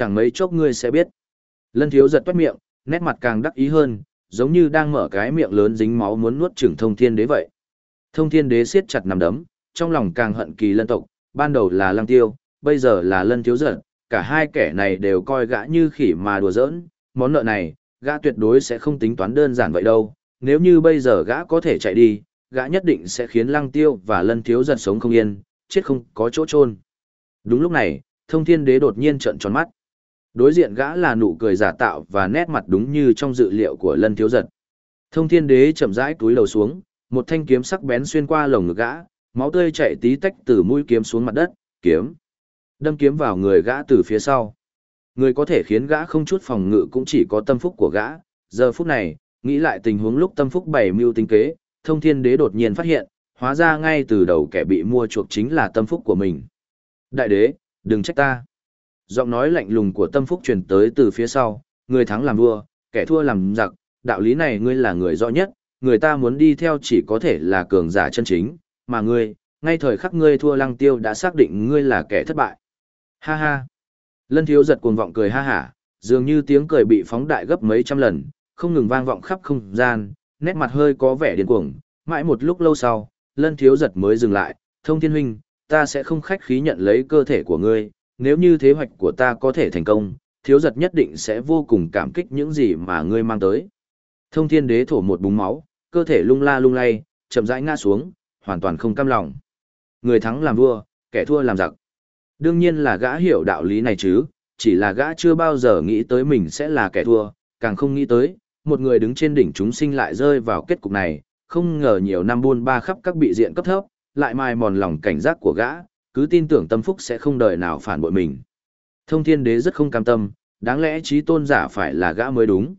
chẳng mấy chốc ngươi sẽ biết. Lân thiếu giật toát miệng, nét mặt càng đắc ý hơn, giống như đang mở cái miệng lớn dính máu muốn nuốt chửng thông thiên đế vậy. Thông thiên đế siết chặt nằm đấm, trong lòng càng hận kỳ lân tộc, ban đầu là lăng tiêu, bây giờ là lân thiếu giật, cả hai kẻ này đều coi gã như khỉ mà đùa giỡn, món nợ này, gã tuyệt đối sẽ không tính toán đơn giản vậy đâu, nếu như bây giờ gã có thể chạy đi, gã nhất định sẽ khiến lăng tiêu và lân thiếu giật sống không yên, chết không có chỗ chôn. Đúng lúc này, thông thiên đế đột nhiên trợn tròn mắt. Đối diện gã là nụ cười giả tạo và nét mặt đúng như trong dự liệu của lân thiếu giật. Thông thiên đế chậm rãi túi lầu xuống, một thanh kiếm sắc bén xuyên qua lồng ngực gã, máu tươi chảy tí tách từ mũi kiếm xuống mặt đất, kiếm. Đâm kiếm vào người gã từ phía sau. Người có thể khiến gã không chút phòng ngự cũng chỉ có tâm phúc của gã. Giờ phút này, nghĩ lại tình huống lúc tâm phúc bảy mưu tính kế, thông thiên đế đột nhiên phát hiện, hóa ra ngay từ đầu kẻ bị mua chuộc chính là tâm phúc của mình. Đại đế, đừng trách ta. Giọng nói lạnh lùng của tâm phúc truyền tới từ phía sau, người thắng làm vua, kẻ thua làm giặc, đạo lý này ngươi là người rõ nhất, người ta muốn đi theo chỉ có thể là cường giả chân chính, mà ngươi, ngay thời khắc ngươi thua lăng tiêu đã xác định ngươi là kẻ thất bại. Ha ha. Lân thiếu giật cuồng vọng cười ha hả, dường như tiếng cười bị phóng đại gấp mấy trăm lần, không ngừng vang vọng khắp không gian, nét mặt hơi có vẻ điên cuồng, mãi một lúc lâu sau, lân thiếu giật mới dừng lại, thông thiên huynh, ta sẽ không khách khí nhận lấy cơ thể của ngươi, nếu như kế hoạch của ta có thể thành công, thiếu giật nhất định sẽ vô cùng cảm kích những gì mà ngươi mang tới. Thông thiên đế thổ một búng máu, cơ thể lung la lung lay, chậm rãi ngã xuống, hoàn toàn không cam lòng. Người thắng làm vua, kẻ thua làm giặc. Đương nhiên là gã hiểu đạo lý này chứ, chỉ là gã chưa bao giờ nghĩ tới mình sẽ là kẻ thua, càng không nghĩ tới, một người đứng trên đỉnh chúng sinh lại rơi vào kết cục này, không ngờ nhiều năm buôn ba khắp các bị diện cấp thấp, lại mai mòn lòng cảnh giác của gã, cứ tin tưởng tâm phúc sẽ không đời nào phản bội mình. Thông thiên đế rất không cam tâm, đáng lẽ trí tôn giả phải là gã mới đúng.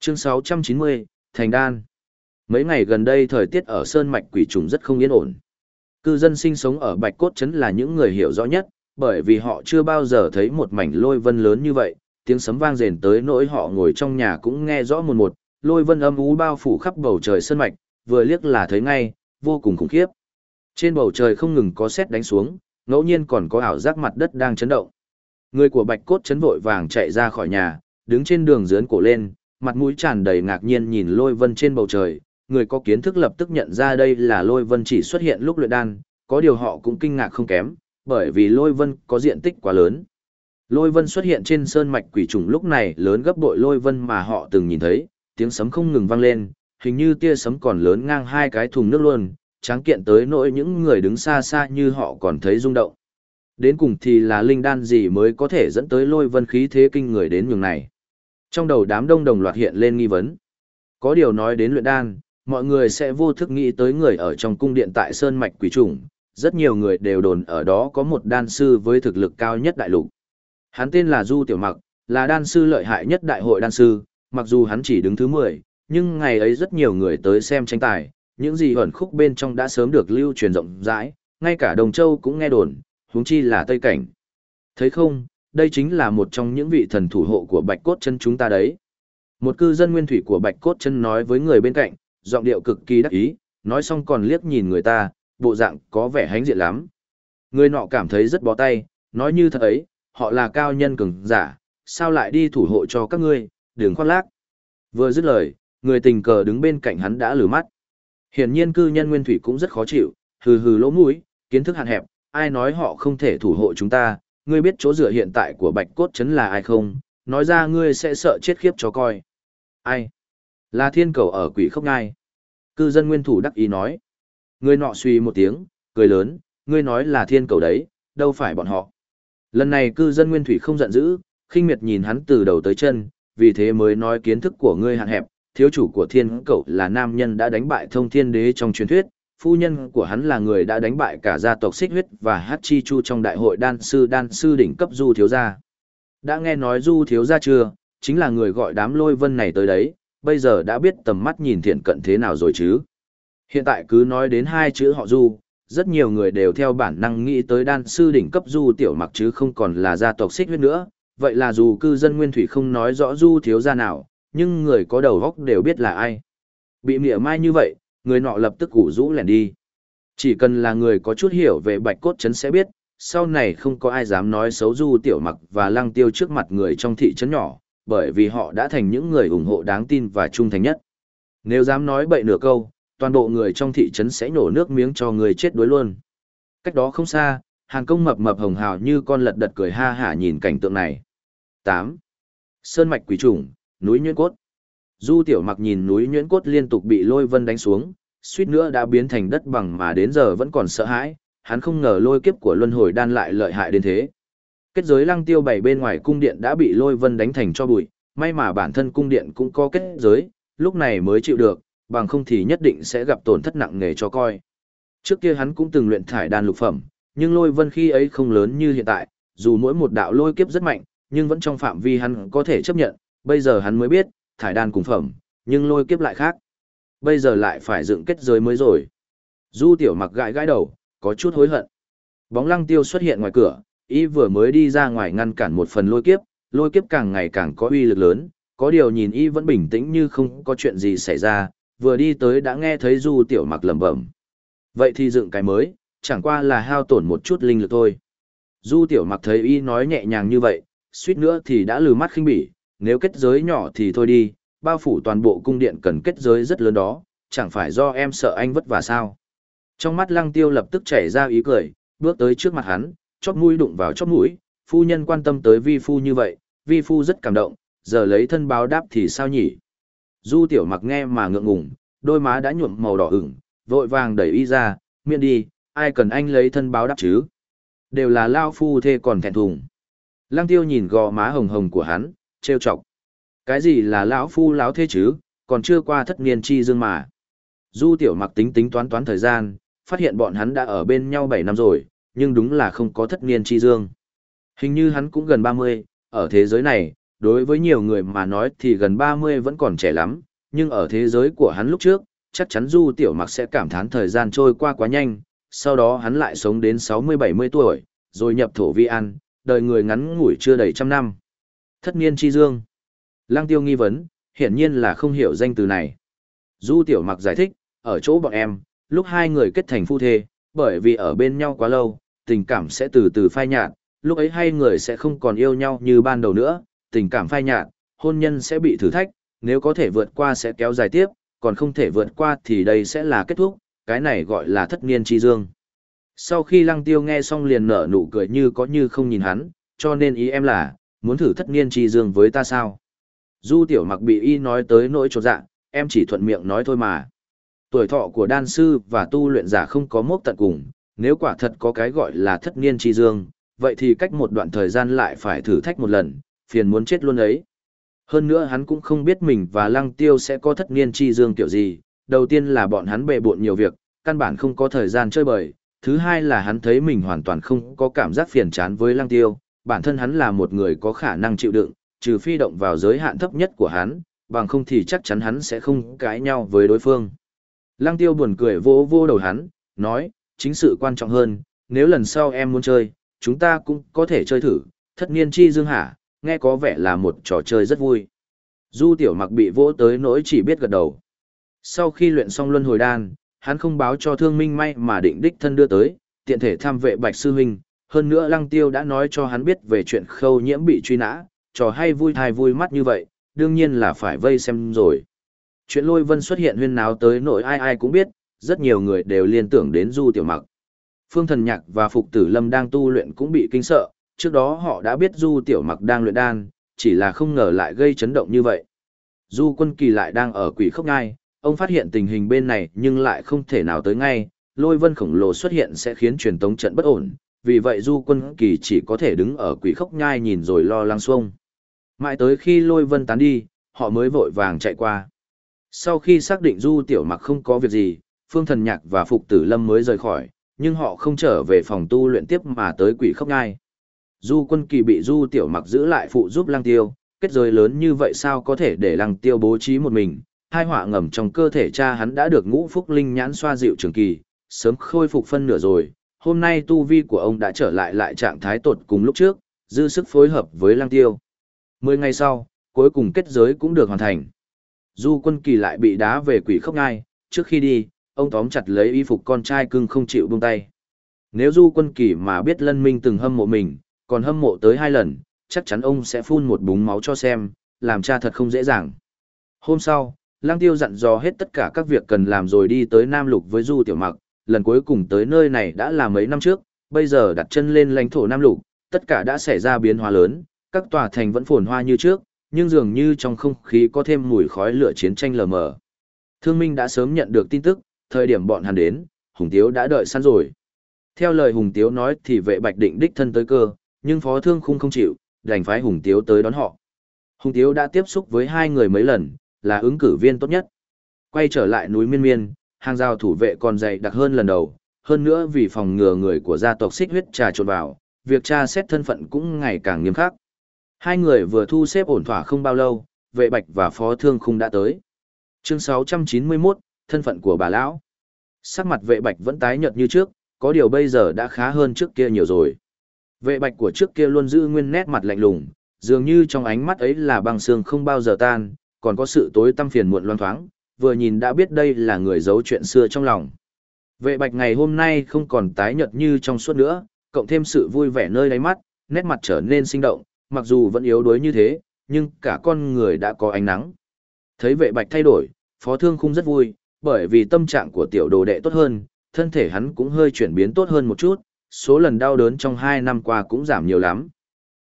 Chương 690, Thành Đan Mấy ngày gần đây thời tiết ở Sơn Mạch Quỷ Trùng rất không yên ổn. Cư dân sinh sống ở Bạch Cốt Trấn là những người hiểu rõ nhất, bởi vì họ chưa bao giờ thấy một mảnh lôi vân lớn như vậy, tiếng sấm vang rền tới nỗi họ ngồi trong nhà cũng nghe rõ một một, lôi vân âm ú bao phủ khắp bầu trời Sơn Mạch, vừa liếc là thấy ngay, vô cùng khủng khiếp. Trên bầu trời không ngừng có sét đánh xuống, ngẫu nhiên còn có ảo giác mặt đất đang chấn động. Người của Bạch Cốt chấn vội vàng chạy ra khỏi nhà, đứng trên đường dướn cổ lên, mặt mũi tràn đầy ngạc nhiên nhìn lôi vân trên bầu trời. Người có kiến thức lập tức nhận ra đây là lôi vân chỉ xuất hiện lúc luyện đan, có điều họ cũng kinh ngạc không kém, bởi vì lôi vân có diện tích quá lớn. Lôi vân xuất hiện trên sơn mạch quỷ trùng lúc này lớn gấp bội lôi vân mà họ từng nhìn thấy, tiếng sấm không ngừng vang lên, hình như tia sấm còn lớn ngang hai cái thùng nước luôn, tráng kiện tới nỗi những người đứng xa xa như họ còn thấy rung động. Đến cùng thì là linh đan gì mới có thể dẫn tới lôi vân khí thế kinh người đến nhường này. Trong đầu đám đông đồng loạt hiện lên nghi vấn. Có điều nói đến luyện đan, mọi người sẽ vô thức nghĩ tới người ở trong cung điện tại Sơn Mạch Quỷ Trùng. Rất nhiều người đều đồn ở đó có một đan sư với thực lực cao nhất đại lục. Hắn tên là Du Tiểu Mặc, là đan sư lợi hại nhất đại hội đan sư, mặc dù hắn chỉ đứng thứ 10, nhưng ngày ấy rất nhiều người tới xem tranh tài, những gì ẩn khúc bên trong đã sớm được lưu truyền rộng rãi, ngay cả Đồng Châu cũng nghe đồn, huống chi là Tây Cảnh. Thấy không, đây chính là một trong những vị thần thủ hộ của Bạch Cốt chân chúng ta đấy. Một cư dân nguyên thủy của Bạch Cốt chân nói với người bên cạnh, giọng điệu cực kỳ đắc ý, nói xong còn liếc nhìn người ta, bộ dạng có vẻ hánh diện lắm. Người nọ cảm thấy rất bó tay, nói như thật ấy, họ là cao nhân cường giả, sao lại đi thủ hộ cho các ngươi, đừng khoác lác. Vừa dứt lời, người tình cờ đứng bên cạnh hắn đã lử mắt. Hiển nhiên cư nhân nguyên thủy cũng rất khó chịu, hừ hừ lỗ mũi, kiến thức hạn hẹp, ai nói họ không thể thủ hộ chúng ta, ngươi biết chỗ dựa hiện tại của bạch cốt chấn là ai không, nói ra ngươi sẽ sợ chết khiếp cho coi. Ai? Là thiên cầu ở quỷ khốc ngai. Cư dân nguyên thủ đắc ý nói. Ngươi nọ suy một tiếng, cười lớn, ngươi nói là thiên cầu đấy, đâu phải bọn họ. Lần này cư dân nguyên thủy không giận dữ, khinh miệt nhìn hắn từ đầu tới chân, vì thế mới nói kiến thức của ngươi hạn hẹp, thiếu chủ của thiên cậu là nam nhân đã đánh bại thông thiên đế trong truyền thuyết, phu nhân của hắn là người đã đánh bại cả gia tộc xích huyết và hát chi chu trong đại hội đan sư đan sư đỉnh cấp du thiếu gia. Đã nghe nói du thiếu gia chưa, chính là người gọi đám lôi vân này tới đấy, bây giờ đã biết tầm mắt nhìn thiện cận thế nào rồi chứ. Hiện tại cứ nói đến hai chữ họ du, rất nhiều người đều theo bản năng nghĩ tới đan sư đỉnh cấp du tiểu mặc chứ không còn là gia tộc xích huyết nữa, vậy là dù cư dân nguyên thủy không nói rõ du thiếu gia nào, nhưng người có đầu góc đều biết là ai. Bị mỉa mai như vậy, người nọ lập tức củ rũ lẻn đi. Chỉ cần là người có chút hiểu về bạch cốt chấn sẽ biết, sau này không có ai dám nói xấu du tiểu mặc và lăng tiêu trước mặt người trong thị trấn nhỏ, bởi vì họ đã thành những người ủng hộ đáng tin và trung thành nhất. Nếu dám nói bậy nửa câu, toàn bộ người trong thị trấn sẽ nổ nước miếng cho người chết đuối luôn. Cách đó không xa, hàng công mập mập hồng hào như con lật đật cười ha hả nhìn cảnh tượng này. 8. Sơn mạch quỷ trùng, núi nhuyễn cốt. Du tiểu mặc nhìn núi nhuyễn cốt liên tục bị lôi vân đánh xuống, suýt nữa đã biến thành đất bằng mà đến giờ vẫn còn sợ hãi, hắn không ngờ lôi kiếp của luân hồi đan lại lợi hại đến thế. Kết giới lăng tiêu bảy bên ngoài cung điện đã bị lôi vân đánh thành cho bụi, may mà bản thân cung điện cũng có kết giới, lúc này mới chịu được, bằng không thì nhất định sẽ gặp tổn thất nặng nề cho coi. Trước kia hắn cũng từng luyện thải đan lục phẩm, nhưng lôi vân khi ấy không lớn như hiện tại, dù mỗi một đạo lôi kiếp rất mạnh, nhưng vẫn trong phạm vi hắn có thể chấp nhận, bây giờ hắn mới biết, thải đan cùng phẩm, nhưng lôi kiếp lại khác. Bây giờ lại phải dựng kết giới mới rồi. Du tiểu mặc gãi gãi đầu, có chút hối hận. Bóng lăng tiêu xuất hiện ngoài cửa, y vừa mới đi ra ngoài ngăn cản một phần lôi kiếp, lôi kiếp càng ngày càng có uy lực lớn, có điều nhìn y vẫn bình tĩnh như không có chuyện gì xảy ra, vừa đi tới đã nghe thấy du tiểu mặc lẩm bẩm. Vậy thì dựng cái mới, chẳng qua là hao tổn một chút linh lực thôi. Du tiểu mặc thấy y nói nhẹ nhàng như vậy, suýt nữa thì đã lừ mắt khinh bỉ, nếu kết giới nhỏ thì thôi đi, bao phủ toàn bộ cung điện cần kết giới rất lớn đó, chẳng phải do em sợ anh vất vả sao. Trong mắt lăng tiêu lập tức chảy ra ý cười, bước tới trước mặt hắn, chóp mũi đụng vào chóp mũi, phu nhân quan tâm tới vi phu như vậy, vi phu rất cảm động, giờ lấy thân báo đáp thì sao nhỉ? Du tiểu mặc nghe mà ngượng ngùng, đôi má đã nhuộm màu đỏ ửng, vội vàng đẩy y ra, miệng đi, ai cần anh lấy thân báo đáp chứ? Đều là lao phu thê còn thẹn thùng. Lăng tiêu nhìn gò má hồng hồng của hắn, trêu chọc. Cái gì là lão phu lão thế chứ, còn chưa qua thất niên chi dương mà. Du tiểu mặc tính tính toán toán thời gian, phát hiện bọn hắn đã ở bên nhau 7 năm rồi, nhưng đúng là không có thất niên chi dương. Hình như hắn cũng gần 30, ở thế giới này, đối với nhiều người mà nói thì gần 30 vẫn còn trẻ lắm, nhưng ở thế giới của hắn lúc trước, chắc chắn Du Tiểu Mặc sẽ cảm thán thời gian trôi qua quá nhanh, sau đó hắn lại sống đến 60-70 tuổi, rồi nhập thổ vi an, đời người ngắn ngủi chưa đầy trăm năm. Thất niên chi dương. Lăng tiêu nghi vấn, hiển nhiên là không hiểu danh từ này. Du Tiểu Mặc giải thích, ở chỗ bọn em, lúc hai người kết thành phu thê, bởi vì ở bên nhau quá lâu, tình cảm sẽ từ từ phai nhạt, lúc ấy hai người sẽ không còn yêu nhau như ban đầu nữa, tình cảm phai nhạt, hôn nhân sẽ bị thử thách, nếu có thể vượt qua sẽ kéo dài tiếp, còn không thể vượt qua thì đây sẽ là kết thúc, cái này gọi là thất niên chi dương. Sau khi lăng tiêu nghe xong liền nở nụ cười như có như không nhìn hắn, cho nên ý em là, muốn thử thất niên chi dương với ta sao? Du tiểu mặc bị y nói tới nỗi trột dạ, em chỉ thuận miệng nói thôi mà. Tuổi thọ của đan sư và tu luyện giả không có mốc tận cùng, nếu quả thật có cái gọi là thất niên chi dương, vậy thì cách một đoạn thời gian lại phải thử thách một lần, phiền muốn chết luôn ấy. Hơn nữa hắn cũng không biết mình và lăng tiêu sẽ có thất niên chi dương kiểu gì, đầu tiên là bọn hắn bề bộn nhiều việc, căn bản không có thời gian chơi bời, thứ hai là hắn thấy mình hoàn toàn không có cảm giác phiền chán với lăng tiêu, bản thân hắn là một người có khả năng chịu đựng, trừ phi động vào giới hạn thấp nhất của hắn, bằng không thì chắc chắn hắn sẽ không cãi nhau với đối phương. Lăng tiêu buồn cười vô vô đầu hắn, nói, chính sự quan trọng hơn, nếu lần sau em muốn chơi, chúng ta cũng có thể chơi thử, thất niên chi dương hả, nghe có vẻ là một trò chơi rất vui. Du tiểu mặc bị vỗ tới nỗi chỉ biết gật đầu. Sau khi luyện xong luân hồi đan, hắn không báo cho thương minh may mà định đích thân đưa tới, tiện thể tham vệ bạch sư huynh. Hơn nữa lăng tiêu đã nói cho hắn biết về chuyện khâu nhiễm bị truy nã, trò hay vui thai vui mắt như vậy, đương nhiên là phải vây xem rồi. Chuyện lôi vân xuất hiện huyên náo tới nỗi ai ai cũng biết, rất nhiều người đều liên tưởng đến du tiểu mặc. Phương thần nhạc và phục tử lâm đang tu luyện cũng bị kinh sợ, trước đó họ đã biết Du Tiểu Mặc đang luyện đan, chỉ là không ngờ lại gây chấn động như vậy. Du Quân Kỳ lại đang ở quỷ khốc ngai, ông phát hiện tình hình bên này nhưng lại không thể nào tới ngay, lôi vân khổng lồ xuất hiện sẽ khiến truyền tống trận bất ổn, vì vậy Du Quân Kỳ chỉ có thể đứng ở quỷ khốc nhai nhìn rồi lo lắng xuông. Mãi tới khi lôi vân tán đi, họ mới vội vàng chạy qua. Sau khi xác định Du Tiểu Mặc không có việc gì, Phương Thần Nhạc và Phục Tử Lâm mới rời khỏi, nhưng họ không trở về phòng tu luyện tiếp mà tới quỷ khốc nhai. Du quân kỳ bị du tiểu mặc giữ lại phụ giúp lăng tiêu, kết giới lớn như vậy sao có thể để lăng tiêu bố trí một mình, hai họa ngầm trong cơ thể cha hắn đã được ngũ phúc linh nhãn xoa dịu trường kỳ, sớm khôi phục phân nửa rồi, hôm nay tu vi của ông đã trở lại lại trạng thái tột cùng lúc trước, dư sức phối hợp với lăng tiêu. Mười ngày sau, cuối cùng kết giới cũng được hoàn thành. Du quân kỳ lại bị đá về quỷ khóc ngai, trước khi đi, ông tóm chặt lấy y phục con trai cưng không chịu buông tay. Nếu Du Quân Kỳ mà biết Lân Minh từng hâm mộ mình, còn hâm mộ tới hai lần, chắc chắn ông sẽ phun một búng máu cho xem, làm cha thật không dễ dàng. Hôm sau, Lang Tiêu dặn dò hết tất cả các việc cần làm rồi đi tới Nam Lục với Du Tiểu Mặc, lần cuối cùng tới nơi này đã là mấy năm trước, bây giờ đặt chân lên lãnh thổ Nam Lục, tất cả đã xảy ra biến hóa lớn, các tòa thành vẫn phồn hoa như trước, nhưng dường như trong không khí có thêm mùi khói lửa chiến tranh lờ mờ. Thương Minh đã sớm nhận được tin tức, thời điểm bọn hắn đến, Hùng Tiếu đã đợi sẵn rồi. Theo lời Hùng Tiếu nói thì vệ Bạch định đích thân tới cơ, nhưng Phó Thương Khung không chịu, đành phái Hùng Tiếu tới đón họ. Hùng Tiếu đã tiếp xúc với hai người mấy lần, là ứng cử viên tốt nhất. Quay trở lại núi Miên Miên, hàng rào thủ vệ còn dày đặc hơn lần đầu, hơn nữa vì phòng ngừa người của gia tộc xích huyết trà trộn vào, việc tra xét thân phận cũng ngày càng nghiêm khắc. Hai người vừa thu xếp ổn thỏa không bao lâu, vệ bạch và phó thương khung đã tới. Chương 691, thân phận của bà lão. Sắc mặt vệ bạch vẫn tái nhợt như trước, có điều bây giờ đã khá hơn trước kia nhiều rồi. Vệ bạch của trước kia luôn giữ nguyên nét mặt lạnh lùng, dường như trong ánh mắt ấy là băng xương không bao giờ tan, còn có sự tối tăm phiền muộn loang thoáng, vừa nhìn đã biết đây là người giấu chuyện xưa trong lòng. Vệ bạch ngày hôm nay không còn tái nhợt như trong suốt nữa, cộng thêm sự vui vẻ nơi đáy mắt, nét mặt trở nên sinh động, mặc dù vẫn yếu đuối như thế, nhưng cả con người đã có ánh nắng. Thấy vệ bạch thay đổi, phó thương khung rất vui, bởi vì tâm trạng của tiểu đồ đệ tốt hơn, thân thể hắn cũng hơi chuyển biến tốt hơn một chút, số lần đau đớn trong hai năm qua cũng giảm nhiều lắm.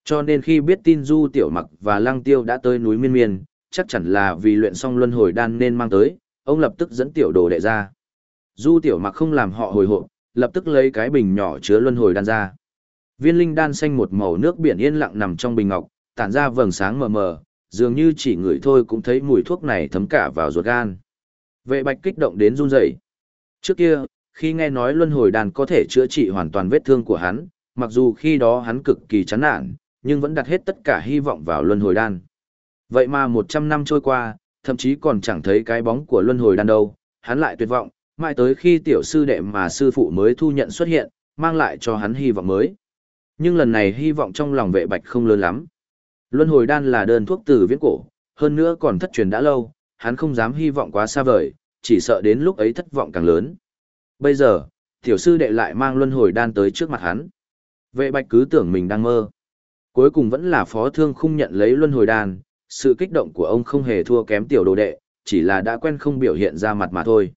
Cho nên khi biết tin Du Tiểu Mặc và Lăng Tiêu đã tới núi Miên Miên, chắc chắn là vì luyện xong luân hồi đan nên mang tới, ông lập tức dẫn tiểu đồ đệ ra. Du Tiểu Mặc không làm họ hồi hộp, lập tức lấy cái bình nhỏ chứa luân hồi đan ra. Viên linh đan xanh một màu nước biển yên lặng nằm trong bình ngọc, tản ra vầng sáng mờ mờ, dường như chỉ ngửi thôi cũng thấy mùi thuốc này thấm cả vào ruột gan. Vệ bạch kích động đến run rẩy. Trước kia, khi nghe nói luân hồi đan có thể chữa trị hoàn toàn vết thương của hắn, mặc dù khi đó hắn cực kỳ chán nản, nhưng vẫn đặt hết tất cả hy vọng vào luân hồi đan. Vậy mà 100 năm trôi qua, thậm chí còn chẳng thấy cái bóng của luân hồi đan đâu, hắn lại tuyệt vọng, mãi tới khi tiểu sư đệ mà sư phụ mới thu nhận xuất hiện, mang lại cho hắn hy vọng mới. Nhưng lần này hy vọng trong lòng vệ bạch không lớn lắm. Luân hồi đan là đơn thuốc từ viễn cổ, hơn nữa còn thất truyền đã lâu, hắn không dám hy vọng quá xa vời, chỉ sợ đến lúc ấy thất vọng càng lớn. Bây giờ, tiểu sư đệ lại mang luân hồi đan tới trước mặt hắn. Vệ bạch cứ tưởng mình đang mơ. Cuối cùng vẫn là phó thương không nhận lấy luân hồi đan, sự kích động của ông không hề thua kém tiểu đồ đệ, chỉ là đã quen không biểu hiện ra mặt mà thôi.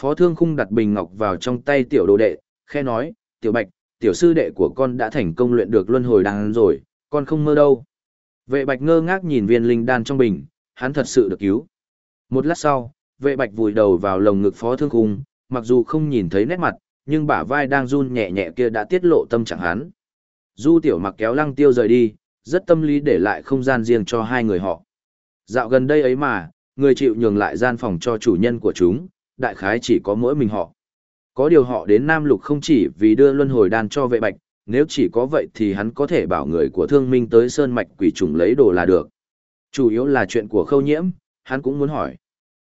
Phó thương khung đặt bình ngọc vào trong tay tiểu đồ đệ, khe nói, tiểu bạch, tiểu sư đệ của con đã thành công luyện được luân hồi đan rồi, con không mơ đâu. Vệ bạch ngơ ngác nhìn viên linh đan trong bình, hắn thật sự được cứu. Một lát sau, vệ bạch vùi đầu vào lồng ngực phó thương khung, mặc dù không nhìn thấy nét mặt, nhưng bả vai đang run nhẹ nhẹ kia đã tiết lộ tâm trạng hắn. Du tiểu mặc kéo lăng tiêu rời đi, rất tâm lý để lại không gian riêng cho hai người họ. Dạo gần đây ấy mà, người chịu nhường lại gian phòng cho chủ nhân của chúng, đại khái chỉ có mỗi mình họ. Có điều họ đến Nam Lục không chỉ vì đưa luân hồi đan cho vệ bạch, nếu chỉ có vậy thì hắn có thể bảo người của thương minh tới sơn mạch quỷ trùng lấy đồ là được. Chủ yếu là chuyện của khâu nhiễm, hắn cũng muốn hỏi.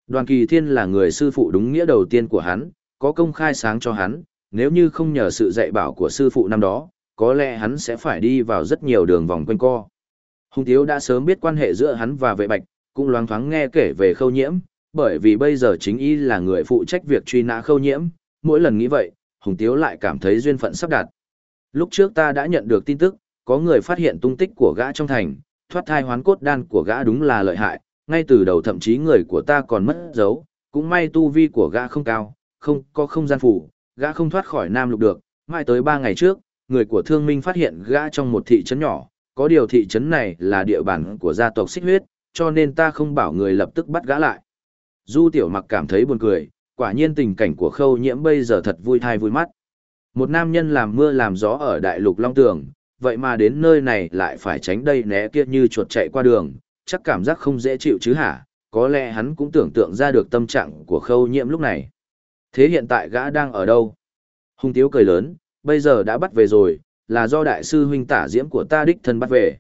Đoàn kỳ thiên là người sư phụ đúng nghĩa đầu tiên của hắn, có công khai sáng cho hắn, nếu như không nhờ sự dạy bảo của sư phụ năm đó, có lẽ hắn sẽ phải đi vào rất nhiều đường vòng quanh co. Hùng Tiếu đã sớm biết quan hệ giữa hắn và vệ bạch, cũng loáng thoáng nghe kể về khâu nhiễm, bởi vì bây giờ chính y là người phụ trách việc truy nã khâu nhiễm, mỗi lần nghĩ vậy, Hùng Tiếu lại cảm thấy duyên phận sắp đặt. Lúc trước ta đã nhận được tin tức, có người phát hiện tung tích của gã trong thành, thoát thai hoán cốt đan của gã đúng là lợi hại, ngay từ đầu thậm chí người của ta còn mất dấu, cũng may tu vi của gã không cao, không có không gian phủ, gã không thoát khỏi Nam Lục được, mai tới ba ngày trước, người của thương minh phát hiện gã trong một thị trấn nhỏ, có điều thị trấn này là địa bàn của gia tộc xích huyết, cho nên ta không bảo người lập tức bắt gã lại. Du tiểu mặc cảm thấy buồn cười, quả nhiên tình cảnh của khâu nhiễm bây giờ thật vui thai vui mắt. Một nam nhân làm mưa làm gió ở đại lục Long Tường, vậy mà đến nơi này lại phải tránh đây né kia như chuột chạy qua đường, chắc cảm giác không dễ chịu chứ hả, có lẽ hắn cũng tưởng tượng ra được tâm trạng của khâu nhiễm lúc này. Thế hiện tại gã đang ở đâu? Hung tiếu cười lớn, bây giờ đã bắt về rồi, là do đại sư huynh tả diễm của ta đích thân bắt về.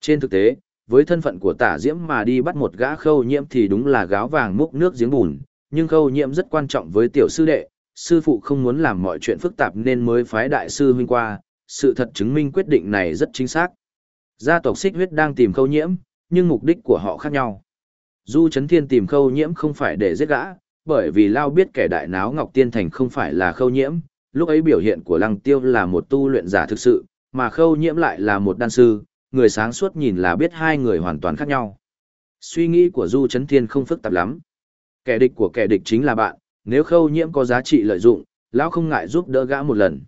Trên thực tế, với thân phận của tả diễm mà đi bắt một gã khâu nhiễm thì đúng là gáo vàng múc nước giếng bùn, nhưng khâu nhiễm rất quan trọng với tiểu sư đệ, sư phụ không muốn làm mọi chuyện phức tạp nên mới phái đại sư huynh qua, sự thật chứng minh quyết định này rất chính xác. Gia tộc xích huyết đang tìm khâu nhiễm, nhưng mục đích của họ khác nhau. Du Trấn Thiên tìm khâu nhiễm không phải để giết gã, bởi vì Lao biết kẻ đại náo Ngọc Tiên Thành không phải là khâu nhiễm, Lúc ấy biểu hiện của lăng tiêu là một tu luyện giả thực sự, mà khâu nhiễm lại là một đan sư, người sáng suốt nhìn là biết hai người hoàn toàn khác nhau. Suy nghĩ của Du Trấn Thiên không phức tạp lắm. Kẻ địch của kẻ địch chính là bạn, nếu khâu nhiễm có giá trị lợi dụng, lão không ngại giúp đỡ gã một lần.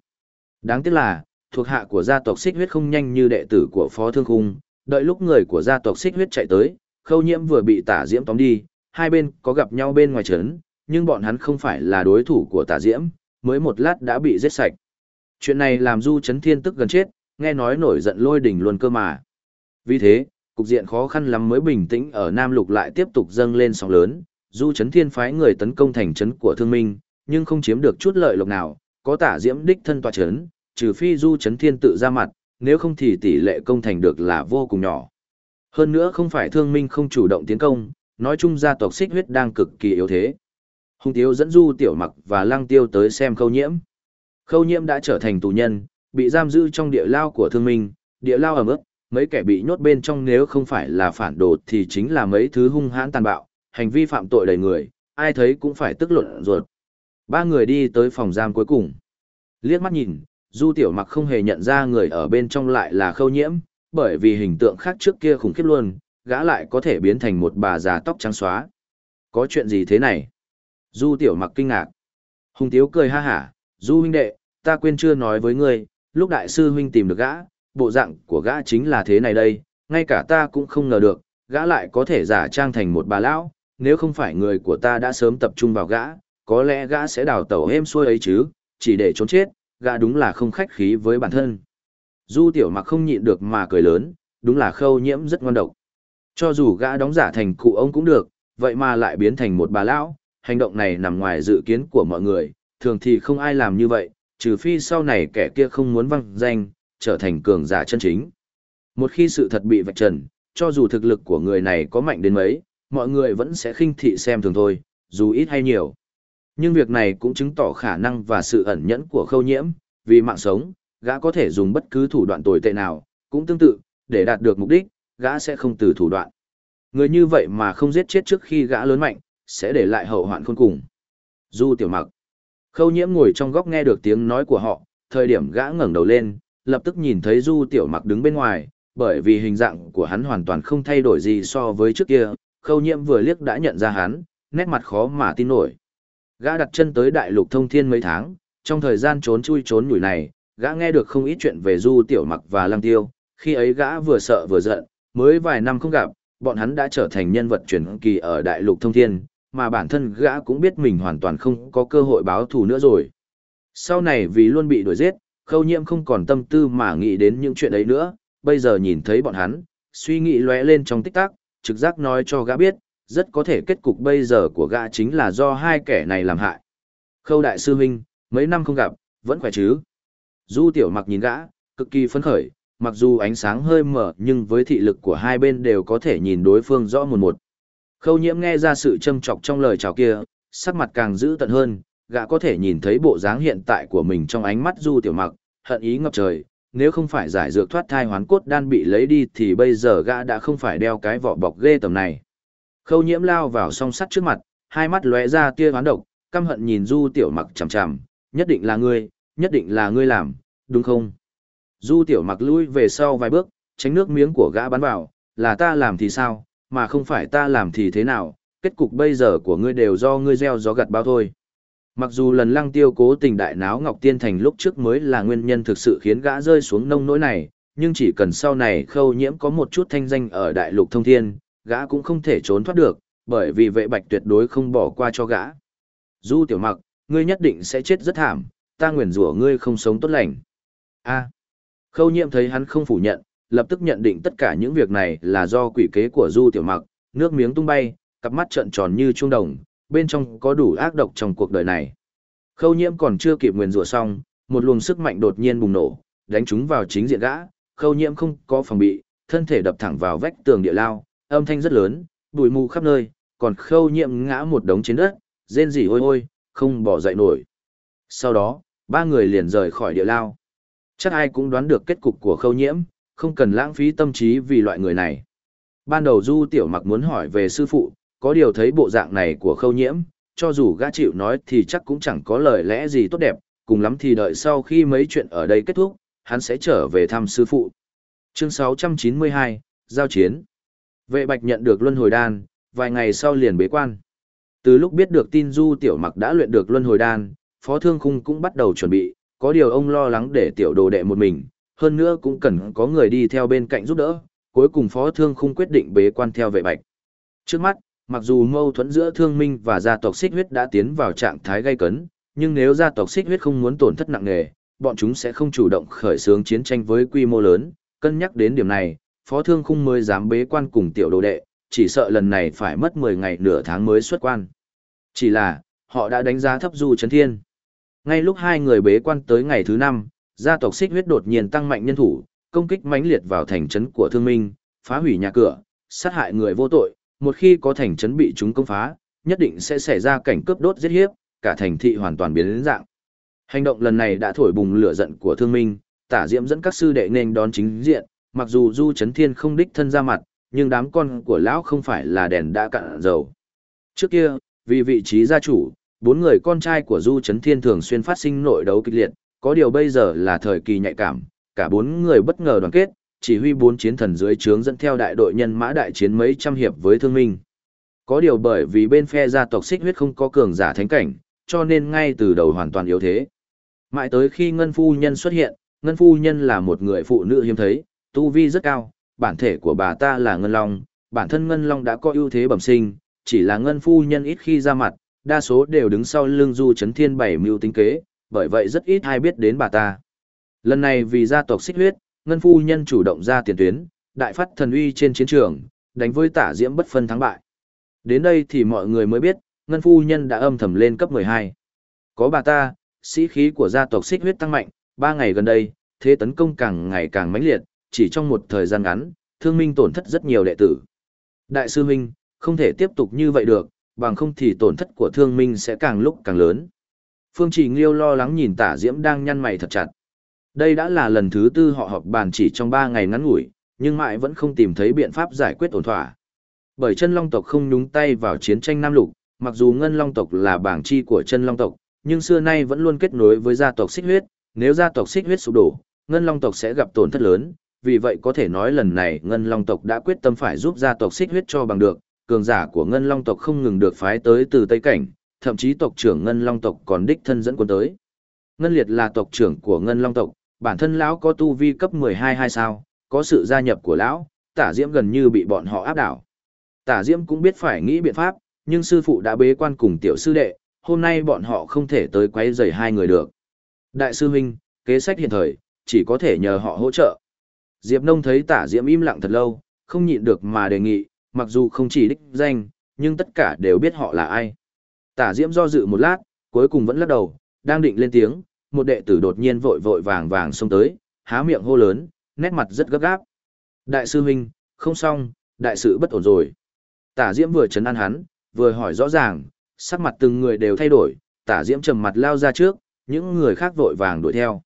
Đáng tiếc là, thuộc hạ của gia tộc xích huyết không nhanh như đệ tử của phó thương khung, đợi lúc người của gia tộc xích huyết chạy tới, khâu nhiễm vừa bị tả diễm tóm đi, hai bên có gặp nhau bên ngoài trấn, nhưng bọn hắn không phải là đối thủ của tả diễm, mới một lát đã bị giết sạch. Chuyện này làm Du Chấn Thiên tức gần chết, nghe nói nổi giận lôi đỉnh luôn cơ mà. Vì thế, cục diện khó khăn lắm mới bình tĩnh ở Nam Lục lại tiếp tục dâng lên sóng lớn, Du Chấn Thiên phái người tấn công thành trấn của Thương Minh, nhưng không chiếm được chút lợi lộc nào, có tả diễm đích thân tọa trấn, trừ phi Du Chấn Thiên tự ra mặt, nếu không thì tỷ lệ công thành được là vô cùng nhỏ. Hơn nữa không phải Thương Minh không chủ động tiến công, nói chung gia tộc xích huyết đang cực kỳ yếu thế. Hùng Tiếu dẫn Du Tiểu Mặc và Lăng Tiêu tới xem Khâu Nhiễm. Khâu Nhiễm đã trở thành tù nhân, bị giam giữ trong địa lao của Thương Minh, địa lao ẩm ướt, mấy kẻ bị nhốt bên trong nếu không phải là phản đồ thì chính là mấy thứ hung hãn tàn bạo, hành vi phạm tội đầy người, ai thấy cũng phải tức luận ruột. Ba người đi tới phòng giam cuối cùng. Liếc mắt nhìn, Du Tiểu Mặc không hề nhận ra người ở bên trong lại là khâu nhiễm, bởi vì hình tượng khác trước kia khủng khiếp luôn, gã lại có thể biến thành một bà già tóc trắng xóa. Có chuyện gì thế này? Du Tiểu Mặc kinh ngạc. Hùng Tiếu cười ha hả, Du huynh đệ, ta quên chưa nói với ngươi, lúc đại sư huynh tìm được gã, bộ dạng của gã chính là thế này đây, ngay cả ta cũng không ngờ được, gã lại có thể giả trang thành một bà lão, nếu không phải người của ta đã sớm tập trung vào gã, có lẽ gã sẽ đào tẩu êm xuôi ấy chứ, chỉ để trốn chết, gã đúng là không khách khí với bản thân. Du tiểu mặc không nhịn được mà cười lớn, đúng là khâu nhiễm rất ngon độc. Cho dù gã đóng giả thành cụ ông cũng được, vậy mà lại biến thành một bà lão, hành động này nằm ngoài dự kiến của mọi người, thường thì không ai làm như vậy, trừ phi sau này kẻ kia không muốn văng danh, trở thành cường giả chân chính. Một khi sự thật bị vạch trần, cho dù thực lực của người này có mạnh đến mấy, mọi người vẫn sẽ khinh thị xem thường thôi, dù ít hay nhiều. Nhưng việc này cũng chứng tỏ khả năng và sự ẩn nhẫn của khâu nhiễm, vì mạng sống, gã có thể dùng bất cứ thủ đoạn tồi tệ nào, cũng tương tự, để đạt được mục đích, gã sẽ không từ thủ đoạn. Người như vậy mà không giết chết trước khi gã lớn mạnh, sẽ để lại hậu hoạn khôn cùng. Du tiểu mặc. Khâu nhiễm ngồi trong góc nghe được tiếng nói của họ, thời điểm gã ngẩng đầu lên, lập tức nhìn thấy Du tiểu mặc đứng bên ngoài, bởi vì hình dạng của hắn hoàn toàn không thay đổi gì so với trước kia, khâu nhiễm vừa liếc đã nhận ra hắn, nét mặt khó mà tin nổi. Gã đặt chân tới đại lục thông thiên mấy tháng, trong thời gian trốn chui trốn nhủi này, gã nghe được không ít chuyện về Du Tiểu Mặc và Lăng Tiêu, khi ấy gã vừa sợ vừa giận, mới vài năm không gặp, bọn hắn đã trở thành nhân vật truyền kỳ ở đại lục thông thiên, mà bản thân gã cũng biết mình hoàn toàn không có cơ hội báo thù nữa rồi. Sau này vì luôn bị đuổi giết, khâu nhiễm không còn tâm tư mà nghĩ đến những chuyện ấy nữa, bây giờ nhìn thấy bọn hắn, suy nghĩ lóe lên trong tích tắc, trực giác nói cho gã biết, rất có thể kết cục bây giờ của gã chính là do hai kẻ này làm hại. Khâu đại sư huynh, mấy năm không gặp, vẫn khỏe chứ? Du tiểu mặc nhìn gã, cực kỳ phấn khởi, mặc dù ánh sáng hơi mở nhưng với thị lực của hai bên đều có thể nhìn đối phương rõ một một. Khâu nhiễm nghe ra sự châm chọc trong lời chào kia, sắc mặt càng dữ tận hơn, gã có thể nhìn thấy bộ dáng hiện tại của mình trong ánh mắt du tiểu mặc, hận ý ngập trời, nếu không phải giải dược thoát thai hoán cốt đan bị lấy đi thì bây giờ gã đã không phải đeo cái vỏ bọc ghê tầm này. Khâu nhiễm lao vào song sắt trước mặt, hai mắt lóe ra tia hoán độc, căm hận nhìn du tiểu mặc chằm chằm, nhất định là ngươi, nhất định là ngươi làm, đúng không? Du tiểu mặc lui về sau vài bước, tránh nước miếng của gã bắn vào, là ta làm thì sao, mà không phải ta làm thì thế nào, kết cục bây giờ của ngươi đều do ngươi gieo gió gặt bao thôi. Mặc dù lần lăng tiêu cố tình đại náo Ngọc Tiên Thành lúc trước mới là nguyên nhân thực sự khiến gã rơi xuống nông nỗi này, nhưng chỉ cần sau này khâu nhiễm có một chút thanh danh ở đại lục thông thiên, gã cũng không thể trốn thoát được, bởi vì vệ bạch tuyệt đối không bỏ qua cho gã. Du tiểu mặc, ngươi nhất định sẽ chết rất thảm, ta nguyền rủa ngươi không sống tốt lành. A. Khâu nhiễm thấy hắn không phủ nhận, lập tức nhận định tất cả những việc này là do quỷ kế của Du tiểu mặc, nước miếng tung bay, cặp mắt trợn tròn như trung đồng, bên trong có đủ ác độc trong cuộc đời này. Khâu nhiễm còn chưa kịp nguyền rủa xong, một luồng sức mạnh đột nhiên bùng nổ, đánh trúng vào chính diện gã, khâu nhiễm không có phòng bị, thân thể đập thẳng vào vách tường địa lao, âm thanh rất lớn, bụi mù khắp nơi, còn khâu nhiễm ngã một đống trên đất, rên rỉ ôi ôi, không bỏ dậy nổi. Sau đó, ba người liền rời khỏi địa lao. Chắc ai cũng đoán được kết cục của khâu nhiễm, không cần lãng phí tâm trí vì loại người này. Ban đầu Du Tiểu Mặc muốn hỏi về sư phụ, có điều thấy bộ dạng này của khâu nhiễm, cho dù gã chịu nói thì chắc cũng chẳng có lời lẽ gì tốt đẹp, cùng lắm thì đợi sau khi mấy chuyện ở đây kết thúc, hắn sẽ trở về thăm sư phụ. Chương 692, Giao chiến. Vệ bạch nhận được luân hồi đan, vài ngày sau liền bế quan. Từ lúc biết được tin Du Tiểu Mặc đã luyện được luân hồi đan, Phó Thương Khung cũng bắt đầu chuẩn bị, có điều ông lo lắng để tiểu đồ đệ một mình, hơn nữa cũng cần có người đi theo bên cạnh giúp đỡ, cuối cùng Phó Thương Khung quyết định bế quan theo vệ bạch. Trước mắt, mặc dù mâu thuẫn giữa Thương Minh và gia tộc Xích Huyết đã tiến vào trạng thái gay cấn, nhưng nếu gia tộc Xích Huyết không muốn tổn thất nặng nề, bọn chúng sẽ không chủ động khởi xướng chiến tranh với quy mô lớn, cân nhắc đến điểm này, Phó Thương Khung mới dám bế quan cùng tiểu đồ đệ, chỉ sợ lần này phải mất 10 ngày nửa tháng mới xuất quan. Chỉ là, họ đã đánh giá thấp Du Trấn Thiên. Ngay lúc hai người bế quan tới ngày thứ năm, gia tộc xích huyết đột nhiên tăng mạnh nhân thủ, công kích mãnh liệt vào thành trấn của thương minh, phá hủy nhà cửa, sát hại người vô tội. Một khi có thành trấn bị chúng công phá, nhất định sẽ xảy ra cảnh cướp đốt giết hiếp, cả thành thị hoàn toàn biến đến dạng. Hành động lần này đã thổi bùng lửa giận của thương minh, tả diễm dẫn các sư đệ nên đón chính diện, mặc dù Du Trấn Thiên không đích thân ra mặt, nhưng đám con của lão không phải là đèn đã cạn dầu. Trước kia, vì vị trí gia chủ, bốn người con trai của Du Trấn Thiên thường xuyên phát sinh nội đấu kịch liệt, có điều bây giờ là thời kỳ nhạy cảm, cả bốn người bất ngờ đoàn kết, chỉ huy bốn chiến thần dưới trướng dẫn theo đại đội nhân mã đại chiến mấy trăm hiệp với thương minh. Có điều bởi vì bên phe gia tộc xích huyết không có cường giả thánh cảnh, cho nên ngay từ đầu hoàn toàn yếu thế. Mãi tới khi Ngân Phu Nhân xuất hiện, Ngân Phu Nhân là một người phụ nữ hiếm thấy, tu vi rất cao, bản thể của bà ta là Ngân Long, bản thân Ngân Long đã có ưu thế bẩm sinh, chỉ là Ngân Phu Nhân ít khi ra mặt, đa số đều đứng sau lưng Du Trấn Thiên bảy mưu tính kế, bởi vậy rất ít ai biết đến bà ta. Lần này vì gia tộc xích huyết, Ngân Phu Nhân chủ động ra tiền tuyến, đại phát thần uy trên chiến trường, đánh với tả diễm bất phân thắng bại. Đến đây thì mọi người mới biết, Ngân Phu Nhân đã âm thầm lên cấp 12. Có bà ta, sĩ khí của gia tộc xích huyết tăng mạnh, ba ngày gần đây, thế tấn công càng ngày càng mãnh liệt, chỉ trong một thời gian ngắn, thương minh tổn thất rất nhiều đệ tử. Đại sư Minh, không thể tiếp tục như vậy được, bằng không thì tổn thất của thương minh sẽ càng lúc càng lớn. Phương Chỉ Nghiêu lo lắng nhìn tả diễm đang nhăn mày thật chặt. Đây đã là lần thứ tư họ họp bàn chỉ trong ba ngày ngắn ngủi, nhưng mãi vẫn không tìm thấy biện pháp giải quyết ổn thỏa. Bởi chân long tộc không nhúng tay vào chiến tranh Nam Lục, mặc dù ngân long tộc là bảng chi của chân long tộc, nhưng xưa nay vẫn luôn kết nối với gia tộc xích huyết, nếu gia tộc xích huyết sụp đổ, ngân long tộc sẽ gặp tổn thất lớn, vì vậy có thể nói lần này ngân long tộc đã quyết tâm phải giúp gia tộc xích huyết cho bằng được, cường giả của ngân long tộc không ngừng được phái tới từ Tây Cảnh, thậm chí tộc trưởng ngân long tộc còn đích thân dẫn quân tới. Ngân liệt là tộc trưởng của ngân long tộc, bản thân lão có tu vi cấp 12 hai sao, có sự gia nhập của lão, tả diễm gần như bị bọn họ áp đảo. Tả diễm cũng biết phải nghĩ biện pháp, nhưng sư phụ đã bế quan cùng tiểu sư đệ, hôm nay bọn họ không thể tới quấy rầy hai người được. Đại sư huynh, kế sách hiện thời, chỉ có thể nhờ họ hỗ trợ. Diệp Nông thấy tả diễm im lặng thật lâu, không nhịn được mà đề nghị, mặc dù không chỉ đích danh, nhưng tất cả đều biết họ là ai. Tả diễm do dự một lát, cuối cùng vẫn lắc đầu, đang định lên tiếng, một đệ tử đột nhiên vội vội vàng vàng xông tới, há miệng hô lớn, nét mặt rất gấp gáp. Đại sư huynh, không xong, đại sự bất ổn rồi. Tả diễm vừa chấn an hắn, vừa hỏi rõ ràng, sắc mặt từng người đều thay đổi, tả diễm trầm mặt lao ra trước, những người khác vội vàng đuổi theo.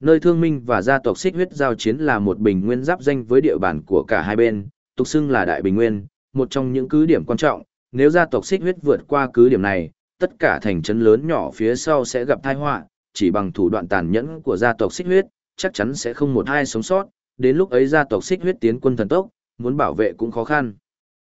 Nơi thương minh và gia tộc xích huyết giao chiến là một bình nguyên giáp danh với địa bàn của cả hai bên, tục xưng là đại bình nguyên, một trong những cứ điểm quan trọng, nếu gia tộc xích huyết vượt qua cứ điểm này, tất cả thành trấn lớn nhỏ phía sau sẽ gặp tai họa, chỉ bằng thủ đoạn tàn nhẫn của gia tộc xích huyết, chắc chắn sẽ không một ai sống sót, đến lúc ấy gia tộc xích huyết tiến quân thần tốc, muốn bảo vệ cũng khó khăn.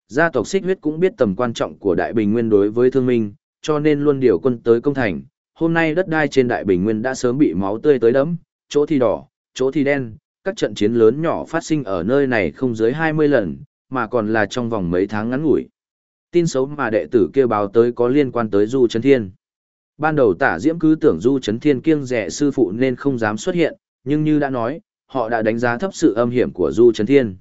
Gia tộc xích huyết cũng biết tầm quan trọng của đại bình nguyên đối với thương minh, cho nên luôn điều quân tới công thành. Hôm nay đất đai trên đại bình nguyên đã sớm bị máu tươi tới đẫm, chỗ thì đỏ, chỗ thì đen, các trận chiến lớn nhỏ phát sinh ở nơi này không dưới 20 lần, mà còn là trong vòng mấy tháng ngắn ngủi. Tin xấu mà đệ tử kêu báo tới có liên quan tới Du Trấn Thiên. Ban đầu tả diễm cứ tưởng Du Trấn Thiên kiêng rẻ sư phụ nên không dám xuất hiện, nhưng như đã nói, họ đã đánh giá thấp sự âm hiểm của Du Trấn Thiên.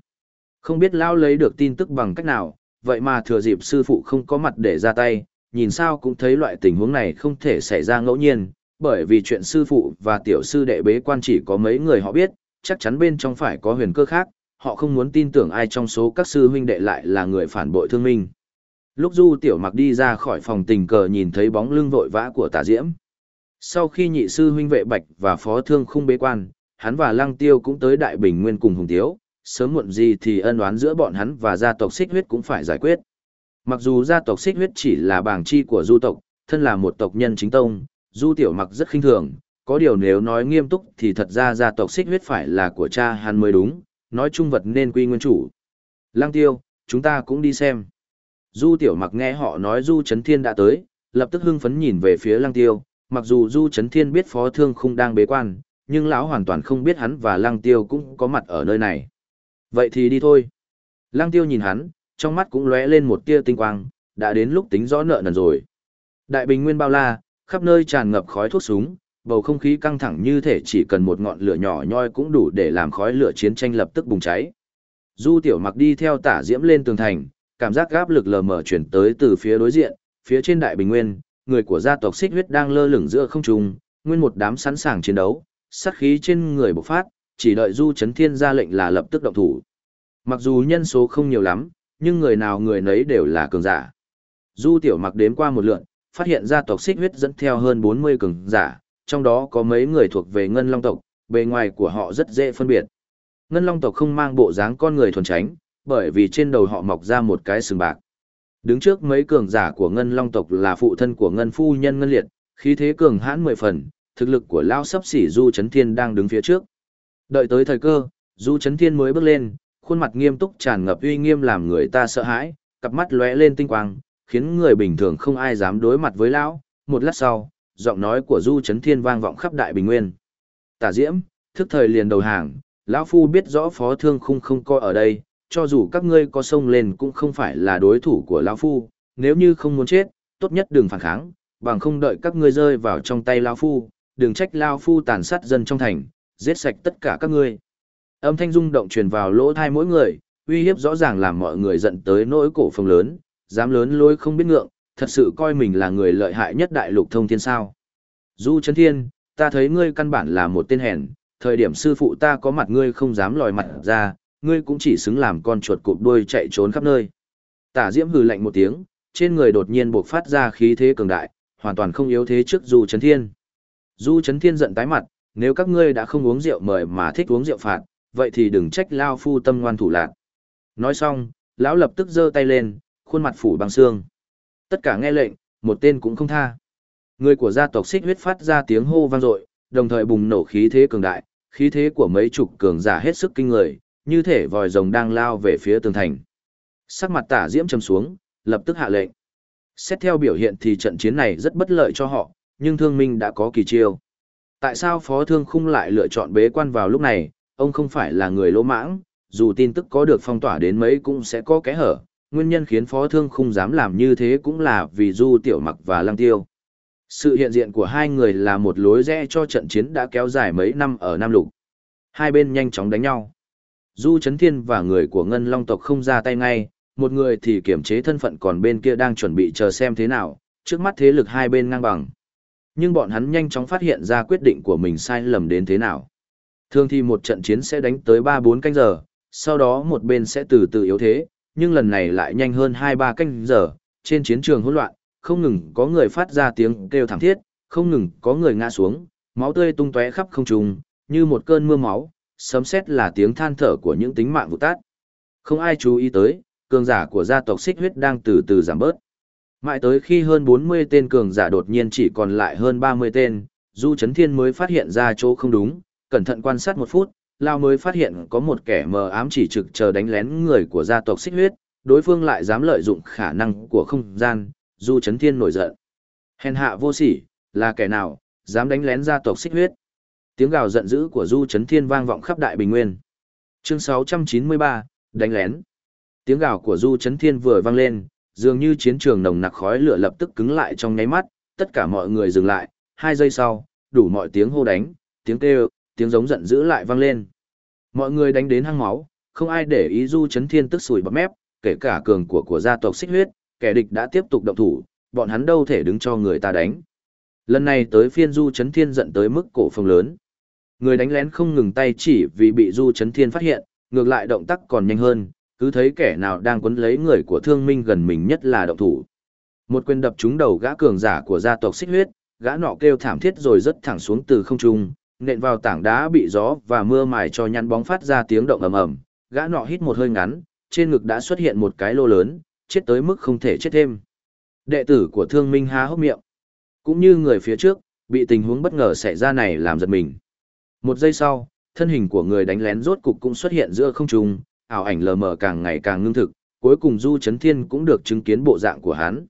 Không biết Lao lấy được tin tức bằng cách nào, vậy mà thừa dịp sư phụ không có mặt để ra tay, nhìn sao cũng thấy loại tình huống này không thể xảy ra ngẫu nhiên, bởi vì chuyện sư phụ và tiểu sư đệ bế quan chỉ có mấy người họ biết, chắc chắn bên trong phải có huyền cơ khác, họ không muốn tin tưởng ai trong số các sư huynh đệ lại là người phản bội thương minh. Lúc Du Tiểu Mặc đi ra khỏi phòng tình cờ nhìn thấy bóng lưng vội vã của Tả Diễm. Sau khi nhị sư huynh vệ Bạch và phó thương khung bế quan, hắn và Lăng Tiêu cũng tới Đại Bình Nguyên cùng Hùng Tiếu, sớm muộn gì thì ân oán giữa bọn hắn và gia tộc Xích Huyết cũng phải giải quyết. Mặc dù gia tộc Xích Huyết chỉ là bảng chi của Du tộc, thân là một tộc nhân chính tông, Du Tiểu Mặc rất khinh thường, có điều nếu nói nghiêm túc thì thật ra gia tộc xích huyết phải là của cha hắn mới đúng, nói chung vật nên quy nguyên chủ. Lang tiêu, chúng ta cũng đi xem. Du tiểu mặc nghe họ nói Du Trấn Thiên đã tới, lập tức hưng phấn nhìn về phía Lang tiêu, mặc dù Du Trấn Thiên biết phó thương không đang bế quan, nhưng lão hoàn toàn không biết hắn và Lang tiêu cũng có mặt ở nơi này. Vậy thì đi thôi. Lang tiêu nhìn hắn, trong mắt cũng lóe lên một tia tinh quang, đã đến lúc tính rõ nợ nần rồi. Đại bình nguyên bao la, khắp nơi tràn ngập khói thuốc súng, bầu không khí căng thẳng như thể chỉ cần một ngọn lửa nhỏ nhoi cũng đủ để làm khói lửa chiến tranh lập tức bùng cháy. Du tiểu mặc đi theo tả diễm lên tường thành, cảm giác gáp lực lờ mờ chuyển tới từ phía đối diện, phía trên đại bình nguyên, người của gia tộc xích huyết đang lơ lửng giữa không trung, nguyên một đám sẵn sàng chiến đấu, sát khí trên người bộc phát, chỉ đợi Du Chấn Thiên ra lệnh là lập tức động thủ. Mặc dù nhân số không nhiều lắm, nhưng người nào người nấy đều là cường giả. Du tiểu mặc đếm qua một lượn, phát hiện gia tộc xích huyết dẫn theo hơn 40 cường giả, trong đó có mấy người thuộc về ngân long tộc, bề ngoài của họ rất dễ phân biệt. Ngân long tộc không mang bộ dáng con người thuần tránh, bởi vì trên đầu họ mọc ra một cái sừng bạc. Đứng trước mấy cường giả của ngân long tộc là phụ thân của ngân phu nhân ngân liệt, khí thế cường hãn mười phần, thực lực của Lão sắp xỉ Du Chấn Thiên đang đứng phía trước. Đợi tới thời cơ, Du Chấn Thiên mới bước lên, khuôn mặt nghiêm túc tràn ngập uy nghiêm làm người ta sợ hãi, cặp mắt lóe lên tinh quang, khiến người bình thường không ai dám đối mặt với lão. Một lát sau, giọng nói của Du Chấn Thiên vang vọng khắp đại bình nguyên. Tả Diễm, thức thời liền đầu hàng, lão phu biết rõ Phó Thương Khung không coi ở đây, cho dù các ngươi có sông lên cũng không phải là đối thủ của lão phu, nếu như không muốn chết, tốt nhất đừng phản kháng, bằng không đợi các ngươi rơi vào trong tay lão phu, đừng trách lão phu tàn sát dân trong thành, giết sạch tất cả các ngươi. Âm thanh rung động truyền vào lỗ tai mỗi người, uy hiếp rõ ràng làm mọi người giận tới nỗi cổ phồng lớn, dám lớn lối không biết ngượng, thật sự coi mình là người lợi hại nhất đại lục thông thiên sao. Du Trấn Thiên, ta thấy ngươi căn bản là một tên hèn, thời điểm sư phụ ta có mặt ngươi không dám lòi mặt ra, ngươi cũng chỉ xứng làm con chuột cụp đuôi chạy trốn khắp nơi. Tả Diễm hừ lạnh một tiếng, trên người đột nhiên bộc phát ra khí thế cường đại, hoàn toàn không yếu thế trước Du Trấn Thiên. Du Trấn Thiên giận tái mặt, nếu các ngươi đã không uống rượu mời mà thích uống rượu phạt, vậy thì đừng trách lao phu tâm ngoan thủ lạn. Nói xong, lão lập tức giơ tay lên, khuôn mặt phủ bằng xương. Tất cả nghe lệnh, một tên cũng không tha. Người của gia tộc xích huyết phát ra tiếng hô vang dội, đồng thời bùng nổ khí thế cường đại, khí thế của mấy chục cường giả hết sức kinh người, như thể vòi rồng đang lao về phía tường thành. Sắc mặt tả diễm trầm xuống, lập tức hạ lệnh. Xét theo biểu hiện thì trận chiến này rất bất lợi cho họ, nhưng thương minh đã có kỳ chiêu. Tại sao phó thương khung lại lựa chọn bế quan vào lúc này, ông không phải là người lỗ mãng, dù tin tức có được phong tỏa đến mấy cũng sẽ có kẽ hở, nguyên nhân khiến phó thương khung dám làm như thế cũng là vì du tiểu mặc và lăng tiêu. Sự hiện diện của hai người là một lối rẽ cho trận chiến đã kéo dài mấy năm ở Nam Lục. Hai bên nhanh chóng đánh nhau. Du Trấn Thiên và người của Ngân Long tộc không ra tay ngay, một người thì kiểm chế thân phận còn bên kia đang chuẩn bị chờ xem thế nào, trước mắt thế lực hai bên ngang bằng. Nhưng bọn hắn nhanh chóng phát hiện ra quyết định của mình sai lầm đến thế nào. Thường thì một trận chiến sẽ đánh tới 3-4 canh giờ, sau đó một bên sẽ từ từ yếu thế, nhưng lần này lại nhanh hơn 2-3 canh giờ, trên chiến trường hỗn loạn, không ngừng có người phát ra tiếng kêu thảm thiết, không ngừng có người ngã xuống, máu tươi tung tóe khắp không trung, như một cơn mưa máu, sấm sét là tiếng than thở của những tính mạng vụ tát. Không ai chú ý tới, cường giả của gia tộc xích huyết đang từ từ giảm bớt. Mãi tới khi hơn 40 tên cường giả đột nhiên chỉ còn lại hơn 30 tên, Du Trấn Thiên mới phát hiện ra chỗ không đúng, cẩn thận quan sát một phút, Lao mới phát hiện có một kẻ mờ ám chỉ trực chờ đánh lén người của gia tộc xích huyết, đối phương lại dám lợi dụng khả năng của không gian, Du Trấn Thiên nổi giận. Hèn hạ vô sỉ, là kẻ nào, dám đánh lén gia tộc xích huyết. Tiếng gào giận dữ của Du Chấn Thiên vang vọng khắp đại bình nguyên. Chương 693, đánh lén. Tiếng gào của Du Chấn Thiên vừa vang lên, dường như chiến trường nồng nặc khói lửa lập tức cứng lại trong nháy mắt, tất cả mọi người dừng lại, hai giây sau, đủ mọi tiếng hô đánh, tiếng kêu, tiếng giống giận dữ lại vang lên. Mọi người đánh đến hăng máu, không ai để ý Du Chấn Thiên tức sủi bọt mép, kể cả cường của của gia tộc xích huyết, kẻ địch đã tiếp tục động thủ, bọn hắn đâu thể đứng cho người ta đánh. Lần này tới phiên Du Chấn Thiên giận tới mức cổ phồng lớn. Người đánh lén không ngừng tay chỉ vì bị Du Chấn Thiên phát hiện, ngược lại động tác còn nhanh hơn, cứ thấy kẻ nào đang quấn lấy người của thương minh gần mình nhất là động thủ. Một quyền đập trúng đầu gã cường giả của gia tộc xích huyết, gã nọ kêu thảm thiết rồi rất thẳng xuống từ không trung, nện vào tảng đá bị gió và mưa mài cho nhăn bóng phát ra tiếng động ầm ầm. Gã nọ hít một hơi ngắn, trên ngực đã xuất hiện một cái lô lớn, chết tới mức không thể chết thêm. Đệ tử của Thương Minh há hốc miệng. Cũng như người phía trước, bị tình huống bất ngờ xảy ra này làm giật mình. Một giây sau, thân hình của người đánh lén rốt cục cũng xuất hiện giữa không trung, ảo ảnh lờ mờ càng ngày càng ngưng thực, cuối cùng Du Chấn Thiên cũng được chứng kiến bộ dạng của hắn.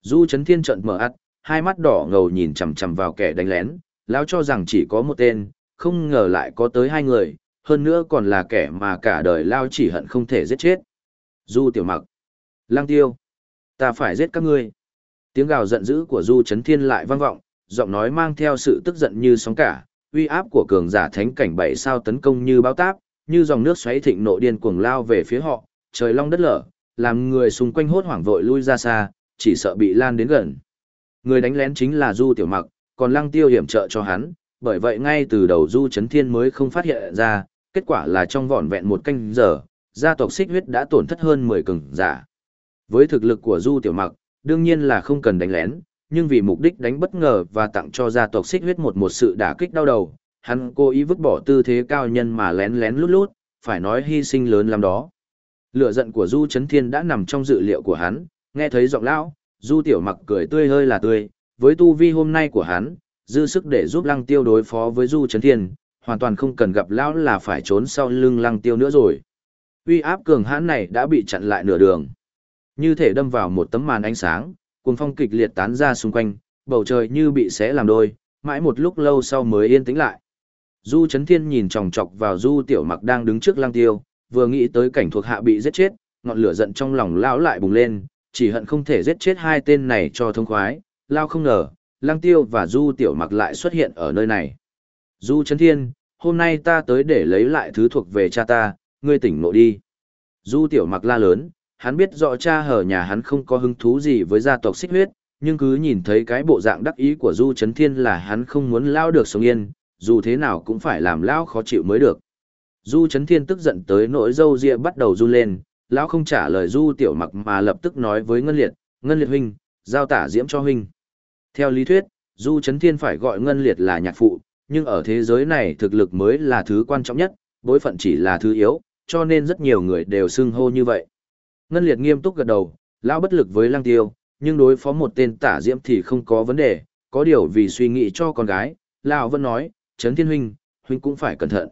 Du Chấn Thiên trợn mở ắt, hai mắt đỏ ngầu nhìn chằm chằm vào kẻ đánh lén, lão cho rằng chỉ có một tên, không ngờ lại có tới hai người, hơn nữa còn là kẻ mà cả đời lao chỉ hận không thể giết chết. Du Tiểu Mặc, Lang Tiêu, ta phải giết các ngươi. Tiếng gào giận dữ của Du Chấn Thiên lại vang vọng, giọng nói mang theo sự tức giận như sóng cả, uy áp của cường giả thánh cảnh bảy sao tấn công như báo táp, như dòng nước xoáy thịnh nộ điên cuồng lao về phía họ, trời long đất lở, làm người xung quanh hốt hoảng vội lui ra xa, chỉ sợ bị lan đến gần. Người đánh lén chính là Du Tiểu Mặc, còn Lăng Tiêu hiểm trợ cho hắn, bởi vậy ngay từ đầu Du Chấn Thiên mới không phát hiện ra, kết quả là trong vỏn vẹn một canh giờ, gia tộc xích huyết đã tổn thất hơn 10 cường giả. Với thực lực của Du Tiểu Mặc, đương nhiên là không cần đánh lén, nhưng vì mục đích đánh bất ngờ và tặng cho gia tộc xích huyết một một sự đả kích đau đầu, hắn cố ý vứt bỏ tư thế cao nhân mà lén lén lút lút, phải nói hy sinh lớn lắm đó. Lửa giận của Du Chấn Thiên đã nằm trong dự liệu của hắn, nghe thấy giọng lão, Du Tiểu Mặc cười tươi hơi là tươi, với tu vi hôm nay của hắn, dư sức để giúp Lăng Tiêu đối phó với Du Chấn Thiên, hoàn toàn không cần gặp lão là phải trốn sau lưng Lăng Tiêu nữa rồi. Uy áp cường hãn này đã bị chặn lại nửa đường. Như thể đâm vào một tấm màn ánh sáng, cuồng phong kịch liệt tán ra xung quanh, bầu trời như bị xé làm đôi, mãi một lúc lâu sau mới yên tĩnh lại. Du Chấn Thiên nhìn chòng chọc vào Du Tiểu Mặc đang đứng trước Lăng Tiêu, vừa nghĩ tới cảnh thuộc hạ bị giết chết, ngọn lửa giận trong lòng lão lại bùng lên, chỉ hận không thể giết chết hai tên này cho thông khoái, lao không ngờ, Lăng Tiêu và Du Tiểu Mặc lại xuất hiện ở nơi này. Du Chấn Thiên, hôm nay ta tới để lấy lại thứ thuộc về cha ta, ngươi tỉnh ngộ đi. Du Tiểu Mặc la lớn, hắn biết rõ cha hở nhà hắn không có hứng thú gì với gia tộc xích huyết, nhưng cứ nhìn thấy cái bộ dạng đắc ý của Du Chấn Thiên là hắn không muốn lao được sống yên, dù thế nào cũng phải làm lao khó chịu mới được. Du Chấn Thiên tức giận tới nỗi râu ria bắt đầu run lên, lão không trả lời Du Tiểu Mặc mà lập tức nói với Ngân Liệt, Ngân Liệt huynh, giao tả diễm cho huynh. Theo lý thuyết, Du Chấn Thiên phải gọi Ngân Liệt là nhạc phụ, nhưng ở thế giới này thực lực mới là thứ quan trọng nhất, bối phận chỉ là thứ yếu, cho nên rất nhiều người đều xưng hô như vậy. Ngân Liệt nghiêm túc gật đầu, lão bất lực với Lăng Tiêu, nhưng đối phó một tên tả diễm thì không có vấn đề, có điều vì suy nghĩ cho con gái, lão vẫn nói, Trấn Thiên huynh, huynh cũng phải cẩn thận.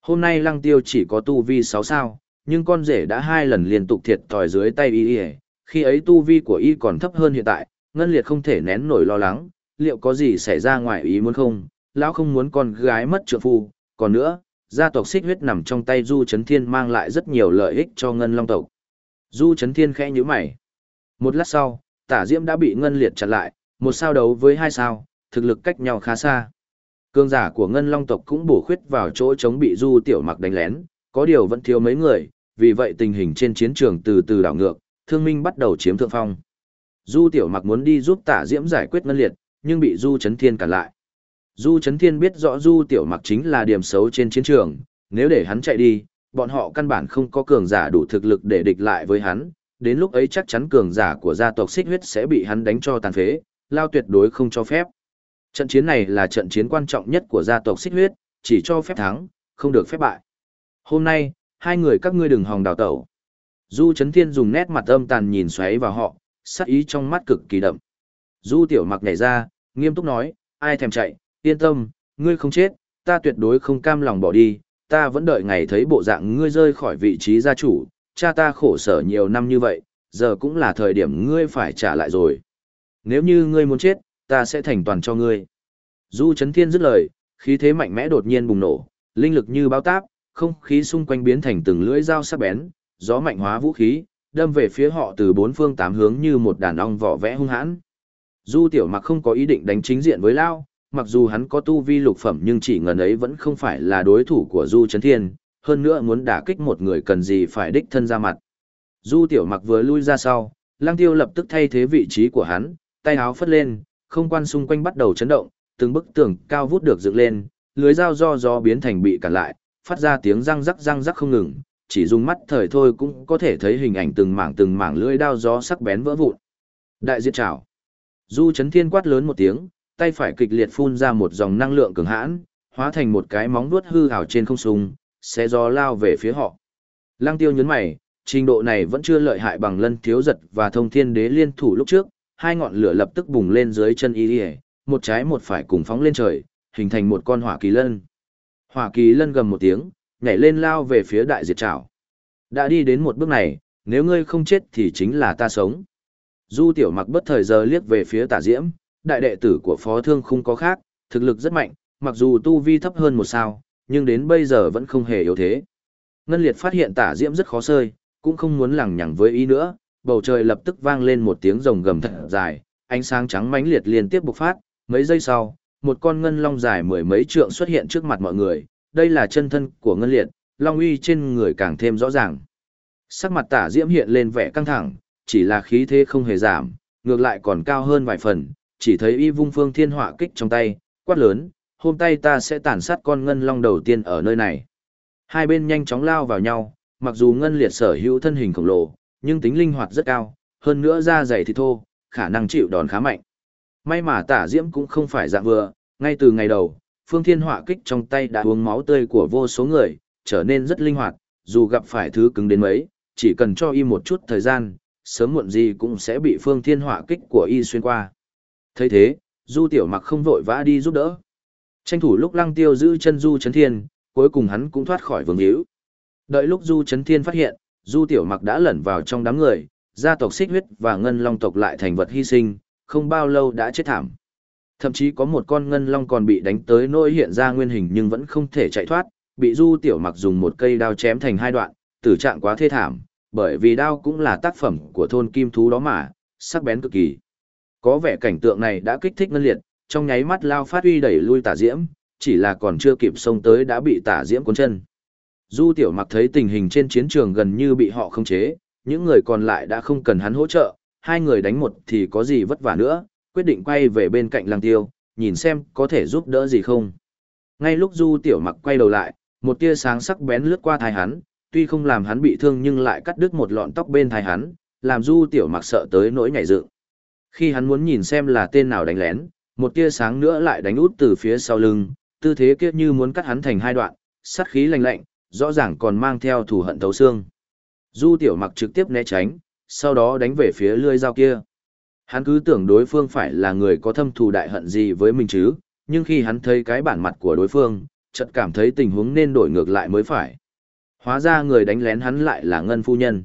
Hôm nay Lăng Tiêu chỉ có tu vi 6 sao, nhưng con rể đã hai lần liên tục thiệt thòi dưới tay y khi ấy tu vi của y còn thấp hơn hiện tại, Ngân Liệt không thể nén nổi lo lắng, liệu có gì xảy ra ngoài ý muốn không, lão không muốn con gái mất trợ phu, còn nữa, gia tộc xích huyết nằm trong tay Du Trấn Thiên mang lại rất nhiều lợi ích cho Ngân Long tộc. Du Trấn Thiên khẽ nhíu mày. Một lát sau, Tả Diễm đã bị Ngân Liệt chặn lại, một sao đấu với hai sao, thực lực cách nhau khá xa. Cương giả của Ngân Long tộc cũng bổ khuyết vào chỗ chống bị Du Tiểu Mặc đánh lén, có điều vẫn thiếu mấy người, vì vậy tình hình trên chiến trường từ từ đảo ngược, thương minh bắt đầu chiếm thượng phong. Du Tiểu Mặc muốn đi giúp Tả Diễm giải quyết Ngân Liệt, nhưng bị Du Chấn Thiên cản lại. Du Chấn Thiên biết rõ Du Tiểu Mặc chính là điểm xấu trên chiến trường, nếu để hắn chạy đi, bọn họ căn bản không có cường giả đủ thực lực để địch lại với hắn, đến lúc ấy chắc chắn cường giả của gia tộc xích huyết sẽ bị hắn đánh cho tàn phế, lao tuyệt đối không cho phép. Trận chiến này là trận chiến quan trọng nhất của gia tộc xích huyết, chỉ cho phép thắng, không được phép bại. Hôm nay, hai người các ngươi đừng hòng đào tẩu. Du Trấn Thiên dùng nét mặt âm tàn nhìn xoáy vào họ, sắc ý trong mắt cực kỳ đậm. Du Tiểu Mặc nhảy ra, nghiêm túc nói, ai thèm chạy, yên tâm, ngươi không chết, ta tuyệt đối không cam lòng bỏ đi, ta vẫn đợi ngày thấy bộ dạng ngươi rơi khỏi vị trí gia chủ, cha ta khổ sở nhiều năm như vậy, giờ cũng là thời điểm ngươi phải trả lại rồi. Nếu như ngươi muốn chết, ta sẽ thành toàn cho ngươi. Du Trấn Thiên dứt lời, khí thế mạnh mẽ đột nhiên bùng nổ, linh lực như báo táp, không khí xung quanh biến thành từng lưỡi dao sắc bén, gió mạnh hóa vũ khí, đâm về phía họ từ bốn phương tám hướng như một đàn ong vỏ vẽ hung hãn. Du Tiểu Mặc không có ý định đánh chính diện với Lao, mặc dù hắn có tu vi lục phẩm nhưng chỉ ngần ấy vẫn không phải là đối thủ của Du Trấn Thiên, hơn nữa muốn đả kích một người cần gì phải đích thân ra mặt. Du Tiểu Mặc vừa lui ra sau, Lăng Tiêu lập tức thay thế vị trí của hắn, tay áo phất lên, không quan xung quanh bắt đầu chấn động, từng bức tường cao vút được dựng lên, lưới dao do gió biến thành bị cản lại, phát ra tiếng răng rắc răng rắc không ngừng, chỉ dùng mắt thời thôi cũng có thể thấy hình ảnh từng mảng từng mảng lưỡi đao gió sắc bén vỡ vụn. Đại diệt trảo. Du Chấn Thiên quát lớn một tiếng, tay phải kịch liệt phun ra một dòng năng lượng cường hãn, hóa thành một cái móng vuốt hư ảo trên không trung, sẽ gió lao về phía họ. Lăng Tiêu nhấn mày, trình độ này vẫn chưa lợi hại bằng Lân Thiếu Giật và Thông Thiên Đế liên thủ lúc trước, hai ngọn lửa lập tức bùng lên dưới chân y, một trái một phải cùng phóng lên trời, hình thành một con hỏa kỳ lân. Hỏa kỳ lân gầm một tiếng, nhảy lên lao về phía đại diệt trảo. Đã đi đến một bước này, nếu ngươi không chết thì chính là ta sống. Du tiểu mặc bất thời giờ liếc về phía tả diễm, đại đệ tử của phó thương không có khác, thực lực rất mạnh, mặc dù tu vi thấp hơn một sao, nhưng đến bây giờ vẫn không hề yếu thế. Ngân liệt phát hiện tả diễm rất khó sơi, cũng không muốn lằng nhằng với ý nữa, bầu trời lập tức vang lên một tiếng rồng gầm thật dài, ánh sáng trắng mãnh liệt liên tiếp bộc phát, mấy giây sau, một con ngân long dài mười mấy trượng xuất hiện trước mặt mọi người, đây là chân thân của ngân liệt, long uy trên người càng thêm rõ ràng. Sắc mặt tả diễm hiện lên vẻ căng thẳng, chỉ là khí thế không hề giảm, ngược lại còn cao hơn vài phần, chỉ thấy y vung phương thiên họa kích trong tay, quát lớn, hôm tay ta sẽ tàn sát con ngân long đầu tiên ở nơi này. Hai bên nhanh chóng lao vào nhau, mặc dù ngân liệt sở hữu thân hình khổng lồ, nhưng tính linh hoạt rất cao, hơn nữa da dày thì thô, khả năng chịu đòn khá mạnh. May mà tả diễm cũng không phải dạng vừa, ngay từ ngày đầu, phương thiên họa kích trong tay đã uống máu tươi của vô số người, trở nên rất linh hoạt, dù gặp phải thứ cứng đến mấy, chỉ cần cho y một chút thời gian, sớm muộn gì cũng sẽ bị phương thiên họa kích của y xuyên qua thấy thế, du tiểu mặc không vội vã đi giúp đỡ. Tranh thủ lúc lăng tiêu giữ chân du chấn thiên, cuối cùng hắn cũng thoát khỏi vương hữu. Đợi lúc du chấn thiên phát hiện, du tiểu mặc đã lẩn vào trong đám người, gia tộc xích huyết và ngân long tộc lại thành vật hy sinh, không bao lâu đã chết thảm. Thậm chí có một con ngân long còn bị đánh tới nỗi hiện ra nguyên hình nhưng vẫn không thể chạy thoát, bị du tiểu mặc dùng một cây đao chém thành hai đoạn, tử trạng quá thê thảm, bởi vì đao cũng là tác phẩm của thôn kim thú đó mà, sắc bén cực kỳ. Có vẻ cảnh tượng này đã kích thích ngân liệt, trong nháy mắt lao phát uy đẩy lui tả diễm, chỉ là còn chưa kịp xông tới đã bị tả diễm cuốn chân. Du tiểu mặc thấy tình hình trên chiến trường gần như bị họ khống chế, những người còn lại đã không cần hắn hỗ trợ, hai người đánh một thì có gì vất vả nữa, quyết định quay về bên cạnh lăng tiêu, nhìn xem có thể giúp đỡ gì không. Ngay lúc du tiểu mặc quay đầu lại, một tia sáng sắc bén lướt qua thai hắn, tuy không làm hắn bị thương nhưng lại cắt đứt một lọn tóc bên thai hắn, làm du tiểu mặc sợ tới nỗi nhảy dựng. Khi hắn muốn nhìn xem là tên nào đánh lén, một tia sáng nữa lại đánh út từ phía sau lưng, tư thế kiếp như muốn cắt hắn thành hai đoạn, sát khí lạnh lạnh, rõ ràng còn mang theo thù hận thấu xương. Du tiểu mặc trực tiếp né tránh, sau đó đánh về phía lưỡi dao kia. Hắn cứ tưởng đối phương phải là người có thâm thù đại hận gì với mình chứ, nhưng khi hắn thấy cái bản mặt của đối phương, chợt cảm thấy tình huống nên đổi ngược lại mới phải. Hóa ra người đánh lén hắn lại là Ngân Phu Nhân.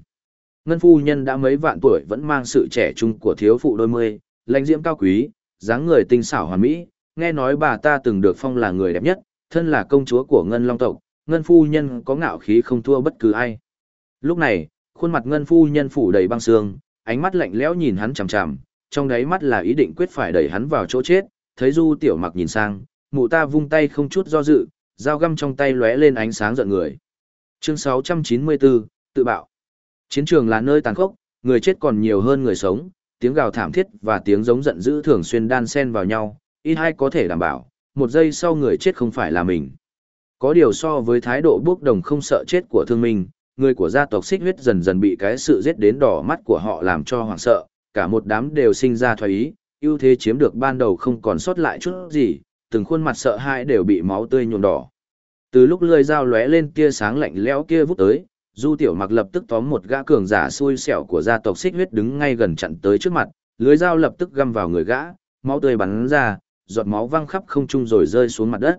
Ngân Phu Nhân đã mấy vạn tuổi vẫn mang sự trẻ trung của thiếu phụ đôi mươi, lãnh diễm cao quý, dáng người tinh xảo hoàn mỹ, nghe nói bà ta từng được phong là người đẹp nhất, thân là công chúa của Ngân Long tộc, Ngân Phu Nhân có ngạo khí không thua bất cứ ai. Lúc này, khuôn mặt Ngân Phu Nhân phủ đầy băng sương, ánh mắt lạnh lẽo nhìn hắn chằm chằm, trong đáy mắt là ý định quyết phải đẩy hắn vào chỗ chết, thấy Du Tiểu Mặc nhìn sang, mụ ta vung tay không chút do dự, dao găm trong tay lóe lên ánh sáng giận người. Chương 694, tự bạo. Chiến trường là nơi tàn khốc, người chết còn nhiều hơn người sống, tiếng gào thảm thiết và tiếng giống giận dữ thường xuyên đan xen vào nhau, ít hay có thể đảm bảo, một giây sau người chết không phải là mình. Có điều so với thái độ bốc đồng không sợ chết của thương minh, người của gia tộc xích huyết dần dần bị cái sự giết đến đỏ mắt của họ làm cho hoảng sợ, cả một đám đều sinh ra thoái ý, ưu thế chiếm được ban đầu không còn sót lại chút gì, từng khuôn mặt sợ hãi đều bị máu tươi nhuộm đỏ. Từ lúc lưỡi dao lóe lên tia sáng lạnh lẽo kia vút tới, Du Tiểu Mặc lập tức tóm một gã cường giả xui xẻo của gia tộc Xích Huyết đứng ngay gần chặn tới trước mặt, lưỡi dao lập tức găm vào người gã, máu tươi bắn ra, giọt máu văng khắp không trung rồi rơi xuống mặt đất.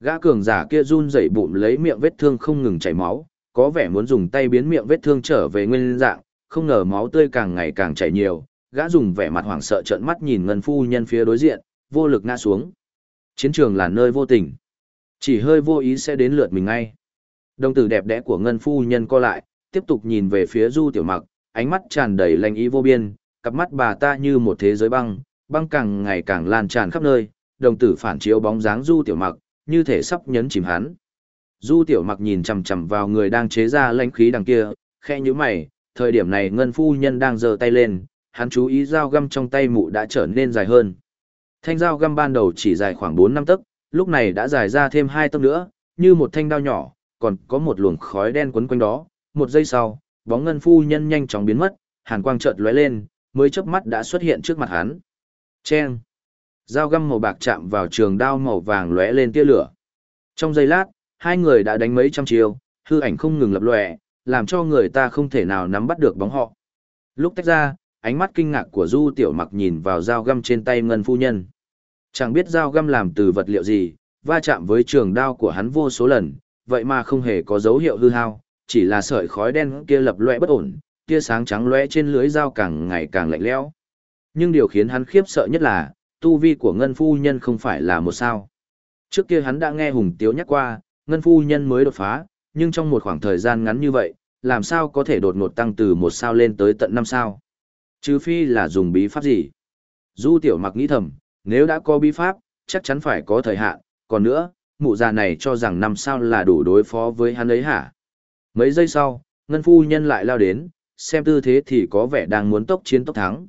Gã cường giả kia run rẩy bụng lấy miệng vết thương không ngừng chảy máu, có vẻ muốn dùng tay biến miệng vết thương trở về nguyên dạng, không ngờ máu tươi càng ngày càng chảy nhiều, gã dùng vẻ mặt hoảng sợ trợn mắt nhìn ngân phu nhân phía đối diện, vô lực ngã xuống. Chiến trường là nơi vô tình. Chỉ hơi vô ý sẽ đến lượt mình ngay. Đồng tử đẹp đẽ của ngân phu nhân co lại, tiếp tục nhìn về phía du tiểu mặc, ánh mắt tràn đầy lanh ý vô biên, cặp mắt bà ta như một thế giới băng, băng càng ngày càng lan tràn khắp nơi, đồng tử phản chiếu bóng dáng du tiểu mặc, như thể sắp nhấn chìm hắn. Du tiểu mặc nhìn chằm chằm vào người đang chế ra lãnh khí đằng kia, khe như mày, thời điểm này ngân phu nhân đang giơ tay lên, hắn chú ý dao găm trong tay mụ đã trở nên dài hơn. Thanh dao găm ban đầu chỉ dài khoảng 4 năm tấc, lúc này đã dài ra thêm hai tấc nữa, như một thanh đao nhỏ, còn có một luồng khói đen quấn quanh đó. Một giây sau, bóng ngân phu nhân nhanh chóng biến mất, hàn quang chợt lóe lên, mới chớp mắt đã xuất hiện trước mặt hắn. Chen! Dao găm màu bạc chạm vào trường đao màu vàng lóe lên tia lửa. Trong giây lát, hai người đã đánh mấy trăm chiêu, hư ảnh không ngừng lập lòe, làm cho người ta không thể nào nắm bắt được bóng họ. Lúc tách ra, ánh mắt kinh ngạc của Du Tiểu Mặc nhìn vào dao găm trên tay ngân phu nhân. Chẳng biết dao găm làm từ vật liệu gì, va chạm với trường đao của hắn vô số lần, vậy mà không hề có dấu hiệu hư hao, chỉ là sợi khói đen kia lập loè bất ổn, tia sáng trắng lóe trên lưới dao càng ngày càng lạnh lẽo. Nhưng điều khiến hắn khiếp sợ nhất là, tu vi của ngân phu nhân không phải là một sao. Trước kia hắn đã nghe Hùng Tiếu nhắc qua, ngân phu nhân mới đột phá, nhưng trong một khoảng thời gian ngắn như vậy, làm sao có thể đột ngột tăng từ một sao lên tới tận năm sao. Trừ phi là dùng bí pháp gì. Du tiểu mặc nghĩ thầm, nếu đã có bí pháp, chắc chắn phải có thời hạn, còn nữa, mụ già này cho rằng năm sao là đủ đối phó với hắn ấy hả. Mấy giây sau, ngân phu nhân lại lao đến, xem tư thế thì có vẻ đang muốn tốc chiến tốc thắng.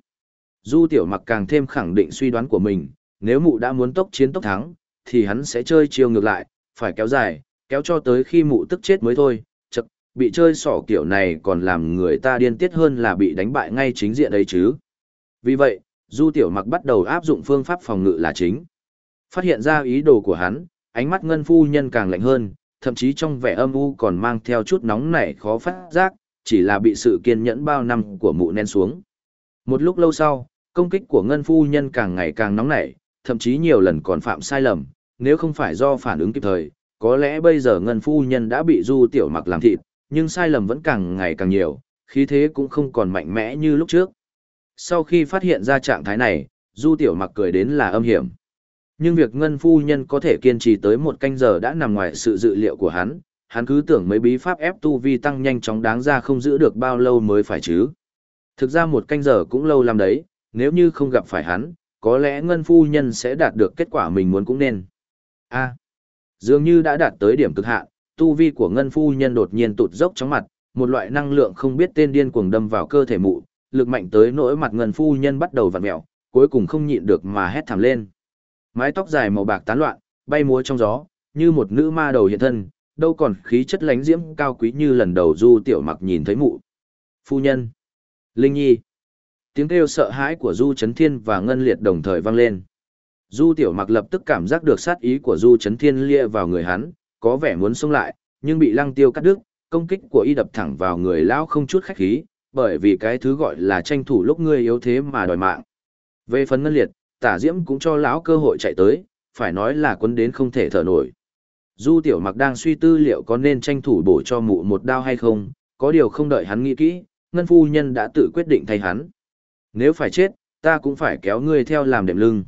Du tiểu mặc càng thêm khẳng định suy đoán của mình, nếu mụ đã muốn tốc chiến tốc thắng, thì hắn sẽ chơi chiêu ngược lại, phải kéo dài, kéo cho tới khi mụ tức chết mới thôi, chật, bị chơi sỏ kiểu này còn làm người ta điên tiết hơn là bị đánh bại ngay chính diện ấy chứ. Vì vậy, Du Tiểu Mặc bắt đầu áp dụng phương pháp phòng ngự là chính. Phát hiện ra ý đồ của hắn, ánh mắt ngân phu nhân càng lạnh hơn, thậm chí trong vẻ âm u còn mang theo chút nóng nảy khó phát giác, chỉ là bị sự kiên nhẫn bao năm của mụ nén xuống. Một lúc lâu sau, công kích của ngân phu nhân càng ngày càng nóng nảy, thậm chí nhiều lần còn phạm sai lầm, nếu không phải do phản ứng kịp thời, có lẽ bây giờ ngân phu nhân đã bị du tiểu mặc làm thịt, nhưng sai lầm vẫn càng ngày càng nhiều, khí thế cũng không còn mạnh mẽ như lúc trước. Sau khi phát hiện ra trạng thái này, du tiểu mặc cười đến là âm hiểm. Nhưng việc ngân phu nhân có thể kiên trì tới một canh giờ đã nằm ngoài sự dự liệu của hắn, hắn cứ tưởng mấy bí pháp ép tu vi tăng nhanh chóng đáng ra không giữ được bao lâu mới phải chứ. Thực ra một canh giờ cũng lâu lắm đấy, nếu như không gặp phải hắn, có lẽ ngân phu nhân sẽ đạt được kết quả mình muốn cũng nên. A. dường như đã đạt tới điểm cực hạn, tu vi của ngân phu nhân đột nhiên tụt dốc chóng mặt, một loại năng lượng không biết tên điên cuồng đâm vào cơ thể mụ, lực mạnh tới nỗi mặt ngân phu nhân bắt đầu vặn mèo, cuối cùng không nhịn được mà hét thảm lên. Mái tóc dài màu bạc tán loạn, bay múa trong gió, như một nữ ma đầu hiện thân, đâu còn khí chất lánh diễm cao quý như lần đầu Du Tiểu Mặc nhìn thấy mụ. Phu nhân, Linh Nhi. Tiếng kêu sợ hãi của Du Chấn Thiên và Ngân Liệt đồng thời vang lên. Du Tiểu Mặc lập tức cảm giác được sát ý của Du Chấn Thiên lia vào người hắn, có vẻ muốn xông lại, nhưng bị Lăng Tiêu cắt đứt, công kích của y đập thẳng vào người lão không chút khách khí, bởi vì cái thứ gọi là tranh thủ lúc ngươi yếu thế mà đòi mạng. Về phần Ngân Liệt, Tả Diễm cũng cho lão cơ hội chạy tới, phải nói là quân đến không thể thở nổi. Du Tiểu Mặc đang suy tư liệu có nên tranh thủ bổ cho mụ một đao hay không, có điều không đợi hắn nghĩ kỹ, Ngân Phu Nhân đã tự quyết định thay hắn. Nếu phải chết, ta cũng phải kéo ngươi theo làm đệm lưng.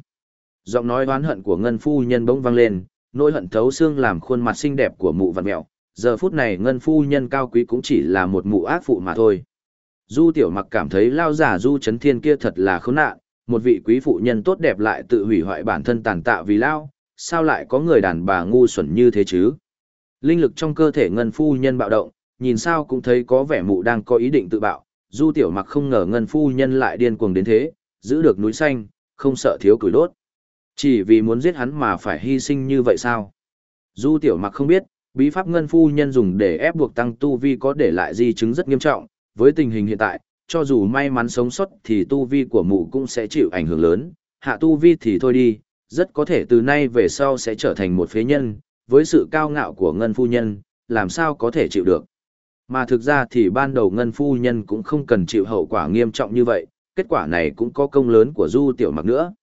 Giọng nói oán hận của Ngân Phu Nhân bỗng vang lên, nỗi hận thấu xương làm khuôn mặt xinh đẹp của mụ vặn mẹo. Giờ phút này Ngân Phu Nhân cao quý cũng chỉ là một mụ ác phụ mà thôi. Du Tiểu Mặc cảm thấy lao giả Du Chấn Thiên kia thật là khốn nạn, một vị quý phụ nhân tốt đẹp lại tự hủy hoại bản thân tàn tạ vì lao, sao lại có người đàn bà ngu xuẩn như thế chứ? Linh lực trong cơ thể ngân phu nhân bạo động, nhìn sao cũng thấy có vẻ mụ đang có ý định tự bạo, du tiểu mặc không ngờ ngân phu nhân lại điên cuồng đến thế, giữ được núi xanh, không sợ thiếu củi đốt. Chỉ vì muốn giết hắn mà phải hy sinh như vậy sao? Du tiểu mặc không biết, bí pháp ngân phu nhân dùng để ép buộc tăng tu vi có để lại di chứng rất nghiêm trọng, với tình hình hiện tại, cho dù may mắn sống sót thì tu vi của mụ cũng sẽ chịu ảnh hưởng lớn, hạ tu vi thì thôi đi, rất có thể từ nay về sau sẽ trở thành một phế nhân, với sự cao ngạo của ngân phu nhân, làm sao có thể chịu được. Mà thực ra thì ban đầu ngân phu nhân cũng không cần chịu hậu quả nghiêm trọng như vậy, kết quả này cũng có công lớn của du tiểu mặc nữa.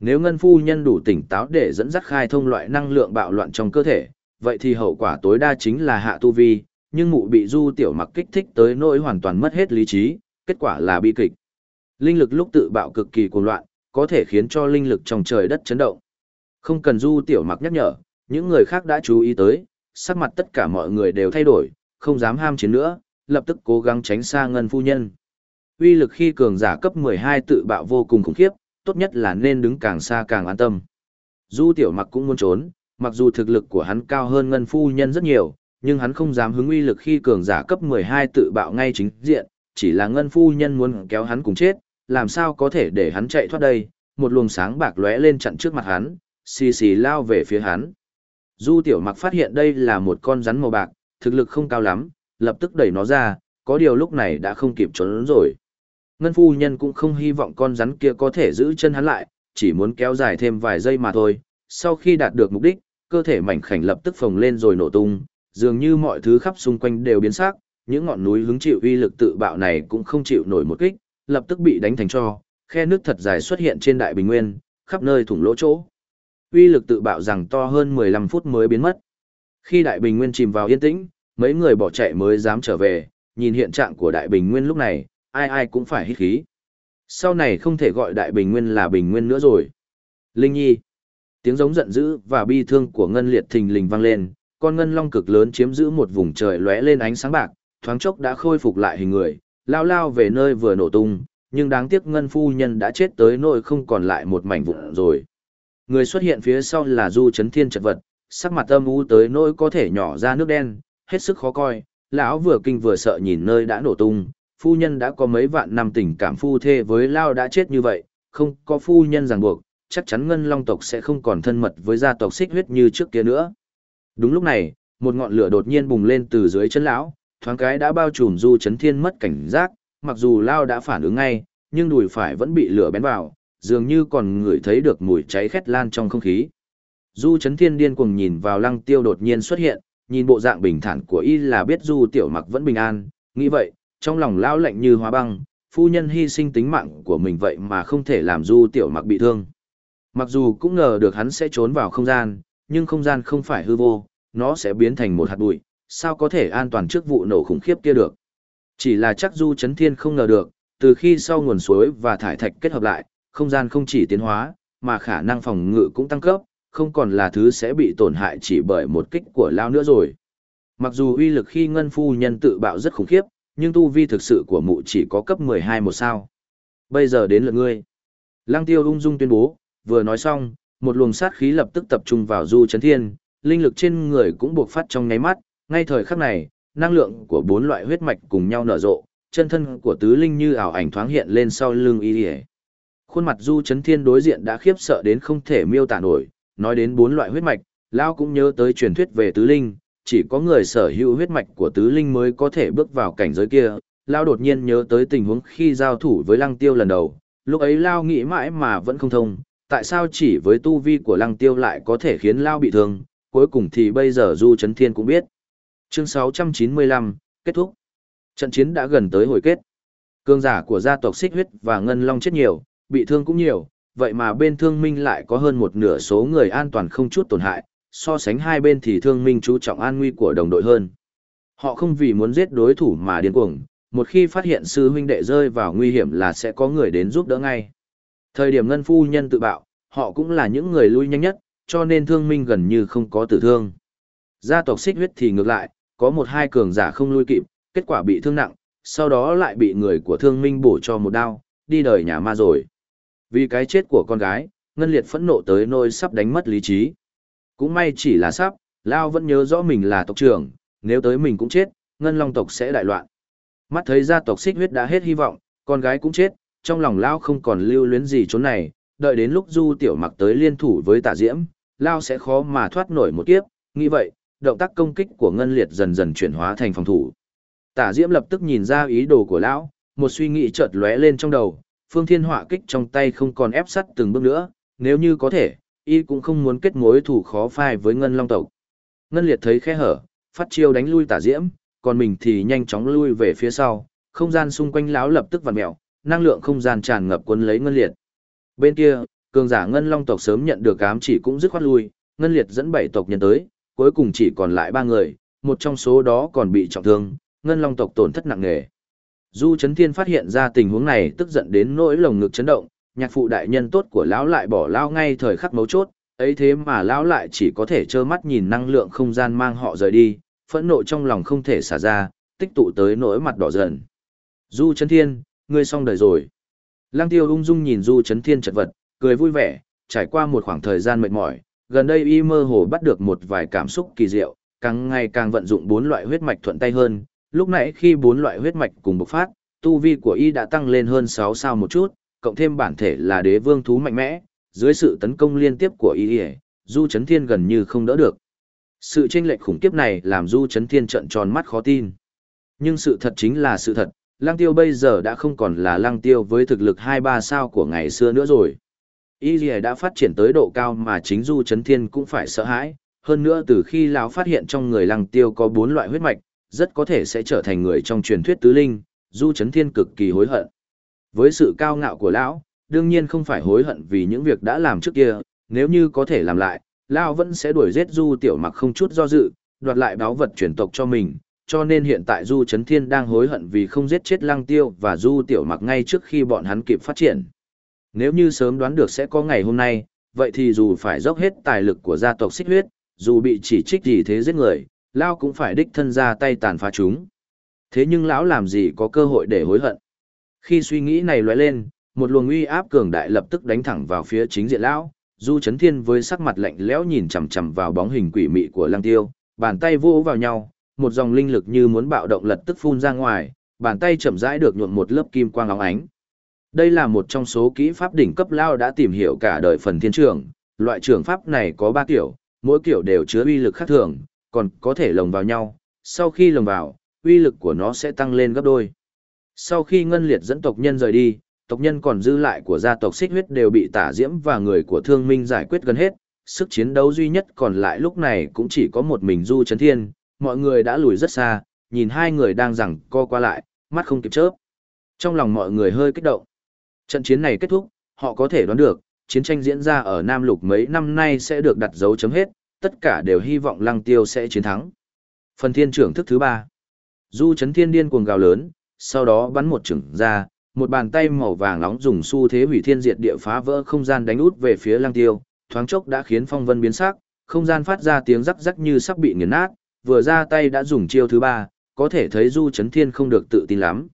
Nếu ngân phu nhân đủ tỉnh táo để dẫn dắt khai thông loại năng lượng bạo loạn trong cơ thể, vậy thì hậu quả tối đa chính là hạ tu vi, nhưng mụ bị du tiểu mặc kích thích tới nỗi hoàn toàn mất hết lý trí, kết quả là bi kịch. Linh lực lúc tự bạo cực kỳ cuồng loạn, có thể khiến cho linh lực trong trời đất chấn động. Không cần du tiểu mặc nhắc nhở, những người khác đã chú ý tới, sắc mặt tất cả mọi người đều thay đổi, không dám ham chiến nữa, lập tức cố gắng tránh xa ngân phu nhân. Uy lực khi cường giả cấp 12 tự bạo vô cùng khủng khiếp, tốt nhất là nên đứng càng xa càng an tâm. Du tiểu mặc cũng muốn trốn, mặc dù thực lực của hắn cao hơn ngân phu nhân rất nhiều, nhưng hắn không dám hứng uy lực khi cường giả cấp 12 tự bạo ngay chính diện, chỉ là ngân phu nhân muốn kéo hắn cùng chết, làm sao có thể để hắn chạy thoát đây, một luồng sáng bạc lóe lên chặn trước mặt hắn, xì xì lao về phía hắn. Du tiểu mặc phát hiện đây là một con rắn màu bạc, thực lực không cao lắm, lập tức đẩy nó ra, có điều lúc này đã không kịp trốn rồi. Ngân phu nhân cũng không hy vọng con rắn kia có thể giữ chân hắn lại, chỉ muốn kéo dài thêm vài giây mà thôi. Sau khi đạt được mục đích, cơ thể mảnh khảnh lập tức phồng lên rồi nổ tung, dường như mọi thứ khắp xung quanh đều biến sắc, những ngọn núi hứng chịu uy lực tự bạo này cũng không chịu nổi một kích, lập tức bị đánh thành cho, khe nước thật dài xuất hiện trên đại bình nguyên, khắp nơi thủng lỗ chỗ. Uy lực tự bạo rằng to hơn 15 phút mới biến mất. Khi Đại Bình Nguyên chìm vào yên tĩnh, mấy người bỏ chạy mới dám trở về, nhìn hiện trạng của Đại Bình Nguyên lúc này, ai ai cũng phải hít khí. Sau này không thể gọi Đại Bình Nguyên là Bình Nguyên nữa rồi. Linh Nhi. Tiếng giống giận dữ và bi thương của Ngân Liệt thình lình vang lên, con ngân long cực lớn chiếm giữ một vùng trời lóe lên ánh sáng bạc, thoáng chốc đã khôi phục lại hình người, lao lao về nơi vừa nổ tung, nhưng đáng tiếc ngân phu nhân đã chết tới nỗi không còn lại một mảnh vụn rồi. Người xuất hiện phía sau là Du Chấn Thiên chật vật, sắc mặt âm u tới nỗi có thể nhỏ ra nước đen, hết sức khó coi, lão vừa kinh vừa sợ nhìn nơi đã nổ tung, phu nhân đã có mấy vạn năm tình cảm phu thê với lao đã chết như vậy, không có phu nhân ràng buộc, chắc chắn ngân long tộc sẽ không còn thân mật với gia tộc xích huyết như trước kia nữa. Đúng lúc này, một ngọn lửa đột nhiên bùng lên từ dưới chân lão, thoáng cái đã bao trùm Du Chấn Thiên mất cảnh giác, mặc dù Lao đã phản ứng ngay, nhưng đùi phải vẫn bị lửa bén vào, dường như còn ngửi thấy được mùi cháy khét lan trong không khí. Du Chấn Thiên điên cuồng nhìn vào Lăng Tiêu đột nhiên xuất hiện, nhìn bộ dạng bình thản của y là biết Du Tiểu Mặc vẫn bình an, nghĩ vậy, trong lòng lao lạnh như hóa băng, phu nhân hy sinh tính mạng của mình vậy mà không thể làm Du Tiểu Mặc bị thương. Mặc dù cũng ngờ được hắn sẽ trốn vào không gian, nhưng không gian không phải hư vô, nó sẽ biến thành một hạt bụi, sao có thể an toàn trước vụ nổ khủng khiếp kia được. Chỉ là chắc Du Chấn Thiên không ngờ được, từ khi sau nguồn suối và thải thạch kết hợp lại, không gian không chỉ tiến hóa, mà khả năng phòng ngự cũng tăng cấp, không còn là thứ sẽ bị tổn hại chỉ bởi một kích của lao nữa rồi. Mặc dù uy lực khi ngân phu nhân tự bạo rất khủng khiếp, nhưng tu vi thực sự của mụ chỉ có cấp 12 một sao. Bây giờ đến lượt ngươi. Lăng tiêu ung dung tuyên bố, vừa nói xong, một luồng sát khí lập tức tập trung vào Du Chấn Thiên, linh lực trên người cũng buộc phát trong nháy mắt, ngay thời khắc này, năng lượng của bốn loại huyết mạch cùng nhau nở rộ, chân thân của tứ linh như ảo ảnh thoáng hiện lên sau lưng y ỉa khuôn mặt du chấn thiên đối diện đã khiếp sợ đến không thể miêu tả nổi nói đến bốn loại huyết mạch lão cũng nhớ tới truyền thuyết về tứ linh chỉ có người sở hữu huyết mạch của tứ linh mới có thể bước vào cảnh giới kia. Lão đột nhiên nhớ tới tình huống khi giao thủ với lăng tiêu lần đầu lúc ấy lao nghĩ mãi mà vẫn không thông tại sao chỉ với tu vi của lăng tiêu lại có thể khiến lao bị thương cuối cùng thì bây giờ du chấn thiên cũng biết chương 695, kết thúc Trận chiến đã gần tới hồi kết. Cương giả của gia tộc Xích Huyết và Ngân Long chết nhiều, bị thương cũng nhiều, vậy mà bên thương minh lại có hơn một nửa số người an toàn không chút tổn hại, so sánh hai bên thì thương minh chú trọng an nguy của đồng đội hơn. Họ không vì muốn giết đối thủ mà điên cuồng, một khi phát hiện sư huynh đệ rơi vào nguy hiểm là sẽ có người đến giúp đỡ ngay. Thời điểm ngân phu nhân tự bạo, họ cũng là những người lui nhanh nhất, cho nên thương minh gần như không có tử thương. Gia tộc xích huyết thì ngược lại, có một hai cường giả không lui kịp, kết quả bị thương nặng, sau đó lại bị người của thương minh bổ cho một đao, đi đời nhà ma rồi. Vì cái chết của con gái, Ngân Liệt phẫn nộ tới nỗi sắp đánh mất lý trí. Cũng may chỉ là sắp, Lao vẫn nhớ rõ mình là tộc trưởng, nếu tới mình cũng chết, Ngân Long tộc sẽ đại loạn. Mắt thấy gia tộc xích huyết đã hết hy vọng, con gái cũng chết, trong lòng Lao không còn lưu luyến gì chỗ này, đợi đến lúc Du Tiểu Mặc tới liên thủ với Tả Diễm, Lao sẽ khó mà thoát nổi một kiếp, nghĩ vậy, động tác công kích của Ngân Liệt dần dần chuyển hóa thành phòng thủ. Tả Diễm lập tức nhìn ra ý đồ của lão, một suy nghĩ chợt lóe lên trong đầu, Phương Thiên Họa kích trong tay không còn ép sắt từng bước nữa, nếu như có thể, y cũng không muốn kết mối thủ khó phai với Ngân Long tộc. Ngân Liệt thấy khe hở, phát chiêu đánh lui Tả Diễm, còn mình thì nhanh chóng lui về phía sau, không gian xung quanh lão lập tức vặn mèo, năng lượng không gian tràn ngập cuốn lấy Ngân Liệt. Bên kia, cường giả Ngân Long tộc sớm nhận được ám chỉ cũng dứt khoát lui, Ngân Liệt dẫn bảy tộc nhân tới, cuối cùng chỉ còn lại ba người, một trong số đó còn bị trọng thương, ngân long tộc tổn thất nặng nề. Du Chấn Thiên phát hiện ra tình huống này tức giận đến nỗi lồng ngực chấn động, nhạc phụ đại nhân tốt của lão lại bỏ lão ngay thời khắc mấu chốt, ấy thế mà lão lại chỉ có thể trơ mắt nhìn năng lượng không gian mang họ rời đi, phẫn nộ trong lòng không thể xả ra, tích tụ tới nỗi mặt đỏ dần. Du Chấn Thiên, ngươi xong đời rồi. Lăng Tiêu ung dung nhìn Du Chấn Thiên chật vật, cười vui vẻ, trải qua một khoảng thời gian mệt mỏi, gần đây y mơ hồ bắt được một vài cảm xúc kỳ diệu, càng ngày càng vận dụng bốn loại huyết mạch thuận tay hơn, lúc nãy khi bốn loại huyết mạch cùng bộc phát, tu vi của y đã tăng lên hơn 6 sao một chút, cộng thêm bản thể là đế vương thú mạnh mẽ, dưới sự tấn công liên tiếp của y, Du Chấn Thiên gần như không đỡ được. Sự chênh lệch khủng khiếp này làm Du Chấn Thiên trợn tròn mắt khó tin. Nhưng sự thật chính là sự thật, Lăng Tiêu bây giờ đã không còn là Lăng Tiêu với thực lực 2-3 sao của ngày xưa nữa rồi. Y đã phát triển tới độ cao mà chính Du Chấn Thiên cũng phải sợ hãi, hơn nữa từ khi lão phát hiện trong người Lăng Tiêu có bốn loại huyết mạch, rất có thể sẽ trở thành người trong truyền thuyết tứ linh, Du Chấn Thiên cực kỳ hối hận. Với sự cao ngạo của lão, đương nhiên không phải hối hận vì những việc đã làm trước kia, nếu như có thể làm lại, Lão vẫn sẽ đuổi giết Du Tiểu Mặc không chút do dự, đoạt lại báu vật truyền tộc cho mình, cho nên hiện tại Du Trấn Thiên đang hối hận vì không giết chết Lăng Tiêu và Du Tiểu Mặc ngay trước khi bọn hắn kịp phát triển. Nếu như sớm đoán được sẽ có ngày hôm nay, vậy thì dù phải dốc hết tài lực của gia tộc xích huyết, dù bị chỉ trích gì thế giết người, Lao cũng phải đích thân ra tay tàn phá chúng. Thế nhưng lão làm gì có cơ hội để hối hận. Khi suy nghĩ này lóe lên, một luồng uy áp cường đại lập tức đánh thẳng vào phía chính diện lão, Du Chấn Thiên với sắc mặt lạnh lẽo nhìn chằm chằm vào bóng hình quỷ mị của Lăng Tiêu, bàn tay vỗ vào nhau, một dòng linh lực như muốn bạo động lật tức phun ra ngoài, bàn tay chậm rãi được nhuộm một lớp kim quang óng ánh. Đây là một trong số kỹ pháp đỉnh cấp lao đã tìm hiểu cả đời phần thiên trường, loại trường pháp này có ba kiểu, mỗi kiểu đều chứa uy lực khác thường, còn có thể lồng vào nhau, sau khi lồng vào, uy lực của nó sẽ tăng lên gấp đôi. Sau khi ngân liệt dẫn tộc nhân rời đi, tộc nhân còn dư lại của gia tộc xích huyết đều bị tả diễm và người của thương minh giải quyết gần hết, sức chiến đấu duy nhất còn lại lúc này cũng chỉ có một mình Du Trấn Thiên, mọi người đã lùi rất xa, nhìn hai người đang rằng co qua lại, mắt không kịp chớp. Trong lòng mọi người hơi kích động. Trận chiến này kết thúc, họ có thể đoán được, chiến tranh diễn ra ở Nam Lục mấy năm nay sẽ được đặt dấu chấm hết, tất cả đều hy vọng Lăng Tiêu sẽ chiến thắng. Phần thiên trưởng thức thứ ba. Du chấn thiên điên cuồng gào lớn, sau đó bắn một trưởng ra, một bàn tay màu vàng nóng dùng xu thế hủy thiên diệt địa phá vỡ không gian đánh út về phía Lăng Tiêu, thoáng chốc đã khiến phong vân biến sắc, không gian phát ra tiếng rắc rắc như sắp bị nghiền nát, vừa ra tay đã dùng chiêu thứ ba, có thể thấy Du Chấn Thiên không được tự tin lắm.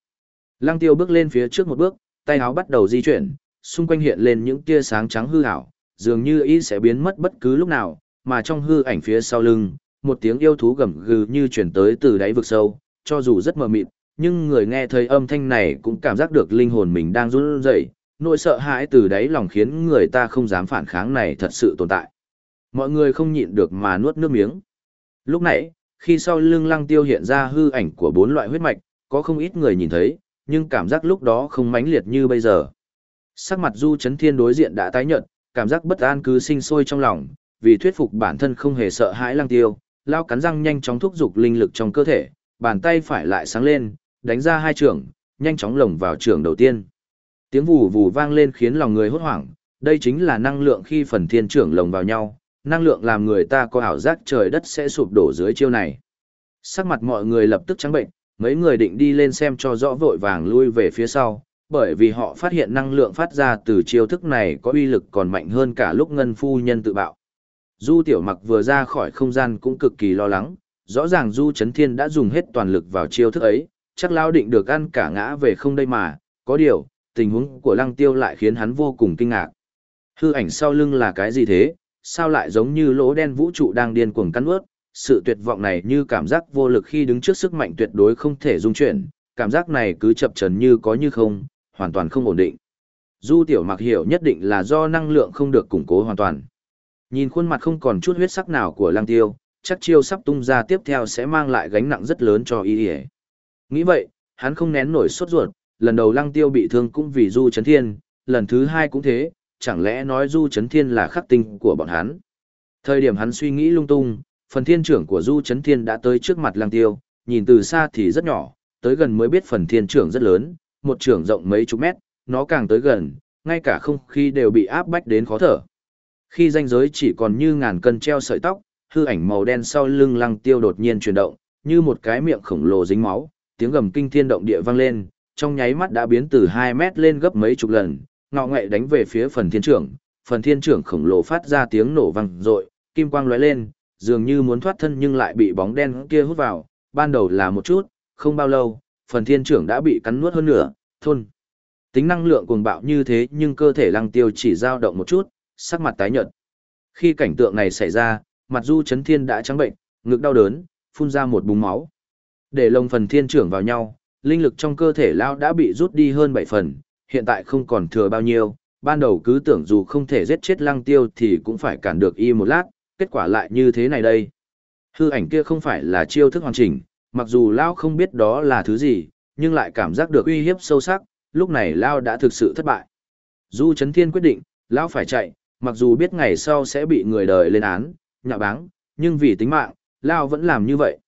Lăng Tiêu bước lên phía trước một bước, tay áo bắt đầu di chuyển, xung quanh hiện lên những tia sáng trắng hư ảo, dường như ý sẽ biến mất bất cứ lúc nào, mà trong hư ảnh phía sau lưng, một tiếng yêu thú gầm gừ như truyền tới từ đáy vực sâu, cho dù rất mờ mịt, nhưng người nghe thấy âm thanh này cũng cảm giác được linh hồn mình đang run rẩy, nỗi sợ hãi từ đáy lòng khiến người ta không dám phản kháng này thật sự tồn tại. Mọi người không nhịn được mà nuốt nước miếng. Lúc nãy, khi sau lưng lăng tiêu hiện ra hư ảnh của bốn loại huyết mạch, có không ít người nhìn thấy, nhưng cảm giác lúc đó không mãnh liệt như bây giờ. Sắc mặt Du Chấn Thiên đối diện đã tái nhợt, cảm giác bất an cứ sinh sôi trong lòng, vì thuyết phục bản thân không hề sợ hãi lăng tiêu, lao cắn răng nhanh chóng thúc giục linh lực trong cơ thể, bàn tay phải lại sáng lên, đánh ra hai trường, nhanh chóng lồng vào trường đầu tiên. Tiếng vù vù vang lên khiến lòng người hốt hoảng, đây chính là năng lượng khi phần thiên trưởng lồng vào nhau, năng lượng làm người ta có ảo giác trời đất sẽ sụp đổ dưới chiêu này. Sắc mặt mọi người lập tức trắng bệnh, mấy người định đi lên xem cho rõ vội vàng lui về phía sau, bởi vì họ phát hiện năng lượng phát ra từ chiêu thức này có uy lực còn mạnh hơn cả lúc ngân phu nhân tự bạo. Du tiểu mặc vừa ra khỏi không gian cũng cực kỳ lo lắng, rõ ràng Du Chấn Thiên đã dùng hết toàn lực vào chiêu thức ấy, chắc lao định được ăn cả ngã về không đây mà, có điều, tình huống của lăng tiêu lại khiến hắn vô cùng kinh ngạc. Hư ảnh sau lưng là cái gì thế, sao lại giống như lỗ đen vũ trụ đang điên cuồng cắn ướt, sự tuyệt vọng này như cảm giác vô lực khi đứng trước sức mạnh tuyệt đối không thể dung chuyển, cảm giác này cứ chập chờn như có như không, hoàn toàn không ổn định. Du tiểu mặc hiểu nhất định là do năng lượng không được củng cố hoàn toàn. Nhìn khuôn mặt không còn chút huyết sắc nào của lăng tiêu, chắc chiêu sắp tung ra tiếp theo sẽ mang lại gánh nặng rất lớn cho y Nghĩ vậy, hắn không nén nổi sốt ruột, lần đầu lăng tiêu bị thương cũng vì Du Chấn Thiên, lần thứ hai cũng thế, chẳng lẽ nói Du Chấn Thiên là khắc tinh của bọn hắn. Thời điểm hắn suy nghĩ lung tung, phần thiên trưởng của Du Chấn Thiên đã tới trước mặt Lang tiêu, nhìn từ xa thì rất nhỏ, tới gần mới biết phần thiên trưởng rất lớn, một trưởng rộng mấy chục mét, nó càng tới gần, ngay cả không khí đều bị áp bách đến khó thở. Khi danh giới chỉ còn như ngàn cân treo sợi tóc, hư ảnh màu đen sau lưng lăng tiêu đột nhiên chuyển động, như một cái miệng khổng lồ dính máu, tiếng gầm kinh thiên động địa vang lên, trong nháy mắt đã biến từ 2 mét lên gấp mấy chục lần, ngọ ngậy đánh về phía phần thiên trưởng, phần thiên trưởng khổng lồ phát ra tiếng nổ vang rội, kim quang lóe lên, dường như muốn thoát thân nhưng lại bị bóng đen kia hút vào, ban đầu là một chút, không bao lâu, phần thiên trưởng đã bị cắn nuốt hơn nửa, thôn. Tính năng lượng cuồng bạo như thế nhưng cơ thể lăng tiêu chỉ dao động một chút, sắc mặt tái nhợt. Khi cảnh tượng này xảy ra, mặt du chấn thiên đã trắng bệnh, ngực đau đớn, phun ra một búng máu. Để lồng phần thiên trưởng vào nhau, linh lực trong cơ thể lao đã bị rút đi hơn 7 phần, hiện tại không còn thừa bao nhiêu, ban đầu cứ tưởng dù không thể giết chết lăng tiêu thì cũng phải cản được y một lát, kết quả lại như thế này đây. Hư ảnh kia không phải là chiêu thức hoàn chỉnh, mặc dù lao không biết đó là thứ gì, nhưng lại cảm giác được uy hiếp sâu sắc, lúc này lao đã thực sự thất bại. Du Trấn Thiên quyết định, lao phải chạy, mặc dù biết ngày sau sẽ bị người đời lên án, nhạ báng, nhưng vì tính mạng, lao vẫn làm như vậy.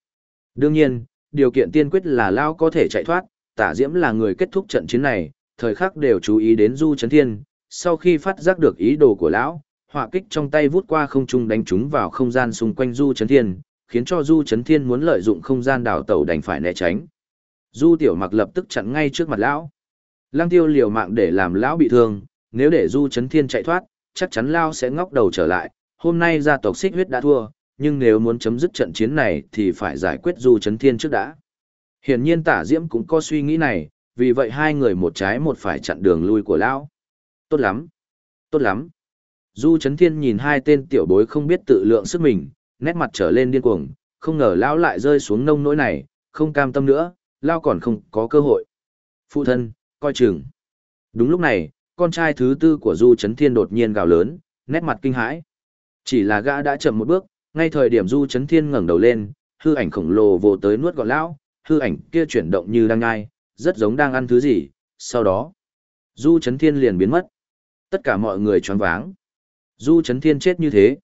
Đương nhiên, điều kiện tiên quyết là Lao có thể chạy thoát, tả diễm là người kết thúc trận chiến này, thời khắc đều chú ý đến Du Trấn Thiên, sau khi phát giác được ý đồ của Lão, họa kích trong tay vút qua không trung đánh trúng vào không gian xung quanh Du Chấn Thiên, khiến cho Du Chấn Thiên muốn lợi dụng không gian đảo tàu đành phải né tránh. Du Tiểu Mặc lập tức chặn ngay trước mặt lão. Lăng Tiêu liều mạng để làm lão bị thương, nếu để Du Chấn Thiên chạy thoát, chắc chắn lão sẽ ngóc đầu trở lại. Hôm nay gia tộc Xích Huyết đã thua, nhưng nếu muốn chấm dứt trận chiến này thì phải giải quyết Du Chấn Thiên trước đã. Hiển nhiên Tả Diễm cũng có suy nghĩ này, vì vậy hai người một trái một phải chặn đường lui của lão. Tốt lắm, tốt lắm. Du Chấn Thiên nhìn hai tên tiểu bối không biết tự lượng sức mình, nét mặt trở lên điên cuồng, không ngờ lão lại rơi xuống nông nỗi này, không cam tâm nữa, lão còn không có cơ hội. Phụ thân, coi chừng. Đúng lúc này, con trai thứ tư của Du Chấn Thiên đột nhiên gào lớn, nét mặt kinh hãi. Chỉ là gã đã chậm một bước, ngay thời điểm Du Chấn Thiên ngẩng đầu lên, hư ảnh khổng lồ vồ tới nuốt gọn lão, hư ảnh kia chuyển động như đang ngai, rất giống đang ăn thứ gì, sau đó, Du Chấn Thiên liền biến mất. Tất cả mọi người choáng váng. Du Chấn Thiên chết như thế.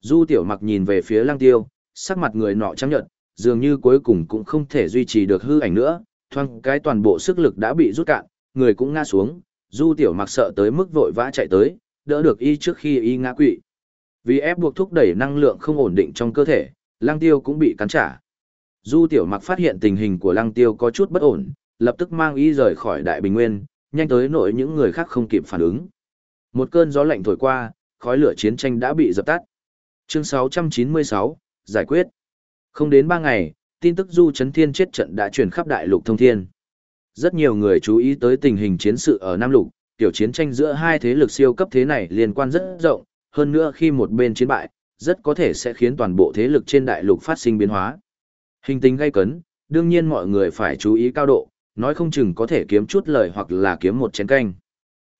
Du Tiểu Mặc nhìn về phía Lăng Tiêu, sắc mặt người nọ trắng nhợt, dường như cuối cùng cũng không thể duy trì được hư ảnh nữa, thoang cái toàn bộ sức lực đã bị rút cạn, người cũng ngã xuống, Du Tiểu Mặc sợ tới mức vội vã chạy tới, đỡ được y trước khi y ngã quỵ. Vì ép buộc thúc đẩy năng lượng không ổn định trong cơ thể, Lăng Tiêu cũng bị cắn trả. Du Tiểu Mặc phát hiện tình hình của Lăng Tiêu có chút bất ổn, lập tức mang y rời khỏi Đại Bình Nguyên, nhanh tới nỗi những người khác không kịp phản ứng. Một cơn gió lạnh thổi qua, khói lửa chiến tranh đã bị dập tắt. Chương 696, giải quyết. Không đến 3 ngày, tin tức Du Chấn Thiên chết trận đã truyền khắp đại lục thông thiên. Rất nhiều người chú ý tới tình hình chiến sự ở Nam Lục, tiểu chiến tranh giữa hai thế lực siêu cấp thế này liên quan rất rộng, hơn nữa khi một bên chiến bại, rất có thể sẽ khiến toàn bộ thế lực trên đại lục phát sinh biến hóa. Hình tính gây cấn, đương nhiên mọi người phải chú ý cao độ, nói không chừng có thể kiếm chút lời hoặc là kiếm một chén canh.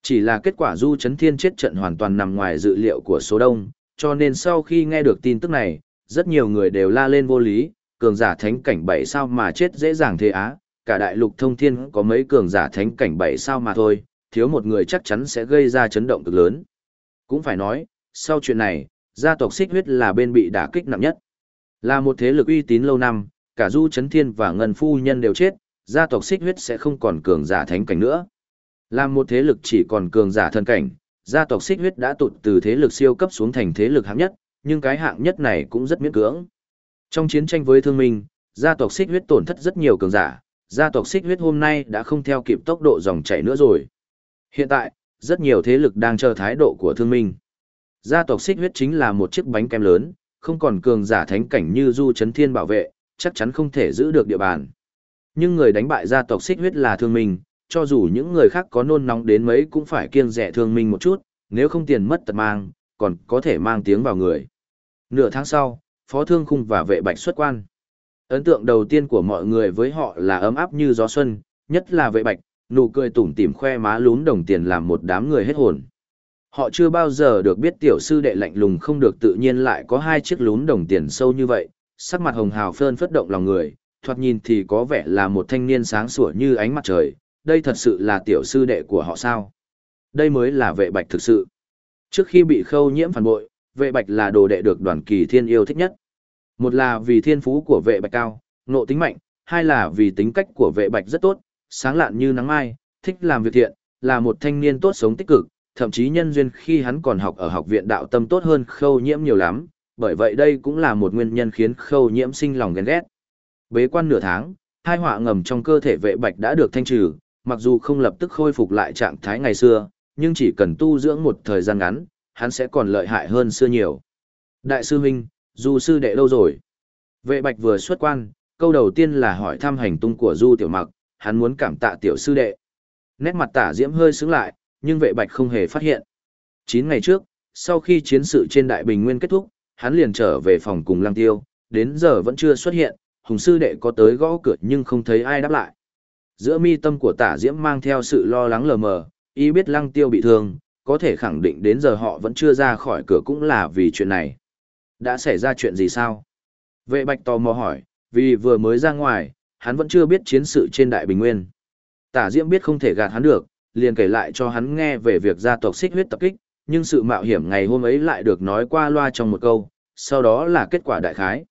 Chỉ là kết quả Du Chấn Thiên chết trận hoàn toàn nằm ngoài dự liệu của số đông, cho nên sau khi nghe được tin tức này, rất nhiều người đều la lên vô lý, cường giả thánh cảnh bảy sao mà chết dễ dàng thế á, cả đại lục thông thiên có mấy cường giả thánh cảnh bảy sao mà thôi, thiếu một người chắc chắn sẽ gây ra chấn động cực lớn. Cũng phải nói, sau chuyện này, gia tộc xích huyết là bên bị đả kích nặng nhất. Là một thế lực uy tín lâu năm, cả Du Chấn Thiên và Ngân Phu Nhân đều chết, gia tộc xích huyết sẽ không còn cường giả thánh cảnh nữa. Làm một thế lực chỉ còn cường giả thân cảnh, gia tộc xích huyết đã tụt từ thế lực siêu cấp xuống thành thế lực hạng nhất, nhưng cái hạng nhất này cũng rất miễn cưỡng. Trong chiến tranh với thương minh, gia tộc xích huyết tổn thất rất nhiều cường giả, gia tộc xích huyết hôm nay đã không theo kịp tốc độ dòng chảy nữa rồi. Hiện tại, rất nhiều thế lực đang chờ thái độ của thương minh. Gia tộc xích huyết chính là một chiếc bánh kem lớn, không còn cường giả thánh cảnh như Du Chấn Thiên bảo vệ, chắc chắn không thể giữ được địa bàn. Nhưng người đánh bại gia tộc xích huyết là thương minh, cho dù những người khác có nôn nóng đến mấy cũng phải kiêng rẻ thương minh một chút, nếu không tiền mất tật mang, còn có thể mang tiếng vào người. Nửa tháng sau, Phó Thương Khung và vệ bạch xuất quan. Ấn tượng đầu tiên của mọi người với họ là ấm áp như gió xuân, nhất là vệ bạch, nụ cười tủm tỉm khoe má lún đồng tiền làm một đám người hết hồn. Họ chưa bao giờ được biết tiểu sư đệ lạnh lùng không được tự nhiên lại có hai chiếc lún đồng tiền sâu như vậy, sắc mặt hồng hào phơn phất động lòng người, thoạt nhìn thì có vẻ là một thanh niên sáng sủa như ánh mặt trời, đây thật sự là tiểu sư đệ của họ sao? Đây mới là vệ bạch thực sự. Trước khi bị khâu nhiễm phản bội, vệ bạch là đồ đệ được đoàn kỳ thiên yêu thích nhất. Một là vì thiên phú của vệ bạch cao, nộ tính mạnh, hai là vì tính cách của vệ bạch rất tốt, sáng lạn như nắng mai, thích làm việc thiện, là một thanh niên tốt sống tích cực, thậm chí nhân duyên khi hắn còn học ở học viện đạo tâm tốt hơn khâu nhiễm nhiều lắm, bởi vậy đây cũng là một nguyên nhân khiến khâu nhiễm sinh lòng ghen ghét. Bế quan nửa tháng, hai họa ngầm trong cơ thể vệ bạch đã được thanh trừ, mặc dù không lập tức khôi phục lại trạng thái ngày xưa, nhưng chỉ cần tu dưỡng một thời gian ngắn, hắn sẽ còn lợi hại hơn xưa nhiều. Đại sư huynh, Du sư đệ lâu rồi? Vệ Bạch vừa xuất quan, câu đầu tiên là hỏi thăm hành tung của Du Tiểu Mặc, hắn muốn cảm tạ tiểu sư đệ. Nét mặt Tả Diễm hơi sững lại, nhưng Vệ Bạch không hề phát hiện. 9 ngày trước, sau khi chiến sự trên Đại Bình Nguyên kết thúc, hắn liền trở về phòng cùng Lăng Tiêu, đến giờ vẫn chưa xuất hiện, Hùng sư đệ có tới gõ cửa nhưng không thấy ai đáp lại. Giữa mi tâm của tả diễm mang theo sự lo lắng lờ mờ, y biết lăng tiêu bị thương, có thể khẳng định đến giờ họ vẫn chưa ra khỏi cửa cũng là vì chuyện này. Đã xảy ra chuyện gì sao? Vệ bạch tò mò hỏi, vì vừa mới ra ngoài, hắn vẫn chưa biết chiến sự trên Đại Bình Nguyên. Tả Diễm biết không thể gạt hắn được, liền kể lại cho hắn nghe về việc gia tộc xích huyết tập kích, nhưng sự mạo hiểm ngày hôm ấy lại được nói qua loa trong một câu, sau đó là kết quả đại khái.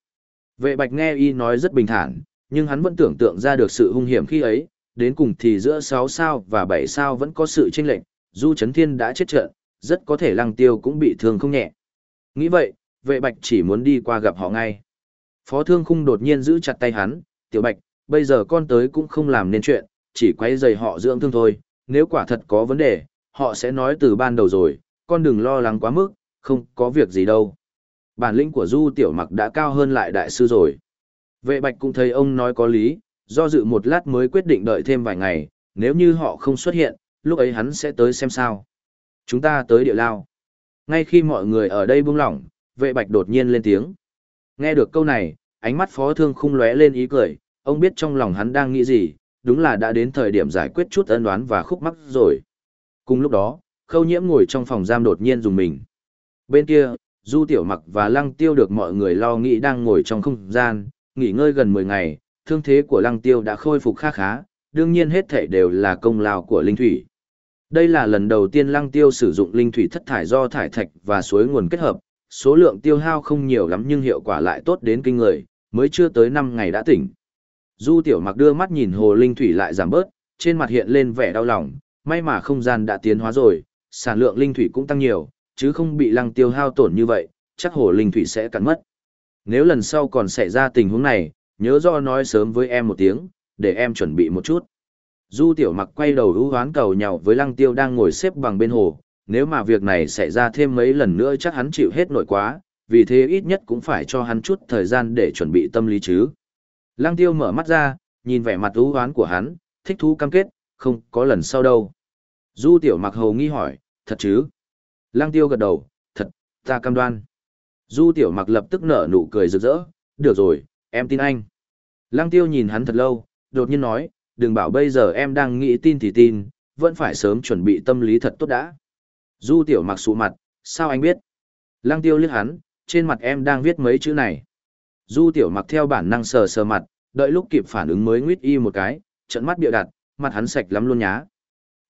Vệ bạch nghe y nói rất bình thản, nhưng hắn vẫn tưởng tượng ra được sự hung hiểm khi ấy, đến cùng thì giữa 6 sao và 7 sao vẫn có sự chênh lệch, Du Chấn Thiên đã chết trận, rất có thể lăng tiêu cũng bị thương không nhẹ. Nghĩ vậy, vệ bạch chỉ muốn đi qua gặp họ ngay. Phó thương khung đột nhiên giữ chặt tay hắn, tiểu bạch, bây giờ con tới cũng không làm nên chuyện, chỉ quay rầy họ dưỡng thương thôi, nếu quả thật có vấn đề, họ sẽ nói từ ban đầu rồi, con đừng lo lắng quá mức, không có việc gì đâu. Bản lĩnh của Du Tiểu Mặc đã cao hơn lại đại sư rồi. Vệ Bạch cũng thấy ông nói có lý, do dự một lát mới quyết định đợi thêm vài ngày, nếu như họ không xuất hiện, lúc ấy hắn sẽ tới xem sao. Chúng ta tới địa lao. Ngay khi mọi người ở đây buông lỏng, vệ Bạch đột nhiên lên tiếng. Nghe được câu này, ánh mắt phó thương khung lóe lên ý cười, ông biết trong lòng hắn đang nghĩ gì, đúng là đã đến thời điểm giải quyết chút ân đoán và khúc mắc rồi. Cùng lúc đó, khâu nhiễm ngồi trong phòng giam đột nhiên dùng mình. Bên kia, Du Tiểu Mặc và Lăng Tiêu được mọi người lo nghĩ đang ngồi trong không gian, nghỉ ngơi gần 10 ngày, thương thế của Lăng Tiêu đã khôi phục khá khá, đương nhiên hết thể đều là công lao của Linh Thủy. Đây là lần đầu tiên Lăng Tiêu sử dụng Linh Thủy thất thải do thải thạch và suối nguồn kết hợp, số lượng tiêu hao không nhiều lắm nhưng hiệu quả lại tốt đến kinh người, mới chưa tới 5 ngày đã tỉnh. Du Tiểu Mặc đưa mắt nhìn hồ Linh Thủy lại giảm bớt, trên mặt hiện lên vẻ đau lòng, may mà không gian đã tiến hóa rồi, sản lượng Linh Thủy cũng tăng nhiều, chứ không bị lăng tiêu hao tổn như vậy, chắc hồ linh thủy sẽ cắn mất. Nếu lần sau còn xảy ra tình huống này, nhớ do nói sớm với em một tiếng, để em chuẩn bị một chút. Du tiểu mặc quay đầu hữu hoán cầu nhau với lăng tiêu đang ngồi xếp bằng bên hồ, nếu mà việc này xảy ra thêm mấy lần nữa chắc hắn chịu hết nổi quá, vì thế ít nhất cũng phải cho hắn chút thời gian để chuẩn bị tâm lý chứ. Lăng tiêu mở mắt ra, nhìn vẻ mặt hữu hoán của hắn, thích thú cam kết, không có lần sau đâu. Du tiểu mặc hầu nghi hỏi, thật chứ? Lăng tiêu gật đầu, thật, ta cam đoan. Du tiểu mặc lập tức nở nụ cười rực rỡ, được rồi, em tin anh. Lăng tiêu nhìn hắn thật lâu, đột nhiên nói, đừng bảo bây giờ em đang nghĩ tin thì tin, vẫn phải sớm chuẩn bị tâm lý thật tốt đã. Du tiểu mặc sụ mặt, sao anh biết? Lăng tiêu liếc hắn, trên mặt em đang viết mấy chữ này. Du tiểu mặc theo bản năng sờ sờ mặt, đợi lúc kịp phản ứng mới nguyết y một cái, trận mắt bịa đặt, mặt hắn sạch lắm luôn nhá.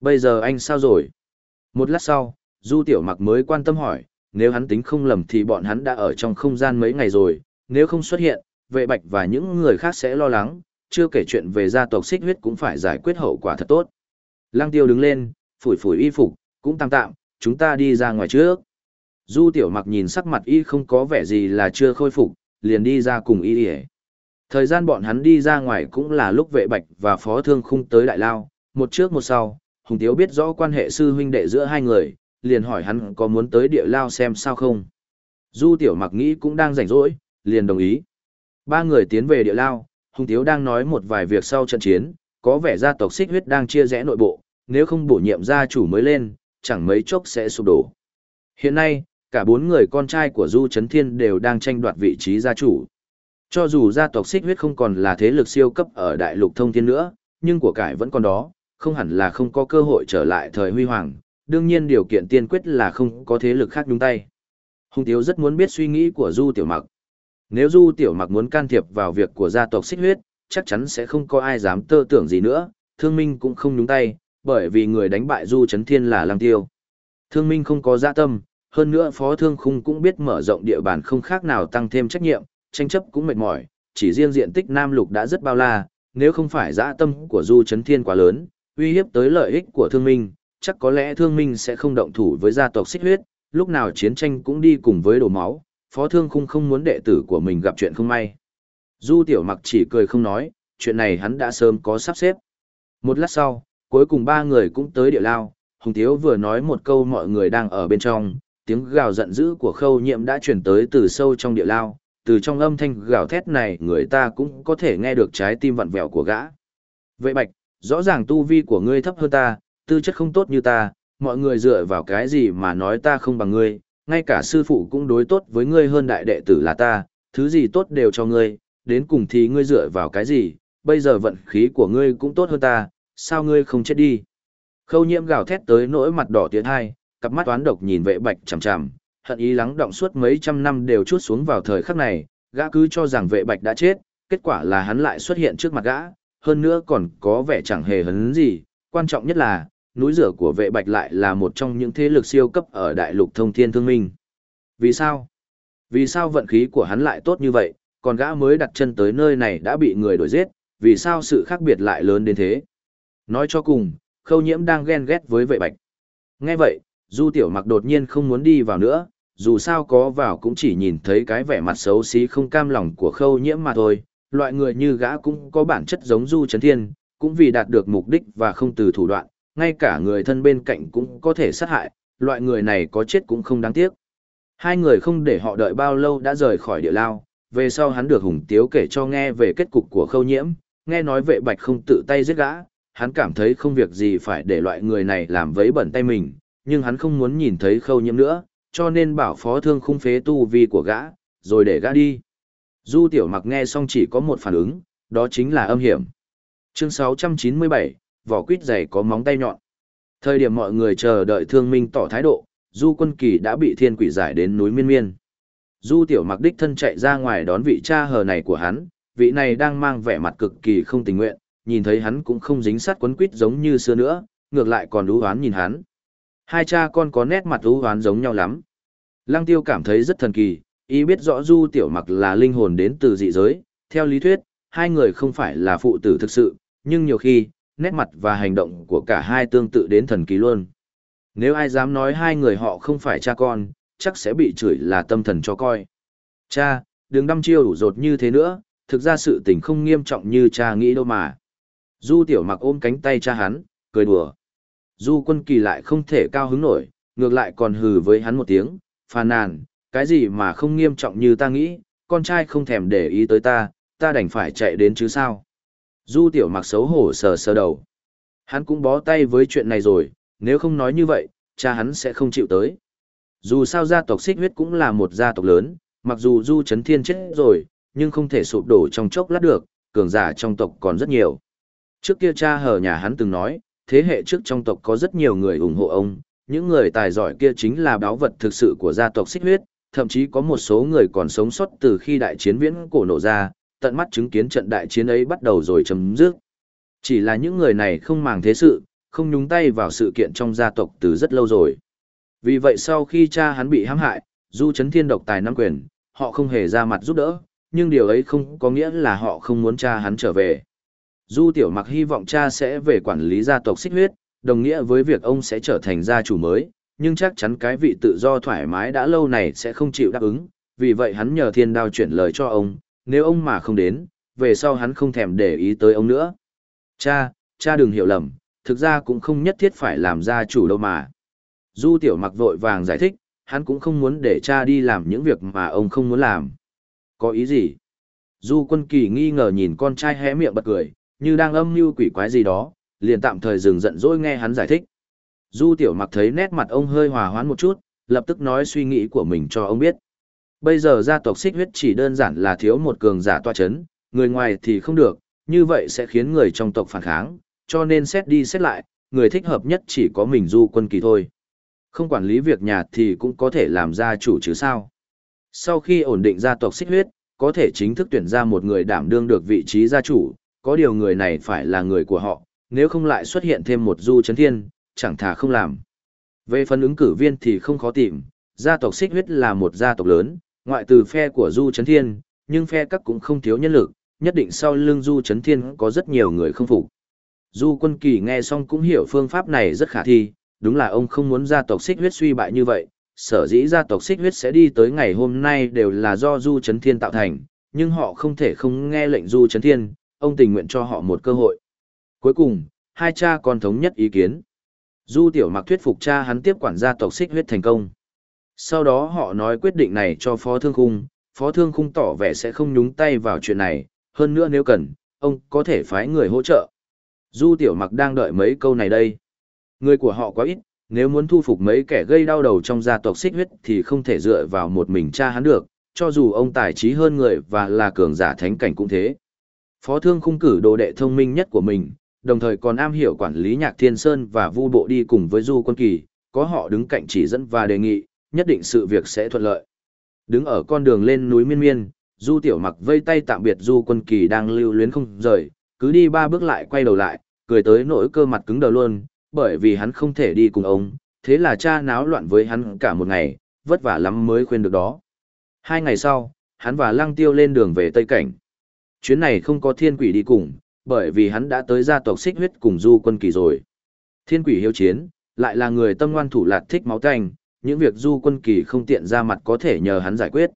Bây giờ anh sao rồi? Một lát sau, Du Tiểu Mặc mới quan tâm hỏi, nếu hắn tính không lầm thì bọn hắn đã ở trong không gian mấy ngày rồi, nếu không xuất hiện, vệ bạch và những người khác sẽ lo lắng, chưa kể chuyện về gia tộc xích huyết cũng phải giải quyết hậu quả thật tốt. Lăng Tiêu đứng lên, phủi phủi y phục, cũng tạm tạm, chúng ta đi ra ngoài trước. Du Tiểu Mặc nhìn sắc mặt y không có vẻ gì là chưa khôi phục, liền đi ra cùng y đi Thời gian bọn hắn đi ra ngoài cũng là lúc vệ bạch và phó thương khung tới đại lao, một trước một sau, Hùng Tiếu biết rõ quan hệ sư huynh đệ giữa hai người, liền hỏi hắn có muốn tới địa lao xem sao không. Du tiểu mặc nghĩ cũng đang rảnh rỗi, liền đồng ý. Ba người tiến về địa lao, Hùng Tiếu đang nói một vài việc sau trận chiến, có vẻ gia tộc xích huyết đang chia rẽ nội bộ, nếu không bổ nhiệm gia chủ mới lên, chẳng mấy chốc sẽ sụp đổ. Hiện nay, cả bốn người con trai của Du Trấn Thiên đều đang tranh đoạt vị trí gia chủ. Cho dù gia tộc xích huyết không còn là thế lực siêu cấp ở đại lục thông thiên nữa, nhưng của cải vẫn còn đó, không hẳn là không có cơ hội trở lại thời huy hoàng, đương nhiên điều kiện tiên quyết là không có thế lực khác nhúng tay. Hùng Tiếu rất muốn biết suy nghĩ của Du Tiểu Mặc. Nếu Du Tiểu Mặc muốn can thiệp vào việc của gia tộc xích huyết, chắc chắn sẽ không có ai dám tơ tưởng gì nữa, thương minh cũng không nhúng tay, bởi vì người đánh bại Du Trấn Thiên là Lăng Tiêu. Thương minh không có dạ tâm, hơn nữa Phó Thương Khung cũng biết mở rộng địa bàn không khác nào tăng thêm trách nhiệm, tranh chấp cũng mệt mỏi, chỉ riêng diện tích Nam Lục đã rất bao la, nếu không phải dạ tâm của Du Trấn Thiên quá lớn, uy hiếp tới lợi ích của thương minh, chắc có lẽ thương minh sẽ không động thủ với gia tộc xích huyết, lúc nào chiến tranh cũng đi cùng với đổ máu, phó thương khung không muốn đệ tử của mình gặp chuyện không may. Du tiểu mặc chỉ cười không nói, chuyện này hắn đã sớm có sắp xếp. Một lát sau, cuối cùng ba người cũng tới địa lao, Hùng Tiếu vừa nói một câu mọi người đang ở bên trong, tiếng gào giận dữ của khâu nhiệm đã chuyển tới từ sâu trong địa lao, từ trong âm thanh gào thét này người ta cũng có thể nghe được trái tim vặn vẹo của gã. Vậy Bạch, rõ ràng tu vi của ngươi thấp hơn ta, tư chất không tốt như ta, mọi người dựa vào cái gì mà nói ta không bằng ngươi, ngay cả sư phụ cũng đối tốt với ngươi hơn đại đệ tử là ta, thứ gì tốt đều cho ngươi, đến cùng thì ngươi dựa vào cái gì, bây giờ vận khí của ngươi cũng tốt hơn ta, sao ngươi không chết đi. Khâu nhiễm gào thét tới nỗi mặt đỏ tiến hai, cặp mắt toán độc nhìn vệ bạch chằm chằm, hận ý lắng động suốt mấy trăm năm đều chút xuống vào thời khắc này, gã cứ cho rằng vệ bạch đã chết, kết quả là hắn lại xuất hiện trước mặt gã, hơn nữa còn có vẻ chẳng hề hấn gì, quan trọng nhất là, núi rửa của vệ bạch lại là một trong những thế lực siêu cấp ở đại lục thông thiên thương minh. Vì sao? Vì sao vận khí của hắn lại tốt như vậy, còn gã mới đặt chân tới nơi này đã bị người đuổi giết, vì sao sự khác biệt lại lớn đến thế? Nói cho cùng, khâu nhiễm đang ghen ghét với vệ bạch. Nghe vậy, Du Tiểu Mặc đột nhiên không muốn đi vào nữa, dù sao có vào cũng chỉ nhìn thấy cái vẻ mặt xấu xí không cam lòng của khâu nhiễm mà thôi. Loại người như gã cũng có bản chất giống Du Trấn Thiên, cũng vì đạt được mục đích và không từ thủ đoạn, ngay cả người thân bên cạnh cũng có thể sát hại, loại người này có chết cũng không đáng tiếc. Hai người không để họ đợi bao lâu đã rời khỏi địa lao, về sau hắn được Hùng Tiếu kể cho nghe về kết cục của khâu nhiễm, nghe nói vệ bạch không tự tay giết gã, hắn cảm thấy không việc gì phải để loại người này làm vấy bẩn tay mình, nhưng hắn không muốn nhìn thấy khâu nhiễm nữa, cho nên bảo phó thương khung phế tu vi của gã, rồi để gã đi. Du tiểu mặc nghe xong chỉ có một phản ứng, đó chính là âm hiểm. Chương 697, vỏ quýt dày có móng tay nhọn. Thời điểm mọi người chờ đợi thương minh tỏ thái độ, Du quân kỳ đã bị thiên quỷ giải đến núi miên miên. Du tiểu mặc đích thân chạy ra ngoài đón vị cha hờ này của hắn, vị này đang mang vẻ mặt cực kỳ không tình nguyện, nhìn thấy hắn cũng không dính sát quấn quýt giống như xưa nữa, ngược lại còn đú hoán nhìn hắn. Hai cha con có nét mặt đú hoán giống nhau lắm. Lăng tiêu cảm thấy rất thần kỳ, ý biết rõ du tiểu mặc là linh hồn đến từ dị giới, theo lý thuyết, hai người không phải là phụ tử thực sự, nhưng nhiều khi, nét mặt và hành động của cả hai tương tự đến thần kỳ luôn. Nếu ai dám nói hai người họ không phải cha con, chắc sẽ bị chửi là tâm thần cho coi. Cha, đừng đăm chiêu đủ rột như thế nữa, thực ra sự tình không nghiêm trọng như cha nghĩ đâu mà. Du tiểu mặc ôm cánh tay cha hắn, cười đùa. Du quân kỳ lại không thể cao hứng nổi, ngược lại còn hừ với hắn một tiếng, phàn nàn, cái gì mà không nghiêm trọng như ta nghĩ, con trai không thèm để ý tới ta, ta đành phải chạy đến chứ sao. Du tiểu mặc xấu hổ sờ sờ đầu. Hắn cũng bó tay với chuyện này rồi, nếu không nói như vậy, cha hắn sẽ không chịu tới. Dù sao gia tộc xích huyết cũng là một gia tộc lớn, mặc dù Du Trấn Thiên chết rồi, nhưng không thể sụp đổ trong chốc lát được, cường giả trong tộc còn rất nhiều. Trước kia cha hờ nhà hắn từng nói, thế hệ trước trong tộc có rất nhiều người ủng hộ ông, những người tài giỏi kia chính là báo vật thực sự của gia tộc xích huyết, thậm chí có một số người còn sống sót từ khi đại chiến viễn cổ nổ ra, tận mắt chứng kiến trận đại chiến ấy bắt đầu rồi chấm dứt. Chỉ là những người này không màng thế sự, không nhúng tay vào sự kiện trong gia tộc từ rất lâu rồi. Vì vậy sau khi cha hắn bị hãm hại, Du Chấn Thiên độc tài nắm quyền, họ không hề ra mặt giúp đỡ, nhưng điều ấy không có nghĩa là họ không muốn cha hắn trở về. Du Tiểu Mặc hy vọng cha sẽ về quản lý gia tộc xích huyết, đồng nghĩa với việc ông sẽ trở thành gia chủ mới, nhưng chắc chắn cái vị tự do thoải mái đã lâu này sẽ không chịu đáp ứng, vì vậy hắn nhờ thiên đao chuyển lời cho ông, nếu ông mà không đến, về sau hắn không thèm để ý tới ông nữa. Cha, cha đừng hiểu lầm, thực ra cũng không nhất thiết phải làm gia chủ đâu mà. Du tiểu mặc vội vàng giải thích, hắn cũng không muốn để cha đi làm những việc mà ông không muốn làm. Có ý gì? Du quân kỳ nghi ngờ nhìn con trai hé miệng bật cười, như đang âm mưu quỷ quái gì đó, liền tạm thời dừng giận dỗi nghe hắn giải thích. Du tiểu mặc thấy nét mặt ông hơi hòa hoãn một chút, lập tức nói suy nghĩ của mình cho ông biết. Bây giờ gia tộc xích huyết chỉ đơn giản là thiếu một cường giả toa chấn, người ngoài thì không được, như vậy sẽ khiến người trong tộc phản kháng, cho nên xét đi xét lại, người thích hợp nhất chỉ có mình du quân kỳ thôi. Không quản lý việc nhà thì cũng có thể làm gia chủ chứ sao. Sau khi ổn định gia tộc xích huyết, có thể chính thức tuyển ra một người đảm đương được vị trí gia chủ, có điều người này phải là người của họ, nếu không lại xuất hiện thêm một du chấn thiên, chẳng thà không làm. Về phần ứng cử viên thì không khó tìm, gia tộc xích huyết là một gia tộc lớn, ngoại từ phe của du chấn thiên, nhưng phe các cũng không thiếu nhân lực, nhất định sau lưng du chấn thiên có rất nhiều người không phục. Du quân kỳ nghe xong cũng hiểu phương pháp này rất khả thi, đúng là ông không muốn gia tộc xích huyết suy bại như vậy, sở dĩ gia tộc xích huyết sẽ đi tới ngày hôm nay đều là do Du Trấn Thiên tạo thành, nhưng họ không thể không nghe lệnh Du Trấn Thiên, ông tình nguyện cho họ một cơ hội. Cuối cùng, hai cha con thống nhất ý kiến. Du Tiểu Mặc thuyết phục cha hắn tiếp quản gia tộc xích huyết thành công. Sau đó họ nói quyết định này cho Phó Thương Khung, Phó Thương Khung tỏ vẻ sẽ không nhúng tay vào chuyện này, hơn nữa nếu cần, ông có thể phái người hỗ trợ. Du Tiểu Mặc đang đợi mấy câu này đây. Người của họ quá ít, nếu muốn thu phục mấy kẻ gây đau đầu trong gia tộc xích huyết thì không thể dựa vào một mình cha hắn được, cho dù ông tài trí hơn người và là cường giả thánh cảnh cũng thế. Phó thương khung cử đồ đệ thông minh nhất của mình, đồng thời còn am hiểu quản lý nhạc thiên sơn và vu bộ đi cùng với du quân kỳ, có họ đứng cạnh chỉ dẫn và đề nghị, nhất định sự việc sẽ thuận lợi. Đứng ở con đường lên núi miên miên, du tiểu mặc vây tay tạm biệt du quân kỳ đang lưu luyến không rời, cứ đi ba bước lại quay đầu lại, cười tới nỗi cơ mặt cứng đờ luôn, bởi vì hắn không thể đi cùng ông, thế là cha náo loạn với hắn cả một ngày, vất vả lắm mới khuyên được đó. Hai ngày sau, hắn và Lăng Tiêu lên đường về Tây Cảnh. Chuyến này không có thiên quỷ đi cùng, bởi vì hắn đã tới gia tộc xích huyết cùng du quân kỳ rồi. Thiên quỷ hiếu chiến, lại là người tâm ngoan thủ lạt thích máu tanh, những việc du quân kỳ không tiện ra mặt có thể nhờ hắn giải quyết.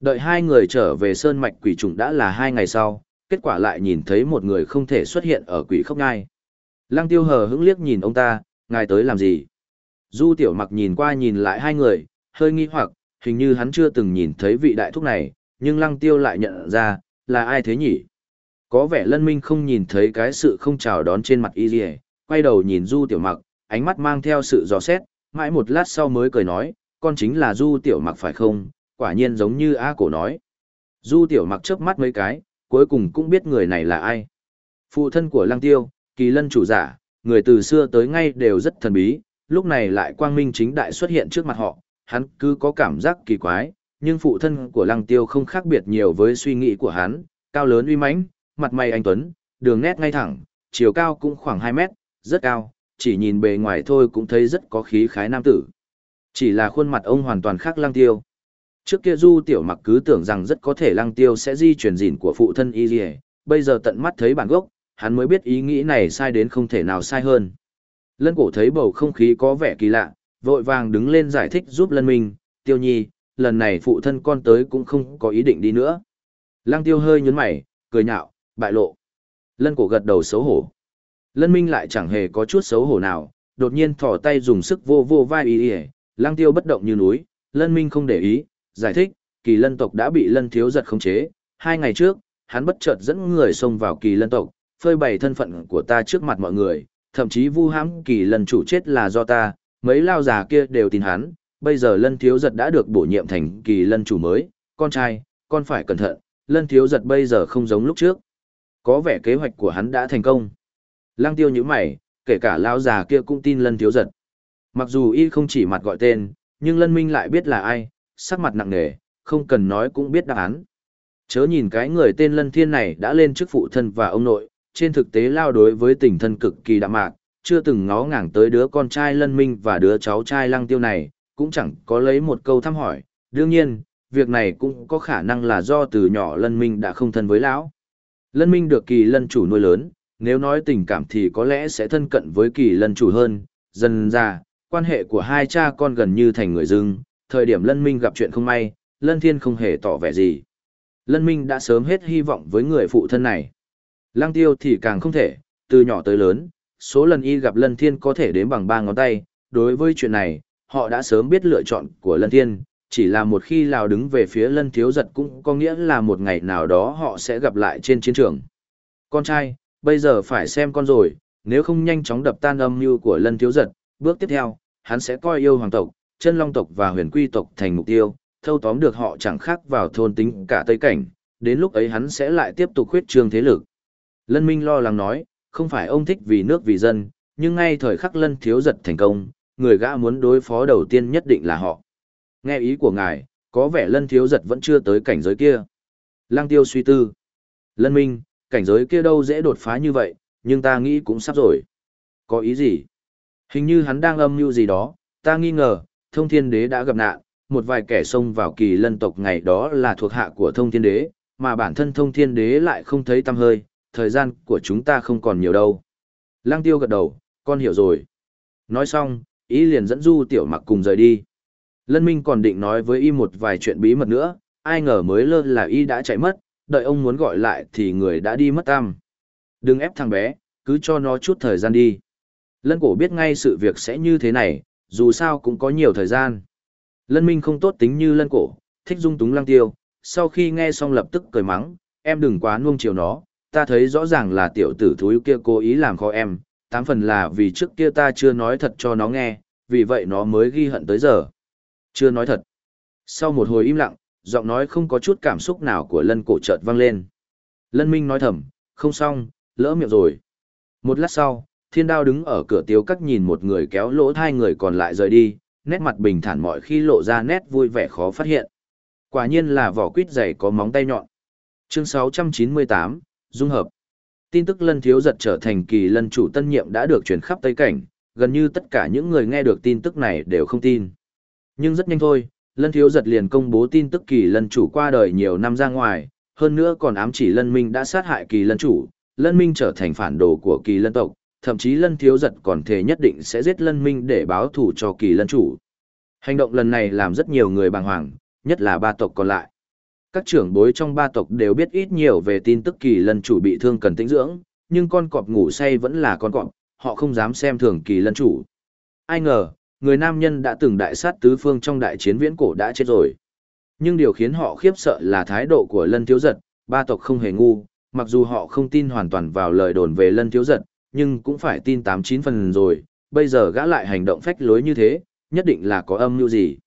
Đợi hai người trở về sơn mạch quỷ trùng đã là hai ngày sau, kết quả lại nhìn thấy một người không thể xuất hiện ở quỷ khốc ngai. Lăng tiêu hờ hững liếc nhìn ông ta, ngài tới làm gì? Du tiểu mặc nhìn qua nhìn lại hai người, hơi nghi hoặc, hình như hắn chưa từng nhìn thấy vị đại thúc này, nhưng lăng tiêu lại nhận ra, là ai thế nhỉ? Có vẻ lân minh không nhìn thấy cái sự không chào đón trên mặt y quay đầu nhìn du tiểu mặc, ánh mắt mang theo sự dò xét, mãi một lát sau mới cười nói, con chính là du tiểu mặc phải không? Quả nhiên giống như A cổ nói. Du tiểu mặc chớp mắt mấy cái, cuối cùng cũng biết người này là ai. Phụ thân của lăng tiêu, kỳ lân chủ giả, người từ xưa tới ngay đều rất thần bí, lúc này lại quang minh chính đại xuất hiện trước mặt họ, hắn cứ có cảm giác kỳ quái, nhưng phụ thân của lăng tiêu không khác biệt nhiều với suy nghĩ của hắn, cao lớn uy mãnh, mặt mày anh tuấn, đường nét ngay thẳng, chiều cao cũng khoảng 2 mét, rất cao, chỉ nhìn bề ngoài thôi cũng thấy rất có khí khái nam tử. Chỉ là khuôn mặt ông hoàn toàn khác lăng tiêu. Trước kia du tiểu mặc cứ tưởng rằng rất có thể lăng tiêu sẽ di chuyển gìn của phụ thân y dì bây giờ tận mắt thấy bản gốc, hắn mới biết ý nghĩ này sai đến không thể nào sai hơn. Lân cổ thấy bầu không khí có vẻ kỳ lạ, vội vàng đứng lên giải thích giúp lân minh, tiêu nhi, lần này phụ thân con tới cũng không có ý định đi nữa. Lăng tiêu hơi nhấn mày, cười nhạo, bại lộ. Lân cổ gật đầu xấu hổ. Lân minh lại chẳng hề có chút xấu hổ nào, đột nhiên thỏ tay dùng sức vô vô vai ý y, Lang tiêu bất động như núi lân minh không để ý giải thích kỳ lân tộc đã bị lân thiếu giật khống chế hai ngày trước hắn bất chợt dẫn người xông vào kỳ lân tộc phơi bày thân phận của ta trước mặt mọi người thậm chí vu hãm kỳ lân chủ chết là do ta mấy lao già kia đều tin hắn bây giờ lân thiếu giật đã được bổ nhiệm thành kỳ lân chủ mới con trai con phải cẩn thận lân thiếu giật bây giờ không giống lúc trước. Có vẻ kế hoạch của hắn đã thành công lăng tiêu như mày, kể cả lao già kia cũng tin lân thiếu giật. Mặc dù y không chỉ mặt gọi tên, nhưng lân minh lại biết là ai, sắc mặt nặng nề, không cần nói cũng biết đáp án. Chớ nhìn cái người tên lân thiên này đã lên chức phụ thân và ông nội, trên thực tế lao đối với tình thân cực kỳ đạm mạc, chưa từng ngó ngàng tới đứa con trai lân minh và đứa cháu trai lăng tiêu này, cũng chẳng có lấy một câu thăm hỏi. Đương nhiên, việc này cũng có khả năng là do từ nhỏ lân minh đã không thân với lão. Lân minh được kỳ lân chủ nuôi lớn nếu nói tình cảm thì có lẽ sẽ thân cận với kỳ lân chủ hơn. Dần ra, quan hệ của hai cha con gần như thành người dưng, thời điểm Lân Minh gặp chuyện không may, Lân Thiên không hề tỏ vẻ gì. Lân Minh đã sớm hết hy vọng với người phụ thân này. Lăng Tiêu thì càng không thể, từ nhỏ tới lớn, số lần y gặp Lân Thiên có thể đếm bằng ba ngón tay, đối với chuyện này, họ đã sớm biết lựa chọn của Lân Thiên, chỉ là một khi Lào đứng về phía Lân Thiếu Giật cũng có nghĩa là một ngày nào đó họ sẽ gặp lại trên chiến trường. Con trai, bây giờ phải xem con rồi, nếu không nhanh chóng đập tan âm mưu của lân thiếu giật, bước tiếp theo, hắn sẽ coi yêu hoàng tộc, chân long tộc và huyền quy tộc thành mục tiêu, thâu tóm được họ chẳng khác vào thôn tính cả Tây Cảnh, đến lúc ấy hắn sẽ lại tiếp tục khuyết trương thế lực. Lân Minh lo lắng nói, không phải ông thích vì nước vì dân, nhưng ngay thời khắc lân thiếu giật thành công, người gã muốn đối phó đầu tiên nhất định là họ. Nghe ý của ngài, có vẻ lân thiếu giật vẫn chưa tới cảnh giới kia. Lăng tiêu suy tư. Lân Minh, cảnh giới kia đâu dễ đột phá như vậy, nhưng ta nghĩ cũng sắp rồi. Có ý gì? Hình như hắn đang âm mưu gì đó, ta nghi ngờ, thông thiên đế đã gặp nạn, một vài kẻ xông vào kỳ lân tộc ngày đó là thuộc hạ của thông thiên đế, mà bản thân thông thiên đế lại không thấy tâm hơi, thời gian của chúng ta không còn nhiều đâu. Lăng tiêu gật đầu, con hiểu rồi. Nói xong, ý liền dẫn du tiểu mặc cùng rời đi. Lân Minh còn định nói với y một vài chuyện bí mật nữa, ai ngờ mới lơ là y đã chạy mất, đợi ông muốn gọi lại thì người đã đi mất tam. Đừng ép thằng bé, cứ cho nó chút thời gian đi. Lân cổ biết ngay sự việc sẽ như thế này, dù sao cũng có nhiều thời gian. Lân minh không tốt tính như lân cổ, thích dung túng lăng tiêu, sau khi nghe xong lập tức cười mắng, em đừng quá nuông chiều nó, ta thấy rõ ràng là tiểu tử thúi kia cố ý làm khó em, tám phần là vì trước kia ta chưa nói thật cho nó nghe, vì vậy nó mới ghi hận tới giờ. Chưa nói thật. Sau một hồi im lặng, giọng nói không có chút cảm xúc nào của lân cổ chợt vang lên. Lân Minh nói thầm, không xong, lỡ miệng rồi. Một lát sau, thiên đao đứng ở cửa tiếu cắt nhìn một người kéo lỗ hai người còn lại rời đi, nét mặt bình thản mọi khi lộ ra nét vui vẻ khó phát hiện. Quả nhiên là vỏ quýt dày có móng tay nhọn. Chương 698, Dung hợp. Tin tức lân thiếu giật trở thành kỳ lân chủ tân nhiệm đã được truyền khắp Tây Cảnh, gần như tất cả những người nghe được tin tức này đều không tin. Nhưng rất nhanh thôi, lân thiếu giật liền công bố tin tức kỳ lân chủ qua đời nhiều năm ra ngoài, hơn nữa còn ám chỉ lân minh đã sát hại kỳ lân chủ, lân minh trở thành phản đồ của kỳ lân tộc, thậm chí lân thiếu giật còn thể nhất định sẽ giết lân minh để báo thù cho kỳ lân chủ. Hành động lần này làm rất nhiều người bàng hoàng, nhất là ba tộc còn lại. Các trưởng bối trong ba tộc đều biết ít nhiều về tin tức kỳ lân chủ bị thương cần tĩnh dưỡng, nhưng con cọp ngủ say vẫn là con cọp, họ không dám xem thường kỳ lân chủ. Ai ngờ, người nam nhân đã từng đại sát tứ phương trong đại chiến viễn cổ đã chết rồi. Nhưng điều khiến họ khiếp sợ là thái độ của lân thiếu giật, ba tộc không hề ngu, mặc dù họ không tin hoàn toàn vào lời đồn về lân thiếu giật, nhưng cũng phải tin tám chín phần rồi, bây giờ gã lại hành động phách lối như thế, nhất định là có âm mưu gì.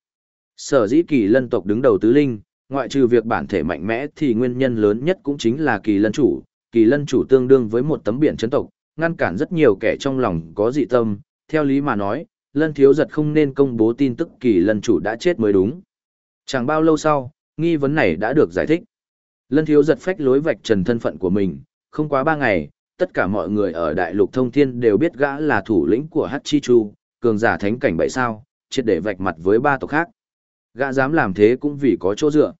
Sở dĩ kỳ lân tộc đứng đầu tứ linh, ngoại trừ việc bản thể mạnh mẽ thì nguyên nhân lớn nhất cũng chính là kỳ lân chủ, kỳ lân chủ tương đương với một tấm biển chấn tộc, ngăn cản rất nhiều kẻ trong lòng có dị tâm, theo lý mà nói, lân thiếu giật không nên công bố tin tức kỳ lân chủ đã chết mới đúng. Chẳng bao lâu sau, nghi vấn này đã được giải thích. Lân thiếu giật phách lối vạch trần thân phận của mình, không quá ba ngày, tất cả mọi người ở đại lục thông thiên đều biết gã là thủ lĩnh của Chi Chu, cường giả thánh cảnh bảy sao, triệt để vạch mặt với ba tộc khác. Gã dám làm thế cũng vì có chỗ dựa.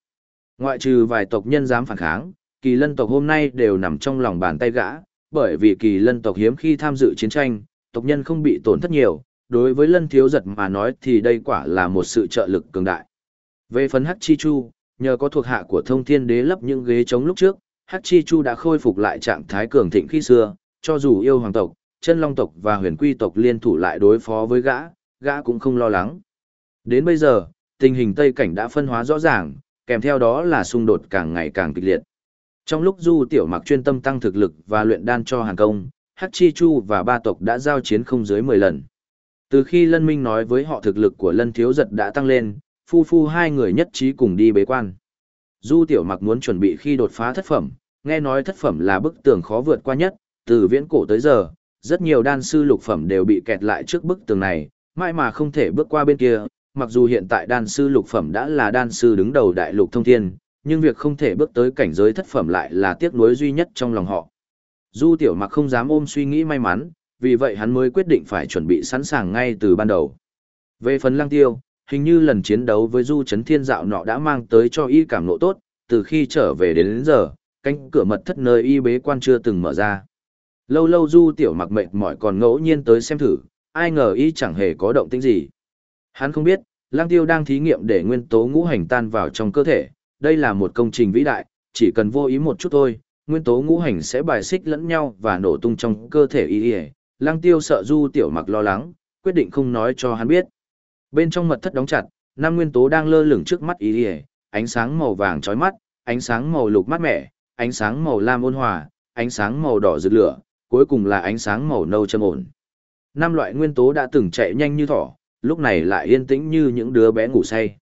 Ngoại trừ vài tộc nhân dám phản kháng, kỳ lân tộc hôm nay đều nằm trong lòng bàn tay gã, bởi vì kỳ lân tộc hiếm khi tham dự chiến tranh, tộc nhân không bị tổn thất nhiều, đối với lân thiếu giật mà nói thì đây quả là một sự trợ lực cường đại. Về phần Hắc Chi Chu, nhờ có thuộc hạ của thông thiên đế lấp những ghế trống lúc trước, Hắc Chi Chu đã khôi phục lại trạng thái cường thịnh khi xưa, cho dù yêu hoàng tộc, chân long tộc và huyền quy tộc liên thủ lại đối phó với gã, gã cũng không lo lắng. Đến bây giờ, tình hình Tây Cảnh đã phân hóa rõ ràng, kèm theo đó là xung đột càng ngày càng kịch liệt. Trong lúc Du Tiểu Mặc chuyên tâm tăng thực lực và luyện đan cho hàng Công, Hắc Chi Chu và ba tộc đã giao chiến không dưới 10 lần. Từ khi Lân Minh nói với họ thực lực của Lân Thiếu Giật đã tăng lên, phu phu hai người nhất trí cùng đi bế quan. Du Tiểu Mặc muốn chuẩn bị khi đột phá thất phẩm, nghe nói thất phẩm là bức tường khó vượt qua nhất, từ viễn cổ tới giờ, rất nhiều đan sư lục phẩm đều bị kẹt lại trước bức tường này, mãi mà không thể bước qua bên kia, mặc dù hiện tại đan sư lục phẩm đã là đan sư đứng đầu đại lục thông thiên, nhưng việc không thể bước tới cảnh giới thất phẩm lại là tiếc nuối duy nhất trong lòng họ. Du Tiểu Mặc không dám ôm suy nghĩ may mắn, vì vậy hắn mới quyết định phải chuẩn bị sẵn sàng ngay từ ban đầu. Về phần Lăng Tiêu, hình như lần chiến đấu với Du Chấn Thiên Dạo nọ đã mang tới cho y cảm nộ tốt, từ khi trở về đến, đến giờ, cánh cửa mật thất nơi y bế quan chưa từng mở ra. Lâu lâu Du Tiểu Mặc mệt mỏi còn ngẫu nhiên tới xem thử, ai ngờ y chẳng hề có động tĩnh gì. Hắn không biết, Lang Tiêu đang thí nghiệm để nguyên tố ngũ hành tan vào trong cơ thể, đây là một công trình vĩ đại, chỉ cần vô ý một chút thôi, nguyên tố ngũ hành sẽ bài xích lẫn nhau và nổ tung trong cơ thể y. Lang Tiêu sợ Du Tiểu Mặc lo lắng, quyết định không nói cho hắn biết. Bên trong mật thất đóng chặt, năm nguyên tố đang lơ lửng trước mắt y, ánh sáng màu vàng chói mắt, ánh sáng màu lục mát mẻ, ánh sáng màu lam ôn hòa, ánh sáng màu đỏ rực lửa, cuối cùng là ánh sáng màu nâu trầm ổn. Năm loại nguyên tố đã từng chạy nhanh như thỏ, lúc này lại yên tĩnh như những đứa bé ngủ say.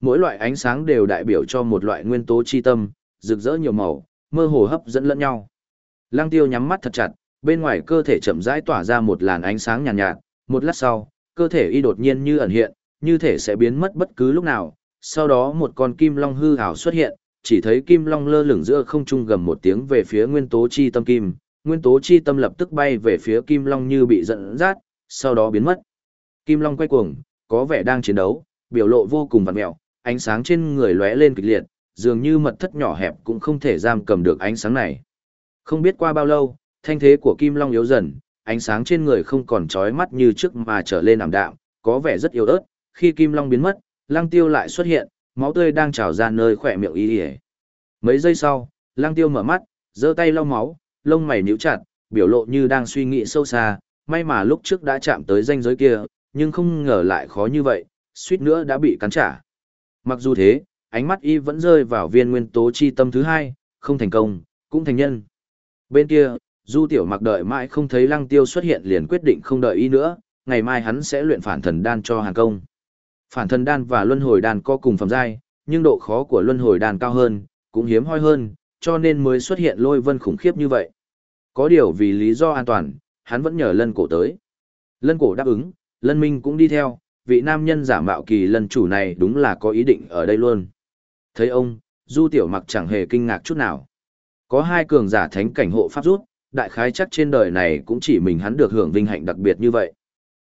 Mỗi loại ánh sáng đều đại biểu cho một loại nguyên tố chi tâm, rực rỡ nhiều màu, mơ hồ hấp dẫn lẫn nhau. Lăng tiêu nhắm mắt thật chặt, bên ngoài cơ thể chậm rãi tỏa ra một làn ánh sáng nhàn nhạt, nhạt, một lát sau, cơ thể y đột nhiên như ẩn hiện, như thể sẽ biến mất bất cứ lúc nào, sau đó một con kim long hư ảo xuất hiện, chỉ thấy kim long lơ lửng giữa không trung gầm một tiếng về phía nguyên tố chi tâm kim, nguyên tố chi tâm lập tức bay về phía kim long như bị giận dắt, sau đó biến mất. Kim long quay cuồng, có vẻ đang chiến đấu, biểu lộ vô cùng vặn mẹo, ánh sáng trên người lóe lên kịch liệt, dường như mật thất nhỏ hẹp cũng không thể giam cầm được ánh sáng này. Không biết qua bao lâu, thanh thế của kim long yếu dần, ánh sáng trên người không còn chói mắt như trước mà trở lên ảm đạm, có vẻ rất yếu ớt. Khi kim long biến mất, lăng tiêu lại xuất hiện, máu tươi đang trào ra nơi khỏe miệng y y. Mấy giây sau, lăng tiêu mở mắt, giơ tay lau máu, lông mày nhíu chặt, biểu lộ như đang suy nghĩ sâu xa, may mà lúc trước đã chạm tới ranh giới kia, nhưng không ngờ lại khó như vậy, suýt nữa đã bị cắn trả. Mặc dù thế, ánh mắt y vẫn rơi vào viên nguyên tố chi tâm thứ hai, không thành công, cũng thành nhân. Bên kia, Du Tiểu Mặc đợi mãi không thấy Lăng Tiêu xuất hiện liền quyết định không đợi ý nữa, ngày mai hắn sẽ luyện phản thần đan cho Hàn Công. Phản thần đan và luân hồi đan có cùng phẩm giai, nhưng độ khó của luân hồi đan cao hơn, cũng hiếm hoi hơn, cho nên mới xuất hiện lôi vân khủng khiếp như vậy. Có điều vì lý do an toàn, hắn vẫn nhờ lân cổ tới. Lân cổ đáp ứng, lân minh cũng đi theo, vị nam nhân giả mạo kỳ lân chủ này đúng là có ý định ở đây luôn. Thấy ông, du tiểu mặc chẳng hề kinh ngạc chút nào. Có hai cường giả thánh cảnh hộ pháp rút, đại khái chắc trên đời này cũng chỉ mình hắn được hưởng vinh hạnh đặc biệt như vậy.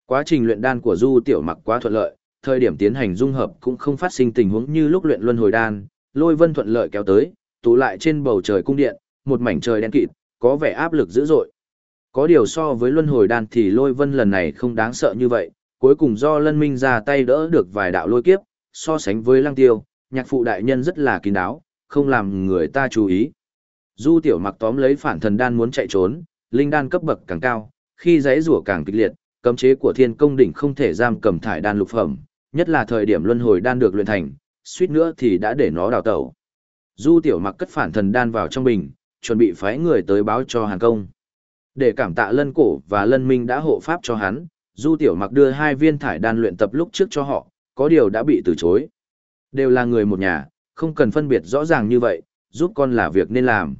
Quá trình luyện đan của du tiểu mặc quá thuận lợi, thời điểm tiến hành dung hợp cũng không phát sinh tình huống như lúc luyện luân hồi đan, lôi vân thuận lợi kéo tới, tụ lại trên bầu trời cung điện, một mảnh trời đen kịt, có vẻ áp lực dữ dội. Có điều so với luân hồi đan thì lôi vân lần này không đáng sợ như vậy, cuối cùng do lân minh ra tay đỡ được vài đạo lôi kiếp, so sánh với lăng tiêu, nhạc phụ đại nhân rất là kín đáo, không làm người ta chú ý. Du tiểu mặc tóm lấy phản thần đan muốn chạy trốn, linh đan cấp bậc càng cao, khi giấy rủa càng kịch liệt, cấm chế của thiên công đỉnh không thể giam cầm thải đan lục phẩm, nhất là thời điểm luân hồi đan được luyện thành, suýt nữa thì đã để nó đào tẩu. Du tiểu mặc cất phản thần đan vào trong bình, chuẩn bị phái người tới báo cho Hàn công. Để cảm tạ lân cổ và lân minh đã hộ pháp cho hắn, Du tiểu mặc đưa hai viên thải đan luyện tập lúc trước cho họ, có điều đã bị từ chối. Đều là người một nhà, không cần phân biệt rõ ràng như vậy, giúp con là việc nên làm.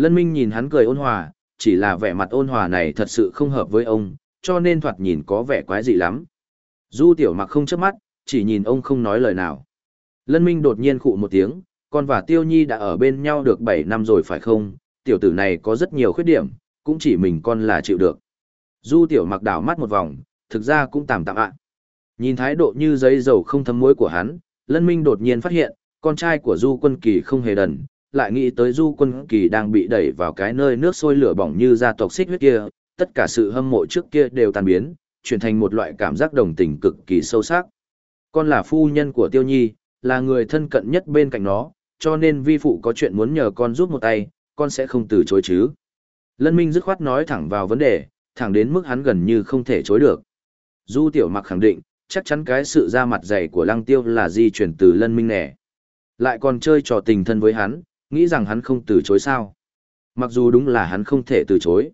Lân minh nhìn hắn cười ôn hòa, chỉ là vẻ mặt ôn hòa này thật sự không hợp với ông, cho nên thoạt nhìn có vẻ quái dị lắm. Du tiểu mặc không chớp mắt, chỉ nhìn ông không nói lời nào. Lân Minh đột nhiên khụ một tiếng, con và Tiêu Nhi đã ở bên nhau được 7 năm rồi phải không? Tiểu tử này có rất nhiều khuyết điểm, cũng chỉ mình con là chịu được. Du tiểu mặc đảo mắt một vòng, thực ra cũng tạm tạm ạ. Nhìn thái độ như giấy dầu không thấm muối của hắn, Lân Minh đột nhiên phát hiện, con trai của Du Quân Kỳ không hề đần, lại nghĩ tới Du Quân Kỳ đang bị đẩy vào cái nơi nước sôi lửa bỏng như gia tộc xích huyết kia, tất cả sự hâm mộ trước kia đều tan biến, chuyển thành một loại cảm giác đồng tình cực kỳ sâu sắc. Con là phu nhân của Tiêu Nhi, là người thân cận nhất bên cạnh nó, cho nên vi phụ có chuyện muốn nhờ con giúp một tay, con sẽ không từ chối chứ. Lân Minh dứt khoát nói thẳng vào vấn đề, thẳng đến mức hắn gần như không thể chối được. Du Tiểu Mặc khẳng định, chắc chắn cái sự ra mặt dày của Lăng Tiêu là di chuyển từ Lân Minh nè Lại còn chơi trò tình thân với hắn, nghĩ rằng hắn không từ chối sao. Mặc dù đúng là hắn không thể từ chối.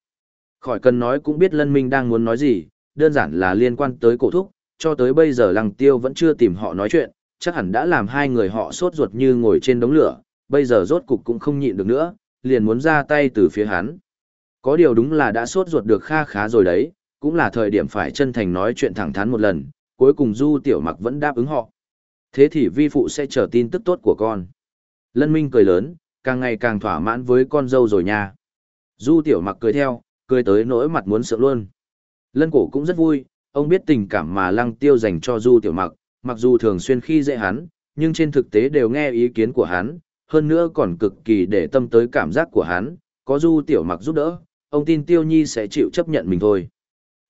Khỏi cần nói cũng biết Lân Minh đang muốn nói gì, đơn giản là liên quan tới cổ thúc, cho tới bây giờ Lăng Tiêu vẫn chưa tìm họ nói chuyện, chắc hẳn đã làm hai người họ sốt ruột như ngồi trên đống lửa, bây giờ rốt cục cũng không nhịn được nữa, liền muốn ra tay từ phía hắn. Có điều đúng là đã sốt ruột được kha khá rồi đấy, cũng là thời điểm phải chân thành nói chuyện thẳng thắn một lần, cuối cùng Du Tiểu Mặc vẫn đáp ứng họ. Thế thì vi phụ sẽ chờ tin tức tốt của con. Lân Minh cười lớn, càng ngày càng thỏa mãn với con dâu rồi nha. Du Tiểu Mặc cười theo, cười tới nỗi mặt muốn sợ luôn. Lân cổ cũng rất vui, ông biết tình cảm mà Lăng Tiêu dành cho Du Tiểu Mặc, mặc dù thường xuyên khi dễ hắn, nhưng trên thực tế đều nghe ý kiến của hắn, hơn nữa còn cực kỳ để tâm tới cảm giác của hắn, có Du Tiểu Mặc giúp đỡ, ông tin Tiêu Nhi sẽ chịu chấp nhận mình thôi.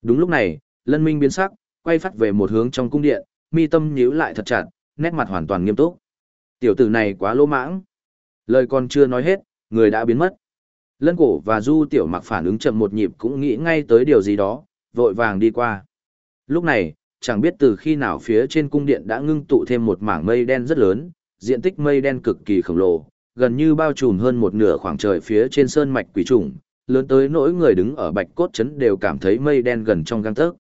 Đúng lúc này, Lân Minh biến sắc, quay phát về một hướng trong cung điện, mi tâm nhíu lại thật chặt, nét mặt hoàn toàn nghiêm túc. Tiểu tử này quá lỗ mãng. Lời còn chưa nói hết, người đã biến mất. Lân cổ và Du Tiểu Mặc phản ứng chậm một nhịp cũng nghĩ ngay tới điều gì đó, vội vàng đi qua. Lúc này, chẳng biết từ khi nào phía trên cung điện đã ngưng tụ thêm một mảng mây đen rất lớn, diện tích mây đen cực kỳ khổng lồ, gần như bao trùm hơn một nửa khoảng trời phía trên sơn mạch quỷ trùng, lớn tới nỗi người đứng ở bạch cốt trấn đều cảm thấy mây đen gần trong gang tấc.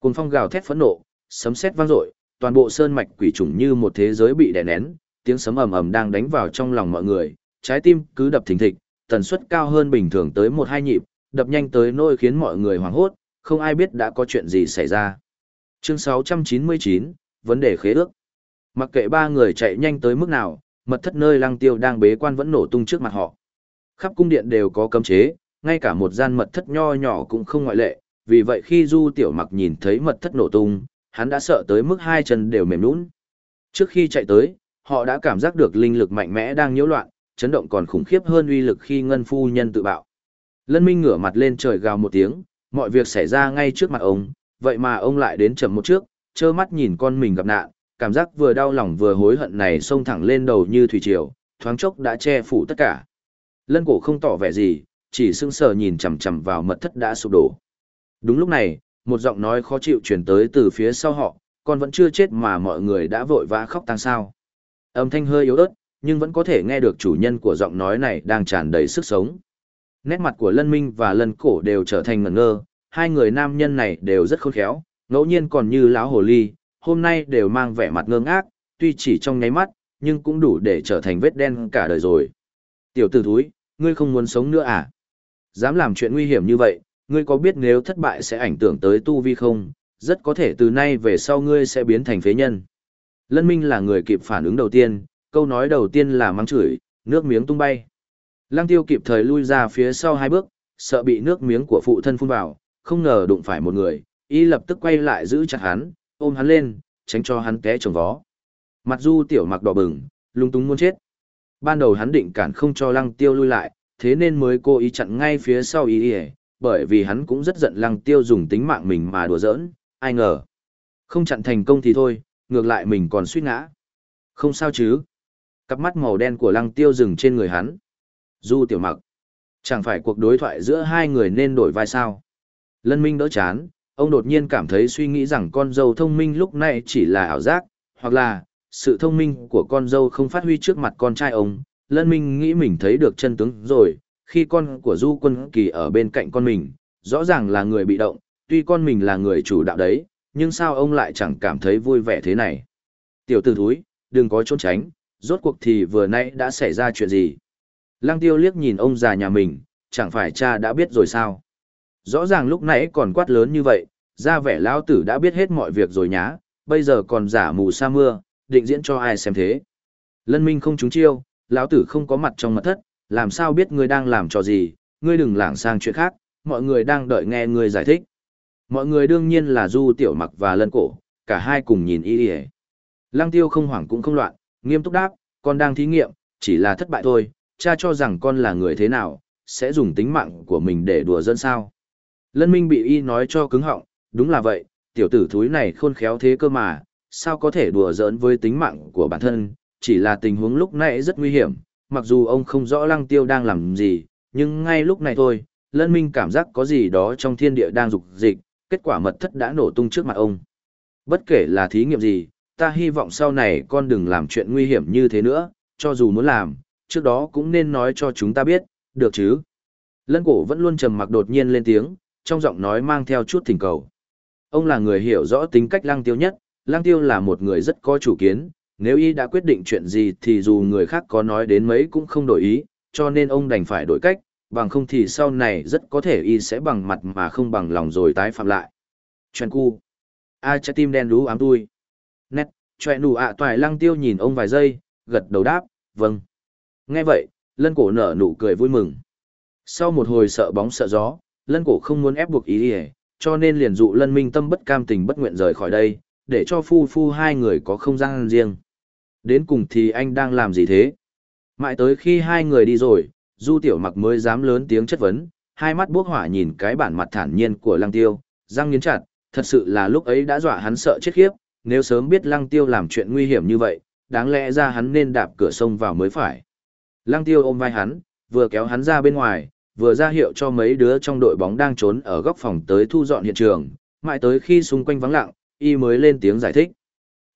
Cùng phong gào thét phẫn nộ, sấm sét vang dội, toàn bộ sơn mạch quỷ trùng như một thế giới bị đè nén, tiếng sấm ầm ầm đang đánh vào trong lòng mọi người, trái tim cứ đập thình thịch, tần suất cao hơn bình thường tới một hai nhịp, đập nhanh tới nỗi khiến mọi người hoảng hốt, không ai biết đã có chuyện gì xảy ra. Chương 699, vấn đề khế ước. Mặc kệ ba người chạy nhanh tới mức nào, mật thất nơi lăng tiêu đang bế quan vẫn nổ tung trước mặt họ. Khắp cung điện đều có cấm chế, ngay cả một gian mật thất nho nhỏ cũng không ngoại lệ, vì vậy khi Du Tiểu Mặc nhìn thấy mật thất nổ tung, hắn đã sợ tới mức hai chân đều mềm nhũn. Trước khi chạy tới, họ đã cảm giác được linh lực mạnh mẽ đang nhiễu loạn, chấn động còn khủng khiếp hơn uy lực khi ngân phu nhân tự bạo. Lân Minh ngửa mặt lên trời gào một tiếng, mọi việc xảy ra ngay trước mặt ông, vậy mà ông lại đến chậm một trước, trơ mắt nhìn con mình gặp nạn, cảm giác vừa đau lòng vừa hối hận này xông thẳng lên đầu như thủy triều, thoáng chốc đã che phủ tất cả. Lân cổ không tỏ vẻ gì, chỉ sững sờ nhìn chằm chằm vào mật thất đã sụp đổ. Đúng lúc này, một giọng nói khó chịu truyền tới từ phía sau họ, con vẫn chưa chết mà mọi người đã vội vã khóc tăng sao. Âm thanh hơi yếu ớt, nhưng vẫn có thể nghe được chủ nhân của giọng nói này đang tràn đầy sức sống. Nét mặt của Lân Minh và Lân Cổ đều trở thành ngẩn ngơ, hai người nam nhân này đều rất khôn khéo, ngẫu nhiên còn như láo hồ ly, hôm nay đều mang vẻ mặt ngơ ngác, tuy chỉ trong nháy mắt, nhưng cũng đủ để trở thành vết đen cả đời rồi. Tiểu tử thúi, ngươi không muốn sống nữa à? Dám làm chuyện nguy hiểm như vậy, ngươi có biết nếu thất bại sẽ ảnh hưởng tới tu vi không? Rất có thể từ nay về sau ngươi sẽ biến thành phế nhân. Lân Minh là người kịp phản ứng đầu tiên, câu nói đầu tiên là mắng chửi, nước miếng tung bay. Lăng tiêu kịp thời lui ra phía sau hai bước, sợ bị nước miếng của phụ thân phun vào, không ngờ đụng phải một người, y lập tức quay lại giữ chặt hắn, ôm hắn lên, tránh cho hắn té trồng vó. Mặt du tiểu mặc đỏ bừng, lung túng muốn chết. Ban đầu hắn định cản không cho lăng tiêu lui lại, thế nên mới cố ý chặn ngay phía sau y bởi vì hắn cũng rất giận lăng tiêu dùng tính mạng mình mà đùa giỡn, ai ngờ. Không chặn thành công thì thôi, ngược lại mình còn suýt ngã. Không sao chứ. Cặp mắt màu đen của lăng tiêu dừng trên người hắn. Du tiểu mặc. Chẳng phải cuộc đối thoại giữa hai người nên đổi vai sao. Lân Minh đỡ chán, ông đột nhiên cảm thấy suy nghĩ rằng con dâu thông minh lúc này chỉ là ảo giác, hoặc là, sự thông minh của con dâu không phát huy trước mặt con trai ông. Lân Minh nghĩ mình thấy được chân tướng rồi, khi con của Du Quân Kỳ ở bên cạnh con mình, rõ ràng là người bị động, tuy con mình là người chủ đạo đấy, nhưng sao ông lại chẳng cảm thấy vui vẻ thế này? Tiểu tử thúi, đừng có trốn tránh, rốt cuộc thì vừa nãy đã xảy ra chuyện gì? Lăng tiêu liếc nhìn ông già nhà mình, chẳng phải cha đã biết rồi sao? Rõ ràng lúc nãy còn quát lớn như vậy, ra vẻ lão tử đã biết hết mọi việc rồi nhá, bây giờ còn giả mù sa mưa, định diễn cho ai xem thế. Lân minh không trúng chiêu, lão tử không có mặt trong mật thất, làm sao biết ngươi đang làm trò gì, ngươi đừng lảng sang chuyện khác, mọi người đang đợi nghe ngươi giải thích. Mọi người đương nhiên là Du Tiểu Mặc và Lân Cổ, cả hai cùng nhìn y y. Lăng Tiêu không hoảng cũng không loạn, nghiêm túc đáp, con đang thí nghiệm, chỉ là thất bại thôi, cha cho rằng con là người thế nào, sẽ dùng tính mạng của mình để đùa dân sao. Lân Minh bị y nói cho cứng họng, đúng là vậy, tiểu tử thúi này khôn khéo thế cơ mà, sao có thể đùa giỡn với tính mạng của bản thân, chỉ là tình huống lúc này rất nguy hiểm, mặc dù ông không rõ lăng tiêu đang làm gì, nhưng ngay lúc này thôi, Lân Minh cảm giác có gì đó trong thiên địa đang dục dịch, kết quả mật thất đã nổ tung trước mặt ông. Bất kể là thí nghiệm gì, ta hy vọng sau này con đừng làm chuyện nguy hiểm như thế nữa, cho dù muốn làm, trước đó cũng nên nói cho chúng ta biết, được chứ? Lân cổ vẫn luôn trầm mặc đột nhiên lên tiếng, trong giọng nói mang theo chút thỉnh cầu. Ông là người hiểu rõ tính cách lăng tiêu nhất, lăng tiêu là một người rất có chủ kiến, nếu y đã quyết định chuyện gì thì dù người khác có nói đến mấy cũng không đổi ý, cho nên ông đành phải đổi cách, bằng không thì sau này rất có thể y sẽ bằng mặt mà không bằng lòng rồi tái phạm lại. Chuyện cu. A trái tim đen đú ám tui. Nét, chuyện đủ ạ toài lăng tiêu nhìn ông vài giây, gật đầu đáp, vâng. Nghe vậy, lân cổ nở nụ cười vui mừng. Sau một hồi sợ bóng sợ gió, lân cổ không muốn ép buộc ý đi cho nên liền dụ lân minh tâm bất cam tình bất nguyện rời khỏi đây, để cho phu phu hai người có không gian riêng. Đến cùng thì anh đang làm gì thế? Mãi tới khi hai người đi rồi, Du Tiểu Mặc mới dám lớn tiếng chất vấn, hai mắt bốc hỏa nhìn cái bản mặt thản nhiên của Lăng Tiêu, răng nghiến chặt, thật sự là lúc ấy đã dọa hắn sợ chết khiếp, nếu sớm biết Lăng Tiêu làm chuyện nguy hiểm như vậy, đáng lẽ ra hắn nên đạp cửa sông vào mới phải. Lăng Tiêu ôm vai hắn, vừa kéo hắn ra bên ngoài, vừa ra hiệu cho mấy đứa trong đội bóng đang trốn ở góc phòng tới thu dọn hiện trường, mãi tới khi xung quanh vắng lặng, y mới lên tiếng giải thích.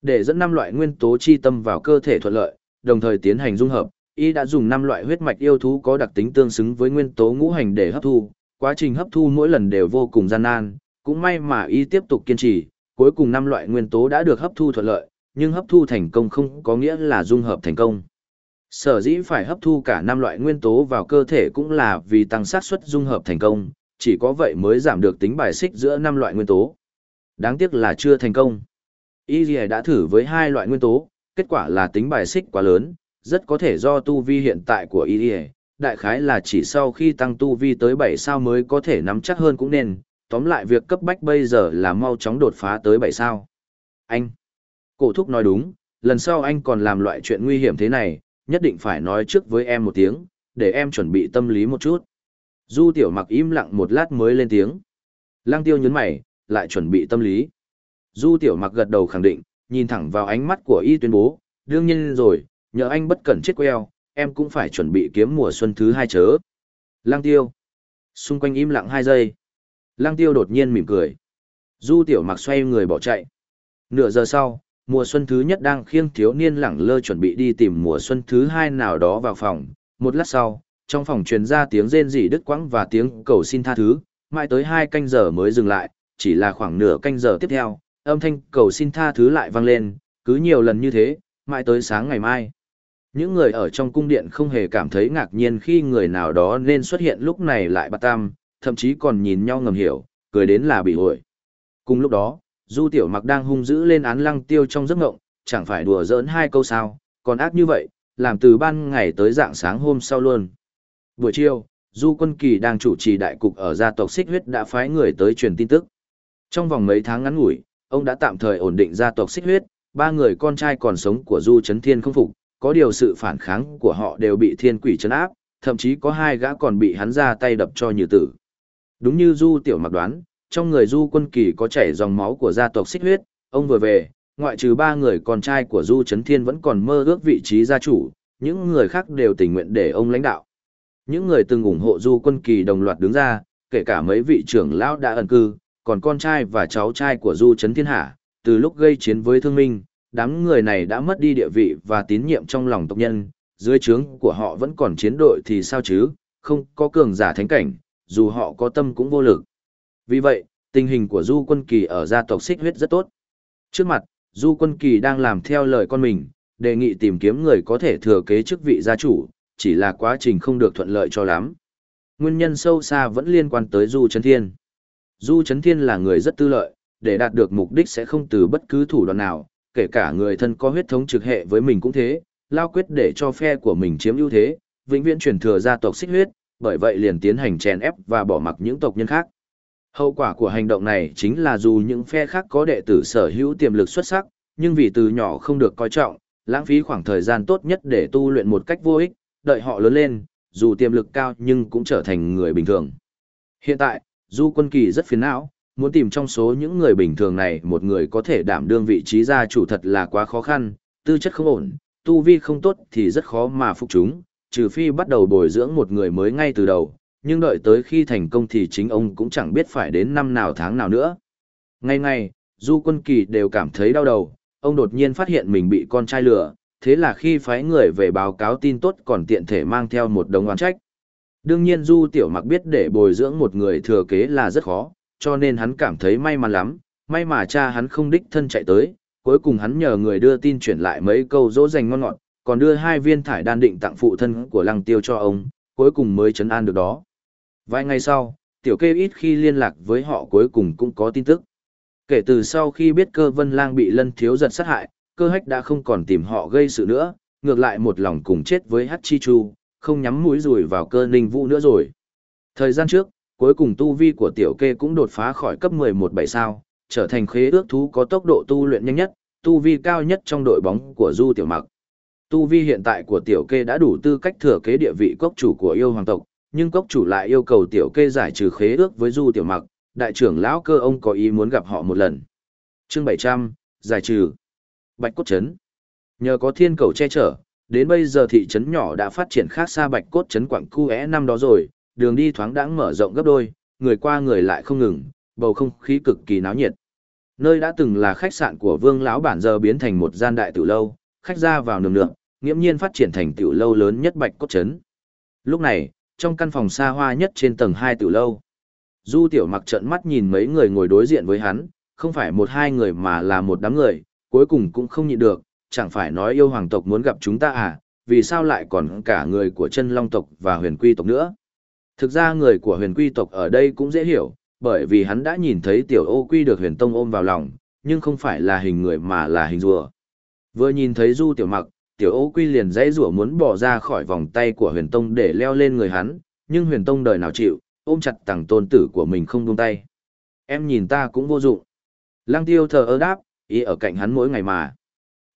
Để dẫn năm loại nguyên tố chi tâm vào cơ thể thuận lợi, đồng thời tiến hành dung hợp, y đã dùng năm loại huyết mạch yêu thú có đặc tính tương xứng với nguyên tố ngũ hành để hấp thu, quá trình hấp thu mỗi lần đều vô cùng gian nan, cũng may mà y tiếp tục kiên trì, cuối cùng năm loại nguyên tố đã được hấp thu thuận lợi, nhưng hấp thu thành công không có nghĩa là dung hợp thành công. Sở dĩ phải hấp thu cả năm loại nguyên tố vào cơ thể cũng là vì tăng xác suất dung hợp thành công, chỉ có vậy mới giảm được tính bài xích giữa năm loại nguyên tố. Đáng tiếc là chưa thành công. Y đã thử với hai loại nguyên tố, kết quả là tính bài xích quá lớn, rất có thể do tu vi hiện tại của Y đại khái là chỉ sau khi tăng tu vi tới 7 sao mới có thể nắm chắc hơn cũng nên, tóm lại việc cấp bách bây giờ là mau chóng đột phá tới 7 sao. Anh, cổ thúc nói đúng, lần sau anh còn làm loại chuyện nguy hiểm thế này, nhất định phải nói trước với em một tiếng, để em chuẩn bị tâm lý một chút. Du tiểu mặc im lặng một lát mới lên tiếng. Lăng tiêu nhấn mày, lại chuẩn bị tâm lý. Du tiểu mặc gật đầu khẳng định, nhìn thẳng vào ánh mắt của y tuyên bố, đương nhiên rồi, nhờ anh bất cẩn chết queo, em cũng phải chuẩn bị kiếm mùa xuân thứ hai chớ. Lăng tiêu. Xung quanh im lặng hai giây. Lăng tiêu đột nhiên mỉm cười. Du tiểu mặc xoay người bỏ chạy. Nửa giờ sau, mùa xuân thứ nhất đang khiêng thiếu niên lẳng lơ chuẩn bị đi tìm mùa xuân thứ hai nào đó vào phòng. Một lát sau, trong phòng truyền ra tiếng rên rỉ đứt quãng và tiếng cầu xin tha thứ, mãi tới hai canh giờ mới dừng lại, chỉ là khoảng nửa canh giờ tiếp theo, âm thanh cầu xin tha thứ lại vang lên, cứ nhiều lần như thế, mãi tới sáng ngày mai. Những người ở trong cung điện không hề cảm thấy ngạc nhiên khi người nào đó nên xuất hiện lúc này lại bắt tam, thậm chí còn nhìn nhau ngầm hiểu, cười đến là bị hội. Cùng lúc đó, Du Tiểu Mặc đang hung dữ lên án lăng tiêu trong giấc ngộng, chẳng phải đùa giỡn hai câu sao, còn ác như vậy, làm từ ban ngày tới dạng sáng hôm sau luôn. Buổi chiều, Du Quân Kỳ đang chủ trì đại cục ở gia tộc Xích Huyết đã phái người tới truyền tin tức. Trong vòng mấy tháng ngắn ngủi, ông đã tạm thời ổn định gia tộc Xích Huyết, ba người con trai còn sống của Du Trấn Thiên không phục, có điều sự phản kháng của họ đều bị thiên quỷ chấn áp, thậm chí có hai gã còn bị hắn ra tay đập cho như tử. Đúng như Du Tiểu Mặc đoán, trong người Du Quân Kỳ có chảy dòng máu của gia tộc xích huyết, ông vừa về, ngoại trừ ba người con trai của Du Trấn Thiên vẫn còn mơ ước vị trí gia chủ, những người khác đều tình nguyện để ông lãnh đạo. Những người từng ủng hộ Du Quân Kỳ đồng loạt đứng ra, kể cả mấy vị trưởng lão đã ẩn cư, còn con trai và cháu trai của Du Trấn Thiên Hạ, từ lúc gây chiến với thương minh, đám người này đã mất đi địa vị và tín nhiệm trong lòng tộc nhân, dưới trướng của họ vẫn còn chiến đội thì sao chứ, không có cường giả thánh cảnh, dù họ có tâm cũng vô lực. Vì vậy, tình hình của Du Quân Kỳ ở gia tộc Xích Huyết rất tốt. Trước mặt, Du Quân Kỳ đang làm theo lời con mình, đề nghị tìm kiếm người có thể thừa kế chức vị gia chủ, chỉ là quá trình không được thuận lợi cho lắm. Nguyên nhân sâu xa vẫn liên quan tới Du Trấn Thiên. Du Trấn Thiên là người rất tư lợi, để đạt được mục đích sẽ không từ bất cứ thủ đoạn nào, kể cả người thân có huyết thống trực hệ với mình cũng thế, lao quyết để cho phe của mình chiếm ưu thế, vĩnh viễn truyền thừa gia tộc xích huyết, bởi vậy liền tiến hành chèn ép và bỏ mặc những tộc nhân khác. Hậu quả của hành động này chính là dù những phe khác có đệ tử sở hữu tiềm lực xuất sắc, nhưng vì từ nhỏ không được coi trọng, lãng phí khoảng thời gian tốt nhất để tu luyện một cách vô ích, đợi họ lớn lên, dù tiềm lực cao nhưng cũng trở thành người bình thường. Hiện tại, Du Quân Kỳ rất phiền não, muốn tìm trong số những người bình thường này một người có thể đảm đương vị trí gia chủ thật là quá khó khăn, tư chất không ổn, tu vi không tốt thì rất khó mà phục chúng, trừ phi bắt đầu bồi dưỡng một người mới ngay từ đầu, nhưng đợi tới khi thành công thì chính ông cũng chẳng biết phải đến năm nào tháng nào nữa. Ngay ngay, Du Quân Kỳ đều cảm thấy đau đầu, ông đột nhiên phát hiện mình bị con trai lừa, thế là khi phái người về báo cáo tin tốt còn tiện thể mang theo một đống oán trách. Đương nhiên Du Tiểu Mặc biết để bồi dưỡng một người thừa kế là rất khó, cho nên hắn cảm thấy may mắn lắm, may mà cha hắn không đích thân chạy tới, cuối cùng hắn nhờ người đưa tin chuyển lại mấy câu dỗ dành ngon ngọt, còn đưa hai viên thải đan định tặng phụ thân của lăng tiêu cho ông, cuối cùng mới chấn an được đó. Vài ngày sau, tiểu kê ít khi liên lạc với họ cuối cùng cũng có tin tức. Kể từ sau khi biết cơ vân lang bị lân thiếu giật sát hại, cơ hách đã không còn tìm họ gây sự nữa, ngược lại một lòng cùng chết với hát chi chu, không nhắm mũi rùi vào cơ ninh vũ nữa rồi. Thời gian trước, cuối cùng tu vi của tiểu kê cũng đột phá khỏi cấp 11 bảy sao, trở thành khế ước thú có tốc độ tu luyện nhanh nhất, tu vi cao nhất trong đội bóng của Du Tiểu Mặc. Tu vi hiện tại của tiểu kê đã đủ tư cách thừa kế địa vị cốc chủ của yêu hoàng tộc, nhưng cốc chủ lại yêu cầu tiểu kê giải trừ khế ước với Du Tiểu Mặc, đại trưởng lão cơ ông có ý muốn gặp họ một lần. Chương 700, giải trừ. Bạch cốt trấn. Nhờ có thiên cầu che chở, đến bây giờ thị trấn nhỏ đã phát triển khác xa Bạch cốt trấn quảng cu é năm đó rồi, đường đi thoáng đãng mở rộng gấp đôi, người qua người lại không ngừng, bầu không khí cực kỳ náo nhiệt. Nơi đã từng là khách sạn của Vương lão bản giờ biến thành một gian đại tiểu lâu, khách ra vào nườm nượp, nghiễm nhiên phát triển thành tiểu lâu lớn nhất Bạch cốt trấn. Lúc này, trong căn phòng xa hoa nhất trên tầng 2 tiểu lâu, Du Tiểu Mặc trợn mắt nhìn mấy người ngồi đối diện với hắn, không phải một hai người mà là một đám người, cuối cùng cũng không nhịn được, chẳng phải nói yêu hoàng tộc muốn gặp chúng ta à, vì sao lại còn cả người của chân long tộc và huyền quy tộc nữa. Thực ra người của huyền quy tộc ở đây cũng dễ hiểu, bởi vì hắn đã nhìn thấy tiểu ô quy được huyền tông ôm vào lòng, nhưng không phải là hình người mà là hình rùa. Vừa nhìn thấy du tiểu mặc, tiểu ô quy liền dãy rủa muốn bỏ ra khỏi vòng tay của huyền tông để leo lên người hắn, nhưng huyền tông đời nào chịu, ôm chặt tàng tôn tử của mình không buông tay. Em nhìn ta cũng vô dụng. Lăng tiêu thờ ơ đáp, ý ở cạnh hắn mỗi ngày mà.